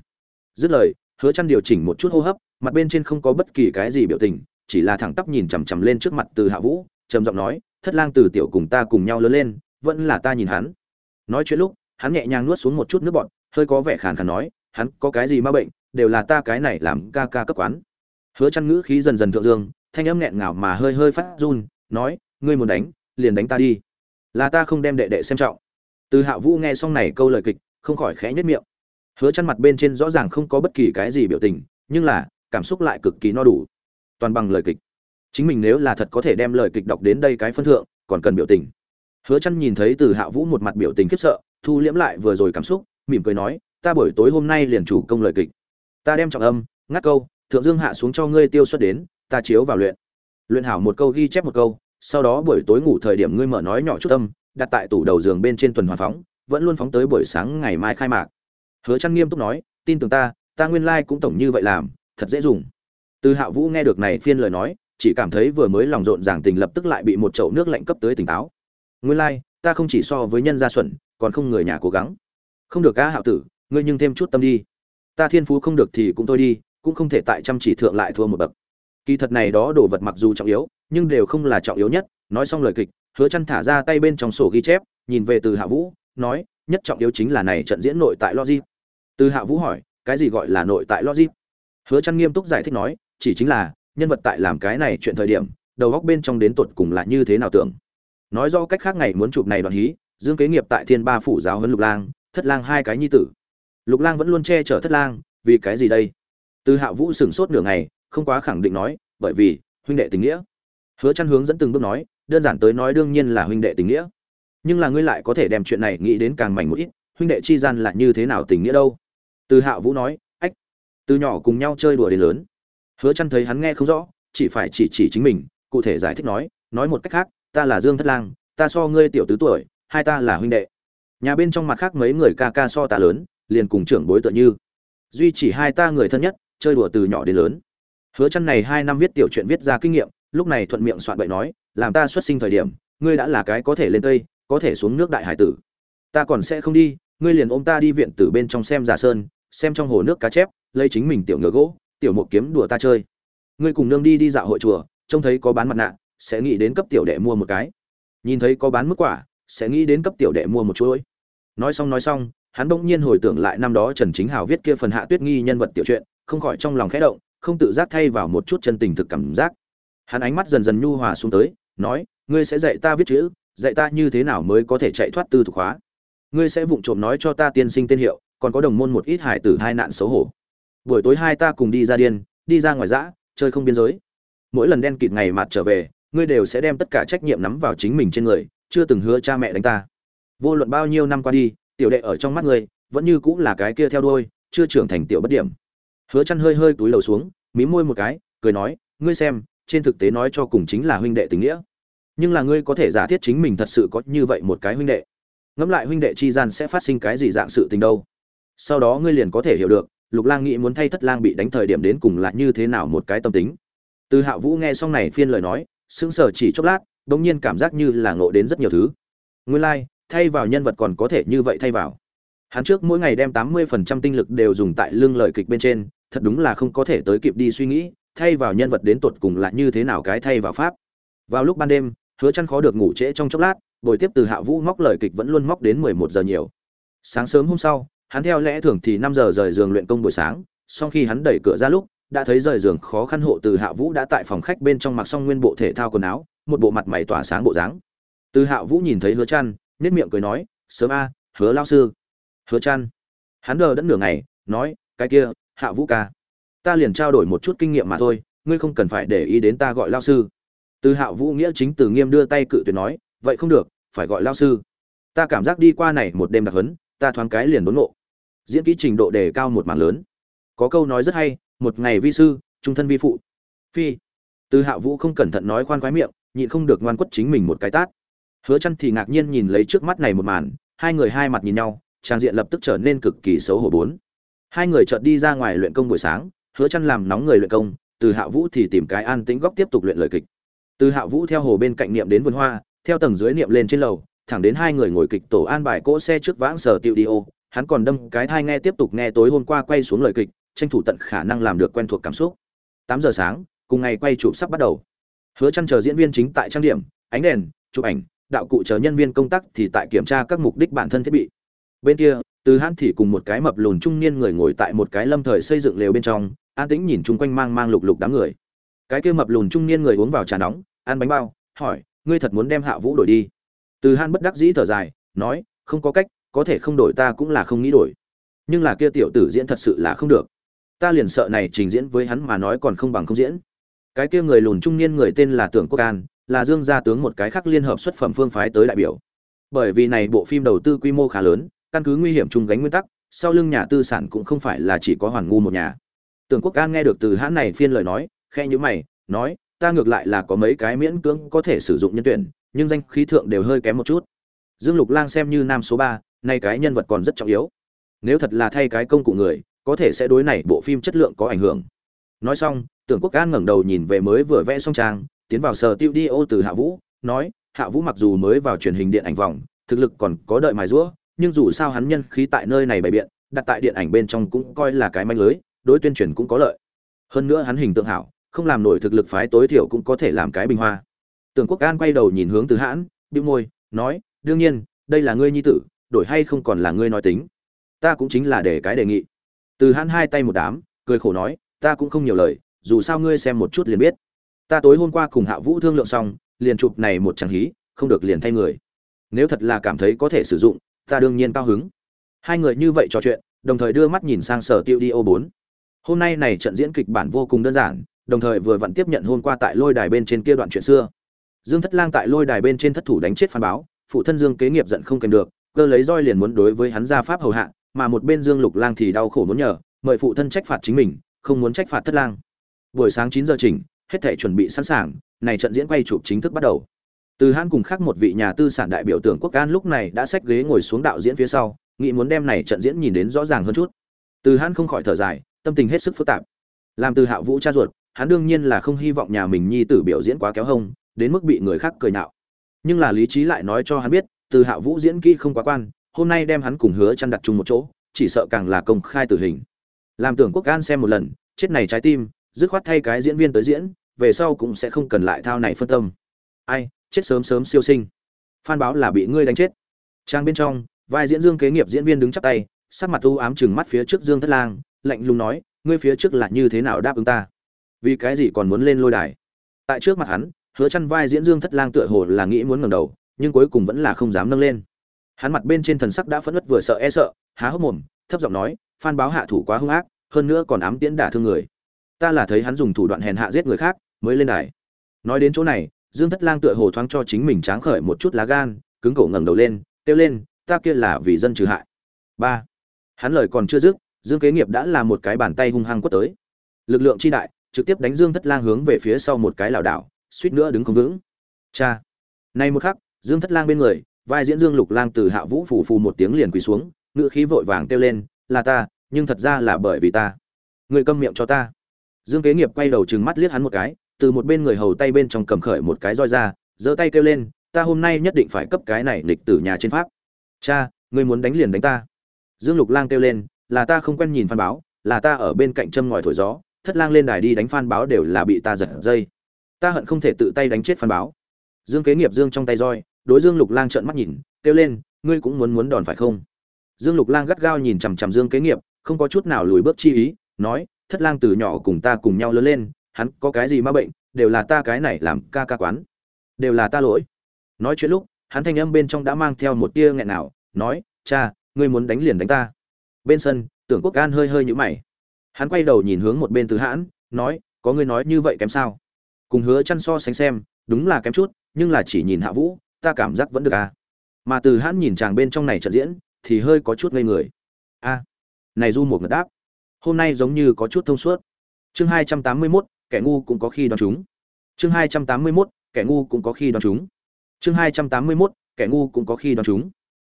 Dứt lời, hứa chăn điều chỉnh một chút hô hấp, mặt bên trên không có bất kỳ cái gì biểu tình, chỉ là thẳng tắp nhìn chằm chằm lên trước mặt từ hạ vũ, trầm giọng nói, thất lang từ tiểu cùng ta cùng nhau lớn lên, vẫn là ta nhìn hắn nói chuyện lúc, hắn nhẹ nhàng nuốt xuống một chút nước bọt, hơi có vẻ khàn khàn nói, hắn có cái gì ma bệnh, đều là ta cái này làm ca ca cấp quán. Hứa chăn ngữ khí dần dần thượng dương, thanh âm nghẹn ngào mà hơi hơi phát run, nói, ngươi muốn đánh, liền đánh ta đi. Là ta không đem đệ đệ xem trọng. Từ hạ vũ nghe xong này câu lời kịch, không khỏi khẽ nhất miệng. Hứa chăn mặt bên trên rõ ràng không có bất kỳ cái gì biểu tình, nhưng là, cảm xúc lại cực kỳ no đủ. Toàn bằng lời kịch. Chính mình nếu là thật có thể đem lời kịch đọc đến đây cái phân thượng, còn cần biểu tình hứa chăn nhìn thấy từ hạ vũ một mặt biểu tình khiếp sợ, thu liễm lại vừa rồi cảm xúc, mỉm cười nói, ta buổi tối hôm nay liền chủ công lời kịch. Ta đem trọng âm, ngắt câu, thượng dương hạ xuống cho ngươi tiêu xuất đến, ta chiếu vào luyện. Luyện hảo một câu ghi chép một câu, sau đó buổi tối ngủ thời điểm ngươi mở nói nhỏ chút tâm đặt tại tủ đầu giường bên trên tuần hoàn phóng, vẫn luôn phóng tới buổi sáng ngày mai khai mạc. Hứa chăn nghiêm túc nói, tin tưởng ta ta nguyên lai like cũng tổng như vậy làm, thật dễ dùng. Từ hạ vũ nghe được này phiên lời nói, chỉ cảm thấy vừa mới lòng rộn ràng tình lập tức lại bị một chậu nước lạnh cấp tới tỉnh táo nguyên lai like, ta không chỉ so với nhân gia xuẩn còn không người nhà cố gắng. Không được ca hạo tử ngươi nhưng thêm chút tâm đi. Ta thiên phú không được thì cũng thôi đi cũng không thể tại chăm chỉ thượng lại thua một bậc. Kỳ thật này đó đồ vật mặc dù trọng yếu nhưng đều không là trọng yếu nhất nói xong lời kịch hứa chăn thả ra tay bên trong sổ ghi chép nhìn về từ hạ vũ nói nhất trọng yếu chính là này trận diễn nội tại logic. Từ hạ vũ hỏi cái gì gọi là nội tại logic? Hứa chăn nghiêm túc giải thích nói chỉ chính là nhân vật tại làm cái này chuyện thời điểm đầu góc bên trong đến tột cùng là như thế nào tưởng? Nói rõ cách khác ngày muốn chụp này đoạn hí, dương kế nghiệp tại thiên ba phủ giáo huấn lục lang, thất lang hai cái nhi tử. Lục lang vẫn luôn che chở thất lang, vì cái gì đây? Từ hạ vũ sửng sốt nửa ngày, không quá khẳng định nói, bởi vì, huynh đệ tình nghĩa. Hứa chăn hướng dẫn từng bước nói, đơn giản tới nói đương nhiên là huynh đệ tình nghĩa. Nhưng là ngươi lại có thể đem chuyện này nghĩ đến càng mảnh một ít, huynh đệ chi gian là như thế nào tình nghĩa đâu? Từ hạ vũ nói, ách, từ nhỏ cùng nhau chơi đùa đến lớn. Hứa chăn thấy hắn nghe không rõ, chỉ phải chỉ chỉ chính mình, cụ thể giải thích nói nói một cách khác ta là dương thất lang, ta so ngươi tiểu tứ tuổi, hai ta là huynh đệ. Nhà bên trong mặt khác mấy người ca ca so ta lớn, liền cùng trưởng bối tựa như. Duy chỉ hai ta người thân nhất, chơi đùa từ nhỏ đến lớn. Hứa chăn này hai năm viết tiểu chuyện viết ra kinh nghiệm, lúc này thuận miệng soạn bậy nói, làm ta xuất sinh thời điểm, ngươi đã là cái có thể lên tây có thể xuống nước đại hải tử. Ta còn sẽ không đi, ngươi liền ôm ta đi viện tử bên trong xem giả sơn, xem trong hồ nước cá chép, lấy chính mình tiểu ngựa gỗ, tiểu một kiếm đùa ta chơi. Ngươi cùng nương đi đi dạo hội chùa, trông thấy có bán mặt nạ sẽ nghĩ đến cấp tiểu đệ mua một cái. Nhìn thấy có bán mức quả, sẽ nghĩ đến cấp tiểu đệ mua một chuỗi. Nói xong nói xong, hắn bỗng nhiên hồi tưởng lại năm đó trần chính hào viết kia phần hạ tuyết nghi nhân vật tiểu truyện, không khỏi trong lòng khẽ động, không tự giác thay vào một chút chân tình thực cảm giác. Hắn ánh mắt dần dần nhu hòa xuống tới, nói, ngươi sẽ dạy ta viết chữ, dạy ta như thế nào mới có thể chạy thoát tư thục hóa? Ngươi sẽ vụng trộm nói cho ta tiên sinh tên hiệu, còn có đồng môn một ít hải tử hai nạn xấu hổ. Buổi tối hai ta cùng đi ra điên, đi ra ngoài dã, chơi không biên giới. Mỗi lần đen kịt ngày mặt trở về ngươi đều sẽ đem tất cả trách nhiệm nắm vào chính mình trên người, chưa từng hứa cha mẹ đánh ta. Vô luận bao nhiêu năm qua đi, tiểu đệ ở trong mắt ngươi, vẫn như cũng là cái kia theo đuôi, chưa trưởng thành tiểu bất điểm. Hứa chăn hơi hơi túi lầu xuống, mím môi một cái, cười nói, ngươi xem, trên thực tế nói cho cùng chính là huynh đệ tình nghĩa. Nhưng là ngươi có thể giả thiết chính mình thật sự có như vậy một cái huynh đệ. Ngẫm lại huynh đệ chi gian sẽ phát sinh cái gì dạng sự tình đâu. Sau đó ngươi liền có thể hiểu được, lục lang nghĩ muốn thay thất lang bị đánh thời điểm đến cùng là như thế nào một cái tâm tính. Từ hạ vũ nghe xong này phiên lời nói sững sờ chỉ chốc lát bỗng nhiên cảm giác như là ngộ đến rất nhiều thứ. Nguyên lai like, thay vào nhân vật còn có thể như vậy thay vào. Hắn trước mỗi ngày đem tám mươi phần trăm tinh lực đều dùng tại lương lời kịch bên trên thật đúng là không có thể tới kịp đi suy nghĩ thay vào nhân vật đến tột cùng là như thế nào cái thay vào pháp. Vào lúc ban đêm hứa chăn khó được ngủ trễ trong chốc lát buổi tiếp từ hạ vũ móc lời kịch vẫn luôn móc đến mười một giờ nhiều. Sáng sớm hôm sau hắn theo lẽ thường thì năm giờ rời giường luyện công buổi sáng sau khi hắn đẩy cửa ra lúc đã thấy rời giường khó khăn hộ từ hạ vũ đã tại phòng khách bên trong mặc xong nguyên bộ thể thao quần áo, một bộ mặt mày tỏa sáng bộ dáng. Từ hạ vũ nhìn thấy hứa trăn nét miệng cười nói, sớm a, hứa lao sư. Hứa trăn. Hắn đờ đẫn nửa ngày, nói, cái kia, hạ vũ ca, ta liền trao đổi một chút kinh nghiệm mà thôi, ngươi không cần phải để ý đến ta gọi lao sư. Từ hạ vũ nghĩa chính từ nghiêm đưa tay cự tuyệt nói, vậy không được, phải gọi lao sư. Ta cảm giác đi qua này một đêm đặc hấn ta thoáng cái liền đốn ngộ. Diễn kỹ trình độ đề cao một mảng lớn. Có câu nói rất hay một ngày vi sư, trung thân vi phụ. Phi. Từ hạ vũ không cẩn thận nói khoan khoái miệng, nhịn không được ngoan quất chính mình một cái tát. Hứa chăn thì ngạc nhiên nhìn lấy trước mắt này một màn, hai người hai mặt nhìn nhau, trang diện lập tức trở nên cực kỳ xấu hổ bốn. Hai người chợt đi ra ngoài luyện công buổi sáng, hứa chăn làm nóng người luyện công, từ hạ vũ thì tìm cái an tĩnh góc tiếp tục luyện lời kịch. Từ hạ vũ theo hồ bên cạnh niệm đến vườn hoa, theo tầng dưới niệm lên trên lầu, thẳng đến hai người ngồi kịch tổ an bài cỗ xe trước vãng sở tiêu đi ô, hắn còn đâm cái thai nghe tiếp tục nghe tối hôm qua quay xuống lời kịch tranh thủ tận khả năng làm được quen thuộc cảm xúc. Tám giờ sáng, cùng ngày quay chụp sắp bắt đầu. Hứa chăn chờ diễn viên chính tại trang điểm, ánh đèn, chụp ảnh, đạo cụ chờ nhân viên công tác thì tại kiểm tra các mục đích bản thân thiết bị. Bên kia, từ hãn thì cùng một cái mập lùn trung niên người ngồi tại một cái lâm thời xây dựng lều bên trong, an tĩnh nhìn chung quanh mang mang lục lục đám người. Cái kia mập lùn trung niên người uống vào trà nóng, ăn bánh bao, hỏi, ngươi thật muốn đem hạ vũ đổi đi? Từ hãn bất đắc dĩ thở dài, nói, không có cách, có thể không đổi ta cũng là không nghĩ đổi. Nhưng là kia tiểu tử diễn thật sự là không được ta liền sợ này trình diễn với hắn mà nói còn không bằng không diễn. Cái kia người lùn trung niên người tên là tưởng quốc an, là dương gia tướng một cái khác liên hợp xuất phẩm phương phái tới đại biểu. Bởi vì này bộ phim đầu tư quy mô khá lớn, căn cứ nguy hiểm chung gánh nguyên tắc, sau lưng nhà tư sản cũng không phải là chỉ có hoàn ngu một nhà. Tưởng quốc an nghe được từ hãn này phiên lời nói khe nhữ mày, nói, ta ngược lại là có mấy cái miễn cưỡng có thể sử dụng nhân tuyển, nhưng danh khí thượng đều hơi kém một chút. Dương lục lang xem như nam số ba, nay cái nhân vật còn rất trọng yếu. Nếu thật là thay cái công cụ người có thể sẽ đối này bộ phim chất lượng có ảnh hưởng. Nói xong, tưởng quốc an ngẩng đầu nhìn về mới vừa vẽ xong trang, tiến vào sở tiêu đi ô từ hạ vũ, nói, hạ vũ mặc dù mới vào truyền hình điện ảnh vòng, thực lực còn có đợi mài rũa nhưng dù sao hắn nhân khí tại nơi này bày biện, đặt tại điện ảnh bên trong cũng coi là cái manh lưới, đối tuyên truyền cũng có lợi. Hơn nữa hắn hình tượng hảo, không làm nổi thực lực phái tối thiểu cũng có thể làm cái bình hoa. Tưởng quốc an quay đầu nhìn hướng từ hãn, bĩu môi, nói, đương nhiên, đây là ngươi nhi tử, đổi hay không còn là ngươi nói tính. Ta cũng chính là để cái đề nghị từ hãn hai tay một đám, cười khổ nói, ta cũng không nhiều lời, dù sao ngươi xem một chút liền biết. Ta tối hôm qua cùng hạ vũ thương lượng xong, liền chụp này một chẳng hí, không được liền thay người. Nếu thật là cảm thấy có thể sử dụng, ta đương nhiên cao hứng. Hai người như vậy trò chuyện, đồng thời đưa mắt nhìn sang sở tiêu đi ô bốn. Hôm nay này trận diễn kịch bản vô cùng đơn giản, đồng thời vừa vặn tiếp nhận hôm qua tại lôi đài bên trên kia đoạn chuyện xưa. Dương thất lang tại lôi đài bên trên thất thủ đánh chết phan báo, phụ thân dương kế nghiệp giận không kèm được, cơ lấy roi liền muốn đối với hắn ra pháp hầu hạ mà một bên dương lục lang thì đau khổ muốn nhờ, mời phụ thân trách phạt chính mình, không muốn trách phạt thất lang. Buổi sáng chín giờ chỉnh, hết thể chuẩn bị sẵn sàng, này trận diễn quay chụp chính thức bắt đầu. Từ hãn cùng khác một vị nhà tư sản đại biểu tưởng quốc an lúc này đã xách ghế ngồi xuống đạo diễn phía sau, nghĩ muốn đem này trận diễn nhìn đến rõ ràng hơn chút. Từ hãn không khỏi thở dài, tâm tình hết sức phức tạp. Làm từ hạ vũ cha ruột, hắn đương nhiên là không hy vọng nhà mình nhi tử biểu diễn quá kéo hông, đến mức bị người khác cười nhạo. Nhưng là lý trí lại nói cho hắn biết, từ hạ vũ diễn kỹ không quá quan hôm nay đem hắn cùng hứa chăn đặt chung một chỗ, chỉ sợ càng là công khai tử hình. Làm tưởng quốc an xem một lần, chết này trái tim, dứt khoát thay cái diễn viên tới diễn, về sau cũng sẽ không cần lại thao này phân tâm. Ai, chết sớm sớm siêu sinh. Phan báo là bị ngươi đánh chết. Trang bên trong, vai diễn dương kế nghiệp diễn viên đứng chắp tay, sắc mặt u ám chừng mắt phía trước dương thất lang, lạnh lùng nói, ngươi phía trước là như thế nào đáp ứng ta? Vì cái gì còn muốn lên lôi đài? Tại trước mặt hắn, hứa chăn vai diễn dương thất lang tựa hồ là nghĩ muốn ngẩng đầu, nhưng cuối cùng vẫn là không dám nâng lên hắn mặt bên trên thần sắc đã phẫn nứt vừa sợ e sợ há hốc mồm thấp giọng nói phan báo hạ thủ quá hung ác hơn nữa còn ám tiễn đả thương người. Ta là thấy hắn dùng thủ đoạn hèn hạ giết người khác mới lên đài. Nói đến chỗ này dương thất lang tựa hồ thoáng cho chính mình tráng khởi một chút lá gan cứng cổ ngẩng đầu lên kêu lên ta kia là vì dân trừ hại. Ba. Hắn lời còn chưa dứt dương kế nghiệp đã là một cái bàn tay hung hăng quất tới. Lực lượng chi đại trực tiếp đánh dương thất lang hướng về phía sau một cái lảo đảo suýt nữa đứng không vững. Cha. Nay một khắc, Dương Thất Lang bên người, vai diễn Dương Lục Lang từ Hạ Vũ phủ phù một tiếng liền quỳ xuống, ngựa khí vội vàng kêu lên, "Là ta, nhưng thật ra là bởi vì ta." Người câm miệng cho ta. Dương Kế Nghiệp quay đầu trừng mắt liếc hắn một cái, từ một bên người hầu tay bên trong cầm khởi một cái roi ra, giơ tay kêu lên, "Ta hôm nay nhất định phải cấp cái này lịch tử nhà trên pháp." "Cha, ngươi muốn đánh liền đánh ta." Dương Lục Lang kêu lên, "Là ta không quen nhìn phan báo, là ta ở bên cạnh châm ngòi thổi gió, Thất Lang lên đài đi đánh phan báo đều là bị ta giật dây. Ta hận không thể tự tay đánh chết phan báo." Dương Kế Nghiệp dương trong tay roi, đối Dương Lục Lang trợn mắt nhìn, kêu lên, "Ngươi cũng muốn muốn đòn phải không?" Dương Lục Lang gắt gao nhìn chằm chằm Dương Kế Nghiệp, không có chút nào lùi bước chi ý, nói, "Thất Lang từ nhỏ cùng ta cùng nhau lớn lên, hắn có cái gì ma bệnh, đều là ta cái này làm ca ca quán, đều là ta lỗi." Nói chuyện lúc, hắn thanh âm bên trong đã mang theo một tia nghẹn nào, nói, "Cha, ngươi muốn đánh liền đánh ta." Bên sân, Tưởng Quốc Can hơi hơi nhíu mày. Hắn quay đầu nhìn hướng một bên Từ Hãn, nói, "Có ngươi nói như vậy kém sao?" Cùng hứa chăn so sánh xem, đúng là kém chút, nhưng là chỉ nhìn Hạ Vũ, ta cảm giác vẫn được à. Mà Từ Hãn nhìn chàng bên trong này trận diễn, thì hơi có chút ngây người. A, này Du một ngật đáp, hôm nay giống như có chút thông suốt. Chương 281, kẻ ngu cũng có khi đoán chúng. Chương 281, kẻ ngu cũng có khi đoán chúng. Chương 281, kẻ ngu cũng có khi đoán chúng.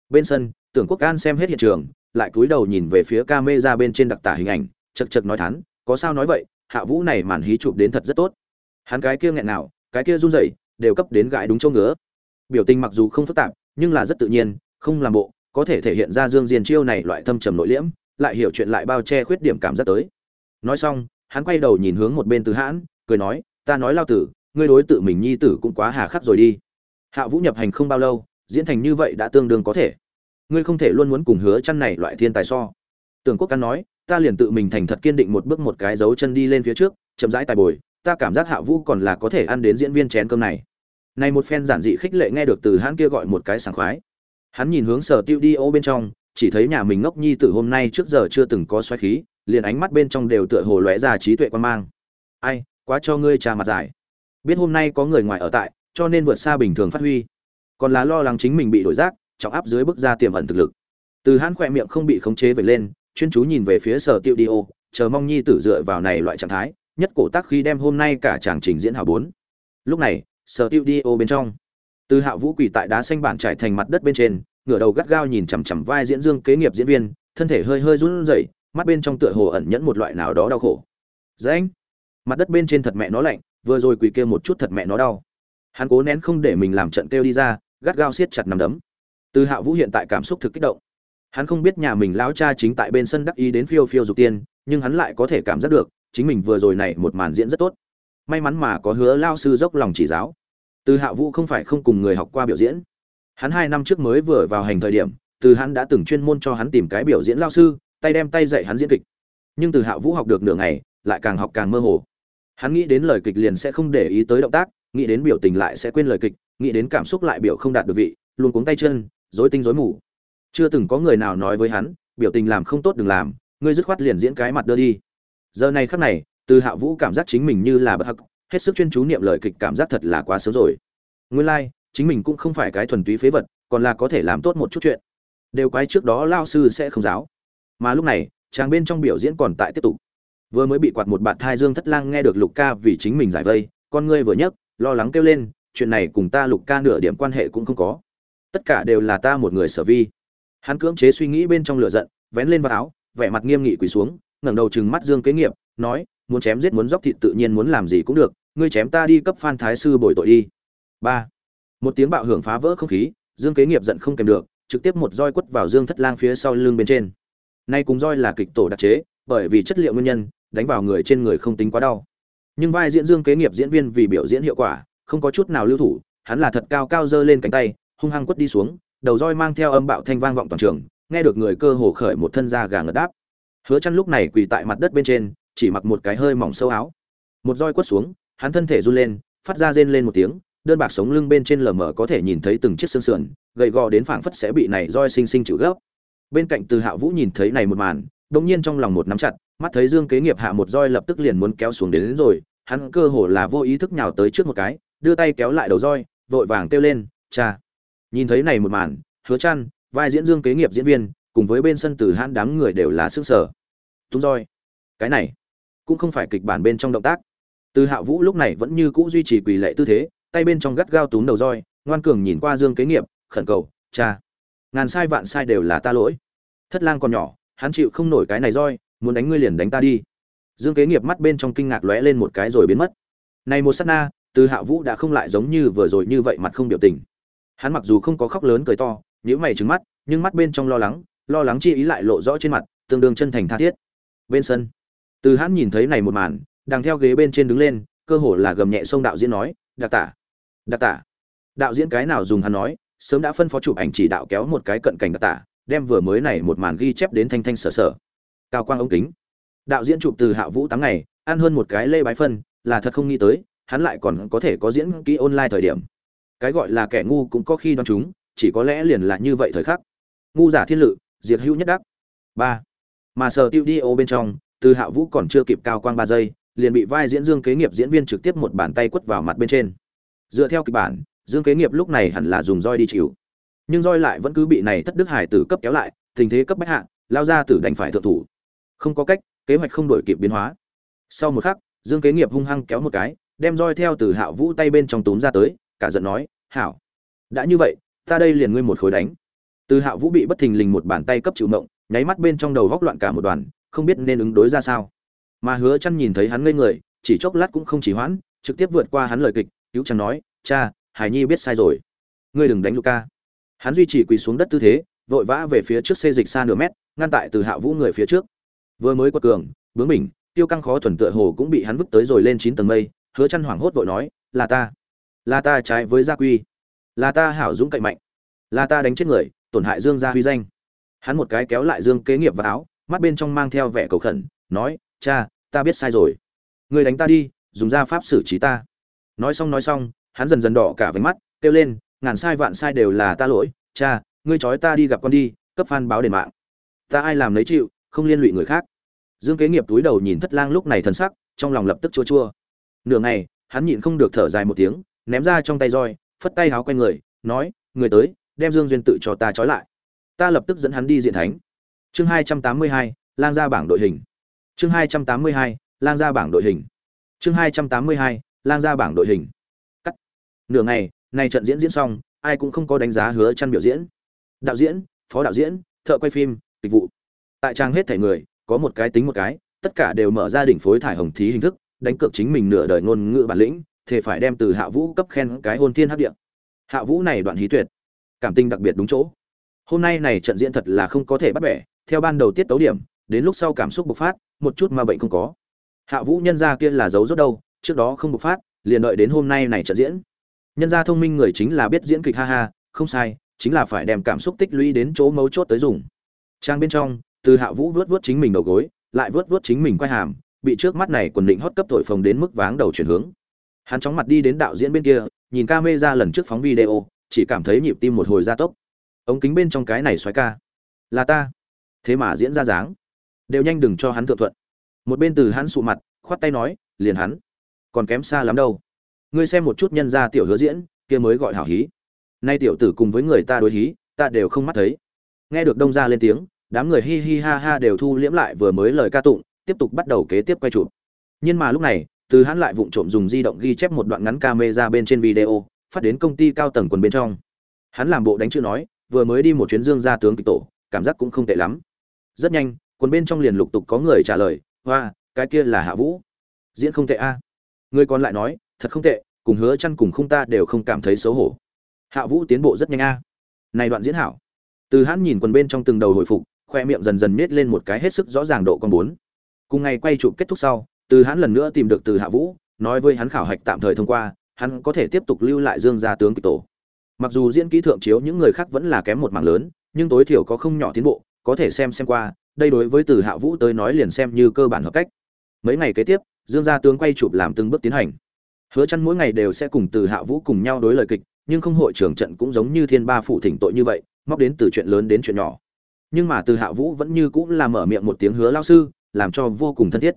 Bên sân, Tưởng Quốc An xem hết hiện trường, lại cúi đầu nhìn về phía camera bên trên đặc tả hình ảnh, chật chật nói thắn, có sao nói vậy, Hạ Vũ này màn hí chụp đến thật rất tốt. Hắn cái kia nghẹn nào, cái kia run rẩy, đều cấp đến gãi đúng chỗ ngứa. Biểu tình mặc dù không phức tạp, nhưng là rất tự nhiên, không làm bộ, có thể thể hiện ra Dương Diên chiêu này loại thâm trầm nội liễm, lại hiểu chuyện lại bao che khuyết điểm cảm giác tới. Nói xong, hắn quay đầu nhìn hướng một bên Từ Hãn, cười nói, "Ta nói lao tử, ngươi đối tự mình nhi tử cũng quá hà khắc rồi đi." Hạ Vũ nhập hành không bao lâu, diễn thành như vậy đã tương đương có thể. Ngươi không thể luôn muốn cùng hứa chăn này loại thiên tài so. Tưởng Quốc Căn nói, ta liền tự mình thành thật kiên định một bước một cái dấu chân đi lên phía trước, chậm rãi tài bồi, ta cảm giác Hạ Vũ còn là có thể ăn đến diễn viên chén cơm này. Này một phen giản dị khích lệ nghe được từ hắn kia gọi một cái sảng khoái. Hắn nhìn hướng sở tiêu đi ô bên trong, chỉ thấy nhà mình ngốc nhi tử hôm nay trước giờ chưa từng có xoáy khí, liền ánh mắt bên trong đều tựa hồ lóe ra trí tuệ quan mang. Ai, quá cho ngươi trà mặt dài. Biết hôm nay có người ngoài ở tại, cho nên vượt xa bình thường phát huy. Còn là lo lắng chính mình bị đổi rác, trọng áp dưới bước ra tiềm ẩn thực lực. Từ hắn khỏe miệng không bị khống chế về lên, chuyên chú nhìn về phía sở tiêu đi ô, chờ mong nhi tử dựa vào này loại trạng thái, nhất cổ tác khi đem hôm nay cả chàng trình diễn hào bốn. Lúc này, sở tiêu đi ô bên trong. Từ hạ vũ quỳ tại đá xanh bản trải thành mặt đất bên trên, ngửa đầu gắt gao nhìn chằm chằm vai diễn dương kế nghiệp diễn viên, thân thể hơi hơi run rẩy, mắt bên trong tựa hồ ẩn nhẫn một loại nào đó đau khổ. Dễ mặt đất bên trên thật mẹ nó lạnh, vừa rồi quỳ kêu một chút thật mẹ nó đau. Hắn cố nén không để mình làm trận kêu đi ra, gắt gao siết chặt nằm đấm. Từ hạ vũ hiện tại cảm xúc thực kích động. Hắn không biết nhà mình lão cha chính tại bên sân đắc ý đến phiêu phiêu dục tiên, nhưng hắn lại có thể cảm giác được, chính mình vừa rồi này một màn diễn rất tốt may mắn mà có hứa lao sư dốc lòng chỉ giáo. Từ hạ vũ không phải không cùng người học qua biểu diễn. Hắn hai năm trước mới vừa vào hành thời điểm, từ hắn đã từng chuyên môn cho hắn tìm cái biểu diễn lao sư, tay đem tay dạy hắn diễn kịch. Nhưng từ hạ vũ học được nửa ngày, lại càng học càng mơ hồ. Hắn nghĩ đến lời kịch liền sẽ không để ý tới động tác, nghĩ đến biểu tình lại sẽ quên lời kịch, nghĩ đến cảm xúc lại biểu không đạt được vị, luôn cuống tay chân dối tinh dối mù. Chưa từng có người nào nói với hắn, biểu tình làm không tốt đừng làm, ngươi dứt khoát liền diễn cái mặt đưa đi. Giờ này khắc này từ hạ vũ cảm giác chính mình như là bất hắc hết sức chuyên chú niệm lời kịch cảm giác thật là quá sớm rồi. Nguyên lai、like, chính mình cũng không phải cái thuần túy phế vật còn là có thể làm tốt một chút chuyện. Đều quái trước đó lao sư sẽ không giáo. Mà lúc này chàng bên trong biểu diễn còn tại tiếp tục. Vừa mới bị quạt một bạn thai dương thất lang nghe được lục ca vì chính mình giải vây con ngươi vừa nhấc lo lắng kêu lên chuyện này cùng ta lục ca nửa điểm quan hệ cũng không có. Tất cả đều là ta một người sở vi. Hắn cưỡng chế suy nghĩ bên trong lửa giận vén lên vào áo vẻ mặt nghiêm nghị quỳ xuống ngẩng đầu chừng mắt dương kế nghiệp nói muốn chém giết muốn dốc thịt tự nhiên muốn làm gì cũng được, ngươi chém ta đi cấp phan thái sư bồi tội đi. Ba. Một tiếng bạo hưởng phá vỡ không khí, dương kế nghiệp giận không kèm được, trực tiếp một roi quất vào dương thất lang phía sau lưng bên trên. Nay cùng roi là kịch tổ đặc chế, bởi vì chất liệu nguyên nhân, đánh vào người trên người không tính quá đau. Nhưng vai diễn dương kế nghiệp diễn viên vì biểu diễn hiệu quả, không có chút nào lưu thủ, hắn là thật cao cao giơ lên cánh tay, hung hăng quất đi xuống, đầu roi mang theo âm bạo thanh vang vọng toàn trường, nghe được người cơ hồ khởi một thân da gà ngật đáp. Hứa chăn lúc này quỳ tại mặt đất bên trên chỉ mặc một cái hơi mỏng sâu áo. Một roi quất xuống hắn thân thể run lên phát ra rên lên một tiếng đơn bạc sống lưng bên trên lờ mờ có thể nhìn thấy từng chiếc xương sườn gầy gò đến phảng phất sẽ bị này roi sinh sinh chịu gấp. Bên cạnh từ hạ vũ nhìn thấy này một màn đột nhiên trong lòng một nắm chặt mắt thấy dương kế nghiệp hạ một roi lập tức liền muốn kéo xuống đến, đến rồi hắn cơ hồ là vô ý thức nhào tới trước một cái đưa tay kéo lại đầu roi vội vàng kêu lên cha! Nhìn thấy này một màn hứa chăn vai diễn dương kế nghiệp diễn viên cùng với bên sân từ hãn đám người đều là sức sở tung roi cái này cũng không phải kịch bản bên trong động tác. Từ hạ vũ lúc này vẫn như cũ duy trì quỳ lệ tư thế, tay bên trong gắt gao túm đầu roi, ngoan cường nhìn qua dương kế nghiệp, khẩn cầu, cha, ngàn sai vạn sai đều là ta lỗi. Thất lang còn nhỏ, hắn chịu không nổi cái này roi, muốn đánh ngươi liền đánh ta đi. Dương kế nghiệp mắt bên trong kinh ngạc lóe lên một cái rồi biến mất. Này một sát na, từ hạ vũ đã không lại giống như vừa rồi như vậy mặt không biểu tình. Hắn mặc dù không có khóc lớn cười to, nhíu mày trừng mắt, nhưng mắt bên trong lo lắng lo lắng chi ý lại lộ rõ trên mặt, tương đương chân thành tha thiết. Bên sân từ hắn nhìn thấy này một màn, đang theo ghế bên trên đứng lên, cơ hồ là gầm nhẹ sông đạo diễn nói đặc tả đặc tả. Đạo diễn cái nào dùng hắn nói, sớm đã phân phó chụp ảnh chỉ đạo kéo một cái cận cảnh đặc tả, đem vừa mới này một màn ghi chép đến thanh thanh sở sở. Cao quang ống kính. Đạo diễn chụp từ hạ vũ tám ngày, ăn hơn một cái lê bái phân, là thật không nghĩ tới, hắn lại còn có thể có diễn kỹ online thời điểm. Cái gọi là kẻ ngu cũng có khi đoán chúng, chỉ có lẽ liền là như vậy thời khắc. Ngu giả thiên lự, diệt hữu nhất đắc. Ba. Mà sở tiêu đi ô bên trong từ hạ vũ còn chưa kịp cao quang ba giây, liền bị vai diễn dương kế nghiệp diễn viên trực tiếp một bàn tay quất vào mặt bên trên. Dựa theo kịch bản, dương kế nghiệp lúc này hẳn là dùng roi đi chịu. Nhưng roi lại vẫn cứ bị này thất đức hải tử cấp kéo lại, tình thế cấp bách hạ, lao ra tử đành phải thượng thủ. Không có cách, kế hoạch không đổi kịp biến hóa. Sau một khắc, dương kế nghiệp hung hăng kéo một cái, đem roi theo từ hạ vũ tay bên trong túm ra tới, cả giận nói, hảo, đã như vậy, ta đây liền ngươi một khối đánh. Từ hạ vũ bị bất thình lình một bàn tay cấp chịu mộng, nháy mắt bên trong đầu góc loạn cả một đoàn không biết nên ứng đối ra sao. Mà hứa chăn nhìn thấy hắn ngây người, chỉ chốc lát cũng không chỉ hoãn, trực tiếp vượt qua hắn lời kịch, cứu chàng nói, cha hải nhi biết sai rồi. Ngươi đừng đánh luca hắn duy trì quỳ xuống đất tư thế, vội vã về phía trước xê dịch xa nửa mét, ngăn tại từ hạ vũ người phía trước. Vừa mới qua cường, bướng mình tiêu căng khó thuần tựa hồ cũng bị hắn vứt tới rồi lên chín tầng mây, hứa chăn hoảng hốt vội nói, là ta là ta trái với gia quy, là ta hảo dũng cậy mạnh, là ta đánh chết người, tổn hại dương gia huy danh. Hắn một cái kéo lại dương kế nghiệp vào áo mắt bên trong mang theo vẻ cầu khẩn, nói, cha, ta biết sai rồi. Người đánh ta đi, dùng ra pháp xử trí ta. Nói xong nói xong, hắn dần dần đỏ cả váy mắt, kêu lên, ngàn sai vạn sai đều là ta lỗi. Cha, ngươi trói ta đi gặp con đi, cấp phan báo đền mạng. Ta ai làm lấy chịu, không liên lụy người khác. Dương kế nghiệp túi đầu nhìn thất lang lúc này thân sắc, trong lòng lập tức chua chua. Nửa ngày, hắn nhịn không được thở dài một tiếng, ném ra trong tay roi, phất tay háo quanh người, nói, người tới, đem dương duyên tự cho ta trói lại. Ta lập tức dẫn hắn đi diện thánh chương hai trăm tám mươi hai, lang ra bảng đội hình. Chương hai trăm tám mươi hai, lang ra bảng đội hình. Chương hai trăm tám mươi hai, lang ra bảng đội hình. Cắt. Nửa ngày, này trận diễn diễn xong, ai cũng không có đánh giá hứa chăn biểu diễn. Đạo diễn, phó đạo diễn, thợ quay phim dịch vụ. Tại trang hết thảy người, có một cái tính một cái, tất cả đều mở ra đỉnh phối thải hồng thí hình thức, đánh cược chính mình nửa đời ngôn ngữ bản lĩnh thể phải đem từ hạ vũ cấp khen cái hôn thiên hấp địa. hạ vũ này đoạn hí tuyệt. Cảm tình đặc biệt đúng chỗ. Hôm nay này trận diễn thật là không có thể bắt bẻ theo ban đầu tiết tấu điểm, đến lúc sau cảm xúc bộc phát, một chút mà bệnh không có. Hạ vũ nhân gia kia là giấu rốt đâu, trước đó không bộc phát, liền đợi đến hôm nay này trận diễn. Nhân gia thông minh người chính là biết diễn kịch ha ha, không sai, chính là phải đem cảm xúc tích lũy đến chỗ mấu chốt tới dùng. Trang bên trong, từ hạ vũ vớt vớt chính mình đầu gối, lại vớt vớt chính mình quay hàm, bị trước mắt này quần định hót cấp thổi phồng đến mức váng đầu chuyển hướng. Hắn chóng mặt đi đến đạo diễn bên kia, nhìn ca mê ra lần trước phóng video, chỉ cảm thấy nhịp tim một hồi gia tốc. Ống kính bên trong cái này xoáy ca. Là ta thế mà diễn ra dáng. Đều nhanh đừng cho hắn thượng thuận. Một bên từ hắn sụ mặt, khoát tay nói, liền hắn. Còn kém xa lắm đâu. Ngươi xem một chút nhân gia tiểu hứa diễn, kia mới gọi hảo hí. Nay tiểu tử cùng với người ta đối hí, ta đều không mắt thấy. Nghe được đông gia lên tiếng, đám người hi hi ha ha đều thu liễm lại vừa mới lời ca tụng, tiếp tục bắt đầu kế tiếp quay chụp. Nhưng mà lúc này, từ hắn lại vụng trộm dùng di động ghi chép một đoạn ngắn camera bên trên video, phát đến công ty cao tầng quần bên trong. Hắn làm bộ đánh chữ nói, vừa mới đi một chuyến dương gia tướng kịch tổ, cảm giác cũng không tệ lắm rất nhanh, quần bên trong liền lục tục có người trả lời, hoa, cái kia là hạ vũ. Diễn không tệ a. Người còn lại nói, thật không tệ, cùng hứa chăn cùng không ta đều không cảm thấy xấu hổ. Hạ vũ tiến bộ rất nhanh a. Này đoạn diễn hảo. Từ hắn nhìn quần bên trong từng đầu hồi phục, khoe miệng dần dần nết lên một cái hết sức rõ ràng độ con bốn. Cùng ngày quay chụp kết thúc sau, từ hắn lần nữa tìm được từ hạ vũ, nói với hắn khảo hạch tạm thời thông qua, hắn có thể tiếp tục lưu lại dương gia tướng kịch tổ. Mặc dù diễn kỹ thượng chiếu những người khác vẫn là kém một mảng lớn, nhưng tối thiểu có không nhỏ tiến bộ có thể xem xem qua, đây đối với từ hạ vũ tới nói liền xem như cơ bản hợp cách. Mấy ngày kế tiếp, dương gia tướng quay chụp làm từng bước tiến hành. Hứa chăn mỗi ngày đều sẽ cùng từ hạ vũ cùng nhau đối lời kịch, nhưng không hội trưởng trận cũng giống như thiên ba phụ thỉnh tội như vậy, móc đến từ chuyện lớn đến chuyện nhỏ. Nhưng mà từ hạ vũ vẫn như cũng là mở miệng một tiếng hứa lao sư, làm cho vô cùng thân thiết.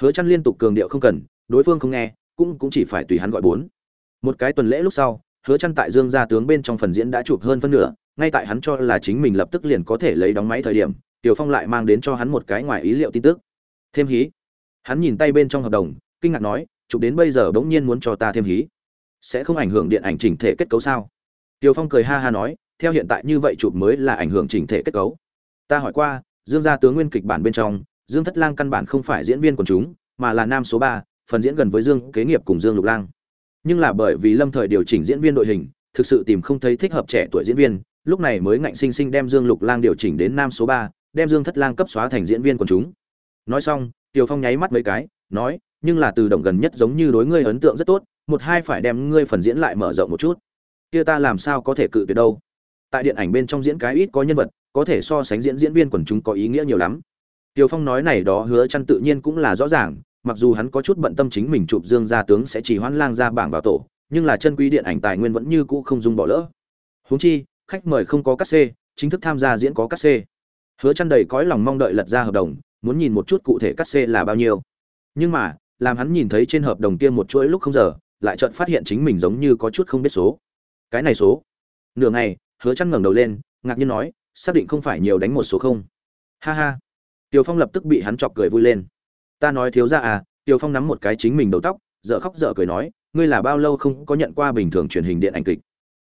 Hứa chăn liên tục cường điệu không cần, đối phương không nghe, cũng cũng chỉ phải tùy hắn gọi bốn. Một cái tuần lễ lúc sau, hứa chăn tại dương gia tướng bên trong phần diễn đã chụp hơn phân nửa ngay tại hắn cho là chính mình lập tức liền có thể lấy đóng máy thời điểm tiểu phong lại mang đến cho hắn một cái ngoài ý liệu tin tức thêm hí hắn nhìn tay bên trong hợp đồng kinh ngạc nói chụp đến bây giờ bỗng nhiên muốn cho ta thêm hí sẽ không ảnh hưởng điện ảnh chỉnh thể kết cấu sao Tiểu Phong cười ha ha nói, theo hiện tại như vậy chụp mới là ảnh hưởng chỉnh thể kết cấu. Ta hỏi qua, Dương gia tướng nguyên kịch bản bên trong, Dương Thất Lang căn bản không phải diễn viên của chúng, mà là nam số ba, phần diễn gần với Dương Kế Nghiệp cùng Dương Lục Lang. Nhưng là bởi vì Lâm Thời điều chỉnh diễn viên đội hình, thực sự tìm không thấy thích hợp trẻ tuổi diễn viên, lúc này mới ngạnh sinh sinh đem Dương Lục Lang điều chỉnh đến nam số 3, đem Dương Thất Lang cấp xóa thành diễn viên quần chúng. Nói xong, Tiểu Phong nháy mắt mấy cái, nói, nhưng là từ động gần nhất giống như đối ngươi ấn tượng rất tốt, một hai phải đem ngươi phần diễn lại mở rộng một chút. Kia ta làm sao có thể cự tuyệt đâu? Tại điện ảnh bên trong diễn cái ít có nhân vật, có thể so sánh diễn diễn viên quần chúng có ý nghĩa nhiều lắm. Tiểu Phong nói này đó hứa chăn tự nhiên cũng là rõ ràng, mặc dù hắn có chút bận tâm chính mình chụp Dương gia tướng sẽ chỉ hoãn lang ra bảng vào tổ, nhưng là chân quý điện ảnh tài nguyên vẫn như cũ không dung bỏ lỡ. Huống chi, khách mời không có cắt xê, chính thức tham gia diễn có cắt xê. Hứa chăn đầy cõi lòng mong đợi lật ra hợp đồng, muốn nhìn một chút cụ thể cắt xê là bao nhiêu. Nhưng mà, làm hắn nhìn thấy trên hợp đồng kia một chuỗi lúc không giờ, lại chợt phát hiện chính mình giống như có chút không biết số. Cái này số. Nửa ngày, Hứa chăn ngẩng đầu lên, ngạc nhiên nói, xác định không phải nhiều đánh một số không? Ha ha. Tiêu Phong lập tức bị hắn chọc cười vui lên. Ta nói thiếu gia à, Tiêu Phong nắm một cái chính mình đầu tóc, dở khóc dở cười nói, ngươi là bao lâu không có nhận qua bình thường truyền hình điện ảnh kịch?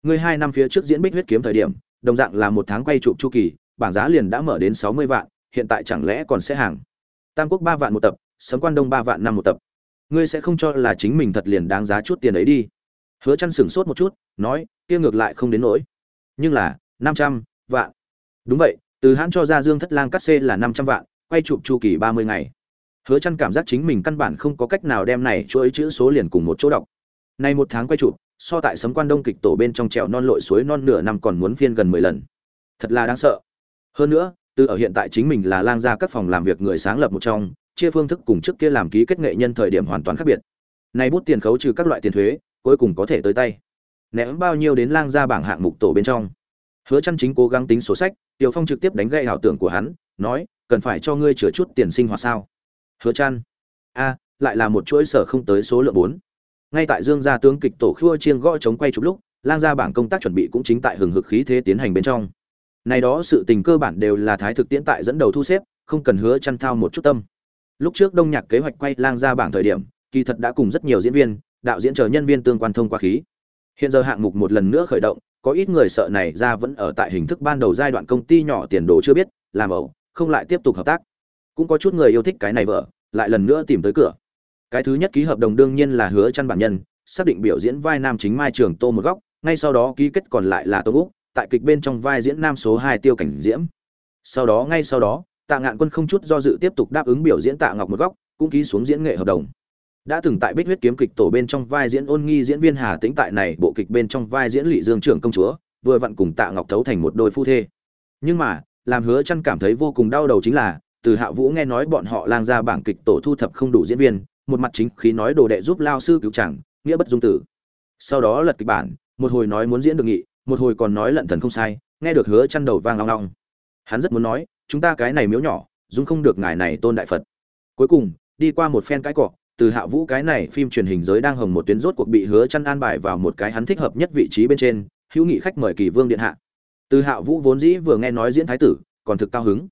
Ngươi hai năm phía trước diễn Bích huyết kiếm thời điểm, đồng dạng là một tháng quay chụp chu kỳ, bảng giá liền đã mở đến 60 vạn, hiện tại chẳng lẽ còn sẽ hàng? Tam Quốc 3 vạn một tập, Sấm Quan Đông 3 vạn năm một tập. Ngươi sẽ không cho là chính mình thật liền đáng giá chút tiền ấy đi. Hứa Chân sững sốt một chút, nói, kia ngược lại không đến nỗi. Nhưng là, 500 vạn. Đúng vậy, từ hãn cho ra Dương Thất Lang cắt xê là 500 vạn, quay chụp chu kỳ 30 ngày. Hứa Chân cảm giác chính mình căn bản không có cách nào đem này chuỗi chữ số liền cùng một chỗ đọc. Nay một tháng quay chụp, so tại sấm quan đông kịch tổ bên trong trèo non lội suối non nửa năm còn muốn phiên gần 10 lần. Thật là đáng sợ. Hơn nữa, từ ở hiện tại chính mình là lang gia các phòng làm việc người sáng lập một trong, chia phương thức cùng trước kia làm ký kết nghệ nhân thời điểm hoàn toàn khác biệt. nay bút tiền khấu trừ các loại tiền thuế, cuối cùng có thể tới tay. Ném bao nhiêu đến lang gia bảng hạng mục tổ bên trong. Hứa chăn chính cố gắng tính sổ sách, Tiểu Phong trực tiếp đánh gậy ảo tưởng của hắn, nói, cần phải cho ngươi chữa chút tiền sinh hoạt sao? Hứa chăn a, lại là một chuỗi sở không tới số lượng bốn ngay tại Dương gia tướng kịch tổ khua chiêng gõ chống quay chụp lúc, lang gia bảng công tác chuẩn bị cũng chính tại hừng hực khí thế tiến hành bên trong. Này đó sự tình cơ bản đều là thái thực tiễn tại dẫn đầu thu xếp, không cần hứa chăn thao một chút tâm. Lúc trước Đông Nhạc kế hoạch quay lang gia bảng thời điểm, kỳ thật đã cùng rất nhiều diễn viên, đạo diễn chờ nhân viên tương quan thông qua khí. Hiện giờ hạng mục một lần nữa khởi động, có ít người sợ này ra vẫn ở tại hình thức ban đầu giai đoạn công ty nhỏ tiền đồ chưa biết, làm ẩu, không lại tiếp tục hợp tác. Cũng có chút người yêu thích cái này vợ, lại lần nữa tìm tới cửa. Cái thứ nhất ký hợp đồng đương nhiên là hứa chăn bản nhân, xác định biểu diễn vai nam chính Mai Trường Tô một góc, ngay sau đó ký kết còn lại là Tô Úc, tại kịch bên trong vai diễn nam số 2 Tiêu Cảnh Diễm. Sau đó ngay sau đó, Tạ Ngạn Quân không chút do dự tiếp tục đáp ứng biểu diễn Tạ Ngọc một góc, cũng ký xuống diễn nghệ hợp đồng. Đã từng tại Bích Huyết kiếm kịch tổ bên trong vai diễn ôn nghi diễn viên Hà Tĩnh tại này bộ kịch bên trong vai diễn Lệ Dương trưởng công chúa, vừa vặn cùng Tạ Ngọc thấu thành một đôi phu thê. Nhưng mà, làm Hứa Chân cảm thấy vô cùng đau đầu chính là, từ Hạ Vũ nghe nói bọn họ lang ra bảng kịch tổ thu thập không đủ diễn viên, một mặt chính khí nói đồ đệ giúp lao sư cứu chàng nghĩa bất dung tử. Sau đó lật kịch bản, một hồi nói muốn diễn được nghị, một hồi còn nói lận thần không sai, nghe được Hứa Chân đầu vang long long. Hắn rất muốn nói, chúng ta cái này miếu nhỏ, dung không được ngài này tôn đại Phật. Cuối cùng, đi qua một phen cái cọ, từ Hạ Vũ cái này phim truyền hình giới đang hồng một tuyến rốt cuộc bị Hứa Chân an bài vào một cái hắn thích hợp nhất vị trí bên trên, hữu nghị khách mời kỳ vương điện hạ từ hạ vũ vốn dĩ vừa nghe nói diễn thái tử còn thực cao hứng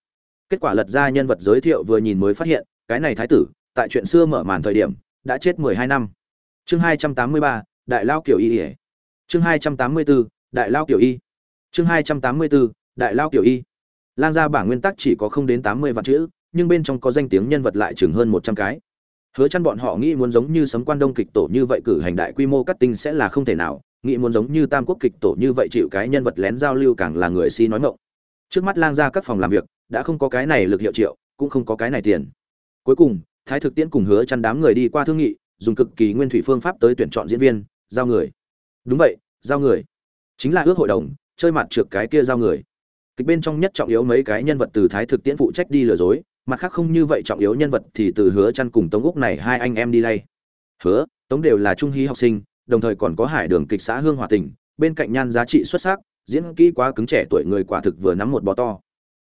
kết quả lật ra nhân vật giới thiệu vừa nhìn mới phát hiện cái này thái tử tại chuyện xưa mở màn thời điểm, đã chết mười hai năm. Chương hai trăm tám mươi ba, đại lao kiểu y ỉa. Chương hai trăm tám mươi bốn đại lao kiểu y. Chương hai trăm tám mươi bốn đại lao kiểu y. Lang gia bảng nguyên tắc chỉ có không đến tám mươi vạn chữ, nhưng bên trong có danh tiếng nhân vật lại chừng hơn một trăm cái. Hứa chăn bọn họ nghĩ muốn giống như sấm quan đông kịch tổ như vậy cử hành đại quy mô cắt tinh sẽ là không thể nào, nghĩ muốn giống như tam quốc kịch tổ như vậy chịu cái nhân vật lén giao lưu càng là người si nói ngọng. Trước mắt lang gia các phòng làm việc, đã không có cái này lực hiệu triệu, cũng không có cái này tiền. Cuối cùng thái thực tiễn cùng hứa chăn đám người đi qua thương nghị, dùng cực kỳ nguyên thủy phương pháp tới tuyển chọn diễn viên, giao người. Đúng vậy, giao người. Chính là ước hội đồng, chơi mặt trượt cái kia giao người. Kịch bên trong nhất trọng yếu mấy cái nhân vật từ thái thực tiễn phụ trách đi lừa dối, mặt khác không như vậy trọng yếu nhân vật thì từ hứa chăn cùng tống úc này hai anh em đi lay. Hứa, tống đều là trung hí học sinh, đồng thời còn có hải đường kịch xã hương hòa tình, bên cạnh nhan giá trị xuất sắc, diễn kỹ quá cứng trẻ tuổi người quả thực vừa nắm một bò to.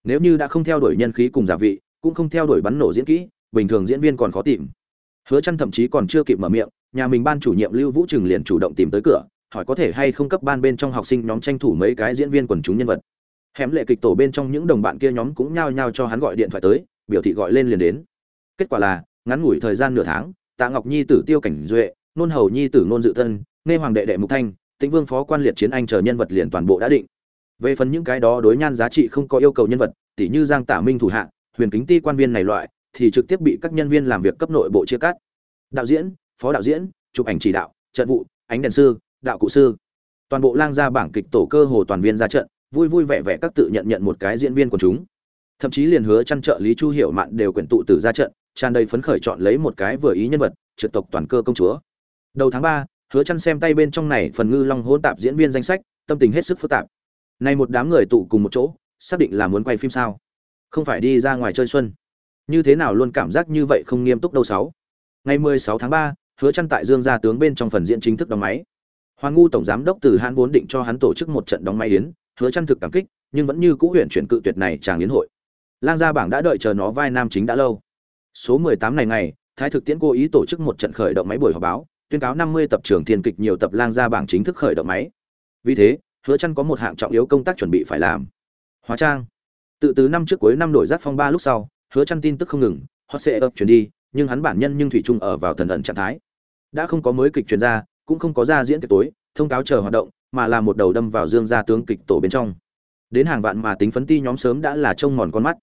Nếu như đã không theo đuổi nhân khí cùng giả vị, cũng không theo đuổi bắn nổ diễn kỹ bình thường diễn viên còn khó tìm. Hứa chăn thậm chí còn chưa kịp mở miệng, nhà mình ban chủ nhiệm lưu vũ trừng liền chủ động tìm tới cửa, hỏi có thể hay không cấp ban bên trong học sinh nhóm tranh thủ mấy cái diễn viên quần chúng nhân vật. Hẻm lệ kịch tổ bên trong những đồng bạn kia nhóm cũng nhao nhao cho hắn gọi điện thoại tới, biểu thị gọi lên liền đến. Kết quả là, ngắn ngủi thời gian nửa tháng, tạ ngọc nhi tử tiêu cảnh duệ, nôn hầu nhi tử nôn dự thân nghe hoàng đệ đệ mục thanh, tĩnh vương phó quan liệt chiến anh chờ nhân vật liền toàn bộ đã định. Về phần những cái đó đối nhan giá trị không có yêu cầu nhân vật tỷ như giang tả minh thủ hạ, huyền kính ti quan viên này loại thì trực tiếp bị các nhân viên làm việc cấp nội bộ chia cắt. Đạo diễn phó đạo diễn chụp ảnh chỉ đạo trận vụ ánh đèn sư đạo cụ sư. Toàn bộ lang gia bảng kịch tổ cơ hồ toàn viên ra trận vui vui vẻ vẻ các tự nhận nhận một cái diễn viên của chúng. Thậm chí liền hứa chăn trợ lý chu hiểu mạn đều quyển tụ từ ra trận tràn đầy phấn khởi chọn lấy một cái vừa ý nhân vật trượt tộc toàn cơ công chúa. Đầu tháng 3, hứa chăn xem tay bên trong này phần ngư long hỗn tạp diễn viên danh sách tâm tình hết sức phức tạp. Nay một đám người tụ cùng một chỗ xác định là muốn quay phim sao? Không phải đi ra ngoài chơi xuân như thế nào luôn cảm giác như vậy không nghiêm túc đâu sáu. Ngày 16 tháng 3, hứa chăn tại dương gia tướng bên trong phần diễn chính thức đóng máy. Hoàng ngu tổng giám đốc từ hãn vốn định cho hắn tổ chức một trận đóng máy yến hứa chăn thực cảm kích nhưng vẫn như cũ huyện chuyển cự tuyệt này chàng yến hội. Lang gia bảng đã đợi chờ nó vai nam chính đã lâu. Số 18 này ngày thái thực tiễn cố ý tổ chức một trận khởi động máy buổi họp báo tuyên cáo 50 tập trưởng thiên kịch nhiều tập lang gia bảng chính thức khởi động máy. Vì thế hứa chăn có một hạng trọng yếu công tác chuẩn bị phải làm. Hóa trang. Tự từ năm trước cuối năm đổi giác phong ba lúc sau hứa chăn tin tức không ngừng, hot sẽ ập chuyển đi, nhưng hắn bản nhân nhưng thủy chung ở vào thần ẩn trạng thái. Đã không có mới kịch truyền ra, cũng không có ra diễn tiệc tối, thông cáo chờ hoạt động, mà là một đầu đâm vào dương gia tướng kịch tổ bên trong. Đến hàng vạn mà tính phấn ti nhóm sớm đã là trông mòn con mắt.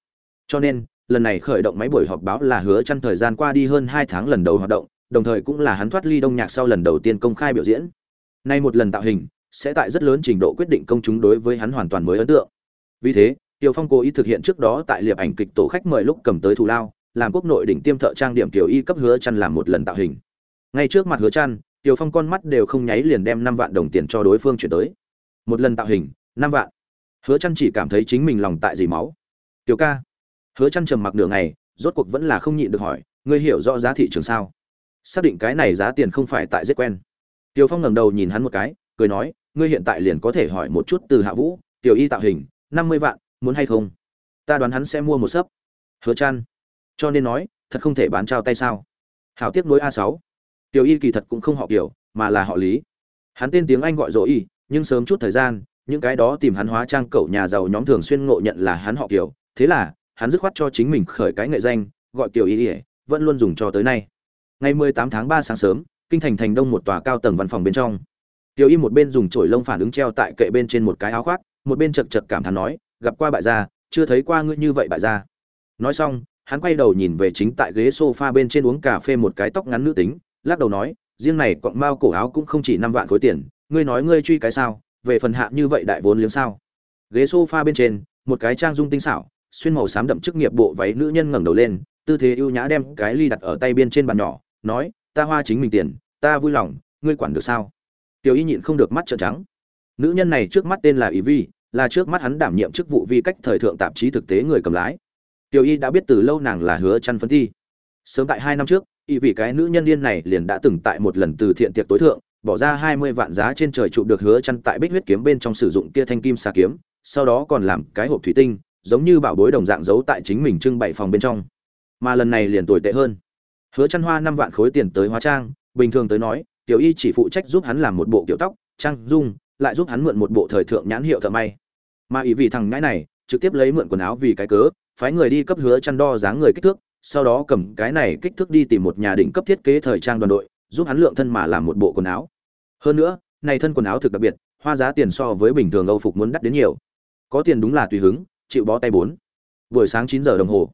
Cho nên, lần này khởi động máy buổi họp báo là hứa chăn thời gian qua đi hơn 2 tháng lần đầu hoạt động, đồng thời cũng là hắn thoát ly đông nhạc sau lần đầu tiên công khai biểu diễn. Nay một lần tạo hình, sẽ tại rất lớn trình độ quyết định công chúng đối với hắn hoàn toàn mới ấn tượng. Vì thế Tiêu Phong cố ý thực hiện trước đó tại liệp ảnh kịch tổ khách mời lúc cầm tới thù lao, làm quốc nội đỉnh tiêm thợ trang điểm tiểu y cấp hứa chăn làm một lần tạo hình. Ngay trước mặt hứa chăn, Tiêu Phong con mắt đều không nháy liền đem 5 vạn đồng tiền cho đối phương chuyển tới. Một lần tạo hình, 5 vạn. Hứa chăn chỉ cảm thấy chính mình lòng tại dì máu. Tiểu ca. Hứa chăn trầm mặc nửa ngày, rốt cuộc vẫn là không nhịn được hỏi, ngươi hiểu rõ giá thị trường sao? Xác định cái này giá tiền không phải tại rất quen. Tiêu Phong ngẩng đầu nhìn hắn một cái, cười nói, ngươi hiện tại liền có thể hỏi một chút từ Hạ Vũ, tiểu y tạo hình, 50 vạn, muốn hay không? Ta đoán hắn sẽ mua một sấp. Hứa chan. Cho nên nói thật không thể bán trao tay sao? Hảo tiếc nối a sáu, tiểu y kỳ thật cũng không họ kiểu mà là họ lý. Hắn tên tiếng anh gọi dỗ y nhưng sớm chút thời gian những cái đó tìm hắn hóa trang cậu nhà giàu nhóm thường xuyên ngộ nhận là hắn họ kiểu thế là hắn dứt khoát cho chính mình khởi cái nghệ danh gọi tiểu y vẫn luôn dùng cho tới nay. Ngày 18 tháng 3 sáng sớm kinh thành thành đông một tòa cao tầng văn phòng bên trong. Tiểu y một bên dùng chổi lông phản ứng treo tại kệ bên trên một cái áo khoác một bên chật chật cảm thán nói gặp qua bại gia, chưa thấy qua ngươi như vậy bại gia. Nói xong, hắn quay đầu nhìn về chính tại ghế sofa bên trên uống cà phê một cái tóc ngắn nữ tính, lắc đầu nói, riêng này quặng mao cổ áo cũng không chỉ năm vạn khối tiền, ngươi nói ngươi truy cái sao, về phần hạ như vậy đại vốn liếng sao? Ghế sofa bên trên, một cái trang dung tinh xảo, xuyên màu xám đậm chức nghiệp bộ váy nữ nhân ngẩng đầu lên, tư thế ưu nhã đem cái ly đặt ở tay bên trên bàn nhỏ, nói, ta hoa chính mình tiền, ta vui lòng, ngươi quản được sao? Tiểu y nhịn không được mắt trợn trắng. Nữ nhân này trước mắt tên là ý vi là trước mắt hắn đảm nhiệm chức vụ vi cách thời thượng tạp chí thực tế người cầm lái. Tiểu y đã biết từ lâu nàng là hứa chăn phấn thi. Sớm tại hai năm trước, y vì cái nữ nhân điên này liền đã từng tại một lần từ thiện tiệc tối thượng, bỏ ra hai mươi vạn giá trên trời trụ được hứa chăn tại bích huyết kiếm bên trong sử dụng kia thanh kim xà kiếm, sau đó còn làm cái hộp thủy tinh, giống như bảo bối đồng dạng giấu tại chính mình trưng bày phòng bên trong. Mà lần này liền tồi tệ hơn. Hứa chăn hoa năm vạn khối tiền tới hóa trang, bình thường tới nói, tiểu y chỉ phụ trách giúp hắn làm một bộ kiểu tóc, trang dung lại giúp hắn mượn một bộ thời thượng nhãn hiệu thợ may. Mà ý vì thằng ngãi này, trực tiếp lấy mượn quần áo vì cái cớ, phái người đi cấp hứa chăn đo dáng người kích thước, sau đó cầm cái này kích thước đi tìm một nhà đỉnh cấp thiết kế thời trang đoàn đội, giúp hắn lượng thân mà làm một bộ quần áo. Hơn nữa, này thân quần áo thực đặc biệt, hoa giá tiền so với bình thường âu phục muốn đắt đến nhiều. Có tiền đúng là tùy hứng, chịu bó tay bốn. Buổi sáng 9 giờ đồng hồ,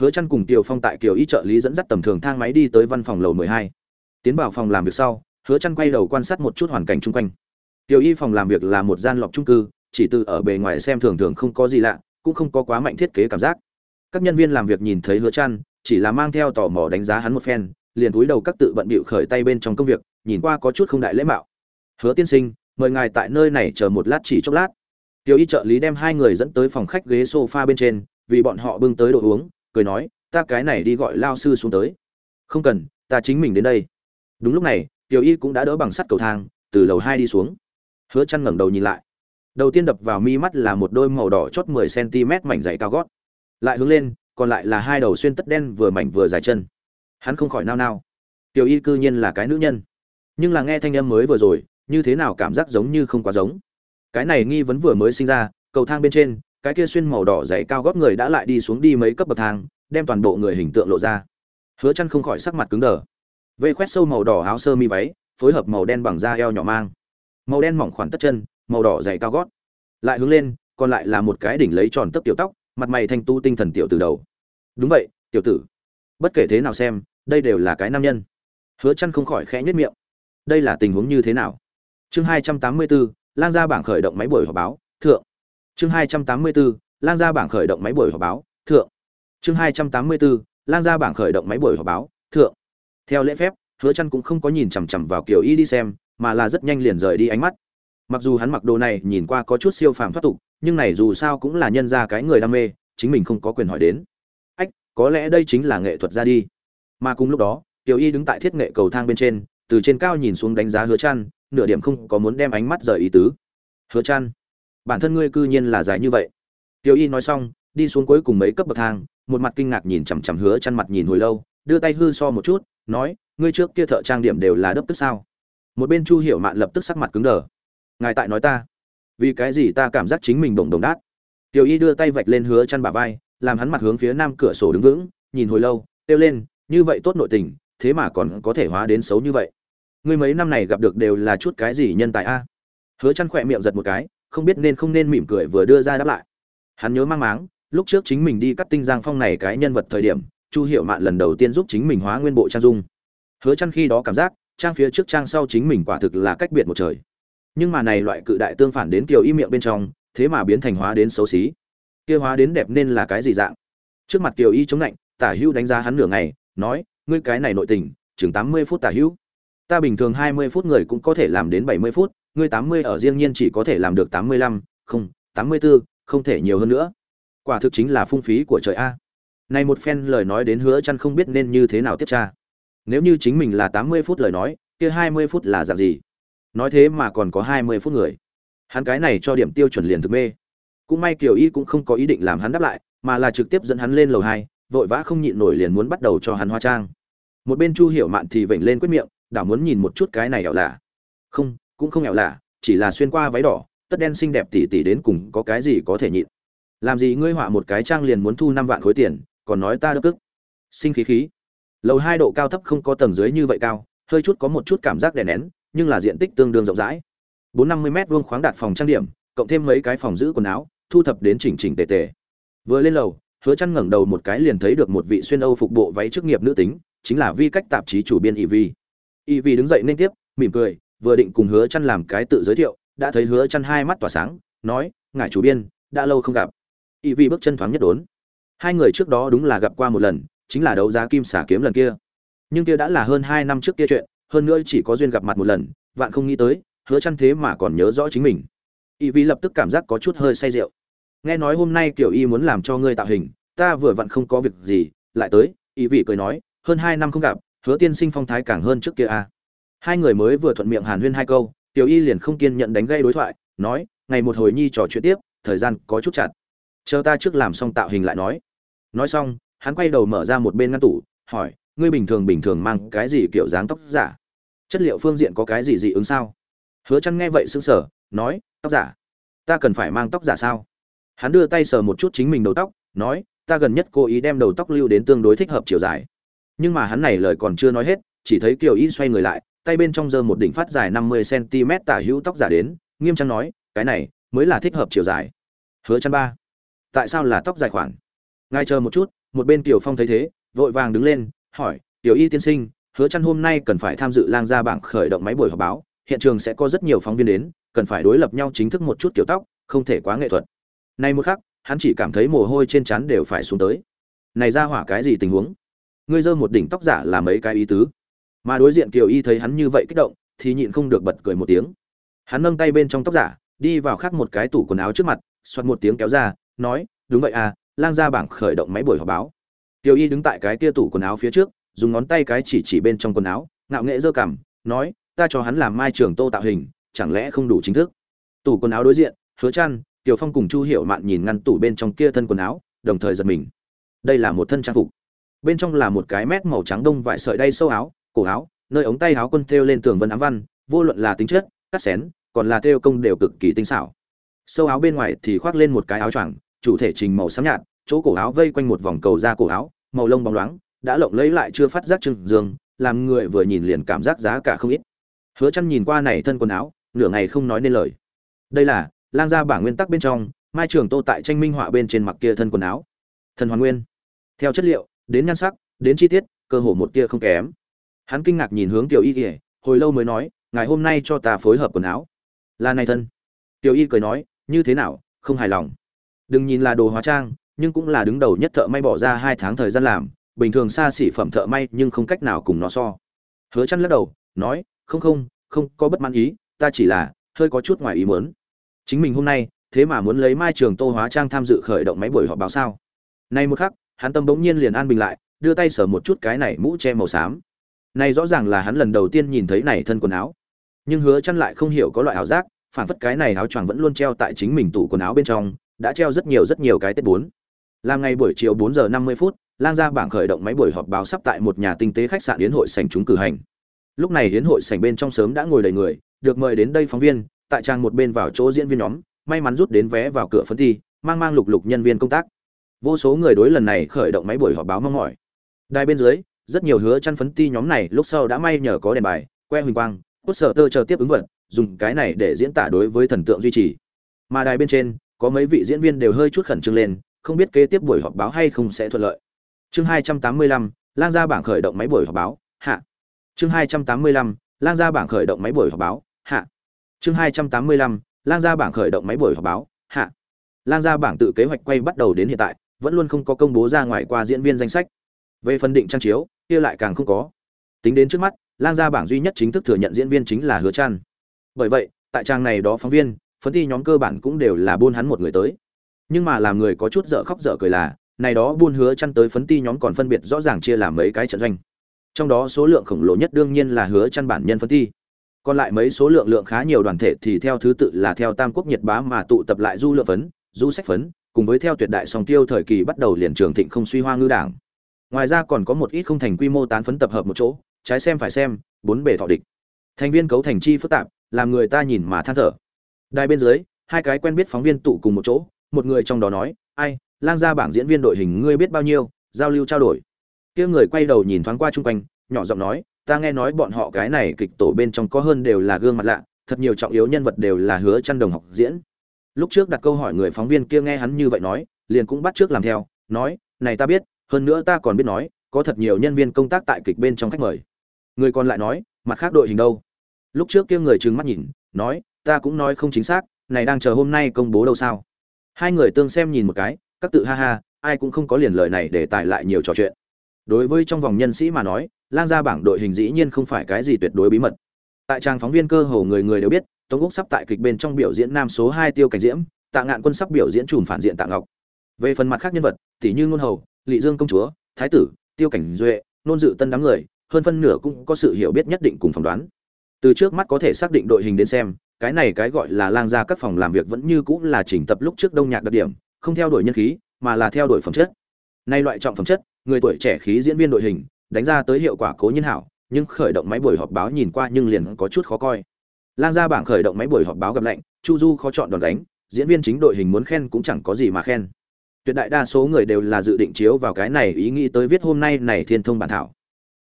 hứa chăn cùng Tiểu Phong tại Kiều y trợ lý dẫn dắt tầm thường thang máy đi tới văn phòng lầu 12. tiến vào phòng làm việc sau, hứa chăn quay đầu quan sát một chút hoàn cảnh xung quanh. Tiểu y phòng làm việc là một gian lọc trung cư, chỉ từ ở bề ngoài xem thường thường không có gì lạ, cũng không có quá mạnh thiết kế cảm giác. Các nhân viên làm việc nhìn thấy Hứa Trăn, chỉ là mang theo tò mò đánh giá hắn một phen, liền cúi đầu các tự bận bịu khởi tay bên trong công việc, nhìn qua có chút không đại lễ mạo. Hứa tiên sinh, mời ngài tại nơi này chờ một lát chỉ chốc lát. Tiểu y trợ lý đem hai người dẫn tới phòng khách ghế sofa bên trên, vì bọn họ bưng tới đồ uống, cười nói, ta cái này đi gọi lao sư xuống tới. Không cần, ta chính mình đến đây. Đúng lúc này, Tiểu y cũng đã đỡ bằng sắt cầu thang, từ lầu hai đi xuống hứa chăn ngẩng đầu nhìn lại. Đầu tiên đập vào mi mắt là một đôi màu đỏ chót 10 cm mảnh dày cao gót. Lại hướng lên, còn lại là hai đầu xuyên tất đen vừa mảnh vừa dài chân. Hắn không khỏi nao nao. Tiểu y cư nhiên là cái nữ nhân. Nhưng là nghe thanh âm mới vừa rồi, như thế nào cảm giác giống như không quá giống. Cái này nghi vấn vừa mới sinh ra, cầu thang bên trên, cái kia xuyên màu đỏ dày cao gót người đã lại đi xuống đi mấy cấp bậc thang, đem toàn bộ người hình tượng lộ ra. Hứa chăn không khỏi sắc mặt cứng đờ. Vây khoét sâu màu đỏ áo sơ mi váy, phối hợp màu đen bằng da eo nhỏ mang màu đen mỏng khoản tất chân màu đỏ dày cao gót. Lại hướng lên còn lại là một cái đỉnh lấy tròn tấp tiểu tóc mặt mày thanh tu tinh thần tiểu từ đầu. Đúng vậy tiểu tử. Bất kể thế nào xem đây đều là cái nam nhân. Hứa chăn không khỏi khẽ nhếch miệng. Đây là tình huống như thế nào? Chương 284, lang gia bảng khởi động máy buổi họp báo thượng. Chương 284, lang gia bảng khởi động máy buổi họp báo thượng. Chương 284, lang gia bảng khởi động máy buổi họp báo thượng. Theo lễ phép hứa chăn cũng không có nhìn chằm chằm vào kiểu y đi xem, mà là rất nhanh liền rời đi ánh mắt. Mặc dù hắn mặc đồ này nhìn qua có chút siêu phàm thoát tục, nhưng này dù sao cũng là nhân ra cái người đam mê, chính mình không có quyền hỏi đến. Ách, có lẽ đây chính là nghệ thuật ra đi. Mà cùng lúc đó tiểu y đứng tại thiết nghệ cầu thang bên trên, từ trên cao nhìn xuống đánh giá hứa chăn nửa điểm không có muốn đem ánh mắt rời ý tứ. Hứa chăn bản thân ngươi cư nhiên là dài như vậy. Tiểu y nói xong, đi xuống cuối cùng mấy cấp bậc thang, một mặt kinh ngạc nhìn chằm chằm hứa chăn mặt nhìn hồi lâu, đưa tay hư so một chút nói, ngươi trước kia thợ trang điểm đều là đấp tức sao? Một bên chu hiểu mạn lập tức sắc mặt cứng đờ. Ngài tại nói ta? Vì cái gì ta cảm giác chính mình đồng đồng đát? Tiểu y đưa tay vạch lên hứa chăn bả vai, làm hắn mặt hướng phía nam cửa sổ đứng vững, nhìn hồi lâu, kêu lên, như vậy tốt nội tình, thế mà còn có thể hóa đến xấu như vậy. Ngươi mấy năm này gặp được đều là chút cái gì nhân tài a? Hứa chăn khỏe miệng giật một cái, không biết nên không nên mỉm cười vừa đưa ra đáp lại. Hắn nhớ mang máng, lúc trước chính mình đi cắt tinh giang phong này cái nhân vật thời điểm chu hiệu mạn lần đầu tiên giúp chính mình hóa nguyên bộ trang dung. Hứa chăn khi đó cảm giác trang phía trước trang sau chính mình quả thực là cách biệt một trời. Nhưng mà này loại cự đại tương phản đến kiều y miệng bên trong thế mà biến thành hóa đến xấu xí. Kia hóa đến đẹp nên là cái gì dạng? Trước mặt kiều y chống lạnh tả hữu đánh giá hắn nửa ngày nói ngươi cái này nội tình chừng 80 phút tả hữu. Ta bình thường 20 phút người cũng có thể làm đến 70 phút ngươi 80 ở riêng nhiên chỉ có thể làm được 85, không 84, không thể nhiều hơn nữa. Quả thực chính là phung phí của trời a này một phen lời nói đến hứa chăn không biết nên như thế nào tiếp tra. Nếu như chính mình là 80 phút lời nói, kia 20 phút là dạng gì? Nói thế mà còn có 20 phút người. Hắn cái này cho điểm tiêu chuẩn liền thực mê. Cũng may kiều y cũng không có ý định làm hắn đáp lại, mà là trực tiếp dẫn hắn lên lầu hai, vội vã không nhịn nổi liền muốn bắt đầu cho hắn hóa trang. Một bên chu hiểu mạn thì vểnh lên quyết miệng, đảo muốn nhìn một chút cái này ẻo lạ. Không, cũng không ẻo lạ, chỉ là xuyên qua váy đỏ, tất đen xinh đẹp tỉ tỉ đến cùng có cái gì có thể nhịn. Làm gì ngươi họa một cái trang liền muốn thu năm vạn khối tiền còn nói ta đỡ tức sinh khí khí. Lầu hai độ cao thấp không có tầng dưới như vậy cao, hơi chút có một chút cảm giác đè nén, nhưng là diện tích tương đương rộng rãi. Bốn năm mươi m vuông khoáng đạt phòng trang điểm, cộng thêm mấy cái phòng giữ quần áo, thu thập đến chỉnh chỉnh tề tề. Vừa lên lầu, hứa chăn ngẩng đầu một cái liền thấy được một vị xuyên âu phục bộ váy chức nghiệp nữ tính, chính là vi cách tạp chí chủ biên y vi. Y vi đứng dậy nên tiếp, mỉm cười, vừa định cùng hứa chăn làm cái tự giới thiệu, đã thấy hứa chăn hai mắt tỏa sáng, nói, ngài chủ biên, đã lâu không gặp. Y vi bước chân thoáng nhất đốn hai người trước đó đúng là gặp qua một lần, chính là đấu giá kim xả kiếm lần kia. Nhưng kia đã là hơn hai năm trước kia chuyện, hơn nữa chỉ có duyên gặp mặt một lần, vạn không nghĩ tới, hứa chăn thế mà còn nhớ rõ chính mình. Y vi lập tức cảm giác có chút hơi say rượu. Nghe nói hôm nay tiểu y muốn làm cho ngươi tạo hình, ta vừa vặn không có việc gì, lại tới, y vị cười nói, hơn hai năm không gặp, hứa tiên sinh phong thái càng hơn trước kia à. hai người mới vừa thuận miệng hàn huyên hai câu, tiểu y liền không kiên nhận đánh gây đối thoại, nói, ngày một hồi nhi trò chuyện tiếp, thời gian có chút chặt. Chờ ta trước làm xong tạo hình lại nói nói xong, hắn quay đầu mở ra một bên ngăn tủ, hỏi, ngươi bình thường bình thường mang cái gì kiểu dáng tóc giả? Chất liệu phương diện có cái gì dị ứng sao? Hứa chăn nghe vậy sững sờ, nói, tóc giả? Ta cần phải mang tóc giả sao? Hắn đưa tay sờ một chút chính mình đầu tóc, nói, ta gần nhất cố ý đem đầu tóc lưu đến tương đối thích hợp chiều dài. Nhưng mà hắn này lời còn chưa nói hết, chỉ thấy kiều y xoay người lại, tay bên trong giơ một đỉnh phát dài năm mươi cm tả hữu tóc giả đến, nghiêm trang nói, cái này mới là thích hợp chiều dài. Hứa chăn ba, tại sao là tóc dài khoản? Ngài chờ một chút, một bên tiểu phong thấy thế, vội vàng đứng lên, hỏi, tiểu y tiên sinh, hứa chăn hôm nay cần phải tham dự lang gia bảng khởi động máy buổi họp báo, hiện trường sẽ có rất nhiều phóng viên đến, cần phải đối lập nhau chính thức một chút kiểu tóc, không thể quá nghệ thuật. Nay một khắc, hắn chỉ cảm thấy mồ hôi trên trán đều phải xuống tới. Này ra hỏa cái gì tình huống? Ngươi dơ một đỉnh tóc giả là mấy cái ý tứ? Mà đối diện kiều y thấy hắn như vậy kích động, thì nhịn không được bật cười một tiếng. Hắn nâng tay bên trong tóc giả, đi vào khác một cái tủ quần áo trước mặt xoát một tiếng kéo ra, nói, đúng vậy à lang ra bảng khởi động máy buổi họp báo Tiểu y đứng tại cái kia tủ quần áo phía trước dùng ngón tay cái chỉ chỉ bên trong quần áo ngạo nghệ dơ cảm nói ta cho hắn làm mai trường tô tạo hình chẳng lẽ không đủ chính thức tủ quần áo đối diện hứa chăn Tiểu Phong cùng Chu Hiểu Mạn nhìn ngăn tủ bên trong kia thân quần áo, đồng thời giật mình. Đây là một thân trang phục. Bên trong là một cái mét màu trắng đông vải sợi đay sâu áo, cổ áo, nơi ống tay áo quân thêu lên tường vân ám văn, vô luận là tính chất, cắt xén, còn là thêu công đều cực kỳ tinh xảo. Sâu áo bên ngoài thì khoác lên một cái áo choàng, chủ thể trình màu xám nhạt, chỗ cổ áo vây quanh một vòng cầu da cổ áo, màu lông bóng loáng, đã lộng lấy lại chưa phát giác trưng dương, làm người vừa nhìn liền cảm giác giá cả không ít. Hứa chăn nhìn qua này thân quần áo, nửa ngày không nói nên lời. Đây là lang gia bảng nguyên tắc bên trong mai trường tô tại tranh minh họa bên trên mặc kia thân quần áo. Thần hoàn nguyên. Theo chất liệu đến nhan sắc đến chi tiết cơ hồ một tia không kém. Hắn kinh ngạc nhìn hướng tiểu y kỉa hồi lâu mới nói ngày hôm nay cho ta phối hợp quần áo. Là này thân. Tiểu y cười nói như thế nào không hài lòng. Đừng nhìn là đồ hóa trang nhưng cũng là đứng đầu nhất thợ may bỏ ra hai tháng thời gian làm, bình thường xa xỉ phẩm thợ may nhưng không cách nào cùng nó so. Hứa chăn lắc đầu, nói, không không không có bất mãn ý, ta chỉ là hơi có chút ngoài ý muốn. Chính mình hôm nay, thế mà muốn lấy mai trường tô hóa trang tham dự khởi động máy buổi họp báo sao? Nay một khắc, hắn tâm bỗng nhiên liền an bình lại, đưa tay sờ một chút cái này mũ che màu xám. Này rõ ràng là hắn lần đầu tiên nhìn thấy này thân quần áo. Nhưng hứa chăn lại không hiểu có loại áo giác, phản phất cái này áo choàng vẫn luôn treo tại chính mình tủ quần áo bên trong, đã treo rất nhiều rất nhiều cái tết bốn làm ngày buổi chiều 4 giờ 50 phút, lang gia bảng khởi động máy buổi họp báo sắp tại một nhà tinh tế khách sạn yến hội sảnh chúng cử hành. Lúc này yến hội sảnh bên trong sớm đã ngồi đầy người, được mời đến đây phóng viên, tại trang một bên vào chỗ diễn viên nhóm, may mắn rút đến vé vào cửa phấn thi, mang mang lục lục nhân viên công tác. Vô số người đối lần này khởi động máy buổi họp báo mong mỏi. Đài bên dưới, rất nhiều hứa chăn phấn ti nhóm này lúc sau đã may nhờ có đèn bài, que huỳnh quang cốt sở tơ chờ tiếp ứng vật, dùng cái này để diễn tả đối với thần tượng duy trì. Mà đài bên trên, có mấy vị diễn viên đều hơi chút khẩn trương lên không biết kế tiếp buổi họp báo hay không sẽ thuận lợi. Chương 285, lang gia bảng khởi động máy buổi họp báo hạ. Chương 285, lang gia bảng khởi động máy buổi họp báo hạ. Chương 285, lang gia bảng khởi động máy buổi họp báo hạ. Lang gia bảng tự kế hoạch quay bắt đầu đến hiện tại vẫn luôn không có công bố ra ngoài qua diễn viên danh sách. Về phần định trang chiếu kia lại càng không có. Tính đến trước mắt lang gia bảng duy nhất chính thức thừa nhận diễn viên chính là hứa trăn. Bởi vậy tại trang này đó phóng viên phấn thi nhóm cơ bản cũng đều là buôn hắn một người tới nhưng mà làm người có chút dở khóc dở cười là, này đó buôn hứa chăn tới phấn ti nhóm còn phân biệt rõ ràng chia làm mấy cái trận doanh. Trong đó số lượng khổng lồ nhất đương nhiên là hứa chăn bản nhân phấn ti. Còn lại mấy số lượng lượng khá nhiều đoàn thể thì theo thứ tự là theo tam quốc nhiệt bá mà tụ tập lại du lượng phấn, du sách phấn, cùng với theo tuyệt đại song tiêu thời kỳ bắt đầu liền trường thịnh không suy hoa ngư đảng. Ngoài ra còn có một ít không thành quy mô tán phấn tập hợp một chỗ, trái xem phải xem, bốn bề thọ địch. Thành viên cấu thành chi phức tạp, làm người ta nhìn mà than thở. Đài bên dưới, hai cái quen biết phóng viên tụ cùng một chỗ một người trong đó nói, ai, lang gia bảng diễn viên đội hình ngươi biết bao nhiêu, giao lưu trao đổi. Kia người quay đầu nhìn thoáng qua chung quanh, nhỏ giọng nói, ta nghe nói bọn họ cái này kịch tổ bên trong có hơn đều là gương mặt lạ, thật nhiều trọng yếu nhân vật đều là hứa chăn đồng học diễn. Lúc trước đặt câu hỏi người phóng viên kia nghe hắn như vậy nói, liền cũng bắt trước làm theo, nói, này ta biết, hơn nữa ta còn biết nói, có thật nhiều nhân viên công tác tại kịch bên trong khách mời. Người còn lại nói, mặt khác đội hình đâu? Lúc trước kia người trừng mắt nhìn, nói, ta cũng nói không chính xác, này đang chờ hôm nay công bố đâu sao? Hai người tương xem nhìn một cái, các tự ha ha, ai cũng không có liền lời này để tải lại nhiều trò chuyện. Đối với trong vòng nhân sĩ mà nói, lang gia bảng đội hình dĩ nhiên không phải cái gì tuyệt đối bí mật. Tại trang phóng viên cơ hồ người người đều biết, tống úc sắp tại kịch bên trong biểu diễn nam số hai tiêu cảnh diễm, tạ ngạn quân sắp biểu diễn chùm phản diện tạ ngọc. Về phần mặt khác nhân vật, tỷ như ngôn hầu, lị dương công chúa, thái tử, tiêu cảnh duệ, nôn dự tân đám người, hơn phân nửa cũng có sự hiểu biết nhất định cùng phỏng đoán. Từ trước mắt có thể xác định đội hình đến xem cái này cái gọi là lang gia các phòng làm việc vẫn như cũng là chỉnh tập lúc trước đông nhạc đặc điểm, không theo đuổi nhân khí, mà là theo đuổi phẩm chất. Nay loại trọng phẩm chất, người tuổi trẻ khí diễn viên đội hình, đánh ra tới hiệu quả cố nhiên hảo, nhưng khởi động máy buổi họp báo nhìn qua nhưng liền có chút khó coi. Lang gia bảng khởi động máy buổi họp báo gặp lạnh, chu du khó chọn đòn đánh, diễn viên chính đội hình muốn khen cũng chẳng có gì mà khen. Tuyệt đại đa số người đều là dự định chiếu vào cái này ý nghĩ tới viết hôm nay này thiên thông bản thảo.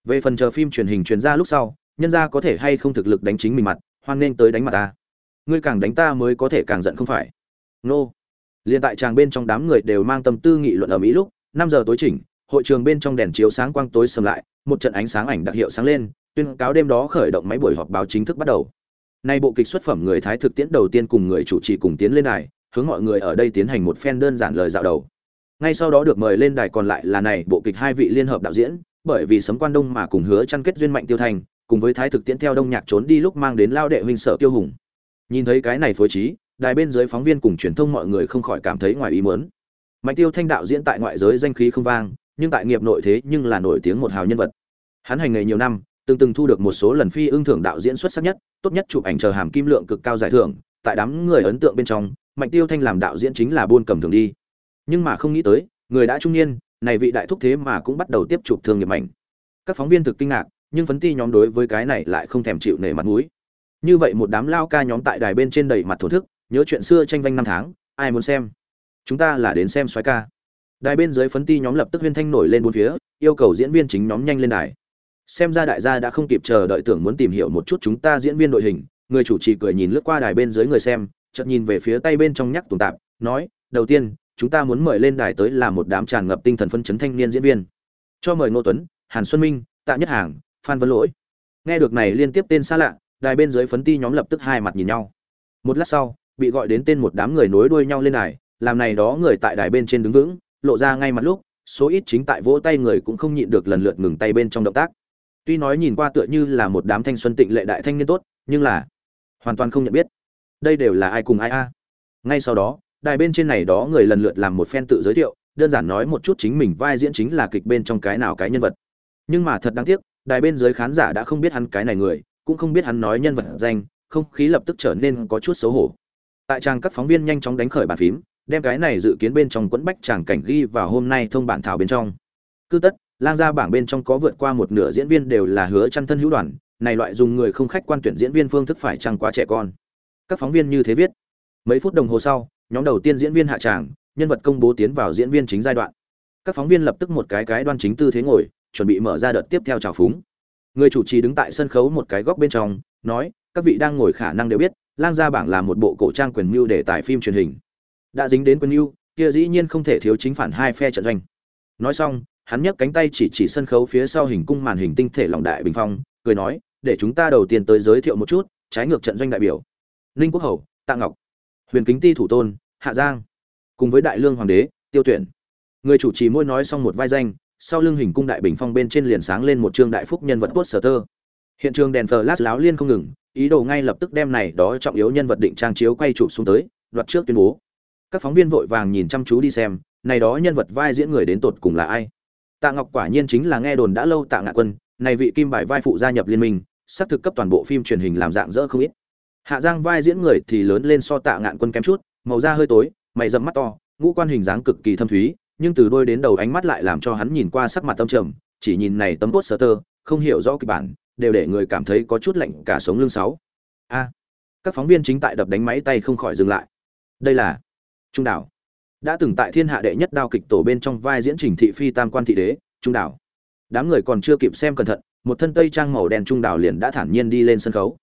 Về phần chờ phim truyền hình truyền ra lúc sau, nhân ra có thể hay không thực lực đánh chính mình mặt, hoan nên tới đánh mặt ta ngươi càng đánh ta mới có thể càng giận không phải. Nô. Liên tại tràng bên trong đám người đều mang tâm tư nghị luận ở mỹ lúc, năm giờ tối chỉnh, hội trường bên trong đèn chiếu sáng quang tối sầm lại, một trận ánh sáng ảnh đặc hiệu sáng lên, tuyên cáo đêm đó khởi động máy buổi họp báo chính thức bắt đầu. Nay bộ kịch xuất phẩm người thái thực tiễn đầu tiên cùng người chủ trì cùng tiến lên đài, hướng mọi người ở đây tiến hành một phen đơn giản lời dạo đầu. Ngay sau đó được mời lên đài còn lại là này, bộ kịch hai vị liên hợp đạo diễn, bởi vì sấm quan đông mà cùng hứa chăn kết duyên mạnh tiêu thành, cùng với thái thực tiễn theo đông nhạc trốn đi lúc mang đến lao đệ huynh sở tiêu hùng nhìn thấy cái này phối trí, đài bên dưới phóng viên cùng truyền thông mọi người không khỏi cảm thấy ngoài ý muốn. Mạnh tiêu thanh đạo diễn tại ngoại giới danh khí không vang, nhưng tại nghiệp nội thế nhưng là nổi tiếng một hào nhân vật. Hắn hành nghề nhiều năm, từng từng thu được một số lần phi ưng thưởng đạo diễn xuất sắc nhất, tốt nhất chụp ảnh chờ hàm kim lượng cực cao giải thưởng. Tại đám người ấn tượng bên trong, mạnh tiêu thanh làm đạo diễn chính là buôn cầm thường đi. Nhưng mà không nghĩ tới, người đã trung niên, này vị đại thúc thế mà cũng bắt đầu tiếp chụp thương nghiệp mạnh. Các phóng viên thực kinh ngạc, nhưng phấn ti nhóm đối với cái này lại không thèm chịu nể mặt mũi như vậy một đám lao ca nhóm tại đài bên trên đầy mặt thổ thức, nhớ chuyện xưa tranh vanh năm tháng, ai muốn xem? Chúng ta là đến xem xoáy ca. Đài bên dưới phấn ti nhóm lập tức huyên thanh nổi lên bốn phía, yêu cầu diễn viên chính nhóm nhanh lên đài. Xem ra đại gia đã không kịp chờ đợi tưởng muốn tìm hiểu một chút chúng ta diễn viên đội hình, người chủ trì cười nhìn lướt qua đài bên dưới người xem, chợt nhìn về phía tay bên trong nhắc tùng tạp, nói, đầu tiên, chúng ta muốn mời lên đài tới là một đám tràn ngập tinh thần phân chấn thanh niên diễn viên. Cho mời ngô tuấn, hàn xuân minh, tạ nhất hàng, phan văn lỗi. Nghe được này liên tiếp tên xa lạ đài bên dưới phấn ti nhóm lập tức hai mặt nhìn nhau. Một lát sau, bị gọi đến tên một đám người nối đuôi nhau lên đài, làm này đó người tại đài bên trên đứng vững, lộ ra ngay mặt lúc, số ít chính tại vỗ tay người cũng không nhịn được lần lượt ngừng tay bên trong động tác. Tuy nói nhìn qua tựa như là một đám thanh xuân tịnh lệ đại thanh niên tốt, nhưng là hoàn toàn không nhận biết đây đều là ai cùng ai a. Ngay sau đó, đài bên trên này đó người lần lượt làm một phen tự giới thiệu, đơn giản nói một chút chính mình vai diễn chính là kịch bên trong cái nào cái nhân vật. Nhưng mà thật đáng tiếc, đài bên dưới khán giả đã không biết hắn cái này người cũng không biết hắn nói nhân vật danh, không khí lập tức trở nên có chút xấu hổ. Tại trang các phóng viên nhanh chóng đánh khởi bàn phím, đem cái này dự kiến bên trong quẫn bách tràng cảnh ghi vào hôm nay thông bản thảo bên trong. Cứ tất, lang ra bảng bên trong có vượt qua một nửa diễn viên đều là hứa chăn thân hữu đoàn, này loại dùng người không khách quan tuyển diễn viên phương thức phải chăng quá trẻ con. Các phóng viên như thế viết. Mấy phút đồng hồ sau, nhóm đầu tiên diễn viên hạ tràng, nhân vật công bố tiến vào diễn viên chính giai đoạn. Các phóng viên lập tức một cái cái đoan chính tư thế ngồi, chuẩn bị mở ra đợt tiếp theo trào phúng người chủ trì đứng tại sân khấu một cái góc bên trong, nói, các vị đang ngồi khả năng đều biết, lang gia bảng là một bộ cổ trang quyền mưu để tải phim truyền hình. Đã dính đến quyền mưu, kia dĩ nhiên không thể thiếu chính phản hai phe trận doanh. Nói xong, hắn nhấc cánh tay chỉ chỉ sân khấu phía sau hình cung màn hình tinh thể lòng đại bình phong, cười nói, để chúng ta đầu tiên tới giới thiệu một chút, trái ngược trận doanh đại biểu. Ninh quốc hầu, tạ ngọc, huyền kính ti thủ tôn, hạ giang. Cùng với đại lương hoàng đế, tiêu tuyển. Người chủ trì môi nói xong một vai danh sau lưng hình cung đại bình phong bên trên liền sáng lên một trương đại phúc nhân vật poster. Sở tơ hiện trường đèn flash láo liên không ngừng, ý đồ ngay lập tức đem này đó trọng yếu nhân vật định trang chiếu quay chụp xuống tới, đoạt trước tuyên bố. Các phóng viên vội vàng nhìn chăm chú đi xem, này đó nhân vật vai diễn người đến tột cùng là ai? Tạ ngọc quả nhiên chính là nghe đồn đã lâu tạ ngạ quân, này vị kim bài vai phụ gia nhập liên minh, sắp thực cấp toàn bộ phim truyền hình làm dạng dỡ không ít. Hạ giang vai diễn người thì lớn lên so tạ ngạn quân kém chút, màu da hơi tối, mày rậm mắt to, ngũ quan hình dáng cực kỳ thâm thúy nhưng từ đôi đến đầu ánh mắt lại làm cho hắn nhìn qua sắc mặt tâm trầm, chỉ nhìn này tấm bốt sơ tơ, không hiểu rõ kịch bản, đều để người cảm thấy có chút lạnh cả sống lưng sáu. A, các phóng viên chính tại đập đánh máy tay không khỏi dừng lại. Đây là trung đảo. Đã từng tại thiên hạ đệ nhất đao kịch tổ bên trong vai diễn trình thị phi tam quan thị đế, trung đảo. Đám người còn chưa kịp xem cẩn thận, một thân tây trang màu đen trung đảo liền đã thản nhiên đi lên sân khấu.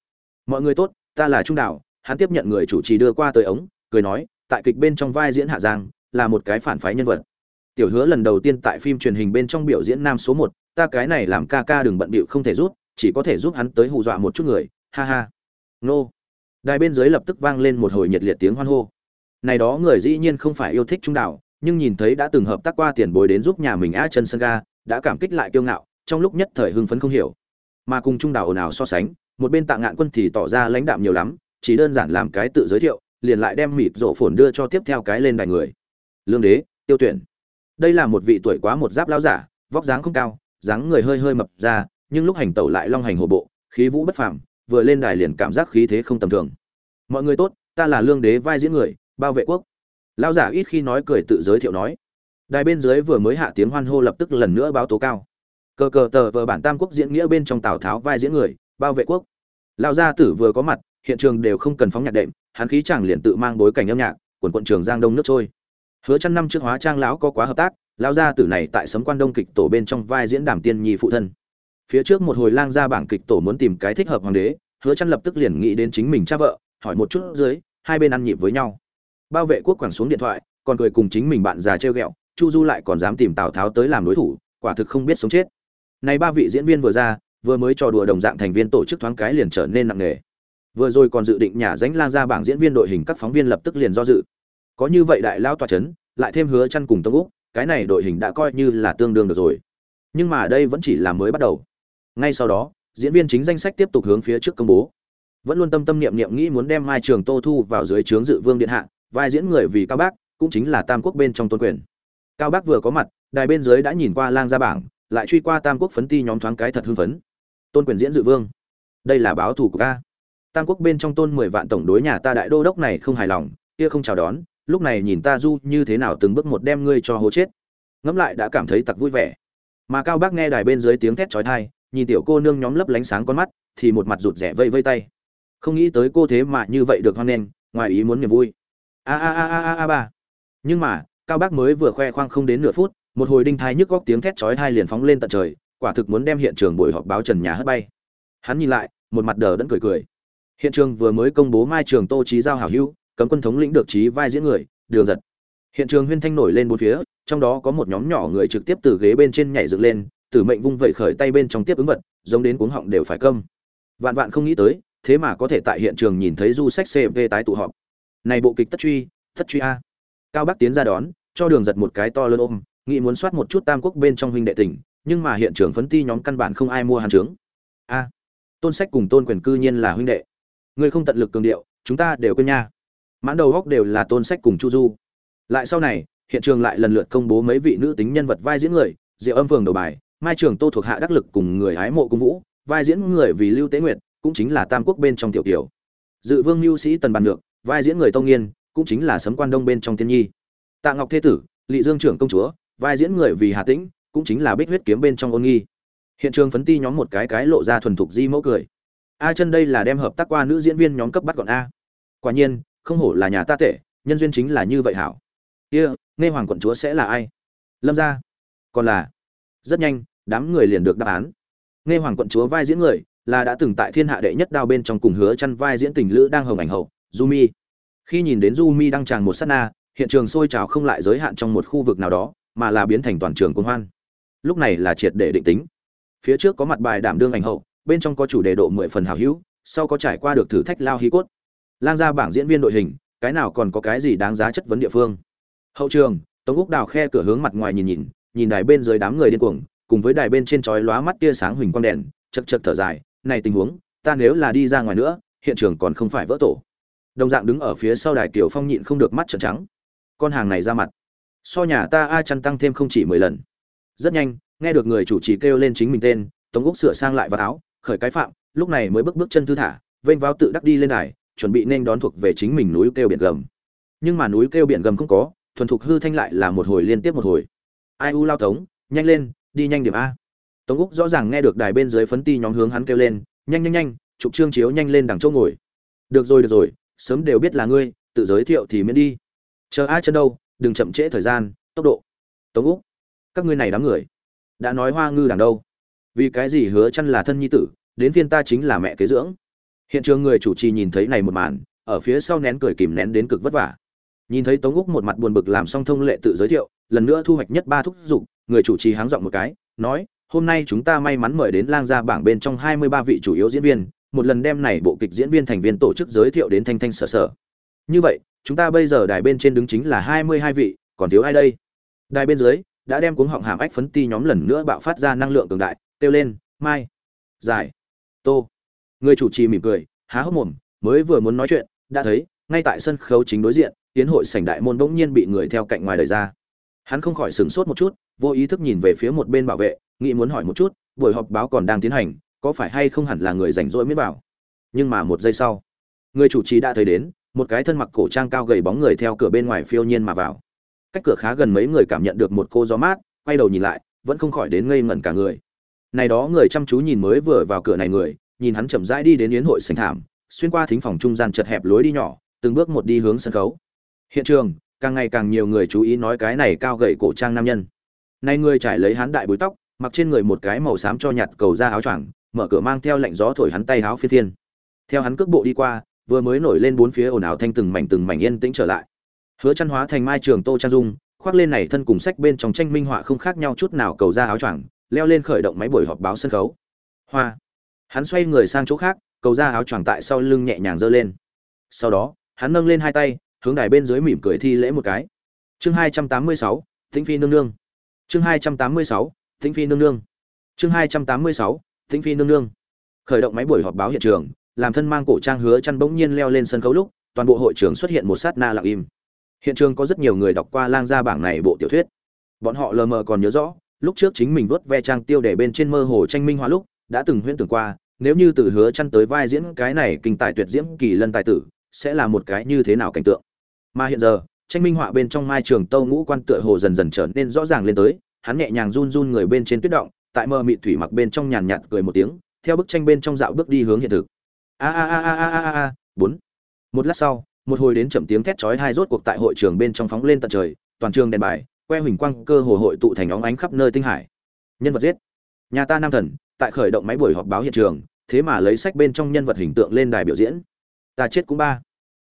Mọi người tốt, ta là trung đảo. Hắn tiếp nhận người chủ trì đưa qua tới ống, cười nói, tại kịch bên trong vai diễn hạ giang, là một cái phản phái nhân vật tiểu hứa lần đầu tiên tại phim truyền hình bên trong biểu diễn nam số một, ta cái này làm ca ca đừng bận bịu không thể rút chỉ có thể giúp hắn tới hù dọa một chút người, ha ha. Nô. Đài bên dưới lập tức vang lên một hồi nhiệt liệt tiếng hoan hô. Này đó người dĩ nhiên không phải yêu thích trung đạo nhưng nhìn thấy đã từng hợp tác qua tiền bối đến giúp nhà mình a chân sân ga, đã cảm kích lại kiêu ngạo, trong lúc nhất thời hưng phấn không hiểu. Mà cùng trung đạo ồn ào so sánh, một bên tạ ngạn quân thì tỏ ra lãnh đạm nhiều lắm, chỉ đơn giản làm cái tự giới thiệu, liền lại đem mịt rộ phồn đưa cho tiếp theo cái lên đài người. Lương đế, tiêu tuyển đây là một vị tuổi quá một giáp lão giả, vóc dáng không cao, dáng người hơi hơi mập ra, nhưng lúc hành tẩu lại long hành hồ bộ, khí vũ bất phàm, vừa lên đài liền cảm giác khí thế không tầm thường. Mọi người tốt, ta là lương đế vai diễn người, bao vệ quốc. Lão giả ít khi nói cười tự giới thiệu nói. Đài bên dưới vừa mới hạ tiếng hoan hô lập tức lần nữa báo tố cao. Cờ cờ tờ vờ bản tam quốc diễn nghĩa bên trong tào tháo vai diễn người, bao vệ quốc. Lão gia tử vừa có mặt, hiện trường đều không cần phóng nhạc đệm, hắn khí chẳng liền tự mang bối cảnh âm nhạc, quần quận trường giang đông nước trôi hứa chăn năm trước hóa trang lão có quá hợp tác lão gia tử này tại sấm quan đông kịch tổ bên trong vai diễn đàm tiên nhi phụ thân. Phía trước một hồi lang ra bảng kịch tổ muốn tìm cái thích hợp hoàng đế hứa chăn lập tức liền nghĩ đến chính mình cha vợ hỏi một chút dưới hai bên ăn nhịp với nhau. Bao vệ quốc quẳng xuống điện thoại còn cười cùng chính mình bạn già treo gẹo, chu du lại còn dám tìm tào tháo tới làm đối thủ quả thực không biết sống chết. Này ba vị diễn viên vừa ra vừa mới trò đùa đồng dạng thành viên tổ chức thoáng cái liền trở nên nặng nề. Vừa rồi còn dự định nhà danh lang ra bảng diễn viên đội hình các phóng viên lập tức liền do dự có như vậy đại lao tòa chấn, lại thêm hứa chăn cùng tông úc, cái này đội hình đã coi như là tương đương được rồi. Nhưng mà đây vẫn chỉ là mới bắt đầu. Ngay sau đó, diễn viên chính danh sách tiếp tục hướng phía trước công bố. Vẫn luôn tâm tâm niệm niệm nghĩ muốn đem mai trường tô thu vào dưới trướng dự vương điện hạ, vai diễn người vì cao bác, cũng chính là tam quốc bên trong tôn quyền. Cao bác vừa có mặt, đài bên dưới đã nhìn qua lang ra bảng, lại truy qua tam quốc phấn ti nhóm thoáng cái thật hưng phấn. Tôn quyền diễn dự vương. Đây là báo thủ của ca tam quốc bên trong tôn mười vạn tổng đối nhà ta đại đô đốc này không hài lòng, kia không chào đón lúc này nhìn ta du như thế nào từng bước một đem ngươi cho hố chết. Ngẫm lại đã cảm thấy tặc vui vẻ. Mà cao bác nghe đài bên dưới tiếng thét chói tai, nhìn tiểu cô nương nhóm lấp lánh sáng con mắt, thì một mặt rụt rẻ vây vây tay. Không nghĩ tới cô thế mà như vậy được hoan nghênh, ngoài ý muốn niềm vui. A a a a a a ba. Nhưng mà, cao bác mới vừa khoe khoang không đến nửa phút, một hồi đinh thai nhức góc tiếng thét chói tai liền phóng lên tận trời, quả thực muốn đem hiện trường buổi họp báo trần nhà hất bay. Hắn nhìn lại, một mặt đờ đẫn cười cười. Hiện trường vừa mới công bố mai trường tô trí giao hảo hữu cấm quân thống lĩnh được trí vai diễn người, đường giật. Hiện trường huyên thanh nổi lên bốn phía, trong đó có một nhóm nhỏ người trực tiếp từ ghế bên trên nhảy dựng lên tử mệnh vung vẩy khởi tay bên trong tiếp ứng vật, giống đến cuống họng đều phải câm. Vạn vạn không nghĩ tới, thế mà có thể tại hiện trường nhìn thấy du sách cv tái tụ họp. Này bộ kịch tất truy tất truy a. Cao bắc tiến ra đón, cho đường giật một cái to lớn ôm, nghĩ muốn soát một chút tam quốc bên trong huynh đệ tỉnh nhưng mà hiện trường phấn ti nhóm căn bản không ai mua hàn trướng. A. Tôn sách cùng tôn quyền cư nhiên là huynh đệ. Người không tận lực cường điệu, chúng ta đều quên nha mãn đầu góc đều là tôn sách cùng chu du. Lại sau này, hiện trường lại lần lượt công bố mấy vị nữ tính nhân vật vai diễn người, diệu âm phường đầu bài, mai trường tô thuộc hạ đắc lực cùng người hái mộ cung vũ, vai diễn người vì lưu tế nguyệt, cũng chính là tam quốc bên trong tiểu tiểu dự vương lưu sĩ tần bàn được vai diễn người tông nghiên, cũng chính là sấm quan đông bên trong tiên nhi. Tạ ngọc thế tử, lị dương trưởng công chúa, vai diễn người vì hà tĩnh, cũng chính là bích huyết kiếm bên trong ôn nghi. Hiện trường phấn ti nhóm một cái cái lộ ra thuần thục di mẫu cười. A chân đây là đem hợp tác qua nữ diễn viên nhóm cấp bắt gọn a. Quả nhiên không hổ là nhà ta tệ nhân duyên chính là như vậy hảo kia nghe hoàng quận chúa sẽ là ai lâm gia còn là rất nhanh đám người liền được đáp án nghe hoàng quận chúa vai diễn người là đã từng tại thiên hạ đệ nhất đao bên trong cùng hứa chăn vai diễn tình lữ đang hồng ảnh hậu du mi Khi nhìn đến du mi đang tràn một sát na, hiện trường sôi trào không lại giới hạn trong một khu vực nào đó, mà là biến thành toàn trường công hoan. Lúc này là triệt để định tính. Phía trước có mặt bài đảm đương ảnh hậu, bên trong có chủ đề độ 10 phần hào hữu, sau có trải qua được thử thách lao hí cốt. Lang ra bảng diễn viên đội hình, cái nào còn có cái gì đáng giá chất vấn địa phương. Hậu trường, Tống Úc đào khe cửa hướng mặt ngoài nhìn nhìn, nhìn đài bên dưới đám người điên cuồng, cùng với đài bên trên chói lóa mắt tia sáng huỳnh quang đèn, chật chật thở dài, này tình huống, ta nếu là đi ra ngoài nữa, hiện trường còn không phải vỡ tổ. Đồng dạng đứng ở phía sau đài kiều phong nhịn không được mắt trợn trắng. Con hàng này ra mặt. So nhà ta a chăn tăng thêm không chỉ mười lần. Rất nhanh nghe được người chủ trì kêu lên chính mình tên tống úc sửa sang lại vào áo khởi cái phạm lúc này mới bước bước chân thư thả vênh váo tự đắc đi lên đài chuẩn bị nên đón thuộc về chính mình núi kêu biển gầm. Nhưng mà núi kêu biển gầm không có, thuần thục hư thanh lại là một hồi liên tiếp một hồi. Ai u lao tống, nhanh lên, đi nhanh điểm a. Tống úc rõ ràng nghe được đài bên dưới phấn ti nhóm hướng hắn kêu lên, nhanh nhanh nhanh chụp trương chiếu nhanh lên đằng chỗ ngồi. Được rồi được rồi, sớm đều biết là ngươi, tự giới thiệu thì miễn đi. Chờ ai chân đâu, đừng chậm trễ thời gian, tốc độ. Tống úc, các ngươi này đám người, đã nói hoa ngư đằng đâu? Vì cái gì hứa chăn là thân nhi tử, đến phiên ta chính là mẹ kế dưỡng hiện trường người chủ trì nhìn thấy này một màn, ở phía sau nén cười kìm nén đến cực vất vả. Nhìn thấy tống úc một mặt buồn bực làm xong thông lệ tự giới thiệu, lần nữa thu hoạch nhất ba thúc dục người chủ trì háng giọng một cái, nói, hôm nay chúng ta may mắn mời đến lang gia bảng bên trong 23 vị chủ yếu diễn viên, một lần đem này bộ kịch diễn viên thành viên tổ chức giới thiệu đến thanh thanh sở sở. Như vậy, chúng ta bây giờ đài bên trên đứng chính là hai mươi hai vị, còn thiếu ai đây? Đài bên dưới, đã đem cuống họng hàm ách phấn ti nhóm lần nữa bạo phát ra năng lượng cường đại, kêu lên, mai, giải, tô người chủ trì mỉm cười, há hốc mồm, mới vừa muốn nói chuyện, đã thấy, ngay tại sân khấu chính đối diện, tiến hội sảnh đại môn bỗng nhiên bị người theo cạnh ngoài đời ra. Hắn không khỏi sửng sốt một chút, vô ý thức nhìn về phía một bên bảo vệ, nghĩ muốn hỏi một chút, buổi họp báo còn đang tiến hành, có phải hay không hẳn là người rảnh rỗi miết bảo nhưng mà một giây sau, người chủ trì đã thấy đến, một cái thân mặc cổ trang cao gầy bóng người theo cửa bên ngoài phiêu nhiên mà vào. Cách cửa khá gần mấy người cảm nhận được một cô gió mát, quay đầu nhìn lại, vẫn không khỏi đến ngây ngẩn cả người. Này đó người chăm chú nhìn mới vừa vào cửa này người nhìn hắn chậm rãi đi đến yến hội sảnh thảm, xuyên qua thính phòng trung gian chật hẹp lối đi nhỏ, từng bước một đi hướng sân khấu. Hiện trường, càng ngày càng nhiều người chú ý nói cái này cao gầy cổ trang nam nhân. Nay người trải lấy hắn đại búi tóc, mặc trên người một cái màu xám cho nhạt cầu ra áo choàng, mở cửa mang theo lạnh gió thổi hắn tay áo phi thiên theo hắn cước bộ đi qua, vừa mới nổi lên bốn phía ồn ào thanh từng mảnh từng mảnh yên tĩnh trở lại. Hứa chân hóa thành mai trường tô trang dung, khoác lên này thân cùng sách bên trong tranh minh họa không khác nhau chút nào cầu ra áo choàng, leo lên khởi động máy buổi họp báo sân khấu. Hoa! Hắn xoay người sang chỗ khác cầu ra áo choàng tại sau lưng nhẹ nhàng giơ lên sau đó hắn nâng lên hai tay hướng đài bên dưới mỉm cười thi lễ một cái chương hai trăm tám mươi sáu phi nương nương chương hai trăm tám mươi sáu phi nương nương chương hai trăm tám mươi sáu Phi nương nương. Khởi động máy buổi họp báo hiện trường, làm thân mang cổ trang hứa chăn bỗng nhiên leo lên sân khấu lúc, toàn bộ hội trường xuất hiện một sát na lặng im. Hiện trường có rất nhiều người đọc qua lang gia bảng này bộ tiểu thuyết. Bọn họ lờ mờ còn nhớ rõ, lúc trước chính mình vớt ve trang tiêu để bên trên mơ hồ tranh minh hoa lúc, đã từng huyễn tưởng qua, nếu như từ hứa chăn tới vai diễn cái này kinh tài tuyệt diễm kỳ lân tài tử, sẽ là một cái như thế nào cảnh tượng. Mà hiện giờ, tranh minh họa bên trong mai trường tâu ngũ quan tựa hồ dần dần trở nên rõ ràng lên tới, hắn nhẹ nhàng run run người bên trên tuyết động, tại mờ mịt thủy mặc bên trong nhàn nhạt cười một tiếng theo bức tranh bên trong dạo bước đi hướng hiện thực. A a a a a a a bốn. Một lát sau một hồi đến chậm tiếng thét chói hai rốt cuộc tại hội trường bên trong phóng lên tận trời toàn trường đèn bài que huỳnh quang cơ hồ hội tụ thành óng ánh khắp nơi tinh hải. Nhân vật giết nhà ta nam thần, tại khởi động máy buổi họp báo hiện trường, thế mà lấy sách bên trong nhân vật hình tượng lên đài biểu diễn. Ta chết cũng ba.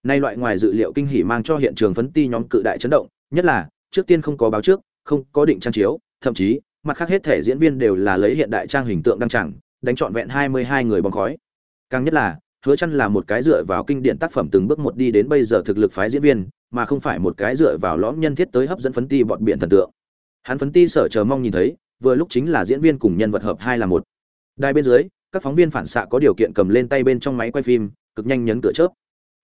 Nay loại ngoài dự liệu kinh hỉ mang cho hiện trường phấn ti nhóm cự đại chấn động, nhất là, trước tiên không có báo trước, không có định trang chiếu, thậm chí, mặt khác hết thể diễn viên đều là lấy hiện đại trang hình tượng đăng chẳng, đánh trọn vẹn hai mươi hai người bóng khói. Càng nhất là, hứa chăn là một cái dựa vào kinh điển tác phẩm từng bước một đi đến bây giờ thực lực phái diễn viên, mà không phải một cái dựa vào lõm nhân thiết tới hấp dẫn phấn ti bọn biển thần tượng. Hắn phấn ti sở chờ mong nhìn thấy vừa lúc chính là diễn viên cùng nhân vật hợp hai là một. Đài bên dưới, các phóng viên phản xạ có điều kiện cầm lên tay bên trong máy quay phim, cực nhanh nhấn cửa chớp.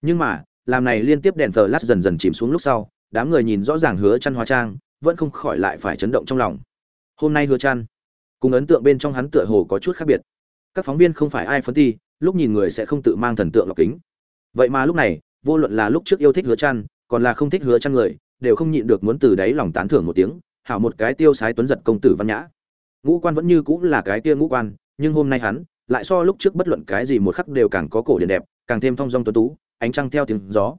Nhưng mà, làm này liên tiếp đèn flash dần dần chìm xuống lúc sau, đám người nhìn rõ ràng hứa chăn hóa trang, vẫn không khỏi lại phải chấn động trong lòng. Hôm nay hứa chăn, cùng ấn tượng bên trong hắn tựa hồ có chút khác biệt. Các phóng viên không phải ai phấn ti, lúc nhìn người sẽ không tự mang thần tượng lọc kính. Vậy mà lúc này, vô luận là lúc trước yêu thích hứa chăn, còn là không thích hứa chăn người, đều không nhịn được muốn từ đáy lòng tán thưởng một tiếng hảo một cái tiêu sái tuấn giật công tử văn nhã. Ngũ quan vẫn như cũ là cái tia ngũ quan, nhưng hôm nay hắn lại so lúc trước bất luận cái gì một khắc đều càng có cổ điển đẹp, càng thêm thong dong tuấn tú, ánh trăng theo tiếng gió.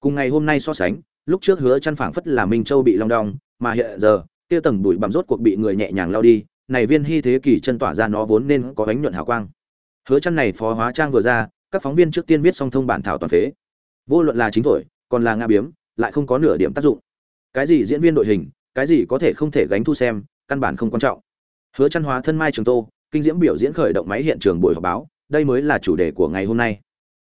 Cùng ngày hôm nay so sánh, lúc trước hứa chăn phảng phất là minh châu bị long đong, mà hiện giờ, kia tầng bụi bặm rốt cuộc bị người nhẹ nhàng lao đi, này viên hy thế kỷ chân tỏa ra nó vốn nên có ánh nhuận hào quang. Hứa chăn này phó hóa trang vừa ra, các phóng viên trước tiên viết xong thông bản thảo toàn phế. Vô luận là chính thổi, còn là nga biếm, lại không có nửa điểm tác dụng. Cái gì diễn viên đội hình cái gì có thể không thể gánh thu xem, căn bản không quan trọng. Hứa chăn hóa thân mai trường tô, kinh diễm biểu diễn khởi động máy hiện trường buổi họp báo, đây mới là chủ đề của ngày hôm nay.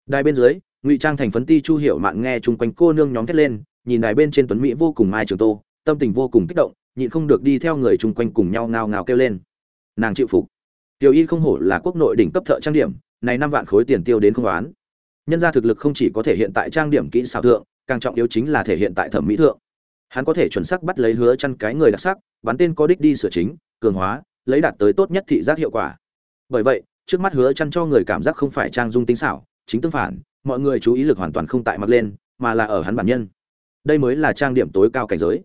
Đài bên dưới, ngụy trang thành phấn ti chu hiểu mạn nghe chung quanh cô nương nhóm thét lên, nhìn đài bên trên tuấn mỹ vô cùng mai trường tô, tâm tình vô cùng kích động, nhịn không được đi theo người chung quanh cùng nhau ngao ngao kêu lên. Nàng chịu phục. Tiểu y không hổ là quốc nội đỉnh cấp thợ trang điểm, này năm vạn khối tiền tiêu đến không đoán nhân ra thực lực không chỉ có thể hiện tại trang điểm kỹ xảo thượng, càng trọng yếu chính là thể hiện tại thẩm mỹ thượng hắn có thể chuẩn xác bắt lấy hứa chăn cái người đặc sắc, bắn tên có đích đi sửa chính, cường hóa, lấy đạt tới tốt nhất thị giác hiệu quả. Bởi vậy, trước mắt hứa chăn cho người cảm giác không phải trang dung tinh xảo, chính tương phản, mọi người chú ý lực hoàn toàn không tại mặc lên, mà là ở hắn bản nhân. Đây mới là trang điểm tối cao cảnh giới.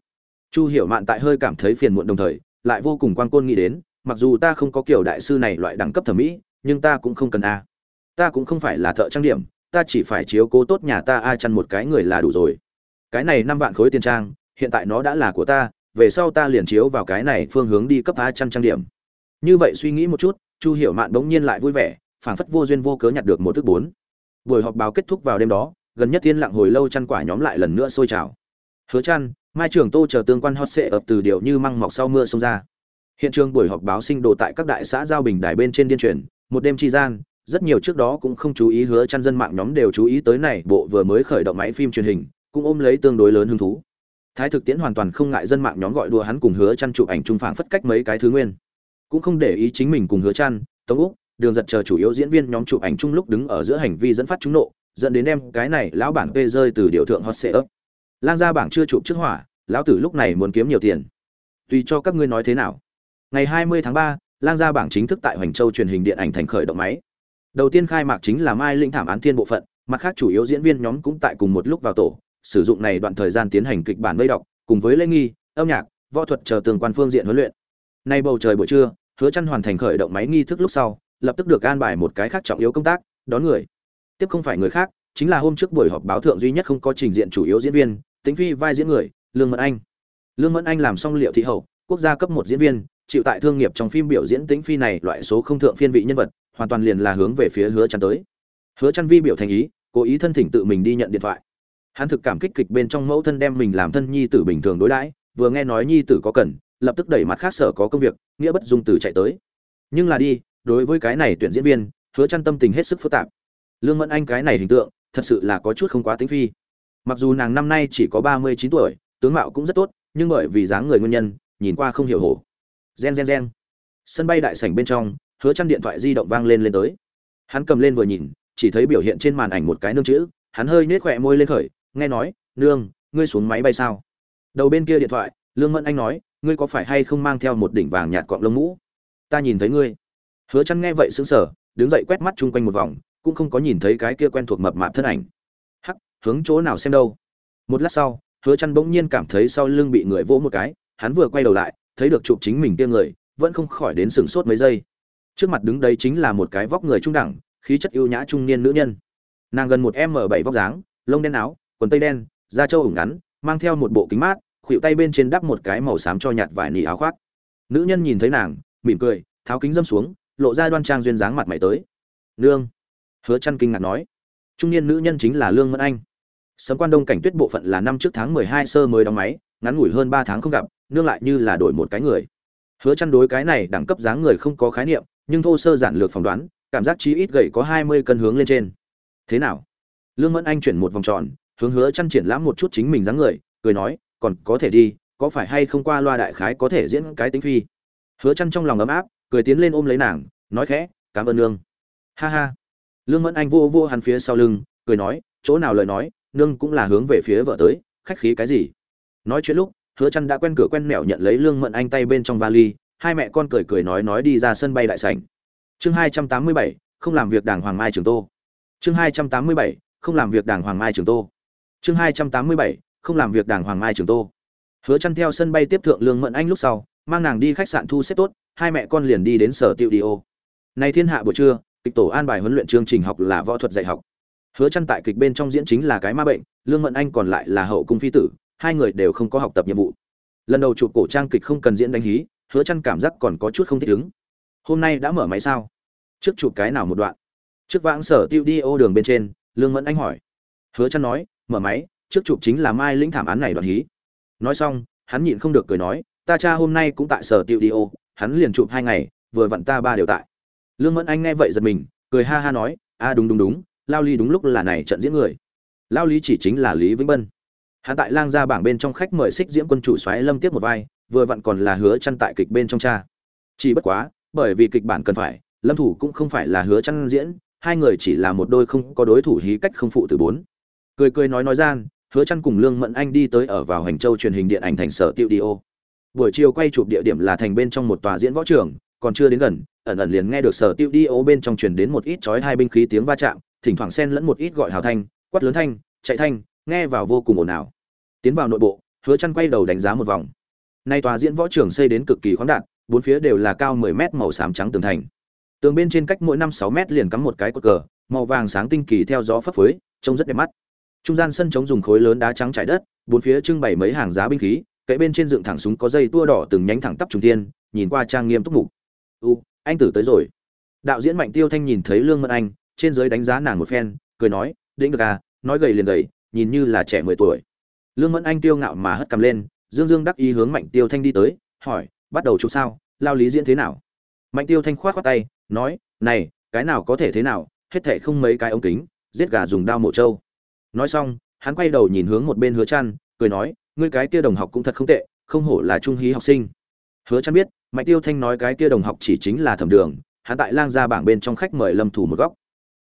Chu hiểu mạn tại hơi cảm thấy phiền muộn đồng thời, lại vô cùng quan côn nghĩ đến, mặc dù ta không có kiểu đại sư này loại đẳng cấp thẩm mỹ, nhưng ta cũng không cần a. Ta cũng không phải là thợ trang điểm, ta chỉ phải chiếu cố tốt nhà ta a chăn một cái người là đủ rồi. Cái này năm vạn khối tiền trang hiện tại nó đã là của ta, về sau ta liền chiếu vào cái này phương hướng đi cấp a chăn trang điểm. Như vậy suy nghĩ một chút, chu hiểu mạn bỗng nhiên lại vui vẻ, phảng phất vô duyên vô cớ nhặt được một thước bốn. Buổi họp báo kết thúc vào đêm đó, gần nhất tiên lặng hồi lâu chăn quả nhóm lại lần nữa sôi trào. Hứa chăn mai trưởng tô chờ tương quan hot sệ ập từ điều như măng mọc sau mưa xông ra. Hiện trường buổi họp báo sinh đồ tại các đại xã giao bình đài bên trên điên truyền, một đêm chi gian, rất nhiều trước đó cũng không chú ý hứa chăn dân mạng nhóm đều chú ý tới này, bộ vừa mới khởi động máy phim truyền hình, cũng ôm lấy tương đối lớn hứng thú thái thực tiễn hoàn toàn không ngại dân mạng nhóm gọi đùa hắn cùng hứa chăn chụp ảnh trung phảng phất cách mấy cái thứ nguyên. Cũng không để ý chính mình cùng hứa chăn tống úc đường giật chờ chủ yếu diễn viên nhóm chụp ảnh chung lúc đứng ở giữa hành vi dẫn phát chúng nộ dẫn đến em cái này lão bản tê rơi từ điều thượng hot sẽ ấp. Lang gia bảng chưa chụp trước hỏa lão tử lúc này muốn kiếm nhiều tiền. Tùy cho các ngươi nói thế nào. Ngày 20 tháng 3, lang gia bảng chính thức tại hoành châu truyền hình điện ảnh thành khởi động máy. Đầu tiên khai mạc chính là mai linh thảm án thiên bộ phận mặt khác chủ yếu diễn viên nhóm cũng tại cùng một lúc vào tổ sử dụng này đoạn thời gian tiến hành kịch bản vây đọc, cùng với lễ nghi, âm nhạc, võ thuật chờ tương quan phương diện huấn luyện. Nay bầu trời buổi trưa, hứa chăn hoàn thành khởi động máy nghi thức lúc sau, lập tức được an bài một cái khác trọng yếu công tác, đón người. Tiếp không phải người khác, chính là hôm trước buổi họp báo thượng duy nhất không có trình diện chủ yếu diễn viên, tính phi vai diễn người, lương mẫn anh. Lương mẫn anh làm xong liệu thị hậu, quốc gia cấp một diễn viên, chịu tại thương nghiệp trong phim biểu diễn tính phi này loại số không thượng phiên vị nhân vật, hoàn toàn liền là hướng về phía hứa chăn tới. Hứa chăn vi biểu thành ý, cố ý thân thỉnh tự mình đi nhận điện thoại hắn thực cảm kích kịch bên trong mẫu thân đem mình làm thân nhi tử bình thường đối đãi, vừa nghe nói nhi tử có cần, lập tức đẩy mặt khác sở có công việc, nghĩa bất dung từ chạy tới. Nhưng là đi, đối với cái này tuyển diễn viên, hứa chăn tâm tình hết sức phức tạp. Lương mẫn anh cái này hình tượng, thật sự là có chút không quá tính phi. Mặc dù nàng năm nay chỉ có 39 tuổi, tướng mạo cũng rất tốt, nhưng bởi vì dáng người nguyên nhân, nhìn qua không hiểu hổ. Gen gen gen. Sân bay đại sảnh bên trong, hứa chăn điện thoại di động vang lên lên tới. Hắn cầm lên vừa nhìn, chỉ thấy biểu hiện trên màn ảnh một cái nương chữ, hắn hơi nết khoẹt môi lên khởi nghe nói, nương, ngươi xuống máy bay sao? Đầu bên kia điện thoại, lương mẫn anh nói, ngươi có phải hay không mang theo một đỉnh vàng nhạt cọng lông mũ? Ta nhìn thấy ngươi. Hứa chăn nghe vậy sững sờ, đứng dậy quét mắt chung quanh một vòng, cũng không có nhìn thấy cái kia quen thuộc mập mạp thân ảnh. Hắc, hướng chỗ nào xem đâu? Một lát sau, hứa chăn bỗng nhiên cảm thấy sau lưng bị người vỗ một cái, hắn vừa quay đầu lại, thấy được chụp chính mình kia người, vẫn không khỏi đến sừng sốt mấy giây. Trước mặt đứng đấy chính là một cái vóc người trung đẳng, khí chất ưu nhã trung niên nữ nhân. Nàng gần một m bảy vóc dáng, lông đen áo quần tây đen, da trâu ủng ngắn, mang theo một bộ kính mát, khuỵu tay bên trên đắp một cái màu xám cho nhạt vải nỉ áo khoác. Nữ nhân nhìn thấy nàng, mỉm cười, tháo kính dâm xuống, lộ ra đoan trang duyên dáng mặt mày tới. Nương. Hứa chăn kinh ngạc nói. Trung niên nữ nhân chính là lương mẫn anh. Sấm quan đông cảnh tuyết bộ phận là năm trước tháng 12 sơ mới đóng máy, ngắn ngủi hơn 3 tháng không gặp, nương lại như là đổi một cái người. Hứa chăn đối cái này đẳng cấp dáng người không có khái niệm, nhưng thô sơ giản lược phỏng đoán, cảm giác chí ít gầy có 20 cân hướng lên trên. Thế nào? Lương mẫn anh chuyển một vòng tròn hướng hứa chăn triển lãm một chút chính mình dáng người cười nói còn có thể đi có phải hay không qua loa đại khái có thể diễn cái tính phi? Hứa chăn trong lòng ấm áp cười tiến lên ôm lấy nàng nói khẽ cảm ơn nương. Ha ha. Lương mẫn anh vô vô hắn phía sau lưng cười nói chỗ nào lời nói nương cũng là hướng về phía vợ tới khách khí cái gì? Nói chuyện lúc hứa chăn đã quen cửa quen mẹo nhận lấy lương mẫn anh tay bên trong vali hai mẹ con cười cười nói nói đi ra sân bay đại sảnh. Chương 287, không làm việc đảng hoàng mai trường tô. Chương 287, không làm việc đảng hoàng mai trường tô chương 287, không làm việc đảng hoàng mai trường tô. Hứa chăn theo sân bay tiếp thượng lương mẫn anh lúc sau mang nàng đi khách sạn thu xếp tốt hai mẹ con liền đi đến sở tiệu đi ô. Nay thiên hạ buổi trưa kịch tổ an bài huấn luyện chương trình học là võ thuật dạy học. Hứa chăn tại kịch bên trong diễn chính là cái ma bệnh lương mẫn anh còn lại là hậu cung phi tử hai người đều không có học tập nhiệm vụ. Lần đầu chụp cổ trang kịch không cần diễn đánh hí hứa chăn cảm giác còn có chút không thích ứng. Hôm nay đã mở máy sao? Trước chụp cái nào một đoạn? Trước vãng sở tiêu đi ô đường bên trên lương mẫn anh hỏi. Hứa chăn nói mở máy, trước chụp chính là mai lĩnh thảm án này đoạn hí. Nói xong, hắn nhịn không được cười nói, ta cha hôm nay cũng tại sở tiêu đi ô, hắn liền chụp hai ngày, vừa vặn ta ba đều tại. Lương mẫn anh nghe vậy giật mình, cười ha ha nói, a, đúng đúng đúng, lao ly đúng lúc là này trận diễn người. Lao lý chỉ chính là lý vĩnh bân. Hắn tại lang ra bảng bên trong khách mời xích diễm quân chủ xoáy lâm tiếp một vai, vừa vặn còn là hứa chăn tại kịch bên trong cha. Chỉ bất quá, bởi vì kịch bản cần phải, lâm thủ cũng không phải là hứa chăn diễn, hai người chỉ là một đôi không có đối thủ hí cách không phụ từ bốn cười cười nói nói gian, hứa chăn cùng lương mẫn anh đi tới ở vào hành châu truyền hình điện ảnh thành sở tiêu đi ô. Buổi chiều quay chụp địa điểm là thành bên trong một tòa diễn võ trường, còn chưa đến gần, ẩn ẩn liền nghe được sở tiêu đi ô bên trong truyền đến một ít chói hai binh khí tiếng va chạm, thỉnh thoảng xen lẫn một ít gọi hào thanh, quát lớn thanh, chạy thanh, nghe vào vô cùng ồn ào. Tiến vào nội bộ, hứa chăn quay đầu đánh giá một vòng. Nay tòa diễn võ trường xây đến cực kỳ khoáng đạt, bốn phía đều là cao 10 mét màu xám trắng tường thành. Tường bên trên cách mỗi năm sáu mét liền cắm một cái cột cờ, màu vàng sáng tinh kỳ theo gió phấp phới, trông rất đẹp mắt trung gian sân trống dùng khối lớn đá trắng trải đất, bốn phía trưng bày mấy hàng giá binh khí kệ bên trên dựng thẳng súng có dây tua đỏ từng nhánh thẳng tắp trùng tiên nhìn qua trang nghiêm túc mục. U, anh tử tới rồi. Đạo diễn mạnh tiêu thanh nhìn thấy lương mẫn anh, trên dưới đánh giá nàng một phen, cười nói, đĩnh được à nói gầy liền gầy, nhìn như là trẻ mười tuổi. Lương mẫn anh tiêu ngạo mà hất cầm lên, dương dương đắc ý hướng mạnh tiêu thanh đi tới, hỏi, bắt đầu chụp sao? Lao lý diễn thế nào? Mạnh tiêu thanh khoát khoát tay, nói, này, cái nào có thể thế nào, hết thảy không mấy cái ống kính, giết gà dùng dao mổ trâu nói xong hắn quay đầu nhìn hướng một bên hứa trăn, cười nói ngươi cái kia đồng học cũng thật không tệ không hổ là trung hí học sinh. Hứa trăn biết mạnh tiêu thanh nói cái kia đồng học chỉ chính là thẩm đường hắn tại lang gia bảng bên trong khách mời lâm thủ một góc.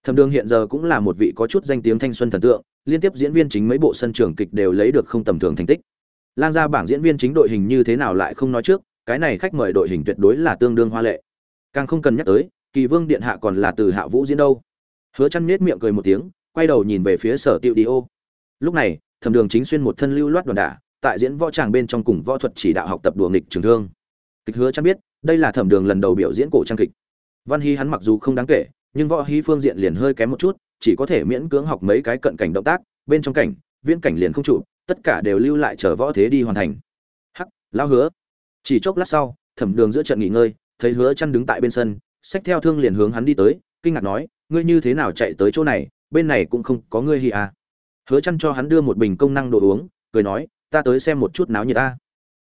Thẩm đường hiện giờ cũng là một vị có chút danh tiếng thanh xuân thần tượng liên tiếp diễn viên chính mấy bộ sân trường kịch đều lấy được không tầm thường thành tích. Lang gia bảng diễn viên chính đội hình như thế nào lại không nói trước cái này khách mời đội hình tuyệt đối là tương đương hoa lệ. Càng không cần nhắc tới kỳ vương điện hạ còn là từ hạ vũ diễn đâu. Hứa chăn nết miệng cười một tiếng quay đầu nhìn về phía sở tiệu đi ô. Lúc này, thẩm đường chính xuyên một thân lưu loát đoàn đả, tại diễn võ tràng bên trong cùng võ thuật chỉ đạo học tập đùa nghịch trường thương. Kịch hứa chắc biết, đây là thẩm đường lần đầu biểu diễn cổ trang kịch. Văn hy hắn mặc dù không đáng kể, nhưng võ hy phương diện liền hơi kém một chút, chỉ có thể miễn cưỡng học mấy cái cận cảnh động tác, bên trong cảnh, viễn cảnh liền không trụ, tất cả đều lưu lại chờ võ thế đi hoàn thành. Hắc, lão hứa. Chỉ chốc lát sau, thẩm đường giữa trận nghỉ ngơi, thấy hứa chăn đứng tại bên sân, xách theo thương liền hướng hắn đi tới, kinh ngạc nói, ngươi như thế nào chạy tới chỗ này? Bên này cũng không có ngươi hi à. Hứa chăn cho hắn đưa một bình công năng đồ uống, cười nói, ta tới xem một chút náo nhiệt ta.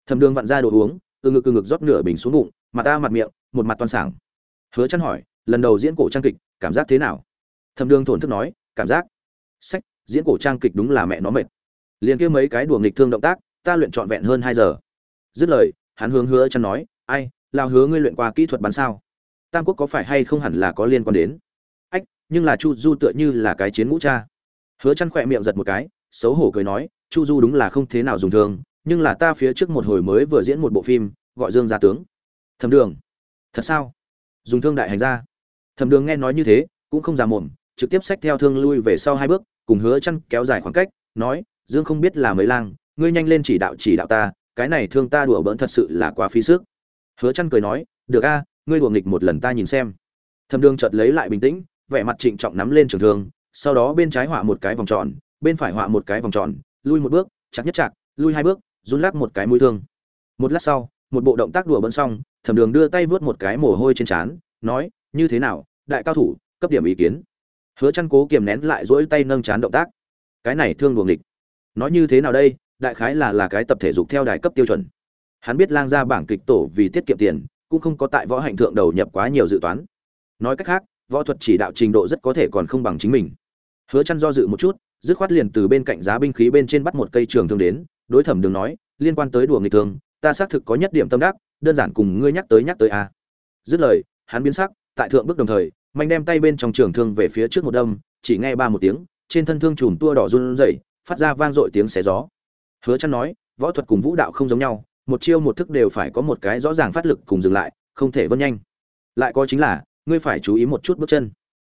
Thẩm đường vặn ra đồ uống, từ ngực từ ngực rót nửa bình xuống bụng, mặt ta, mặt miệng, một mặt toàn sảng. Hứa chăn hỏi, lần đầu diễn cổ trang kịch, cảm giác thế nào? Thẩm đường thổn thức nói, cảm giác. Sách, diễn cổ trang kịch đúng là mẹ nó mệt. Liền kia mấy cái đùa nghịch thương động tác, ta luyện trọn vẹn hơn 2 giờ. Dứt lời, hắn hướng hứa chăn nói, ai lao hứa ngươi luyện qua kỹ thuật bắn sao? Tam quốc có phải hay không hẳn là có liên quan đến? Nhưng là chu du tựa như là cái chiến ngũ cha. Hứa chăn khỏe miệng giật một cái, xấu hổ cười nói, chu du đúng là không thế nào dùng thương nhưng là ta phía trước một hồi mới vừa diễn một bộ phim, gọi dương gia tướng. Thẩm đường. Thật sao? Dùng thương đại hành ra thẩm đường nghe nói như thế, cũng không già mồm, trực tiếp xách theo thương lui về sau hai bước, cùng hứa chăn kéo dài khoảng cách, nói, dương không biết là mấy lang, ngươi nhanh lên chỉ đạo chỉ đạo ta, cái này thương ta đùa bỡn thật sự là quá phí sức. Hứa chăn cười nói, được a, ngươi đùa nghịch một lần ta nhìn xem. Thẩm đường chợt lấy lại bình tĩnh vẻ mặt trịnh trọng nắm lên trường thương, sau đó bên trái họa một cái vòng tròn, bên phải họa một cái vòng tròn, lui một bước, chặt nhất chặt, lui hai bước, run lắc một cái mũi thương. Một lát sau, một bộ động tác đùa bỡn xong, thẩm đường đưa tay vuốt một cái mồ hôi trên trán, nói, như thế nào, đại cao thủ, cấp điểm ý kiến. Hứa Chân cố kiềm nén lại duỗi tay nâng chán động tác. Cái này thương đuồng địch nói như thế nào đây, đại khái là là cái tập thể dục theo đài cấp tiêu chuẩn. Hắn biết lang ra bảng kịch tổ vì tiết kiệm tiền, cũng không có tại võ hạnh thượng đầu nhập quá nhiều dự toán. Nói cách khác võ thuật chỉ đạo trình độ rất có thể còn không bằng chính mình. Hứa chăn do dự một chút, dứt khoát liền từ bên cạnh giá binh khí bên trên bắt một cây trường thương đến, đối thẩm đường nói, liên quan tới đùa nghịch thương, ta xác thực có nhất điểm tâm đắc, đơn giản cùng ngươi nhắc tới nhắc tới a. Dứt lời, hắn biến sắc, tại thượng bước đồng thời, mạnh đem tay bên trong trường thương về phía trước một đâm, chỉ nghe ba một tiếng, trên thân thương chùm tua đỏ run rẩy, phát ra vang dội tiếng xé gió. Hứa chăn nói, võ thuật cùng vũ đạo không giống nhau, một chiêu một thức đều phải có một cái rõ ràng phát lực cùng dừng lại, không thể vân nhanh. Lại có chính là ngươi phải chú ý một chút bước chân.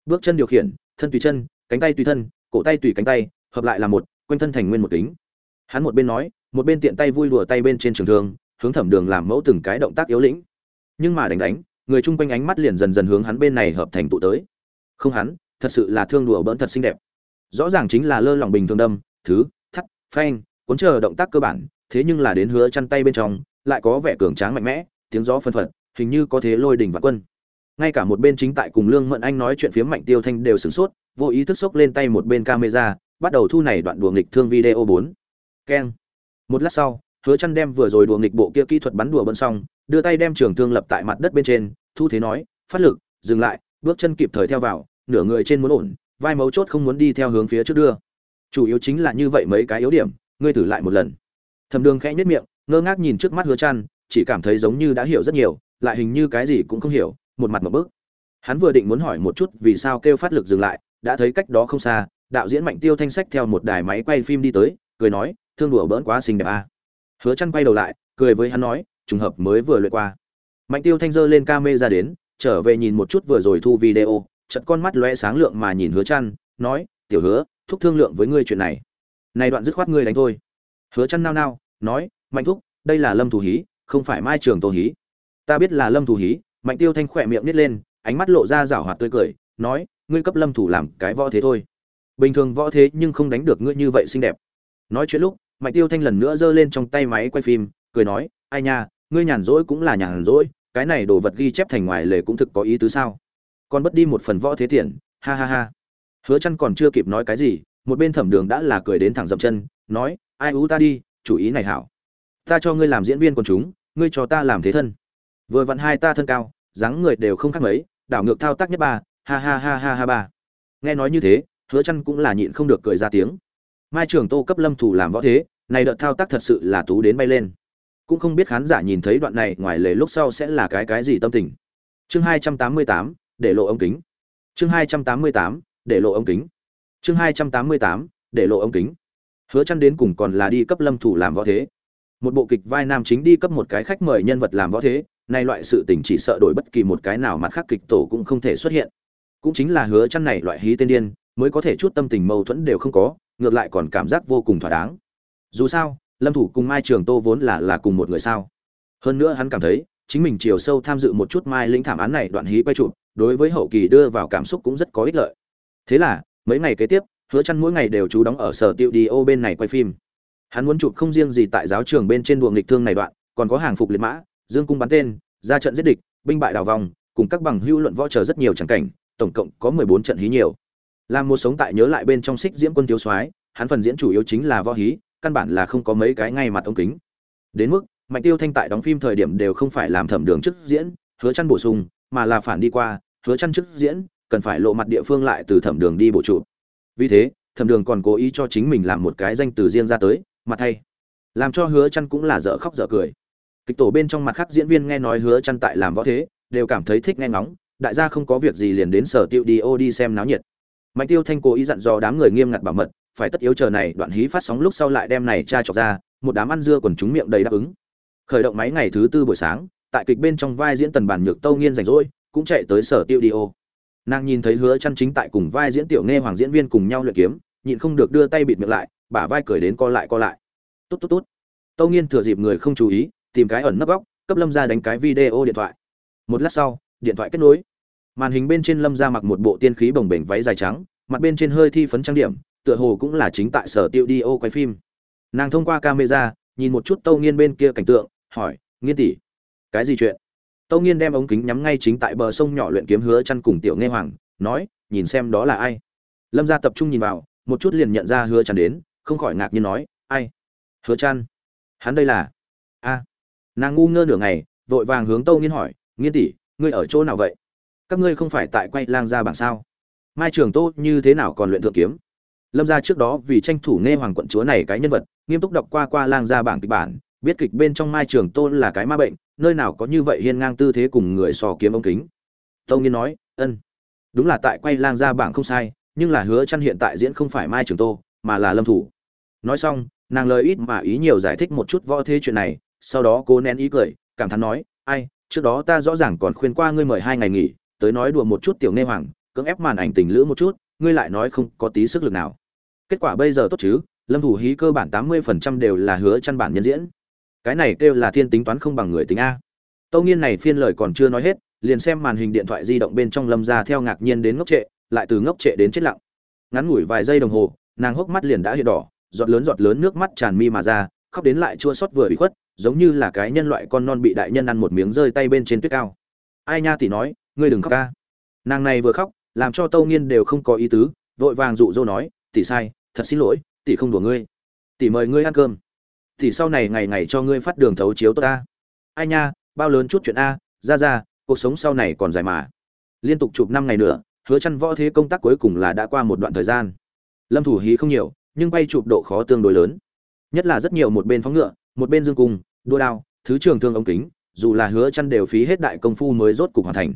Bước chân điều khiển, thân tùy chân, cánh tay tùy thân, cổ tay tùy cánh tay, hợp lại là một, quanh thân thành nguyên một kính. Hắn một bên nói, một bên tiện tay vui đùa tay bên trên trường thương, hướng thẩm đường làm mẫu từng cái động tác yếu lĩnh. Nhưng mà đánh đánh, người chung quanh ánh mắt liền dần dần hướng hắn bên này hợp thành tụ tới. Không hắn, thật sự là thương đùa bỡn thật xinh đẹp. Rõ ràng chính là lơ lỏng bình thường đâm, thứ, thắt, phanh, cuốn chờ động tác cơ bản, thế nhưng là đến hứa chăn tay bên trong, lại có vẻ cường tráng mạnh mẽ, tiếng gió phân phật, hình như có thế lôi đỉnh vạn quân ngay cả một bên chính tại cùng lương mận anh nói chuyện phía mạnh tiêu thanh đều sửng sốt, vô ý thức xốc lên tay một bên camera, bắt đầu thu này đoạn đùa nghịch thương video bốn. Keng. Một lát sau, hứa chăn đem vừa rồi đùa nghịch bộ kia kỹ thuật bắn đùa bận xong, đưa tay đem trường thương lập tại mặt đất bên trên, thu thế nói, phát lực, dừng lại, bước chân kịp thời theo vào, nửa người trên muốn ổn, vai mấu chốt không muốn đi theo hướng phía trước đưa. Chủ yếu chính là như vậy mấy cái yếu điểm, ngươi thử lại một lần. Thầm đường khẽ nhất miệng, ngơ ngác nhìn trước mắt hứa chăn chỉ cảm thấy giống như đã hiểu rất nhiều, lại hình như cái gì cũng không hiểu một mặt một bước. Hắn vừa định muốn hỏi một chút vì sao kêu phát lực dừng lại, đã thấy cách đó không xa, đạo diễn mạnh tiêu thanh sách theo một đài máy quay phim đi tới, cười nói, thương đùa bỡn quá xinh đẹp à. hứa chăn quay đầu lại, cười với hắn nói, trùng hợp mới vừa luyện qua. Mạnh tiêu thanh dơ lên camera ra đến, trở về nhìn một chút vừa rồi thu video chật con mắt lóe sáng lượng mà nhìn hứa chăn nói, tiểu hứa, thúc thương lượng với ngươi chuyện này. Này đoạn dứt khoát ngươi đánh thôi. Hứa chăn nao nao, nói, mạnh thúc, đây là lâm thủ hí, không phải mai trường tô hí. Ta biết là lâm thủ hí mạnh tiêu thanh khỏe miệng nít lên, ánh mắt lộ ra rảo hoạt tươi cười, nói, ngươi cấp lâm thủ làm cái võ thế thôi. Bình thường võ thế nhưng không đánh được ngươi như vậy xinh đẹp. Nói chuyện lúc, mạnh tiêu thanh lần nữa giơ lên trong tay máy quay phim, cười nói, ai nha, ngươi nhàn rỗi cũng là nhàn rỗi, cái này đồ vật ghi chép thành ngoài lề cũng thực có ý tứ sao? Còn bất đi một phần võ thế tiền, ha ha ha. Hứa chăn còn chưa kịp nói cái gì, một bên thẩm đường đã là cười đến thẳng dậm chân, nói, ai ú ta đi, chủ ý này hảo. Ta cho ngươi làm diễn viên quần chúng, ngươi cho ta làm thế thân. Vừa vặn hai ta thân cao dáng người đều không khác mấy đảo ngược thao tác nhất ba ha ha ha ha ha ba. Nghe nói như thế hứa chăn cũng là nhịn không được cười ra tiếng. Mai trường tô cấp lâm thủ làm võ thế này đợt thao tác thật sự là tú đến bay lên. Cũng không biết khán giả nhìn thấy đoạn này ngoài lề lúc sau sẽ là cái cái gì tâm tình. Chương 288, để lộ ống kính. Chương 288, để lộ ống kính. Chương 288, để lộ ống kính. Hứa chăn đến cùng còn là đi cấp lâm thủ làm võ thế. Một bộ kịch vai nam chính đi cấp một cái khách mời nhân vật làm võ thế nay loại sự tình chỉ sợ đổi bất kỳ một cái nào mặt khác kịch tổ cũng không thể xuất hiện. Cũng chính là hứa chăn này loại hí tên điên, mới có thể chút tâm tình mâu thuẫn đều không có, ngược lại còn cảm giác vô cùng thỏa đáng. Dù sao, lâm thủ cùng mai trường tô vốn là là cùng một người sao? Hơn nữa hắn cảm thấy, chính mình chiều sâu tham dự một chút mai lĩnh thảm án này đoạn hí quay chụp, đối với hậu kỳ đưa vào cảm xúc cũng rất có ích lợi. Thế là, mấy ngày kế tiếp, hứa chăn mỗi ngày đều chú đóng ở sở tiêu đi ô bên này quay phim. Hắn muốn chụp không riêng gì tại giáo trường bên trên đùa nghịch thương này đoạn, còn có hàng phục liệt mã dương cung bắn tên, ra trận giết địch, binh bại đào vòng, cùng các bằng hữu luận võ chờ rất nhiều chẳng cảnh, tổng cộng có 14 trận hí nhiều. Làm một sống tại nhớ lại bên trong xích diễm quân thiếu soái, hắn phần diễn chủ yếu chính là võ hí, căn bản là không có mấy cái ngay mặt ống kính. Đến mức, mạnh tiêu thanh tại đóng phim thời điểm đều không phải làm thẩm đường trước diễn, hứa chăn bổ sung, mà là phản đi qua, hứa chăn trước diễn, cần phải lộ mặt địa phương lại từ thẩm đường đi bổ trụ. Vì thế, thẩm đường còn cố ý cho chính mình làm một cái danh từ riêng ra tới, mặt thay làm cho hứa chăn cũng là dở khóc dở cười kịch tổ bên trong mặt khác diễn viên nghe nói hứa chăn tại làm võ thế, đều cảm thấy thích nghe ngóng, đại gia không có việc gì liền đến sở tiêu đi ô đi xem náo nhiệt. Mạnh tiêu thanh cố ý dặn dò đám người nghiêm ngặt bảo mật, phải tất yếu chờ này đoạn hí phát sóng lúc sau lại đem này tra chọc ra, một đám ăn dưa còn chúng miệng đầy đáp ứng. Khởi động máy ngày thứ tư buổi sáng, tại kịch bên trong vai diễn tần bản nhược tâu nghiên rảnh rỗi, cũng chạy tới sở tiêu đi ô. Nàng nhìn thấy hứa chăn chính tại cùng vai diễn tiểu nghe hoàng diễn viên cùng nhau luyện kiếm, nhịn không được đưa tay bịt miệng lại, bả vai cười đến co lại co lại. Tốt tốt tốt. Tâu nghiên thừa dịp người không chú ý tìm cái ẩn nấp góc, cấp lâm ra đánh cái video điện thoại. Một lát sau, điện thoại kết nối. Màn hình bên trên lâm ra mặc một bộ tiên khí bồng bềnh váy dài trắng, mặt bên trên hơi thi phấn trang điểm, tựa hồ cũng là chính tại sở tiêu đi ô quay phim. Nàng thông qua camera, nhìn một chút tâu nghiên bên kia cảnh tượng, hỏi, nghiên tỷ, cái gì chuyện? Tâu nghiên đem ống kính nhắm ngay chính tại bờ sông nhỏ luyện kiếm hứa chăn cùng tiểu nghe hoàng, nói, nhìn xem đó là ai. Lâm gia tập trung nhìn vào, một chút liền nhận ra hứa chăn đến, không khỏi ngạc nhiên nói, ai? Hứa chăn? Hắn đây là? A nàng ngu ngơ nửa ngày, vội vàng hướng tâu nghiên hỏi, nghiên tỷ, ngươi ở chỗ nào vậy? Các ngươi không phải tại quay lang gia bảng sao? Mai trường tô như thế nào còn luyện thượng kiếm? Lâm gia trước đó vì tranh thủ nghe hoàng quận chúa này cái nhân vật, nghiêm túc đọc qua qua lang gia bảng kịch bản, biết kịch bên trong mai trường tô là cái ma bệnh, nơi nào có như vậy hiên ngang tư thế cùng người sò kiếm ông kính. Tâu nghiên nói, ân, đúng là tại quay lang gia bảng không sai, nhưng là hứa chăn hiện tại diễn không phải mai trường tô, mà là lâm thủ. Nói xong, nàng lời ít mà ý nhiều giải thích một chút võ thế chuyện này sau đó cô nén ý cười, cảm thán nói, ai, trước đó ta rõ ràng còn khuyên qua ngươi mời hai ngày nghỉ, tới nói đùa một chút tiểu nghe hoàng, cưỡng ép màn ảnh tình lữ một chút, ngươi lại nói không có tí sức lực nào. Kết quả bây giờ tốt chứ, lâm thủ hí cơ bản tám mươi phần trăm đều là hứa chăn bản nhân diễn. Cái này kêu là thiên tính toán không bằng người tính a. Tâu nghiên này phiên lời còn chưa nói hết, liền xem màn hình điện thoại di động bên trong lâm ra theo ngạc nhiên đến ngốc trệ, lại từ ngốc trệ đến chết lặng. Ngắn ngủi vài giây đồng hồ, nàng hốc mắt liền đã hiện đỏ, giọt lớn giọt lớn nước mắt tràn mi mà ra, khóc đến lại chua xót vừa bị khuất giống như là cái nhân loại con non bị đại nhân ăn một miếng rơi tay bên trên tuyết cao. Ai nha tỷ nói, ngươi đừng khóc ca. Nàng này vừa khóc, làm cho tâu nghiên đều không có ý tứ, vội vàng dụ dỗ nói, tỷ sai, thật xin lỗi, tỷ không đùa ngươi. Tỷ mời ngươi ăn cơm. Tỷ sau này ngày ngày cho ngươi phát đường thấu chiếu tốt ta. Ai nha, bao lớn chút chuyện a, ra ra, cuộc sống sau này còn dài mà. Liên tục chụp năm ngày nữa, hứa chăn võ thế công tác cuối cùng là đã qua một đoạn thời gian. Lâm thủ hí không nhiều, nhưng bay chụp độ khó tương đối lớn. Nhất là rất nhiều một bên phóng ngựa một bên dương cung, đua đao, thứ trường thương ống kính, dù là hứa chăn đều phí hết đại công phu mới rốt cục hoàn thành.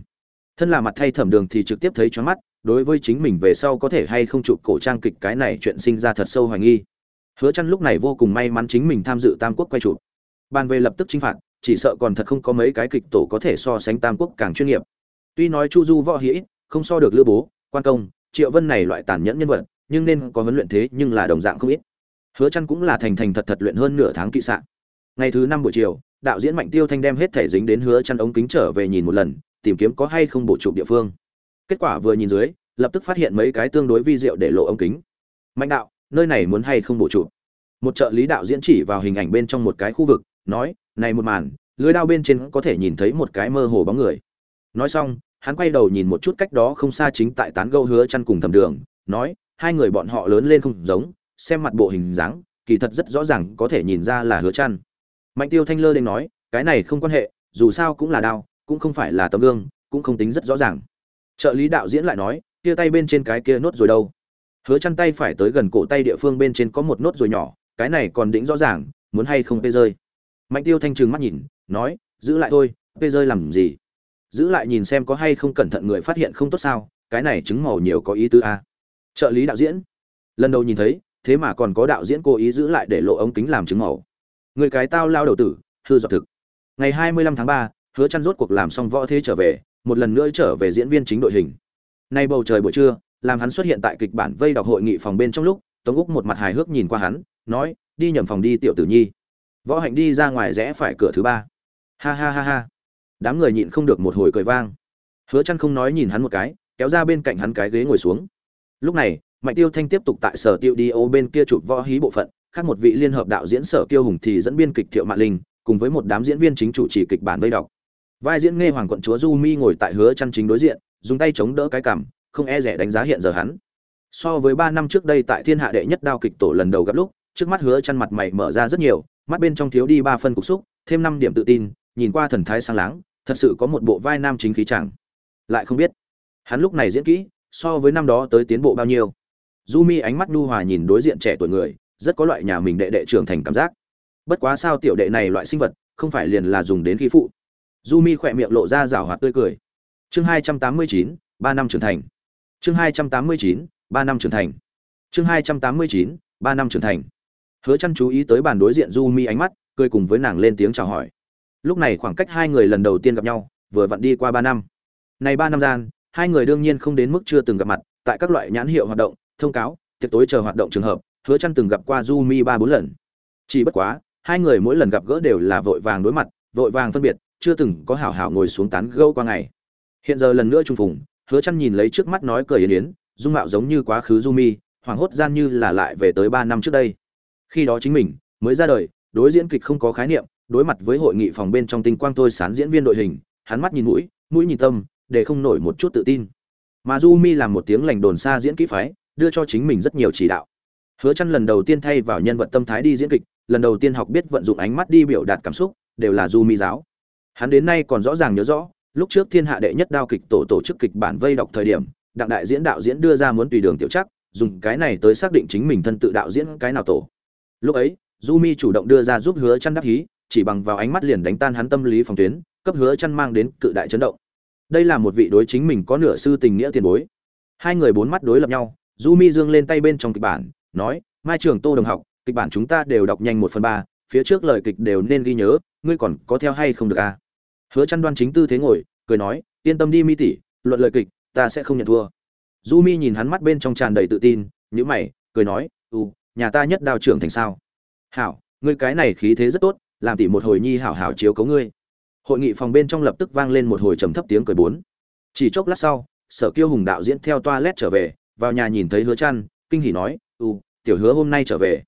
Thân là mặt thay thẩm đường thì trực tiếp thấy choáng mắt, đối với chính mình về sau có thể hay không chụp cổ trang kịch cái này chuyện sinh ra thật sâu hoài nghi. Hứa chăn lúc này vô cùng may mắn chính mình tham dự tam quốc quay chụp. Ban về lập tức chính phạt, chỉ sợ còn thật không có mấy cái kịch tổ có thể so sánh tam quốc càng chuyên nghiệp. Tuy nói chu du võ hĩ không so được lữ bố, quan công, triệu vân này loại tàn nhẫn nhân vật, nhưng nên có huấn luyện thế nhưng là đồng dạng không ít hứa chăn cũng là thành thành thật thật luyện hơn nửa tháng kỵ sạn. Ngày thứ năm buổi chiều, đạo diễn mạnh tiêu thanh đem hết thể dính đến hứa chăn ống kính trở về nhìn một lần, tìm kiếm có hay không bổ trụ địa phương. Kết quả vừa nhìn dưới, lập tức phát hiện mấy cái tương đối vi diệu để lộ ống kính. Mạnh đạo, nơi này muốn hay không bổ trụ? một trợ lý đạo diễn chỉ vào hình ảnh bên trong một cái khu vực, nói, này một màn, lưới đao bên trên có thể nhìn thấy một cái mơ hồ bóng người. Nói xong, hắn quay đầu nhìn một chút cách đó không xa chính tại tán gâu hứa chăn cùng thầm đường, nói, hai người bọn họ lớn lên không giống xem mặt bộ hình dáng, kỳ thật rất rõ ràng có thể nhìn ra là hứa chăn. Mạnh tiêu thanh lơ đến nói, cái này không quan hệ, dù sao cũng là đao, cũng không phải là tấm gương, cũng không tính rất rõ ràng. Trợ lý đạo diễn lại nói, kia tay bên trên cái kia nốt rồi đâu? Hứa chăn tay phải tới gần cổ tay địa phương bên trên có một nốt rồi nhỏ, cái này còn đỉnh rõ ràng, muốn hay không tê rơi? Mạnh tiêu thanh trừng mắt nhìn, nói, giữ lại thôi tê rơi làm gì? Giữ lại nhìn xem có hay không cẩn thận người phát hiện không tốt sao, cái này chứng màu nhiều có ý tứ a à. trợ lý đạo diễn, lần đầu nhìn thấy thế mà còn có đạo diễn cố ý giữ lại để lộ ống kính làm chứng màu. Người cái tao lao đầu tử hư dọc thực. Ngày 25 tháng 3, hứa chăn rốt cuộc làm xong võ thế trở về một lần nữa trở về diễn viên chính đội hình. Nay bầu trời buổi trưa làm hắn xuất hiện tại kịch bản vây đọc hội nghị phòng bên trong lúc tống úc một mặt hài hước nhìn qua hắn nói đi nhầm phòng đi tiểu tử nhi. Võ hạnh đi ra ngoài rẽ phải cửa thứ ba. Ha ha ha ha. Đám người nhịn không được một hồi cười vang. Hứa chăn không nói nhìn hắn một cái kéo ra bên cạnh hắn cái ghế ngồi xuống. Lúc này mạnh tiêu thanh tiếp tục tại sở tiêu đi ô bên kia chụp võ hí bộ phận, khác một vị liên hợp đạo diễn sở Tiêu hùng thì dẫn biên kịch thiệu mạn linh, cùng với một đám diễn viên chính chủ trì kịch bản vây đọc. Vai diễn nghe hoàng quận chúa du mi ngồi tại hứa chăn chính đối diện, dùng tay chống đỡ cái cằm, không e rẻ đánh giá hiện giờ hắn. So với ba năm trước đây tại thiên hạ đệ nhất đao kịch tổ lần đầu gặp lúc, trước mắt hứa chăn mặt mày mở ra rất nhiều, mắt bên trong thiếu đi ba phân cục xúc, thêm năm điểm tự tin, nhìn qua thần thái sáng láng, thật sự có một bộ vai nam chính khí chẳng. Lại không biết, hắn lúc này diễn kỹ, so với năm đó tới tiến bộ bao nhiêu du mi ánh mắt nhu hòa nhìn đối diện trẻ tuổi người, rất có loại nhà mình đệ đệ trưởng thành cảm giác. Bất quá sao tiểu đệ này loại sinh vật, không phải liền là dùng đến khí phụ? Du mi khỏe miệng lộ ra rảo hoạt tươi cười. Chương hai trăm tám mươi chín, ba năm trưởng thành. Chương hai trăm tám mươi chín, ba năm trưởng thành. Chương hai trăm tám mươi chín, ba năm trưởng thành. Hứa chăn chú ý tới bàn đối diện du mi ánh mắt, cười cùng với nàng lên tiếng chào hỏi. Lúc này khoảng cách hai người lần đầu tiên gặp nhau, vừa vặn đi qua ba năm. Này ba năm gian, hai người đương nhiên không đến mức chưa từng gặp mặt, tại các loại nhãn hiệu hoạt động thông cáo, tiệc tối chờ hoạt động trường hợp, hứa chăn từng gặp qua du mi ba bốn lần. Chỉ bất quá, hai người mỗi lần gặp gỡ đều là vội vàng đối mặt, vội vàng phân biệt, chưa từng có hảo hảo ngồi xuống tán gẫu qua ngày. Hiện giờ lần nữa trùng phùng, hứa chăn nhìn lấy trước mắt nói cười yến yến, dung mạo giống như quá khứ du mi hoàng hốt gian như là lại về tới ba năm trước đây. Khi đó chính mình, mới ra đời, đối diễn kịch không có khái niệm, đối mặt với hội nghị phòng bên trong tinh quang tôi sán diễn viên đội hình, hắn mắt nhìn mũi mũi nhìn tâm, để không nổi một chút tự tin. Mà du mi làm một tiếng lành đồn xa diễn kỹ phái đưa cho chính mình rất nhiều chỉ đạo. Hứa chăn lần đầu tiên thay vào nhân vật tâm thái đi diễn kịch, lần đầu tiên học biết vận dụng ánh mắt đi biểu đạt cảm xúc, đều là du mi giáo. Hắn đến nay còn rõ ràng nhớ rõ, lúc trước thiên hạ đệ nhất đao kịch tổ tổ chức kịch bản vây đọc thời điểm, đặng đại diễn đạo diễn đưa ra muốn tùy đường tiểu chắc dùng cái này tới xác định chính mình thân tự đạo diễn cái nào tổ. Lúc ấy, du mi chủ động đưa ra giúp hứa chăn đắc hí, chỉ bằng vào ánh mắt liền đánh tan hắn tâm lý phòng tuyến, cấp hứa chăn mang đến cự đại chấn động. Đây là một vị đối chính mình có nửa sư tình nghĩa tiền bối. Hai người bốn mắt đối lập nhau du mi dương lên tay bên trong kịch bản, nói, mai trường tô đồng học, kịch bản chúng ta đều đọc nhanh một phần ba, phía trước lời kịch đều nên ghi nhớ, ngươi còn có theo hay không được à? Hứa chăn đoan chính tư thế ngồi, cười nói, yên tâm đi mi tỷ, luận lời kịch, ta sẽ không nhận thua. Du mi nhìn hắn mắt bên trong tràn đầy tự tin, nhíu mày, cười nói ừ nhà ta nhất đao trưởng thành sao? Hảo, ngươi cái này khí thế rất tốt, làm tỷ một hồi nhi hảo hảo chiếu cấu ngươi. Hội nghị phòng bên trong lập tức vang lên một hồi trầm thấp tiếng cười bốn. Chỉ chốc lát sau, sở kiêu hùng đạo diễn theo toilet trở về vào nhà nhìn thấy hứa chăn, kinh hỉ nói ừ tiểu hứa hôm nay trở về.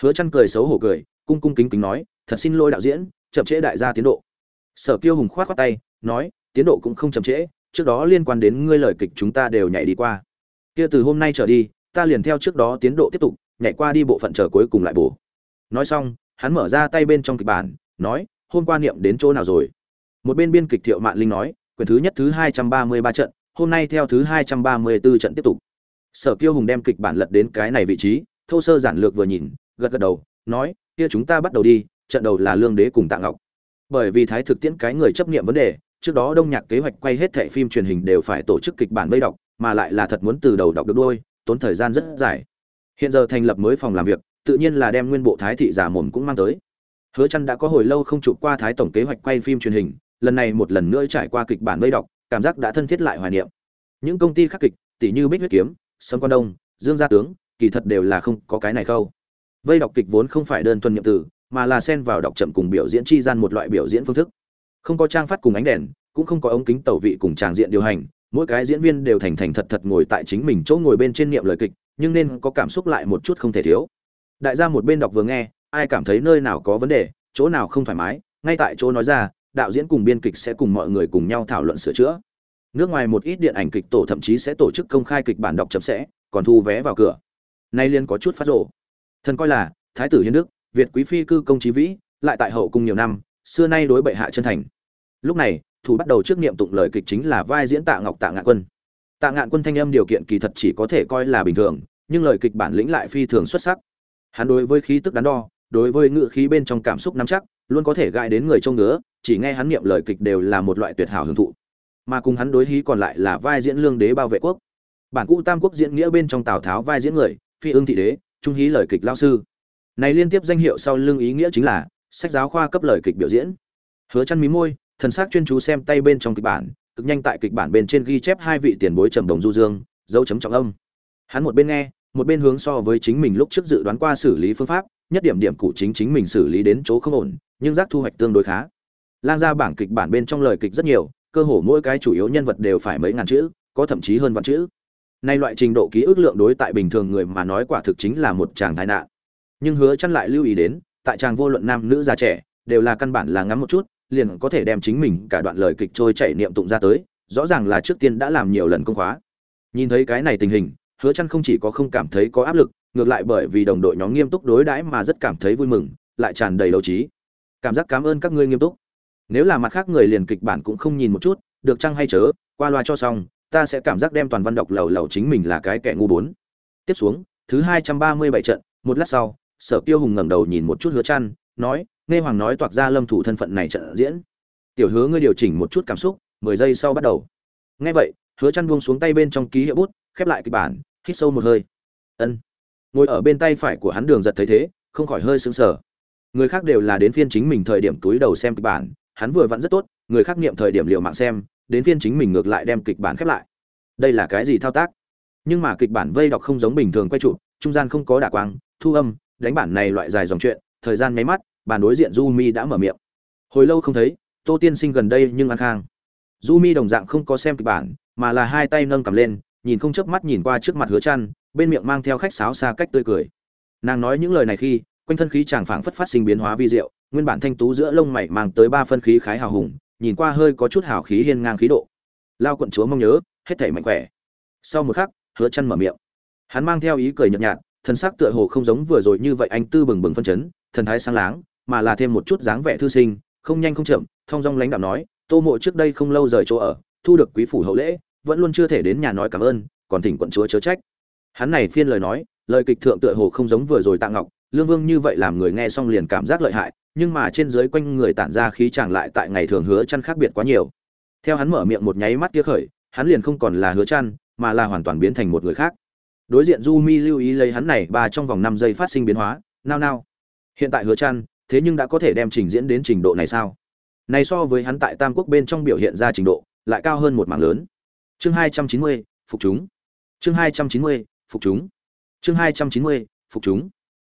Hứa chăn cười xấu hổ cười, cung cung kính kính nói, thật xin lỗi đạo diễn, chậm trễ đại gia tiến độ. Sở kiêu hùng khoát khoát tay, nói, tiến độ cũng không chậm trễ, trước đó liên quan đến ngươi lời kịch chúng ta đều nhảy đi qua. Kia từ hôm nay trở đi, ta liền theo trước đó tiến độ tiếp tục, nhảy qua đi bộ phận chờ cuối cùng lại bổ. Nói xong, hắn mở ra tay bên trong kịch bản, nói, hôm qua niệm đến chỗ nào rồi? Một bên biên kịch thiệu mạn linh nói, quyển thứ nhất thứ hai trăm ba mươi ba trận, hôm nay theo thứ hai trăm ba mươi 234 trận tiếp tục sở kiêu hùng đem kịch bản lật đến cái này vị trí, thô sơ giản lược vừa nhìn, gật gật đầu, nói, kia chúng ta bắt đầu đi, trận đầu là lương đế cùng tạ ngọc. Bởi vì thái thực tiễn cái người chấp nghiệm vấn đề, trước đó đông nhạc kế hoạch quay hết thẻ phim truyền hình đều phải tổ chức kịch bản vây đọc, mà lại là thật muốn từ đầu đọc được đôi, tốn thời gian rất dài. Hiện giờ thành lập mới phòng làm việc, tự nhiên là đem nguyên bộ thái thị giả mồm cũng mang tới. Hứa chăn đã có hồi lâu không chụp qua thái tổng kế hoạch quay phim truyền hình, lần này một lần nữa trải qua kịch bản vây đọc, cảm giác đã thân thiết lại hoài niệm. Những công ty khắc kịch tỷ như bích huyết kiếm sâm quan đông, dương gia tướng, kỳ thật đều là không có cái này khâu. Vây đọc kịch vốn không phải đơn thuần nhiệm từ, mà là xen vào đọc chậm cùng biểu diễn chi gian một loại biểu diễn phương thức. Không có trang phát cùng ánh đèn, cũng không có ống kính tẩu vị cùng tràng diện điều hành, mỗi cái diễn viên đều thành thành thật thật ngồi tại chính mình chỗ ngồi bên trên niệm lời kịch, nhưng nên có cảm xúc lại một chút không thể thiếu. Đại gia một bên đọc vừa nghe, ai cảm thấy nơi nào có vấn đề, chỗ nào không thoải mái, ngay tại chỗ nói ra, đạo diễn cùng biên kịch sẽ cùng mọi người cùng nhau thảo luận sửa chữa nước ngoài một ít điện ảnh kịch tổ thậm chí sẽ tổ chức công khai kịch bản đọc chậm sẽ, còn thu vé vào cửa. Nay liên có chút phát rộ thần coi là, thái tử hiến đức, việt quý phi cư công trí vĩ, lại tại hậu cung nhiều năm, xưa nay đối bệ hạ chân thành. Lúc này, thủ bắt đầu trước niệm tụng lời kịch chính là vai diễn tạ ngọc tạ ngạn quân. Tạ ngạn quân thanh âm điều kiện kỳ thật chỉ có thể coi là bình thường, nhưng lời kịch bản lĩnh lại phi thường xuất sắc. Hắn đối với khí tức đắn đo, đối với ngự khí bên trong cảm xúc nắm chắc, luôn có thể gãi đến người trông ngứa, chỉ nghe hắn niệm lời kịch đều là một loại tuyệt hảo hưởng thụ mà cùng hắn đối hí còn lại là vai diễn lương đế bao vệ quốc. Bản cũ tam quốc diễn nghĩa bên trong tào tháo vai diễn người, phi ương thị đế, trung hí lời kịch lao sư. Này liên tiếp danh hiệu sau lưng ý nghĩa chính là sách giáo khoa cấp lời kịch biểu diễn. Hứa chăn mí môi, thần sắc chuyên chú xem tay bên trong kịch bản, cực nhanh tại kịch bản bên trên ghi chép hai vị tiền bối trầm đồng du dương, dấu chấm trọng âm. Hắn một bên nghe, một bên hướng so với chính mình lúc trước dự đoán qua xử lý phương pháp, nhất điểm điểm cụ chính chính mình xử lý đến chỗ không ổn, nhưng giác thu hoạch tương đối khá. Lang ra bảng kịch bản bên trong lời kịch rất nhiều cơ hồ mỗi cái chủ yếu nhân vật đều phải mấy ngàn chữ, có thậm chí hơn vạn chữ. Nay loại trình độ ký ức lượng đối tại bình thường người mà nói quả thực chính là một chàng thái nạn. Nhưng hứa chăn lại lưu ý đến, tại chàng vô luận nam nữ già trẻ, đều là căn bản là ngắm một chút, liền có thể đem chính mình cả đoạn lời kịch trôi chảy niệm tụng ra tới, rõ ràng là trước tiên đã làm nhiều lần công khóa. Nhìn thấy cái này tình hình, hứa chăn không chỉ có không cảm thấy có áp lực, ngược lại bởi vì đồng đội nhóm nghiêm túc đối đãi mà rất cảm thấy vui mừng, lại tràn đầy đấu trí. Cảm giác cảm ơn các ngươi nghiêm túc nếu là mặt khác người liền kịch bản cũng không nhìn một chút, được chăng hay chớ, qua loa cho xong, ta sẽ cảm giác đem toàn văn đọc lầu lầu chính mình là cái kẻ ngu bốn. Tiếp xuống, thứ hai trăm ba mươi bảy trận, một lát sau, sở tiêu hùng ngẩng đầu nhìn một chút hứa chăn nói, nghe hoàng nói toạc ra lâm thủ thân phận này trận diễn. Tiểu hứa ngươi điều chỉnh một chút cảm xúc, mười giây sau bắt đầu. Nghe vậy, hứa chăn buông xuống tay bên trong ký hiệu bút, khép lại kịch bản, hít sâu một hơi. Ân. Ngồi ở bên tay phải của hắn đường giật thấy thế, không khỏi hơi sững sờ. Người khác đều là đến phiên chính mình thời điểm túi đầu xem kịch bản hắn vừa vặn rất tốt, người khác niệm thời điểm liều mạng xem, đến phiên chính mình ngược lại đem kịch bản khép lại. Đây là cái gì thao tác? Nhưng mà kịch bản vây đọc không giống bình thường quay chụp, trung gian không có đả quang, thu âm, đánh bản này loại dài dòng chuyện, thời gian nháy mắt, bàn đối diện du mi đã mở miệng. Hồi lâu không thấy, tô tiên sinh gần đây nhưng ăn khang. Du mi đồng dạng không có xem kịch bản, mà là hai tay nâng cầm lên, nhìn không chớp mắt nhìn qua trước mặt hứa chăn, bên miệng mang theo khách sáo xa cách tươi cười. Nàng nói những lời này khi quanh thân khí chàng phảng phất phát sinh biến hóa vi diệu, nguyên bản thanh tú giữa lông mày mang tới ba phân khí khái hào hùng, nhìn qua hơi có chút hào khí hiên ngang khí độ. Lao quận chúa mong nhớ, hết thảy mạnh khỏe. Sau một khắc, hứa chân mở miệng. Hắn mang theo ý cười nhợt nhạt, thần sắc tựa hồ không giống vừa rồi như vậy anh tư bừng bừng phân chấn, thần thái sáng láng, mà là thêm một chút dáng vẻ thư sinh, không nhanh không chậm, thong dong lãnh đạm nói, tô mộ trước đây không lâu rời chỗ ở, thu được quý phủ hậu lễ, vẫn luôn chưa thể đến nhà nói cảm ơn, còn thỉnh quận chúa chớ trách. Hắn này phiên lời nói, lời kịch thượng tựa hồ không giống vừa rồi tạ ngọc lương vương như vậy làm người nghe xong liền cảm giác lợi hại nhưng mà trên dưới quanh người tản ra khí chàng lại tại ngày thường hứa chăn khác biệt quá nhiều. Theo hắn mở miệng một nháy mắt kia khởi hắn liền không còn là hứa chăn mà là hoàn toàn biến thành một người khác. Đối diện du mi lưu ý lấy hắn này ba trong vòng 5 giây phát sinh biến hóa nao nao. Hiện tại hứa chăn thế nhưng đã có thể đem trình diễn đến trình độ này sao? Này so với hắn tại tam quốc bên trong biểu hiện ra trình độ lại cao hơn một mảng lớn. Chương 290, phục chúng. Chương 290, phục chúng. Chương 290, phục chúng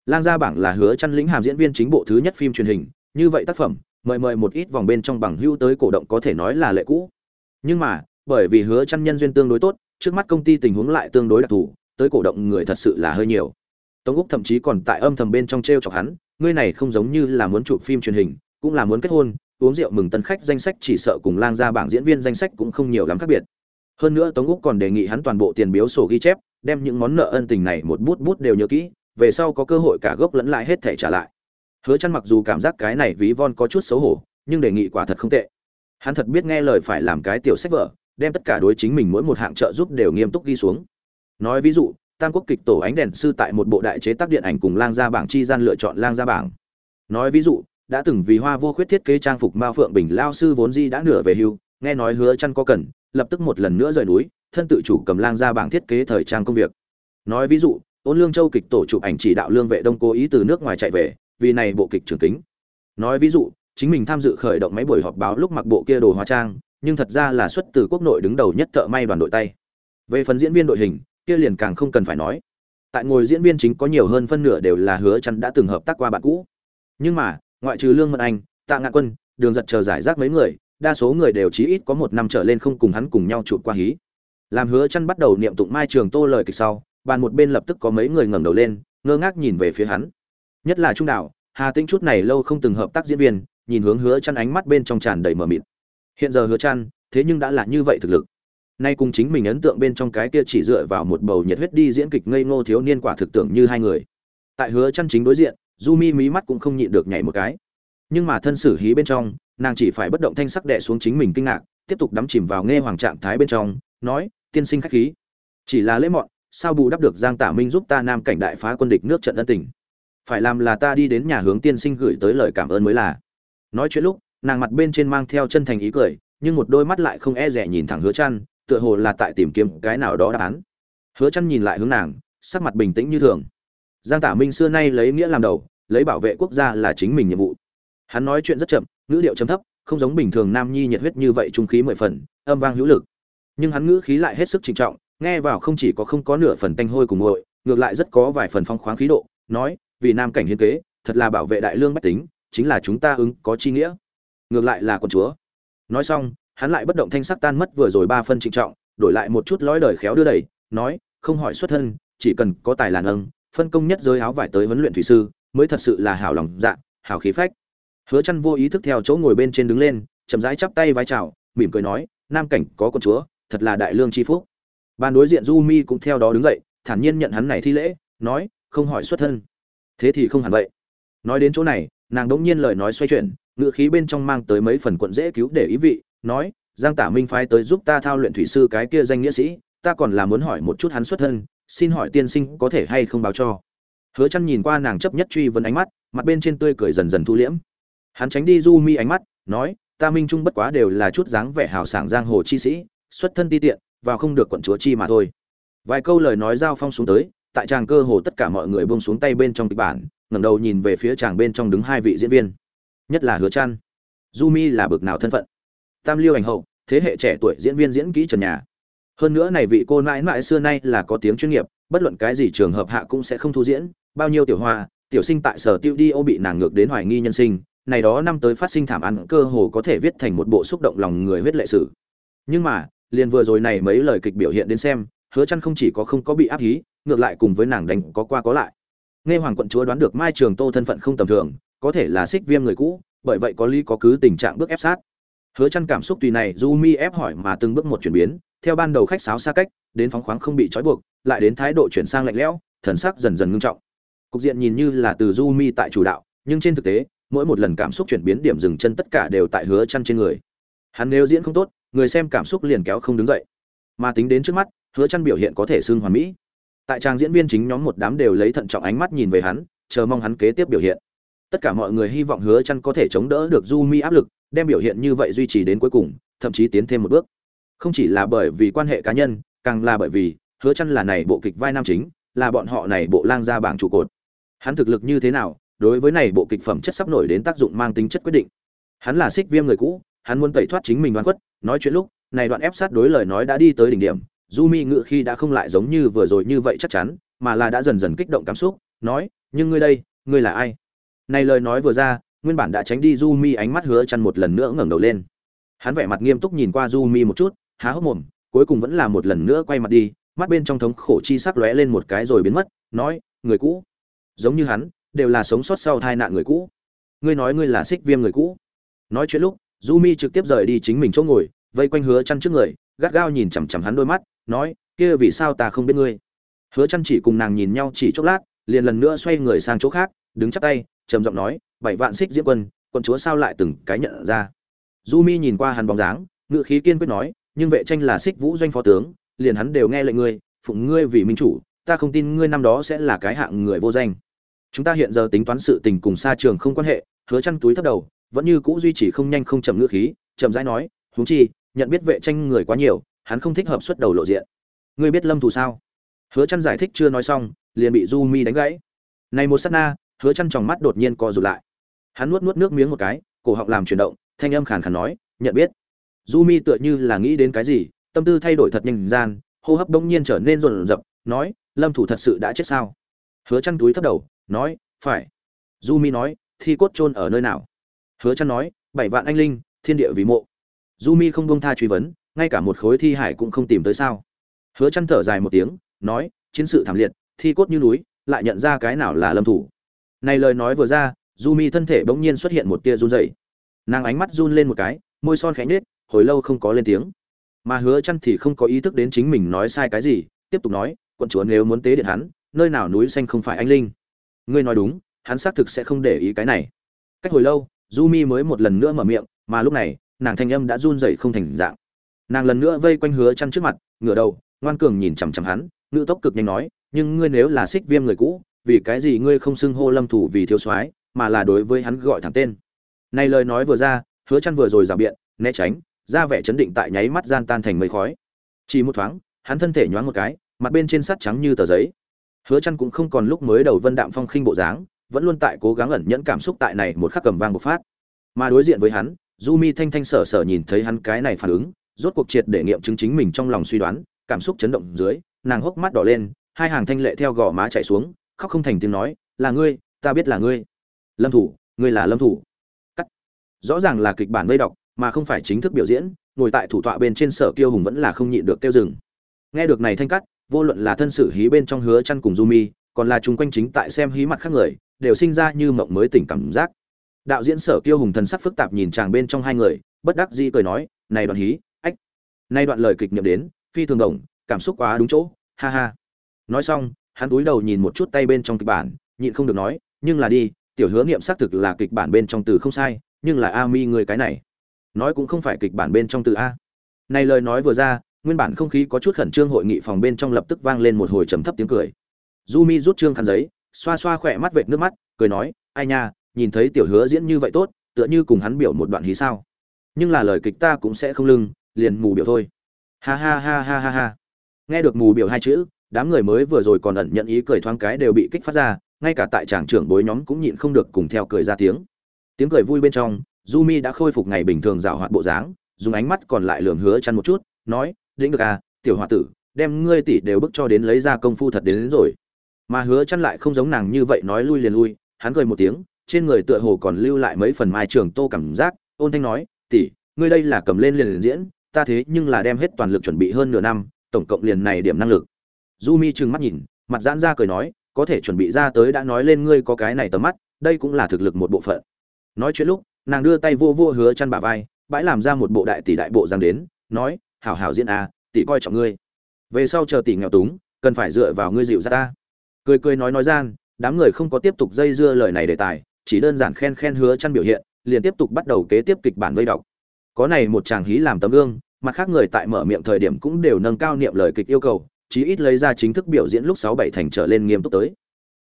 lang gia bảng là hứa chăn lĩnh hàm diễn viên chính bộ thứ nhất phim truyền hình, như vậy tác phẩm, mời mời một ít vòng bên trong bằng hưu tới cổ động có thể nói là lệ cũ. Nhưng mà, bởi vì hứa chăn nhân duyên tương đối tốt, trước mắt công ty tình huống lại tương đối đặc thù, tới cổ động người thật sự là hơi nhiều. Tống úc thậm chí còn tại âm thầm bên trong treo chọc hắn, ngươi này không giống như là muốn chụp phim truyền hình, cũng là muốn kết hôn, uống rượu mừng tân khách danh sách chỉ sợ cùng lang gia bảng diễn viên danh sách cũng không nhiều lắm khác biệt. Hơn nữa tống úc còn đề nghị hắn toàn bộ tiền biếu sổ ghi chép, đem những món nợ ân tình này một bút bút đều nhớ kỹ về sau có cơ hội cả gốc lẫn lại hết thể trả lại. Hứa chăn mặc dù cảm giác cái này ví von có chút xấu hổ, nhưng đề nghị quả thật không tệ. Hắn thật biết nghe lời phải làm cái tiểu sách vở, đem tất cả đối chính mình mỗi một hạng trợ giúp đều nghiêm túc ghi xuống. Nói ví dụ, tam quốc kịch tổ ánh đèn sư tại một bộ đại chế tác điện ảnh cùng lang gia bảng chi gian lựa chọn lang gia bảng. Nói ví dụ, đã từng vì hoa vô khuyết thiết kế trang phục mao phượng bình lao sư vốn di đã nửa về hưu, nghe nói hứa chăn có cần, lập tức một lần nữa rời núi, thân tự chủ cầm lang gia bảng thiết kế thời trang công việc. Nói ví dụ ôn lương châu kịch tổ chụp ảnh chỉ đạo lương vệ đông cố ý từ nước ngoài chạy về, vì này bộ kịch trường kính. Nói ví dụ, chính mình tham dự khởi động máy buổi họp báo lúc mặc bộ kia đồ hóa trang, nhưng thật ra là xuất từ quốc nội đứng đầu nhất thợ may đoàn đội tay. Về phần diễn viên đội hình, kia liền càng không cần phải nói. Tại ngồi diễn viên chính có nhiều hơn phân nửa đều là hứa chắn đã từng hợp tác qua bạn cũ. Nhưng mà, ngoại trừ lương mật anh, tạ ngạn quân, đường giật chờ giải rác mấy người, đa số người đều chí ít có một năm trở lên không cùng hắn cùng nhau chụp qua hí. Làm hứa chăn bắt đầu niệm tụng mai trường tô lời kịch sau bàn một bên lập tức có mấy người ngẩng đầu lên, ngơ ngác nhìn về phía hắn. Nhất là trung đạo hà tĩnh chút này lâu không từng hợp tác diễn viên, nhìn hướng hứa chăn ánh mắt bên trong tràn đầy mờ mịt. Hiện giờ hứa chăn, thế nhưng đã là như vậy thực lực. Nay cùng chính mình ấn tượng bên trong cái kia chỉ dựa vào một bầu nhiệt huyết đi diễn kịch ngây ngô thiếu niên quả thực tưởng như hai người. Tại hứa chăn chính đối diện, du mi mí mắt cũng không nhịn được nhảy một cái. Nhưng mà thân sử hí bên trong, nàng chỉ phải bất động thanh sắc đè xuống chính mình kinh ngạc, tiếp tục đắm chìm vào nghe hoàng trạng thái bên trong, nói, tiên sinh khách khí. Chỉ là lễ mọn sao bù đắp được giang tả minh giúp ta nam cảnh đại phá quân địch nước trận ân tình? Phải làm là ta đi đến nhà hướng tiên sinh gửi tới lời cảm ơn mới là. Nói chuyện lúc, nàng mặt bên trên mang theo chân thành ý cười, nhưng một đôi mắt lại không e rẻ nhìn thẳng hứa chăn tựa hồ là tại tìm kiếm cái nào đó đáp án. Hứa chăn nhìn lại hướng nàng, sắc mặt bình tĩnh như thường. Giang tả minh xưa nay lấy nghĩa làm đầu, lấy bảo vệ quốc gia là chính mình nhiệm vụ. Hắn nói chuyện rất chậm, ngữ điệu trầm thấp, không giống bình thường nam nhi nhiệt huyết như vậy trung khí mười phần, âm vang hữu lực. Nhưng hắn ngữ khí lại hết sức trịnh trọng nghe vào không chỉ có không có nửa phần tanh hôi cùng nguội ngược lại rất có vài phần phong khoáng khí độ, nói, vì nam cảnh hiến kế, thật là bảo vệ đại lương bách tính, chính là chúng ta ứng có chi nghĩa. Ngược lại là con chúa. Nói xong, hắn lại bất động thanh sắc tan mất vừa rồi ba phân trịnh trọng, đổi lại một chút lõi đời khéo đưa đẩy, nói, không hỏi xuất thân, chỉ cần có tài làn âng phân công nhất giới áo vải tới huấn luyện thủy sư, mới thật sự là hảo lòng dạ hảo khí phách. Hứa chăn vô ý thức theo chỗ ngồi bên trên đứng lên, chậm rãi chắp tay vái chào, mỉm cười nói, nam cảnh có con chúa, thật là đại lương chi phúc ban đối diện du mi cũng theo đó đứng dậy, thản nhiên nhận hắn này thi lễ, nói, không hỏi xuất thân. Thế thì không hẳn vậy. Nói đến chỗ này, nàng đỗng nhiên lời nói xoay chuyển ngựa khí bên trong mang tới mấy phần quận dễ cứu để ý vị, nói, giang tả minh phái tới giúp ta thao luyện thủy sư cái kia danh nghĩa sĩ, ta còn là muốn hỏi một chút hắn xuất thân, xin hỏi tiên sinh có thể hay không báo cho? Hứa Chân nhìn qua nàng chấp nhất truy vấn ánh mắt, mặt bên trên tươi cười dần dần thu liễm. Hắn tránh đi du mi ánh mắt, nói, ta minh trung bất quá đều là chút dáng vẻ hào sảng giang hồ chi sĩ, xuất thân ti tiện vào không được quận chúa chi mà thôi. Vài câu lời nói giao phong xuống tới, tại tràng cơ hồ tất cả mọi người buông xuống tay bên trong kịch bản, ngẩng đầu nhìn về phía tràng bên trong đứng hai vị diễn viên. Nhất là hứa trăn. Du mi là bực nào thân phận? Tam liêu ảnh hậu, thế hệ trẻ tuổi diễn viên diễn kỹ trần nhà. Hơn nữa này vị cô nãi nãi xưa nay là có tiếng chuyên nghiệp, bất luận cái gì trường hợp hạ cũng sẽ không thu diễn. Bao nhiêu tiểu hoa, tiểu sinh tại sở tiêu đi ô bị nàng ngược đến hoài nghi nhân sinh. Này đó năm tới phát sinh thảm án cơ hồ có thể viết thành một bộ xúc động lòng người huyết lệ sử. Nhưng mà liền vừa rồi này mấy lời kịch biểu hiện đến xem, hứa chăn không chỉ có không có bị áp hí, ngược lại cùng với nàng đánh có qua có lại. Nghe hoàng quận chúa đoán được mai trường tô thân phận không tầm thường, có thể là xích viêm người cũ, bởi vậy có lý có cứ tình trạng bước ép sát. Hứa chăn cảm xúc tùy này du mi ép hỏi mà từng bước một chuyển biến, theo ban đầu khách sáo xa cách, đến phóng khoáng không bị trói buộc, lại đến thái độ chuyển sang lạnh lẽo, thần sắc dần dần ngưng trọng. Cục diện nhìn như là từ du mi tại chủ đạo, nhưng trên thực tế, mỗi một lần cảm xúc chuyển biến điểm dừng chân tất cả đều tại hứa chăn trên người. Hắn nếu diễn không tốt người xem cảm xúc liền kéo không đứng dậy. Mà tính đến trước mắt, hứa chăn biểu hiện có thể xưng hoàn mỹ. Tại trang diễn viên chính nhóm một đám đều lấy thận trọng ánh mắt nhìn về hắn, chờ mong hắn kế tiếp biểu hiện. Tất cả mọi người hy vọng hứa chăn có thể chống đỡ được du mi áp lực, đem biểu hiện như vậy duy trì đến cuối cùng, thậm chí tiến thêm một bước. Không chỉ là bởi vì quan hệ cá nhân, càng là bởi vì hứa chăn là này bộ kịch vai nam chính, là bọn họ này bộ lang gia bảng trụ cột. Hắn thực lực như thế nào, đối với này bộ kịch phẩm chất sắp nổi đến tác dụng mang tính chất quyết định. Hắn là xích viêm người cũ, hắn muốn tẩy thoát chính mình đoan quất nói chuyện lúc, này đoạn ép sát đối lời nói đã đi tới đỉnh điểm, du mi ngự khi đã không lại giống như vừa rồi như vậy chắc chắn, mà là đã dần dần kích động cảm xúc, nói, nhưng ngươi đây, ngươi là ai? Này lời nói vừa ra, nguyên bản đã tránh đi du mi ánh mắt hứa chăn một lần nữa ngẩng đầu lên. Hắn vẻ mặt nghiêm túc nhìn qua du mi một chút, há hốc mồm, cuối cùng vẫn là một lần nữa quay mặt đi, mắt bên trong thống khổ chi sắc lóe lên một cái rồi biến mất, nói, người cũ. Giống như hắn, đều là sống sót sau tai nạn người cũ. Ngươi nói ngươi là xích viêm người cũ. Nói chuyện lúc du mi trực tiếp rời đi chính mình chỗ ngồi, vây quanh hứa chăn trước người, gắt gao nhìn chằm chằm hắn đôi mắt, nói, kia vì sao ta không biết ngươi? Hứa chăn chỉ cùng nàng nhìn nhau chỉ chốc lát, liền lần nữa xoay người sang chỗ khác, đứng chắp tay, trầm giọng nói, bảy vạn xích diễm quân quân chúa sao lại từng cái nhận ra? Du mi nhìn qua hắn bóng dáng ngự khí kiên quyết nói, nhưng vệ tranh là xích vũ doanh phó tướng, liền hắn đều nghe lệnh ngươi, phụng ngươi vì minh chủ, ta không tin ngươi năm đó sẽ là cái hạng người vô danh. Chúng ta hiện giờ tính toán sự tình cùng xa trường không quan hệ, hứa chăn túi thấp đầu vẫn như cũ duy trì không nhanh không chậm ngữ khí, chậm rãi nói, huống chi, nhận biết vệ tranh người quá nhiều, hắn không thích hợp xuất đầu lộ diện. Ngươi biết lâm thù sao? Hứa Chân giải thích chưa nói xong, liền bị du mi đánh gãy. Này một sát na, hứa Chân tròng mắt đột nhiên co rụt lại. Hắn nuốt nuốt nước miếng một cái, cổ họng làm chuyển động, thanh âm khàn khàn nói, nhận biết. Du mi tựa như là nghĩ đến cái gì, tâm tư thay đổi thật nhanh gian, hô hấp bỗng nhiên trở nên rộn rập, nói, lâm thủ thật sự đã chết sao? Hứa Chân túi thấp đầu, nói, phải. Du mi nói, thi cốt chôn ở nơi nào? Hứa chăn nói, bảy vạn anh linh, thiên địa vì mộ. Du mi không buông tha truy vấn, ngay cả một khối thi hải cũng không tìm tới sao. Hứa chăn thở dài một tiếng, nói, chiến sự thảm liệt, thi cốt như núi, lại nhận ra cái nào là lâm thủ. Này lời nói vừa ra, du mi thân thể bỗng nhiên xuất hiện một tia run rẩy. Nàng ánh mắt run lên một cái, môi son khẽ nết hồi lâu không có lên tiếng. Mà hứa chăn thì không có ý thức đến chính mình nói sai cái gì, tiếp tục nói, quận chúa nếu muốn tế điện hắn, nơi nào núi xanh không phải anh linh? Ngươi nói đúng, hắn xác thực sẽ không để ý cái này. Cách hồi lâu du mi mới một lần nữa mở miệng, mà lúc này, nàng thanh âm đã run rẩy không thành dạng. Nàng lần nữa vây quanh hứa chăn trước mặt, ngửa đầu, ngoan cường nhìn chằm chằm hắn, ngữ tốc cực nhanh nói, nhưng ngươi nếu là xích viêm người cũ, vì cái gì ngươi không xưng hô lâm thủ vì thiếu soái, mà là đối với hắn gọi thẳng tên? Này lời nói vừa ra, hứa chăn vừa rồi giả biện, né tránh, ra vẻ chấn định tại nháy mắt gian tan thành mây khói. Chỉ một thoáng, hắn thân thể nhoáng một cái, mặt bên trên sắt trắng như tờ giấy. Hứa chăn cũng không còn lúc mới đầu vân đạm phong khinh bộ dáng vẫn luôn tại cố gắng ẩn nhẫn cảm xúc tại này một khắc cầm vang bộc phát. Mà đối diện với hắn, du mi thanh thanh sở sở nhìn thấy hắn cái này phản ứng, rốt cuộc triệt để nghiệm chứng chính mình trong lòng suy đoán, cảm xúc chấn động dưới, nàng hốc mắt đỏ lên, hai hàng thanh lệ theo gò má chảy xuống, khóc không thành tiếng nói, là ngươi, ta biết là ngươi. Lâm thủ, ngươi là lâm thủ. Cắt. Rõ ràng là kịch bản vây đọc, mà không phải chính thức biểu diễn, ngồi tại thủ tọa bên trên sở kiêu hùng vẫn là không nhịn được kêu dừng. Nghe được này thanh cắt, vô luận là thân sự hí bên trong hứa chăn cùng du mi, còn là chung quanh chính tại xem hí mặt khác người đều sinh ra như mộng mới tỉnh cảm giác. Đạo diễn sở kiêu hùng thần sắc phức tạp nhìn chàng bên trong hai người, bất đắc dĩ cười nói, này đoạn hí, ách, nay đoạn lời kịch niệm đến, phi thường đồng, cảm xúc quá đúng chỗ, ha ha. Nói xong, hắn cúi đầu nhìn một chút tay bên trong kịch bản, nhịn không được nói, nhưng là đi, tiểu hứa niệm xác thực là kịch bản bên trong từ không sai, nhưng là a mi người cái này, nói cũng không phải kịch bản bên trong từ a. Này lời nói vừa ra, nguyên bản không khí có chút khẩn trương hội nghị phòng bên trong lập tức vang lên một hồi trầm thấp tiếng cười. Du mi rút trương khăn giấy xoa xoa khỏe mắt vệt nước mắt cười nói ai nha nhìn thấy tiểu hứa diễn như vậy tốt tựa như cùng hắn biểu một đoạn hí sao. Nhưng là lời kịch ta cũng sẽ không lưng liền mù biểu thôi. Ha ha ha ha ha ha. Nghe được mù biểu hai chữ đám người mới vừa rồi còn ẩn nhận ý cười thoáng cái đều bị kích phát ra ngay cả tại tràng trưởng bối nhóm cũng nhịn không được cùng theo cười ra tiếng. Tiếng cười vui bên trong du mi đã khôi phục ngày bình thường rào hoạt bộ dáng dùng ánh mắt còn lại lường hứa chăn một chút nói lĩnh được à tiểu hòa tử đem ngươi tỷ đều bức cho đến lấy ra công phu thật đến, đến rồi mà hứa chăn lại không giống nàng như vậy nói lui liền lui hắn cười một tiếng trên người tựa hồ còn lưu lại mấy phần mai trường tô cảm giác ôn thanh nói tỷ ngươi đây là cầm lên liền, liền diễn ta thế nhưng là đem hết toàn lực chuẩn bị hơn nửa năm tổng cộng liền này điểm năng lực. Du mi trừng mắt nhìn mặt giãn ra cười nói có thể chuẩn bị ra tới đã nói lên ngươi có cái này tầm mắt đây cũng là thực lực một bộ phận. Nói chuyện lúc nàng đưa tay vô vô hứa chăn bả vai bãi làm ra một bộ đại tỷ đại bộ giang đến nói hảo hảo diễn a tỷ coi trọng ngươi. Về sau chờ tỷ nghèo túng cần phải dựa vào ngươi dịu ra ta cười cười nói nói gian, đám người không có tiếp tục dây dưa lời này đề tài, chỉ đơn giản khen khen hứa chăn biểu hiện, liền tiếp tục bắt đầu kế tiếp kịch bản vây đọc. Có này một chàng hí làm tấm gương, mặt khác người tại mở miệng thời điểm cũng đều nâng cao niệm lời kịch yêu cầu, chí ít lấy ra chính thức biểu diễn lúc sáu bảy thành trở lên nghiêm túc tới.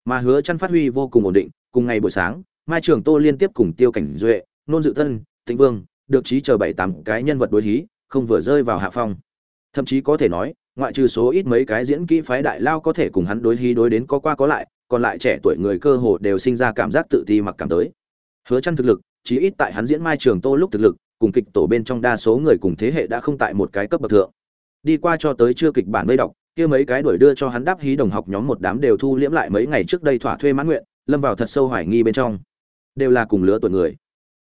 Mà hứa chăn phát huy vô cùng ổn định, cùng ngày buổi sáng, mai trường tô liên tiếp cùng tiêu cảnh duệ, nôn dự thân, tĩnh vương, được trí chờ bảy tám cái nhân vật đối hí, không vừa rơi vào hạ phong. Thậm chí có thể nói ngoại trừ số ít mấy cái diễn kỹ phái đại lao có thể cùng hắn đối hí đối đến có qua có lại, còn lại trẻ tuổi người cơ hồ đều sinh ra cảm giác tự ti mặc cảm tới. Hứa chăn thực lực, chí ít tại hắn diễn mai trường tô lúc thực lực, cùng kịch tổ bên trong đa số người cùng thế hệ đã không tại một cái cấp bậc thượng. Đi qua cho tới chưa kịch bản mới đọc, kia mấy cái đuổi đưa cho hắn đáp hí đồng học nhóm một đám đều thu liễm lại mấy ngày trước đây thỏa thuê mãn nguyện, lâm vào thật sâu hoài nghi bên trong. Đều là cùng lứa tuổi người.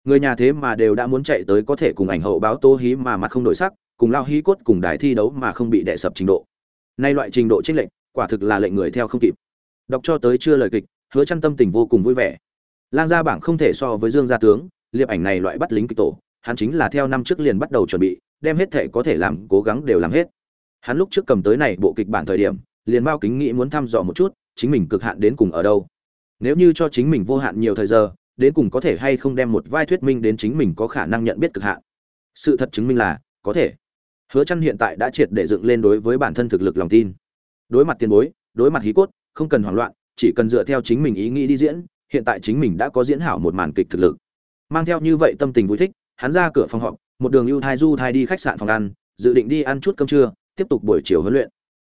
Người nhà thế mà đều đã muốn chạy tới có thể cùng ảnh hậu báo tô hí mà mặt không đổi sắc cùng lao hí cốt cùng đài thi đấu mà không bị đè sập trình độ. Nay loại trình độ trinh lệnh quả thực là lệnh người theo không kịp. Đọc cho tới chưa lời kịch, hứa chăn tâm tình vô cùng vui vẻ. Lang gia bảng không thể so với dương gia tướng, liệp ảnh này loại bắt lính kịch tổ, hắn chính là theo năm trước liền bắt đầu chuẩn bị, đem hết thể có thể làm, cố gắng đều làm hết. Hắn lúc trước cầm tới này bộ kịch bản thời điểm, liền bao kính nghĩ muốn thăm dò một chút, chính mình cực hạn đến cùng ở đâu. Nếu như cho chính mình vô hạn nhiều thời giờ, đến cùng có thể hay không đem một vai thuyết minh đến chính mình có khả năng nhận biết cực hạn. Sự thật chứng minh là, có thể hứa chăn hiện tại đã triệt để dựng lên đối với bản thân thực lực lòng tin. Đối mặt tiền bối, đối mặt hí cốt, không cần hoảng loạn, chỉ cần dựa theo chính mình ý nghĩ đi diễn, hiện tại chính mình đã có diễn hảo một màn kịch thực lực. Mang theo như vậy tâm tình vui thích, hắn ra cửa phòng họp, một đường ưu thai du thai đi khách sạn phòng ăn, dự định đi ăn chút cơm trưa, tiếp tục buổi chiều huấn luyện.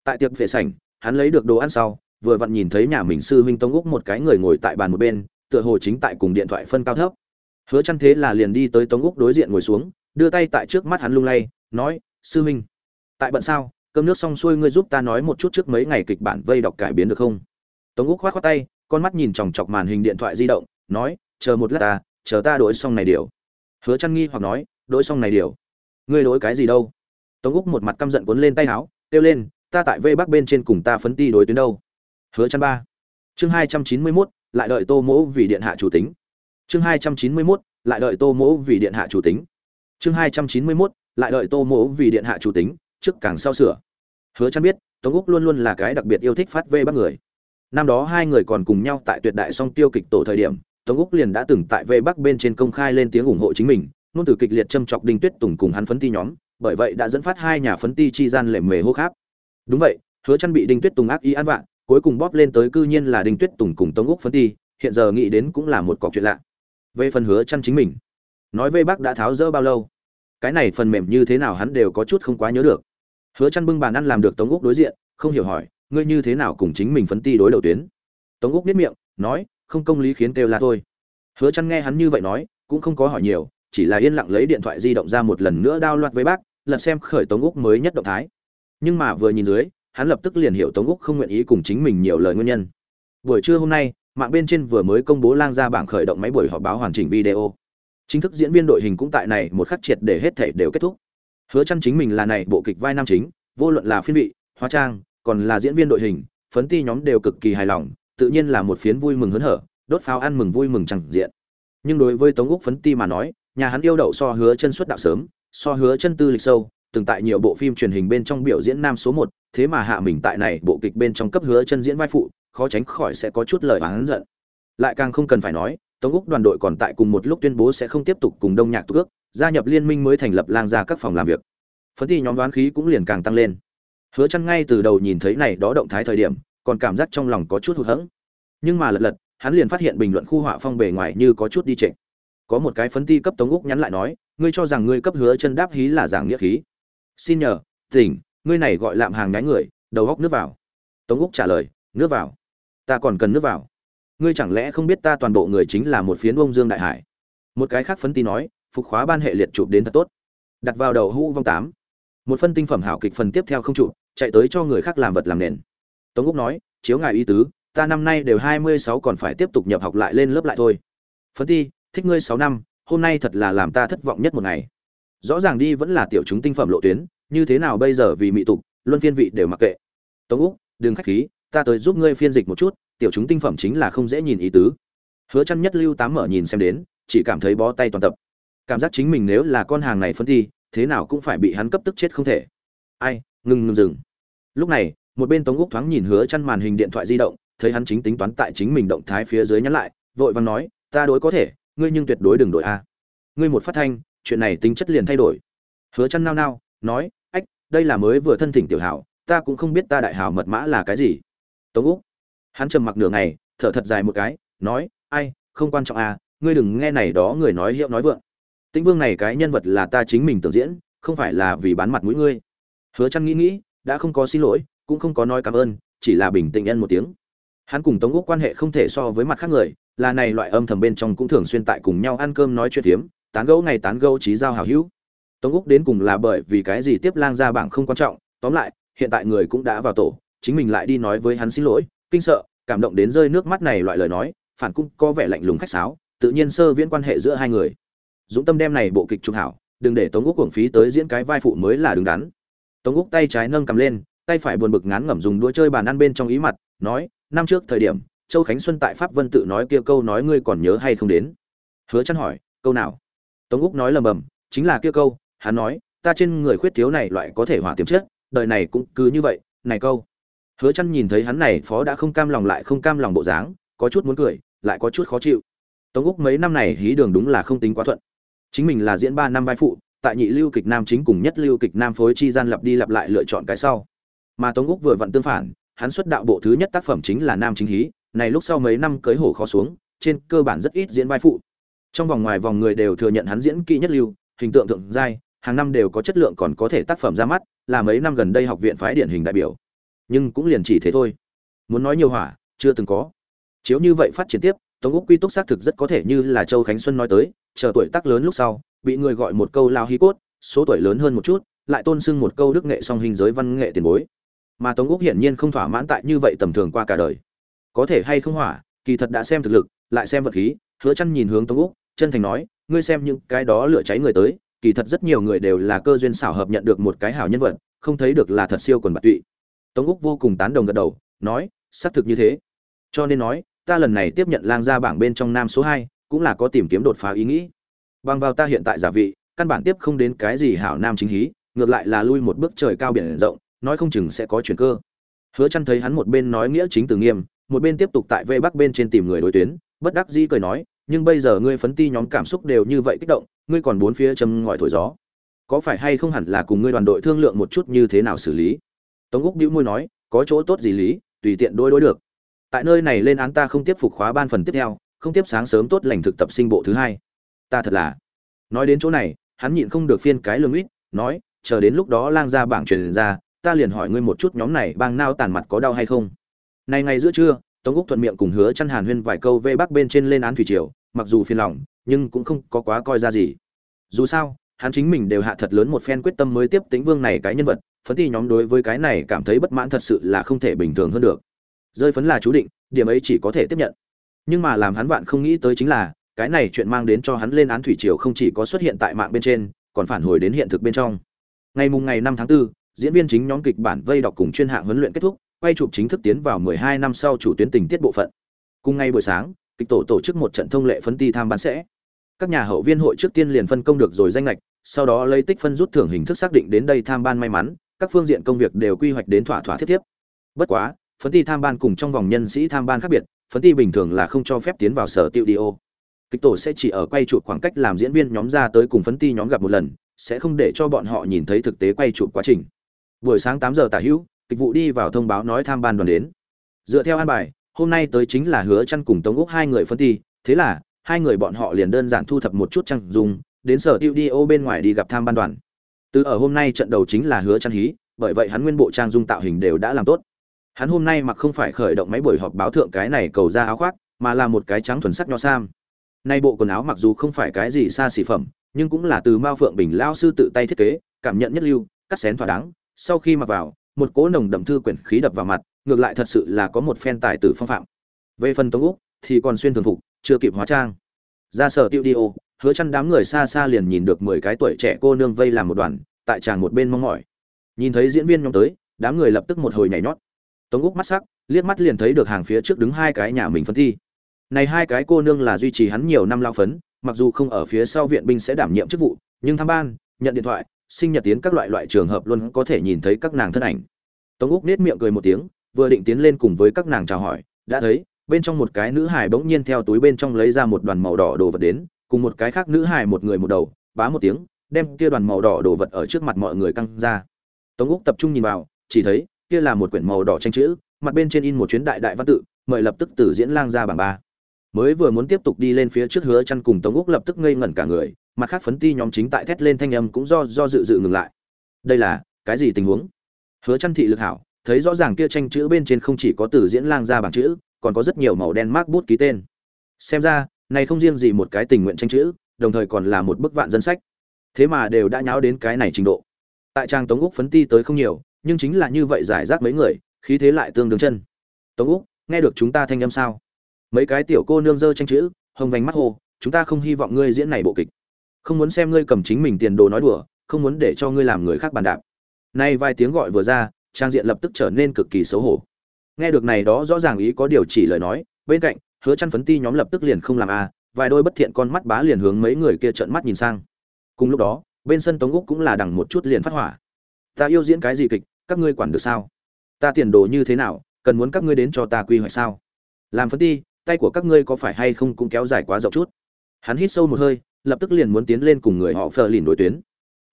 Tại tiệc vệ sảnh, hắn lấy được đồ ăn sau, vừa vặn nhìn thấy nhà mình sư huynh tống úc một cái người ngồi tại bàn một bên, tựa hồ chính tại cùng điện thoại phân cao thấp. Hứa chăn thế là liền đi tới tống úc đối diện ngồi xuống, đưa tay tại trước mắt hắn lung lay, nói sư Minh, tại bận sao? Cơm nước xong xuôi ngươi giúp ta nói một chút trước mấy ngày kịch bản vây đọc cải biến được không? Tống úc khoát khoát tay con mắt nhìn chòng chọc màn hình điện thoại di động nói chờ một lát ta chờ ta đổi xong này điều. Hứa chăn nghi hoặc nói đổi xong này điều. Ngươi đổi cái gì đâu? Tống úc một mặt căm giận cuốn lên tay áo kêu lên ta tại vây bắc bên trên cùng ta phấn ti đối tuyến đâu? Hứa chăn ba. Chương hai trăm chín mươi 291, lại đợi tô mỗ vì điện hạ chủ tính. Chương hai trăm chín mươi 291, lại đợi tô mỗ vì điện hạ chủ tính. Chương hai trăm chín mươi 291, lại đợi tô mỗ vì điện hạ chủ tính, trước càng sau sửa. Hứa chăn biết, tống úc luôn luôn là cái đặc biệt yêu thích phát vây bắt người. Năm đó hai người còn cùng nhau tại tuyệt đại song tiêu kịch tổ thời điểm, tống úc liền đã từng tại vây bắc bên trên công khai lên tiếng ủng hộ chính mình nôn từ kịch liệt châm chọc đinh tuyết tùng cùng hắn phấn ti nhóm, bởi vậy đã dẫn phát hai nhà phấn ti chi gian lệ mề hô khác đúng vậy, hứa chăn bị đinh tuyết tùng ác ý ăn vạ, cuối cùng bóp lên tới cư nhiên là đinh tuyết tùng cùng tống úc phấn ti, hiện giờ nghĩ đến cũng là một cọc chuyện lạ. Về phần hứa chăn chính mình, nói vê bắc đã tháo dỡ bao lâu cái này phần mềm như thế nào hắn đều có chút không quá nhớ được. Hứa chăn bưng bàn ăn làm được tống úc đối diện, không hiểu hỏi, ngươi như thế nào cùng chính mình phấn ti đối đầu tuyến? Tống úc biết miệng, nói, không công lý khiến kêu là thôi. Hứa chăn nghe hắn như vậy nói, cũng không có hỏi nhiều, chỉ là yên lặng lấy điện thoại di động ra một lần nữa đao loạt với bác, lật xem khởi tống úc mới nhất động thái. Nhưng mà vừa nhìn dưới, hắn lập tức liền hiểu tống úc không nguyện ý cùng chính mình nhiều lời nguyên nhân. Buổi trưa hôm nay, mạng bên trên vừa mới công bố lang ra bảng khởi động máy buổi họp báo hoàn chỉnh video chính thức diễn viên đội hình cũng tại này một khắc triệt để hết thể đều kết thúc. Hứa chăn chính mình là này bộ kịch vai nam chính, vô luận là phiên vị, hóa trang, còn là diễn viên đội hình, phấn ti nhóm đều cực kỳ hài lòng, tự nhiên là một phiến vui mừng hớn hở, đốt pháo ăn mừng vui mừng chẳng diện. Nhưng đối với tống úc phấn ti mà nói, nhà hắn yêu đậu so hứa chân xuất đạo sớm, so hứa chân tư lịch sâu, từng tại nhiều bộ phim truyền hình bên trong biểu diễn nam số một, thế mà hạ mình tại này bộ kịch bên trong cấp hứa chân diễn vai phụ, khó tránh khỏi sẽ có chút lời oán giận. Lại càng không cần phải nói tống úc đoàn đội còn tại cùng một lúc tuyên bố sẽ không tiếp tục cùng đông nhạc tước gia nhập liên minh mới thành lập lang gia các phòng làm việc. Phấn thi nhóm đoán khí cũng liền càng tăng lên. Hứa Chân ngay từ đầu nhìn thấy này đó động thái thời điểm, còn cảm giác trong lòng có chút hụt hẫng. Nhưng mà lật lật, hắn liền phát hiện bình luận khu họa phong bề ngoài như có chút đi trệ. Có một cái phấn ti cấp tống úc nhắn lại nói, ngươi cho rằng ngươi cấp hứa chân đáp hí là giảng nghĩa khí? Xin nhờ, tỉnh, ngươi này gọi lạm hàng nhái người, đầu góc nước vào. Tống úc trả lời, nước vào. Ta còn cần nước vào ngươi chẳng lẽ không biết ta toàn bộ người chính là một phiến bông dương đại hải? Một cái khác phấn ti nói, phục khóa ban hệ liệt chụp đến thật tốt. Đặt vào đầu hũ vong tám. Một phân tinh phẩm hảo kịch phần tiếp theo không chụp, chạy tới cho người khác làm vật làm nền. Tống úc nói, chiếu ngài y tứ, ta năm nay đều hai mươi sáu còn phải tiếp tục nhập học lại lên lớp lại thôi. Phấn ti thích ngươi sáu năm, hôm nay thật là làm ta thất vọng nhất một ngày. Rõ ràng đi vẫn là tiểu chúng tinh phẩm lộ tuyến, như thế nào bây giờ vì mị tục, luân phiên vị đều mặc kệ. Tống úc, đừng khách khí, ta tới giúp ngươi phiên dịch một chút tiểu chúng tinh phẩm chính là không dễ nhìn ý tứ. Hứa chăn nhất lưu tám mở nhìn xem đến, chỉ cảm thấy bó tay toàn tập. Cảm giác chính mình nếu là con hàng này phân thi, thế nào cũng phải bị hắn cấp tức chết không thể. Ai, ngừng ngừng dừng. Lúc này, một bên tống úc thoáng nhìn hứa chăn màn hình điện thoại di động, thấy hắn chính tính toán tại chính mình động thái phía dưới nhắn lại, vội vàng nói, ta đối có thể, ngươi nhưng tuyệt đối đừng đổi a. Ngươi một phát thanh, chuyện này tính chất liền thay đổi. Hứa chăn nao nao, nói, ách, đây là mới vừa thân thỉnh tiểu hảo, ta cũng không biết ta đại hảo mật mã là cái gì. Tống úc hắn trầm mặc nửa ngày, thở thật dài một cái, nói, ai, không quan trọng à ngươi đừng nghe này đó người nói hiệu nói vượng. Tĩnh vương này cái nhân vật là ta chính mình tưởng diễn, không phải là vì bán mặt mũi ngươi. Hứa chăn nghĩ nghĩ, đã không có xin lỗi, cũng không có nói cảm ơn, chỉ là bình tĩnh nhân một tiếng. Hắn cùng tống úc quan hệ không thể so với mặt khác người, là này loại âm thầm bên trong cũng thường xuyên tại cùng nhau ăn cơm nói chuyện tiếm tán gẫu ngày tán gẫu trí giao hảo hữu. Tống úc đến cùng là bởi vì cái gì tiếp lang ra bảng không quan trọng, tóm lại, hiện tại người cũng đã vào tổ, chính mình lại đi nói với hắn xin lỗi kinh sợ, cảm động đến rơi nước mắt này loại lời nói, phản cũng có vẻ lạnh lùng khách sáo, tự nhiên sơ viễn quan hệ giữa hai người. Dũng tâm đem này bộ kịch trung hảo, đừng để tống úc hưởng phí tới diễn cái vai phụ mới là đứng đắn. Tống úc tay trái nâng cầm lên, tay phải buồn bực ngán ngẩm dùng đũa chơi bàn ăn bên trong ý mặt, nói, năm trước thời điểm, châu khánh xuân tại pháp vân tự nói kia câu nói ngươi còn nhớ hay không đến? Hứa chăn hỏi, câu nào? Tống úc nói lầm bầm, chính là kia câu, hắn nói, ta trên người khuyết thiếu này loại có thể hỏa tiềm chất, đời này cũng cứ như vậy, này câu hứa chăn nhìn thấy hắn này, phó đã không cam lòng lại không cam lòng bộ dáng, có chút muốn cười, lại có chút khó chịu. Tống úc mấy năm này hí đường đúng là không tính quá thuận. Chính mình là diễn ba năm vai phụ, tại nhị lưu kịch nam chính cùng nhất lưu kịch nam phối chi gian lặp đi lặp lại lựa chọn cái sau. Mà tống úc vừa vặn tương phản, hắn xuất đạo bộ thứ nhất tác phẩm chính là nam chính hí, này lúc sau mấy năm cưới hổ khó xuống, trên cơ bản rất ít diễn vai phụ. Trong vòng ngoài vòng người đều thừa nhận hắn diễn kỹ nhất lưu, hình tượng thượng giai, hàng năm đều có chất lượng còn có thể tác phẩm ra mắt, là mấy năm gần đây học viện phái điển hình đại biểu nhưng cũng liền chỉ thế thôi. Muốn nói nhiều hỏa, chưa từng có. Chiếu như vậy phát triển tiếp, tống úc quy túc xác thực rất có thể như là châu khánh xuân nói tới, chờ tuổi tác lớn lúc sau, bị người gọi một câu lao hí cốt, số tuổi lớn hơn một chút, lại tôn sưng một câu đức nghệ song hình giới văn nghệ tiền bối. Mà tống úc hiển nhiên không thỏa mãn tại như vậy tầm thường qua cả đời. Có thể hay không hỏa, kỳ thật đã xem thực lực, lại xem vật khí, hứa chăn nhìn hướng tống úc, chân thành nói, ngươi xem những cái đó lửa cháy người tới, kỳ thật rất nhiều người đều là cơ duyên xảo hợp nhận được một cái hảo nhân vật, không thấy được là thật siêu quần bạc tụy tống úc vô cùng tán đồng gật đầu, nói, xác thực như thế. Cho nên nói, ta lần này tiếp nhận lang gia bảng bên trong nam số hai, cũng là có tìm kiếm đột phá ý nghĩ. Bằng vào ta hiện tại giả vị, căn bản tiếp không đến cái gì hảo nam chính hí, ngược lại là lui một bước trời cao biển rộng, nói không chừng sẽ có chuyển cơ. Hứa chăn thấy hắn một bên nói nghĩa chính từ nghiêm, một bên tiếp tục tại vây bắc bên trên tìm người đối tuyến, bất đắc dĩ cười nói, nhưng bây giờ ngươi phấn ti nhóm cảm xúc đều như vậy kích động, ngươi còn bốn phía châm ngòi thổi gió. Có phải hay không hẳn là cùng ngươi đoàn đội thương lượng một chút như thế nào xử lý? Tống úc đĩu môi nói, có chỗ tốt gì lý, tùy tiện đối đối được. Tại nơi này lên án ta không tiếp phục khóa ban phần tiếp theo, không tiếp sáng sớm tốt lành thực tập sinh bộ thứ hai. Ta thật là. Nói đến chỗ này, hắn nhịn không được phiên cái lương ít nói, chờ đến lúc đó lang ra bảng truyền ra, ta liền hỏi ngươi một chút nhóm này bang nao tàn mặt có đau hay không. Nay ngày giữa trưa, tống úc thuận miệng cùng hứa chăn hàn huyên vài câu về bắc bên trên lên án thủy triều, mặc dù phiền lòng, nhưng cũng không có quá coi ra gì. Dù sao, hắn chính mình đều hạ thật lớn một phen quyết tâm mới tiếp tĩnh vương này cái nhân vật phấn ti nhóm đối với cái này cảm thấy bất mãn thật sự là không thể bình thường hơn được. Rơi phấn là chú định điểm ấy chỉ có thể tiếp nhận. Nhưng mà làm hắn vạn không nghĩ tới chính là cái này chuyện mang đến cho hắn lên án thủy triều không chỉ có xuất hiện tại mạng bên trên còn phản hồi đến hiện thực bên trong. Ngày mùng ngày năm tháng 4, diễn viên chính nhóm kịch bản vây đọc cùng chuyên hạng huấn luyện kết thúc quay chụp chính thức tiến vào 12 năm sau chủ tuyến tình tiết bộ phận. Cùng ngày buổi sáng kịch tổ tổ chức một trận thông lệ phấn ti tham bán sẽ. Các nhà hậu viên hội trước tiên liền phân công được rồi danh lệch sau đó lấy tích phân rút thưởng hình thức xác định đến đây tham ban may mắn các phương diện công việc đều quy hoạch đến thỏa thỏa thiết tiếp bất quá, phấn ti tham ban cùng trong vòng nhân sĩ tham ban khác biệt, phấn ti bình thường là không cho phép tiến vào sở tiêu đi kịch tổ sẽ chỉ ở quay chụp khoảng cách làm diễn viên nhóm ra tới cùng phấn ti nhóm gặp một lần, sẽ không để cho bọn họ nhìn thấy thực tế quay chụp quá trình. Buổi sáng tám giờ tả hữu, kịch vụ đi vào thông báo nói tham ban đoàn đến. Dựa theo an bài, hôm nay tới chính là hứa chăn cùng tống úc hai người phân ti, thế là, hai người bọn họ liền đơn giản thu thập một chút trang dùng, đến sở tiêu đi bên ngoài đi gặp tham ban đoàn từ ở hôm nay trận đầu chính là hứa chăn hí, bởi vậy hắn nguyên bộ trang dung tạo hình đều đã làm tốt. Hắn hôm nay mặc không phải khởi động máy buổi họp báo thượng cái này cầu ra áo khoác, mà là một cái trắng thuần sắc nho sam. Nay bộ quần áo mặc dù không phải cái gì xa xỉ phẩm, nhưng cũng là từ mao phượng bình lao sư tự tay thiết kế, cảm nhận nhất lưu, cắt xén thỏa đáng. Sau khi mặc vào, một cỗ nồng đậm thư quyển khí đập vào mặt, ngược lại thật sự là có một phen tài tử phong phạm. Về phần tống úc, thì còn xuyên thường phục, chưa kịp hóa trang. Ra sở tiêu đi ô hứa chăn đám người xa xa liền nhìn được mười cái tuổi trẻ cô nương vây làm một đoàn, tại tràng một bên mong mỏi. Nhìn thấy diễn viên nhóm tới, đám người lập tức một hồi nhảy nhót. Tống úc mắt sắc, liếc mắt liền thấy được hàng phía trước đứng hai cái nhà mình phân thi. Này hai cái cô nương là duy trì hắn nhiều năm lao phấn, mặc dù không ở phía sau viện binh sẽ đảm nhiệm chức vụ, nhưng tham ban, nhận điện thoại, sinh nhật tiến các loại loại trường hợp luôn có thể nhìn thấy các nàng thân ảnh. Tống úc nét miệng cười một tiếng, vừa định tiến lên cùng với các nàng chào hỏi, đã thấy, bên trong một cái nữ hài bỗng nhiên theo túi bên trong lấy ra một đoàn màu đỏ đồ vật đến cùng một cái khác nữ hài một người một đầu, bá một tiếng, đem kia đoàn màu đỏ đồ vật ở trước mặt mọi người căng ra. Tống úc tập trung nhìn vào, chỉ thấy, kia là một quyển màu đỏ tranh chữ, mặt bên trên in một chuyến đại đại văn tự, mời lập tức từ diễn lang ra bảng ba. Mới vừa muốn tiếp tục đi lên phía trước hứa chăn cùng tống úc lập tức ngây ngẩn cả người, mặt khác phấn ti nhóm chính tại thét lên thanh âm cũng do do dự dự ngừng lại. Đây là, cái gì tình huống? Hứa chăn thị lực hảo, thấy rõ ràng kia tranh chữ bên trên không chỉ có từ diễn lang ra bảng chữ, còn có rất nhiều màu đen mác bút ký tên. Xem ra này không riêng gì một cái tình nguyện tranh chữ, đồng thời còn là một bức vạn dân sách. Thế mà đều đã nháo đến cái này trình độ. Tại trang tống úc phấn ti tới không nhiều, nhưng chính là như vậy giải rác mấy người, khí thế lại tương đương chân. Tống úc, nghe được chúng ta thanh âm sao? Mấy cái tiểu cô nương dơ tranh chữ, hồng vành mắt hồ, chúng ta không hy vọng ngươi diễn này bộ kịch. Không muốn xem ngươi cầm chính mình tiền đồ nói đùa, không muốn để cho ngươi làm người khác bàn đạp. Nay vài tiếng gọi vừa ra, trang diện lập tức trở nên cực kỳ xấu hổ. Nghe được này đó rõ ràng ý có điều chỉ lời nói, bên cạnh hứa chăn phấn ti nhóm lập tức liền không làm a vài đôi bất thiện con mắt bá liền hướng mấy người kia trợn mắt nhìn sang. Cùng lúc đó, bên sân tống úc cũng là đằng một chút liền phát hỏa. Ta yêu diễn cái gì kịch, các ngươi quản được sao? Ta tiền đồ như thế nào, cần muốn các ngươi đến cho ta quy hoạch sao? Làm phấn ti, tay của các ngươi có phải hay không cũng kéo dài quá rộng chút. Hắn hít sâu một hơi, lập tức liền muốn tiến lên cùng người họ phờ lìn đối tuyến.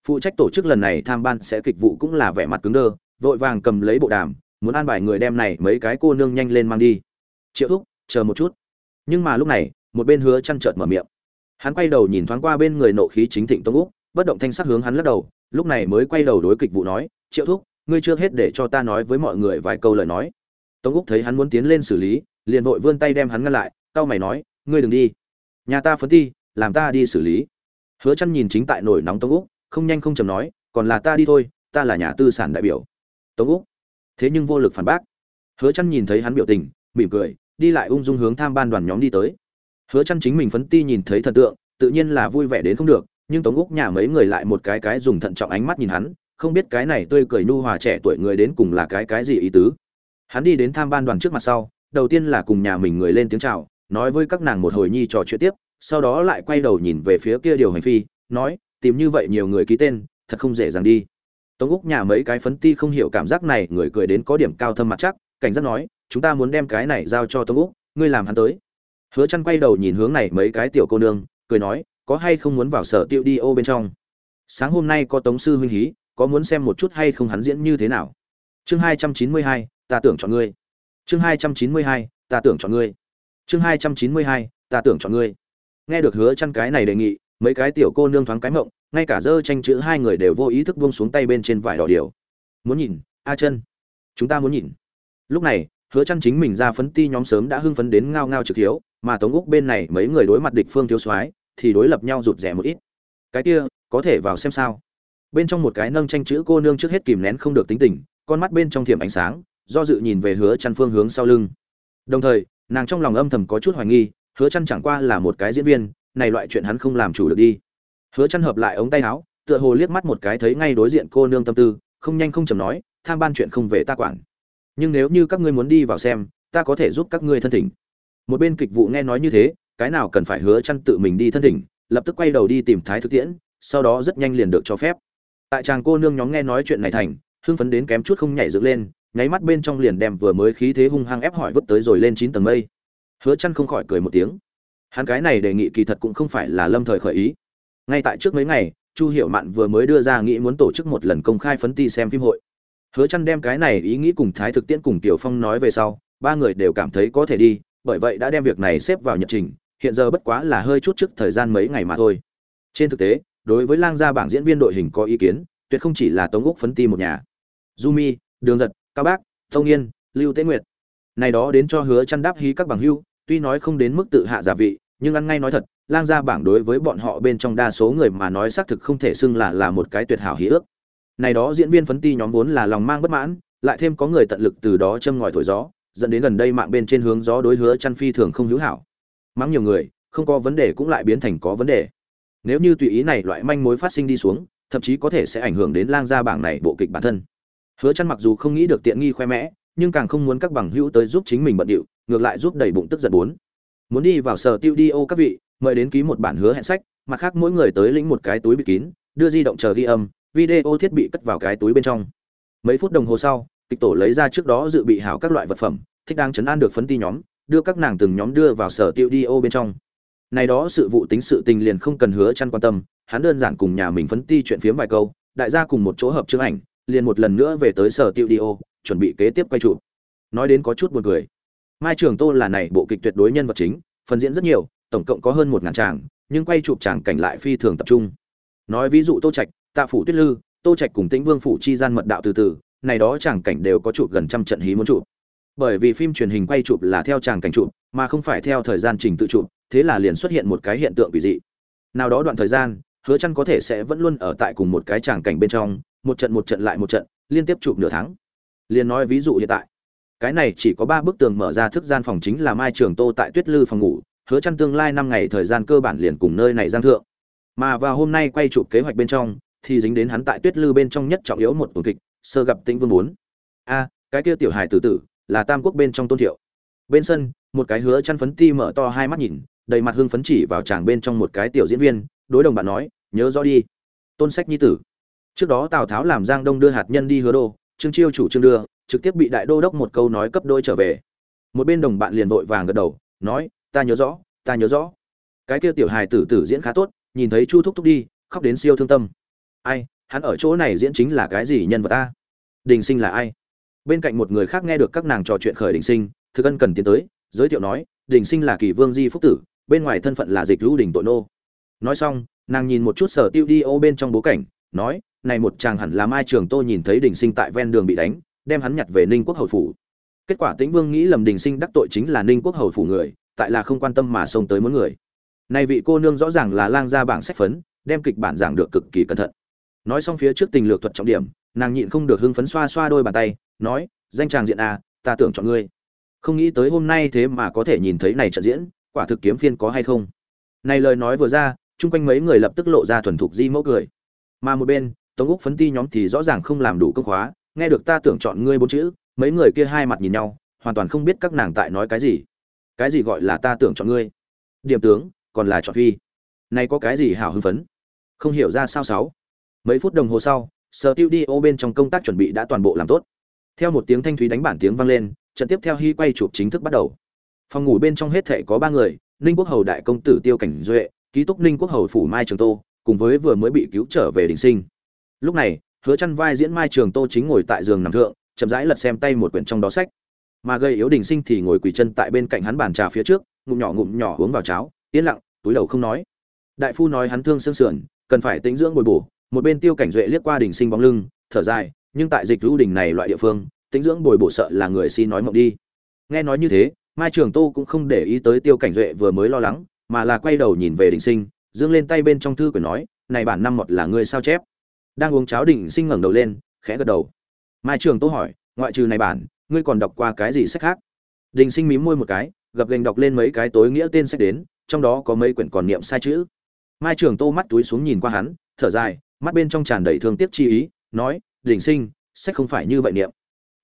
Phụ trách tổ chức lần này tham ban sẽ kịch vụ cũng là vẻ mặt cứng đơ, vội vàng cầm lấy bộ đàm, muốn an bài người đem này mấy cái cô nương nhanh lên mang đi. Triệu thúc chờ một chút. Nhưng mà lúc này, một bên hứa chăn chợt mở miệng. Hắn quay đầu nhìn thoáng qua bên người nộ khí chính thịnh tông úc, bất động thanh sắc hướng hắn lắc đầu, lúc này mới quay đầu đối kịch vụ nói, triệu thúc, ngươi chưa hết để cho ta nói với mọi người vài câu lời nói. Tông úc thấy hắn muốn tiến lên xử lý, liền vội vươn tay đem hắn ngăn lại tao mày nói, ngươi đừng đi. Nhà ta phấn ti, làm ta đi xử lý. Hứa chăn nhìn chính tại nổi nóng tông úc, không nhanh không chậm nói, còn là ta đi thôi, ta là nhà tư sản đại biểu. Tống úc, thế nhưng vô lực phản bác. Hứa chăn nhìn thấy hắn biểu tình, mỉm cười đi lại ung dung hướng tham ban đoàn nhóm đi tới. Hứa chăn chính mình phấn ti nhìn thấy thần tượng, tự nhiên là vui vẻ đến không được, nhưng tống úc nhà mấy người lại một cái cái dùng thận trọng ánh mắt nhìn hắn, không biết cái này tươi cười nu hòa trẻ tuổi người đến cùng là cái cái gì ý tứ. Hắn đi đến tham ban đoàn trước mặt sau, đầu tiên là cùng nhà mình người lên tiếng chào, nói với các nàng một hồi nhi trò chuyện tiếp, sau đó lại quay đầu nhìn về phía kia điều hành phi, nói, tìm như vậy nhiều người ký tên, thật không dễ dàng đi. Tống úc nhà mấy cái phấn ti không hiểu cảm giác này, người cười đến có điểm cao thâm mặt chắc, cảnh giác nói chúng ta muốn đem cái này giao cho tống úc, ngươi làm hắn tới. Hứa chăn quay đầu nhìn hướng này mấy cái tiểu cô nương, cười nói, có hay không muốn vào sở tiêu đi ô bên trong? Sáng hôm nay có tống sư huynh hí, có muốn xem một chút hay không hắn diễn như thế nào? Chương hai trăm chín mươi hai, ta tưởng chọn ngươi. Chương hai trăm chín mươi hai, ta tưởng chọn ngươi. Chương hai trăm chín mươi hai, ta tưởng chọn ngươi. Nghe được hứa chăn cái này đề nghị, mấy cái tiểu cô nương thoáng cái mộng ngay cả dơ tranh chữ hai người đều vô ý thức buông xuống tay bên trên vải đỏ điều. Muốn nhìn, a chân. Chúng ta muốn nhìn. Lúc này hứa chăn chính mình ra phấn ti nhóm sớm đã hưng phấn đến ngao ngao trực hiếu, mà tống úc bên này mấy người đối mặt địch phương thiếu soái thì đối lập nhau rụt rè một ít. Cái kia, có thể vào xem sao? Bên trong một cái nâng tranh chữ cô nương trước hết kìm nén không được tính tình, con mắt bên trong thiểm ánh sáng, do dự nhìn về hứa chăn phương hướng sau lưng. Đồng thời, nàng trong lòng âm thầm có chút hoài nghi, hứa chăn chẳng qua là một cái diễn viên, này loại chuyện hắn không làm chủ được đi. Hứa chăn hợp lại ống tay áo, tựa hồ liếc mắt một cái thấy ngay đối diện cô nương tâm tư, không nhanh không chậm nói, tham ban chuyện không về ta quản nhưng nếu như các ngươi muốn đi vào xem, ta có thể giúp các ngươi thân thỉnh. Một bên kịch vụ nghe nói như thế, cái nào cần phải hứa chăn tự mình đi thân thỉnh, lập tức quay đầu đi tìm thái thực tiễn, sau đó rất nhanh liền được cho phép. Tại chàng cô nương nhóm nghe nói chuyện này thành, hưng phấn đến kém chút không nhảy dựng lên, nháy mắt bên trong liền đem vừa mới khí thế hung hăng ép hỏi vứt tới rồi lên chín tầng mây. Hứa chăn không khỏi cười một tiếng. Hắn cái này đề nghị kỳ thật cũng không phải là lâm thời khởi ý. Ngay tại trước mấy ngày, chu hiểu mạn vừa mới đưa ra nghĩ muốn tổ chức một lần công khai phấn ti xem phim hội hứa chăn đem cái này ý nghĩ cùng thái thực tiễn cùng tiểu phong nói về sau ba người đều cảm thấy có thể đi bởi vậy đã đem việc này xếp vào nhật trình hiện giờ bất quá là hơi chút trước thời gian mấy ngày mà thôi. Trên thực tế đối với lang gia bảng diễn viên đội hình có ý kiến tuyệt không chỉ là tống úc phấn ti một nhà. Jumi, đường giật cao bác tông yên lưu tế nguyệt. Này đó đến cho hứa chăn đáp hí các bằng hưu tuy nói không đến mức tự hạ giả vị nhưng ăn ngay nói thật lang gia bảng đối với bọn họ bên trong đa số người mà nói xác thực không thể xưng là là một cái tuyệt hảo hí ước này đó diễn viên phấn ti nhóm vốn là lòng mang bất mãn, lại thêm có người tận lực từ đó châm ngòi thổi gió, dẫn đến gần đây mạng bên trên hướng gió đối hứa chăn phi thường không hữu hảo. Mắng nhiều người, không có vấn đề cũng lại biến thành có vấn đề. Nếu như tùy ý này loại manh mối phát sinh đi xuống, thậm chí có thể sẽ ảnh hưởng đến lang gia bảng này bộ kịch bản thân. Hứa chăn mặc dù không nghĩ được tiện nghi khoe mẽ, nhưng càng không muốn các bằng hữu tới giúp chính mình bận điệu, ngược lại giúp đầy bụng tức giận bốn. Muốn đi vào sở tiêu đi ô các vị, mời đến ký một bản hứa hẹn sách, mặt khác mỗi người tới lĩnh một cái túi bịt kín, đưa di động chờ ghi âm video thiết bị cất vào cái túi bên trong. Mấy phút đồng hồ sau, kịch tổ lấy ra trước đó dự bị hảo các loại vật phẩm, thích đang chấn an được phấn ti nhóm, đưa các nàng từng nhóm đưa vào sở tiêu đi ô bên trong. Này đó sự vụ tính sự tình liền không cần hứa chăn quan tâm, hắn đơn giản cùng nhà mình phấn ti chuyện phiếm vài câu, đại gia cùng một chỗ hợp chương ảnh, liền một lần nữa về tới sở tiêu đi ô, chuẩn bị kế tiếp quay chụp. Nói đến có chút buồn cười. Mai trường tô là này bộ kịch tuyệt đối nhân vật chính, phần diễn rất nhiều, tổng cộng có hơn một ngàn tràng nhưng quay chụp tràng cảnh lại phi thường tập trung. Nói ví dụ tô trạch tạ phủ tuyết lư, tô trạch cùng tĩnh vương phủ chi gian mật đạo từ từ, này đó tràng cảnh đều có chụp gần trăm trận hí muốn chụp. Bởi vì phim truyền hình quay chụp là theo tràng cảnh chụp, mà không phải theo thời gian trình tự chụp, thế là liền xuất hiện một cái hiện tượng quỷ dị. Nào đó đoạn thời gian, hứa chăn có thể sẽ vẫn luôn ở tại cùng một cái tràng cảnh bên trong, một trận một trận lại một trận, liên tiếp chụp nửa tháng. Liền nói ví dụ hiện tại, cái này chỉ có ba bức tường mở ra thức gian phòng chính là mai trường tô tại tuyết lư phòng ngủ, hứa chăn tương lai năm ngày thời gian cơ bản liền cùng nơi này giang thượng. Mà vào hôm nay quay chụp kế hoạch bên trong thì dính đến hắn tại tuyết lư bên trong nhất trọng yếu một tuần kịch, sơ gặp tĩnh vương muốn a, cái kia tiểu hài tử tử, là tam quốc bên trong tôn thiệu. Bên sân, một cái hứa chăn phấn ti mở to hai mắt nhìn, đầy mặt hưng phấn chỉ vào chàng bên trong một cái tiểu diễn viên, đối đồng bạn nói, nhớ rõ đi, tôn sách nhi tử. Trước đó tào tháo làm giang đông đưa hạt nhân đi hứa đô, trương chiêu chủ trương đưa, trực tiếp bị đại đô đốc một câu nói cấp đôi trở về. Một bên đồng bạn liền vội vàng gật đầu, nói, ta nhớ rõ, ta nhớ rõ. Cái kia tiểu hài tử tử diễn khá tốt, nhìn thấy chu thúc thúc đi, khóc đến siêu thương tâm ai, hắn ở chỗ này diễn chính là cái gì nhân vật ta? Đình sinh là ai? Bên cạnh một người khác nghe được các nàng trò chuyện khởi đình sinh thực ân cần tiến tới, giới thiệu nói, đình sinh là kỳ vương di phúc tử, bên ngoài thân phận là dịch Lưu đình tội nô. Nói xong, nàng nhìn một chút sở tiêu đi ô bên trong bố cảnh, nói, này một chàng hẳn là mai trường tô nhìn thấy đình sinh tại ven đường bị đánh, đem hắn nhặt về ninh quốc hầu phủ. Kết quả tĩnh vương nghĩ lầm đình sinh đắc tội chính là ninh quốc hầu phủ người, tại là không quan tâm mà xông tới muốn người. Này vị cô nương rõ ràng là lang gia bảng sách phấn, đem kịch bản giảng được cực kỳ cẩn thận nói xong phía trước tình lược thuật trọng điểm, nàng nhịn không được hưng phấn xoa xoa đôi bàn tay, nói, danh tràng diện à ta tưởng chọn ngươi. Không nghĩ tới hôm nay thế mà có thể nhìn thấy này trận diễn, quả thực kiếm phiên có hay không. Này lời nói vừa ra, chung quanh mấy người lập tức lộ ra thuần thục di mẫu cười. Mà một bên, tống úc phấn ti nhóm thì rõ ràng không làm đủ công khóa, nghe được ta tưởng chọn ngươi bốn chữ, mấy người kia hai mặt nhìn nhau, hoàn toàn không biết các nàng tại nói cái gì. Cái gì gọi là ta tưởng chọn ngươi? Điểm tướng, còn là chọn phi. Này có cái gì hảo hưng phấn? Không hiểu ra sao sáu mấy phút đồng hồ sau, sở tiêu đi ô bên trong công tác chuẩn bị đã toàn bộ làm tốt. Theo một tiếng thanh thúy đánh bản tiếng vang lên, trận tiếp theo hy quay chụp chính thức bắt đầu. Phòng ngủ bên trong hết thệ có ba người, ninh quốc hầu đại công tử tiêu cảnh duệ, ký túc ninh quốc hầu phủ mai trường tô, cùng với vừa mới bị cứu trở về đình sinh. Lúc này, hứa chăn vai diễn mai trường tô chính ngồi tại giường nằm thượng, chậm rãi lật xem tay một quyển trong đó sách. Mà gây yếu đình sinh thì ngồi quỳ chân tại bên cạnh hắn bàn trà phía trước, ngụm nhỏ ngụm nhỏ uống vào cháo, yên lặng, túi đầu không nói. Đại phu nói hắn thương xương sườn, cần phải tĩnh dưỡng bồi bổ một bên tiêu cảnh duệ liếc qua đình sinh bóng lưng, thở dài, nhưng tại dịch lưu đình này loại địa phương tính dưỡng bồi bổ sợ là người xin nói mộng đi. Nghe nói như thế, mai trường tô cũng không để ý tới tiêu cảnh duệ vừa mới lo lắng, mà là quay đầu nhìn về đình sinh, dương lên tay bên trong thư quyển nói, này bản năm mọt là người sao chép? Đang uống cháo đình sinh ngẩng đầu lên, khẽ gật đầu. Mai trường tô hỏi, ngoại trừ này bản, ngươi còn đọc qua cái gì sách khác? Đình sinh mím môi một cái, gập gành đọc lên mấy cái tối nghĩa tên sách đến, trong đó có mấy quyển còn niệm sai chữ. Mai trường tô mắt túi xuống nhìn qua hắn, thở dài mắt bên trong tràn đầy thương tiếc chi ý, nói đình sinh, sách không phải như vậy niệm.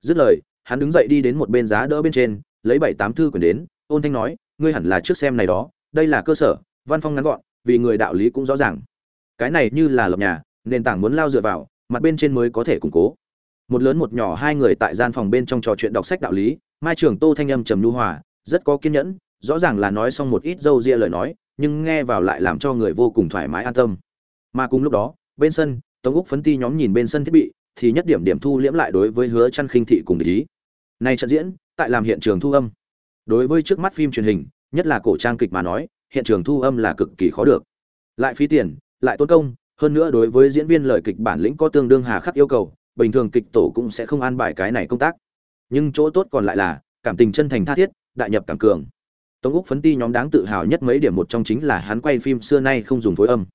Dứt lời, hắn đứng dậy đi đến một bên giá đỡ bên trên, lấy bảy tám thư quyển đến, ôn thanh nói, ngươi hẳn là trước xem này đó, đây là cơ sở, văn phong ngắn gọn, vì người đạo lý cũng rõ ràng. Cái này như là lập nhà, nền tảng muốn lao dựa vào, mặt bên trên mới có thể củng cố. Một lớn một nhỏ hai người tại gian phòng bên trong trò chuyện đọc sách đạo lý, mai trường tô thanh âm trầm nhu hòa, rất có kiên nhẫn, rõ ràng là nói xong một ít dâu ria lời nói, nhưng nghe vào lại làm cho người vô cùng thoải mái an tâm. Mà cùng lúc đó bên sân, tống úc phấn ti nhóm nhìn bên sân thiết bị, thì nhất điểm điểm thu liễm lại đối với hứa chăn khinh thị cùng ý Nay trận diễn, tại làm hiện trường thu âm. Đối với trước mắt phim truyền hình, nhất là cổ trang kịch mà nói, hiện trường thu âm là cực kỳ khó được. Lại phí tiền, lại tốn công, hơn nữa đối với diễn viên lời kịch bản lĩnh có tương đương hà khắc yêu cầu, bình thường kịch tổ cũng sẽ không an bài cái này công tác. Nhưng chỗ tốt còn lại là, cảm tình chân thành tha thiết, đại nhập cảm cường. Tống úc phấn ti nhóm đáng tự hào nhất mấy điểm một trong chính là hắn quay phim xưa nay không dùng phối âm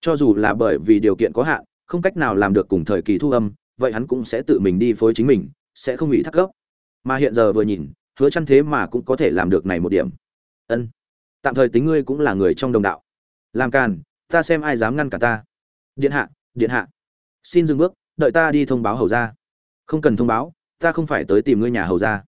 cho dù là bởi vì điều kiện có hạn, không cách nào làm được cùng thời kỳ thu âm, vậy hắn cũng sẽ tự mình đi phối chính mình, sẽ không bị thắc gốc. Mà hiện giờ vừa nhìn, hứa chăn thế mà cũng có thể làm được này một điểm. Ân, tạm thời tính ngươi cũng là người trong đồng đạo. Làm càn, ta xem ai dám ngăn cả ta. Điện hạ điện hạ. Xin dừng bước, đợi ta đi thông báo hầu ra không cần thông báo, ta không phải tới tìm ngươi nhà hầu ra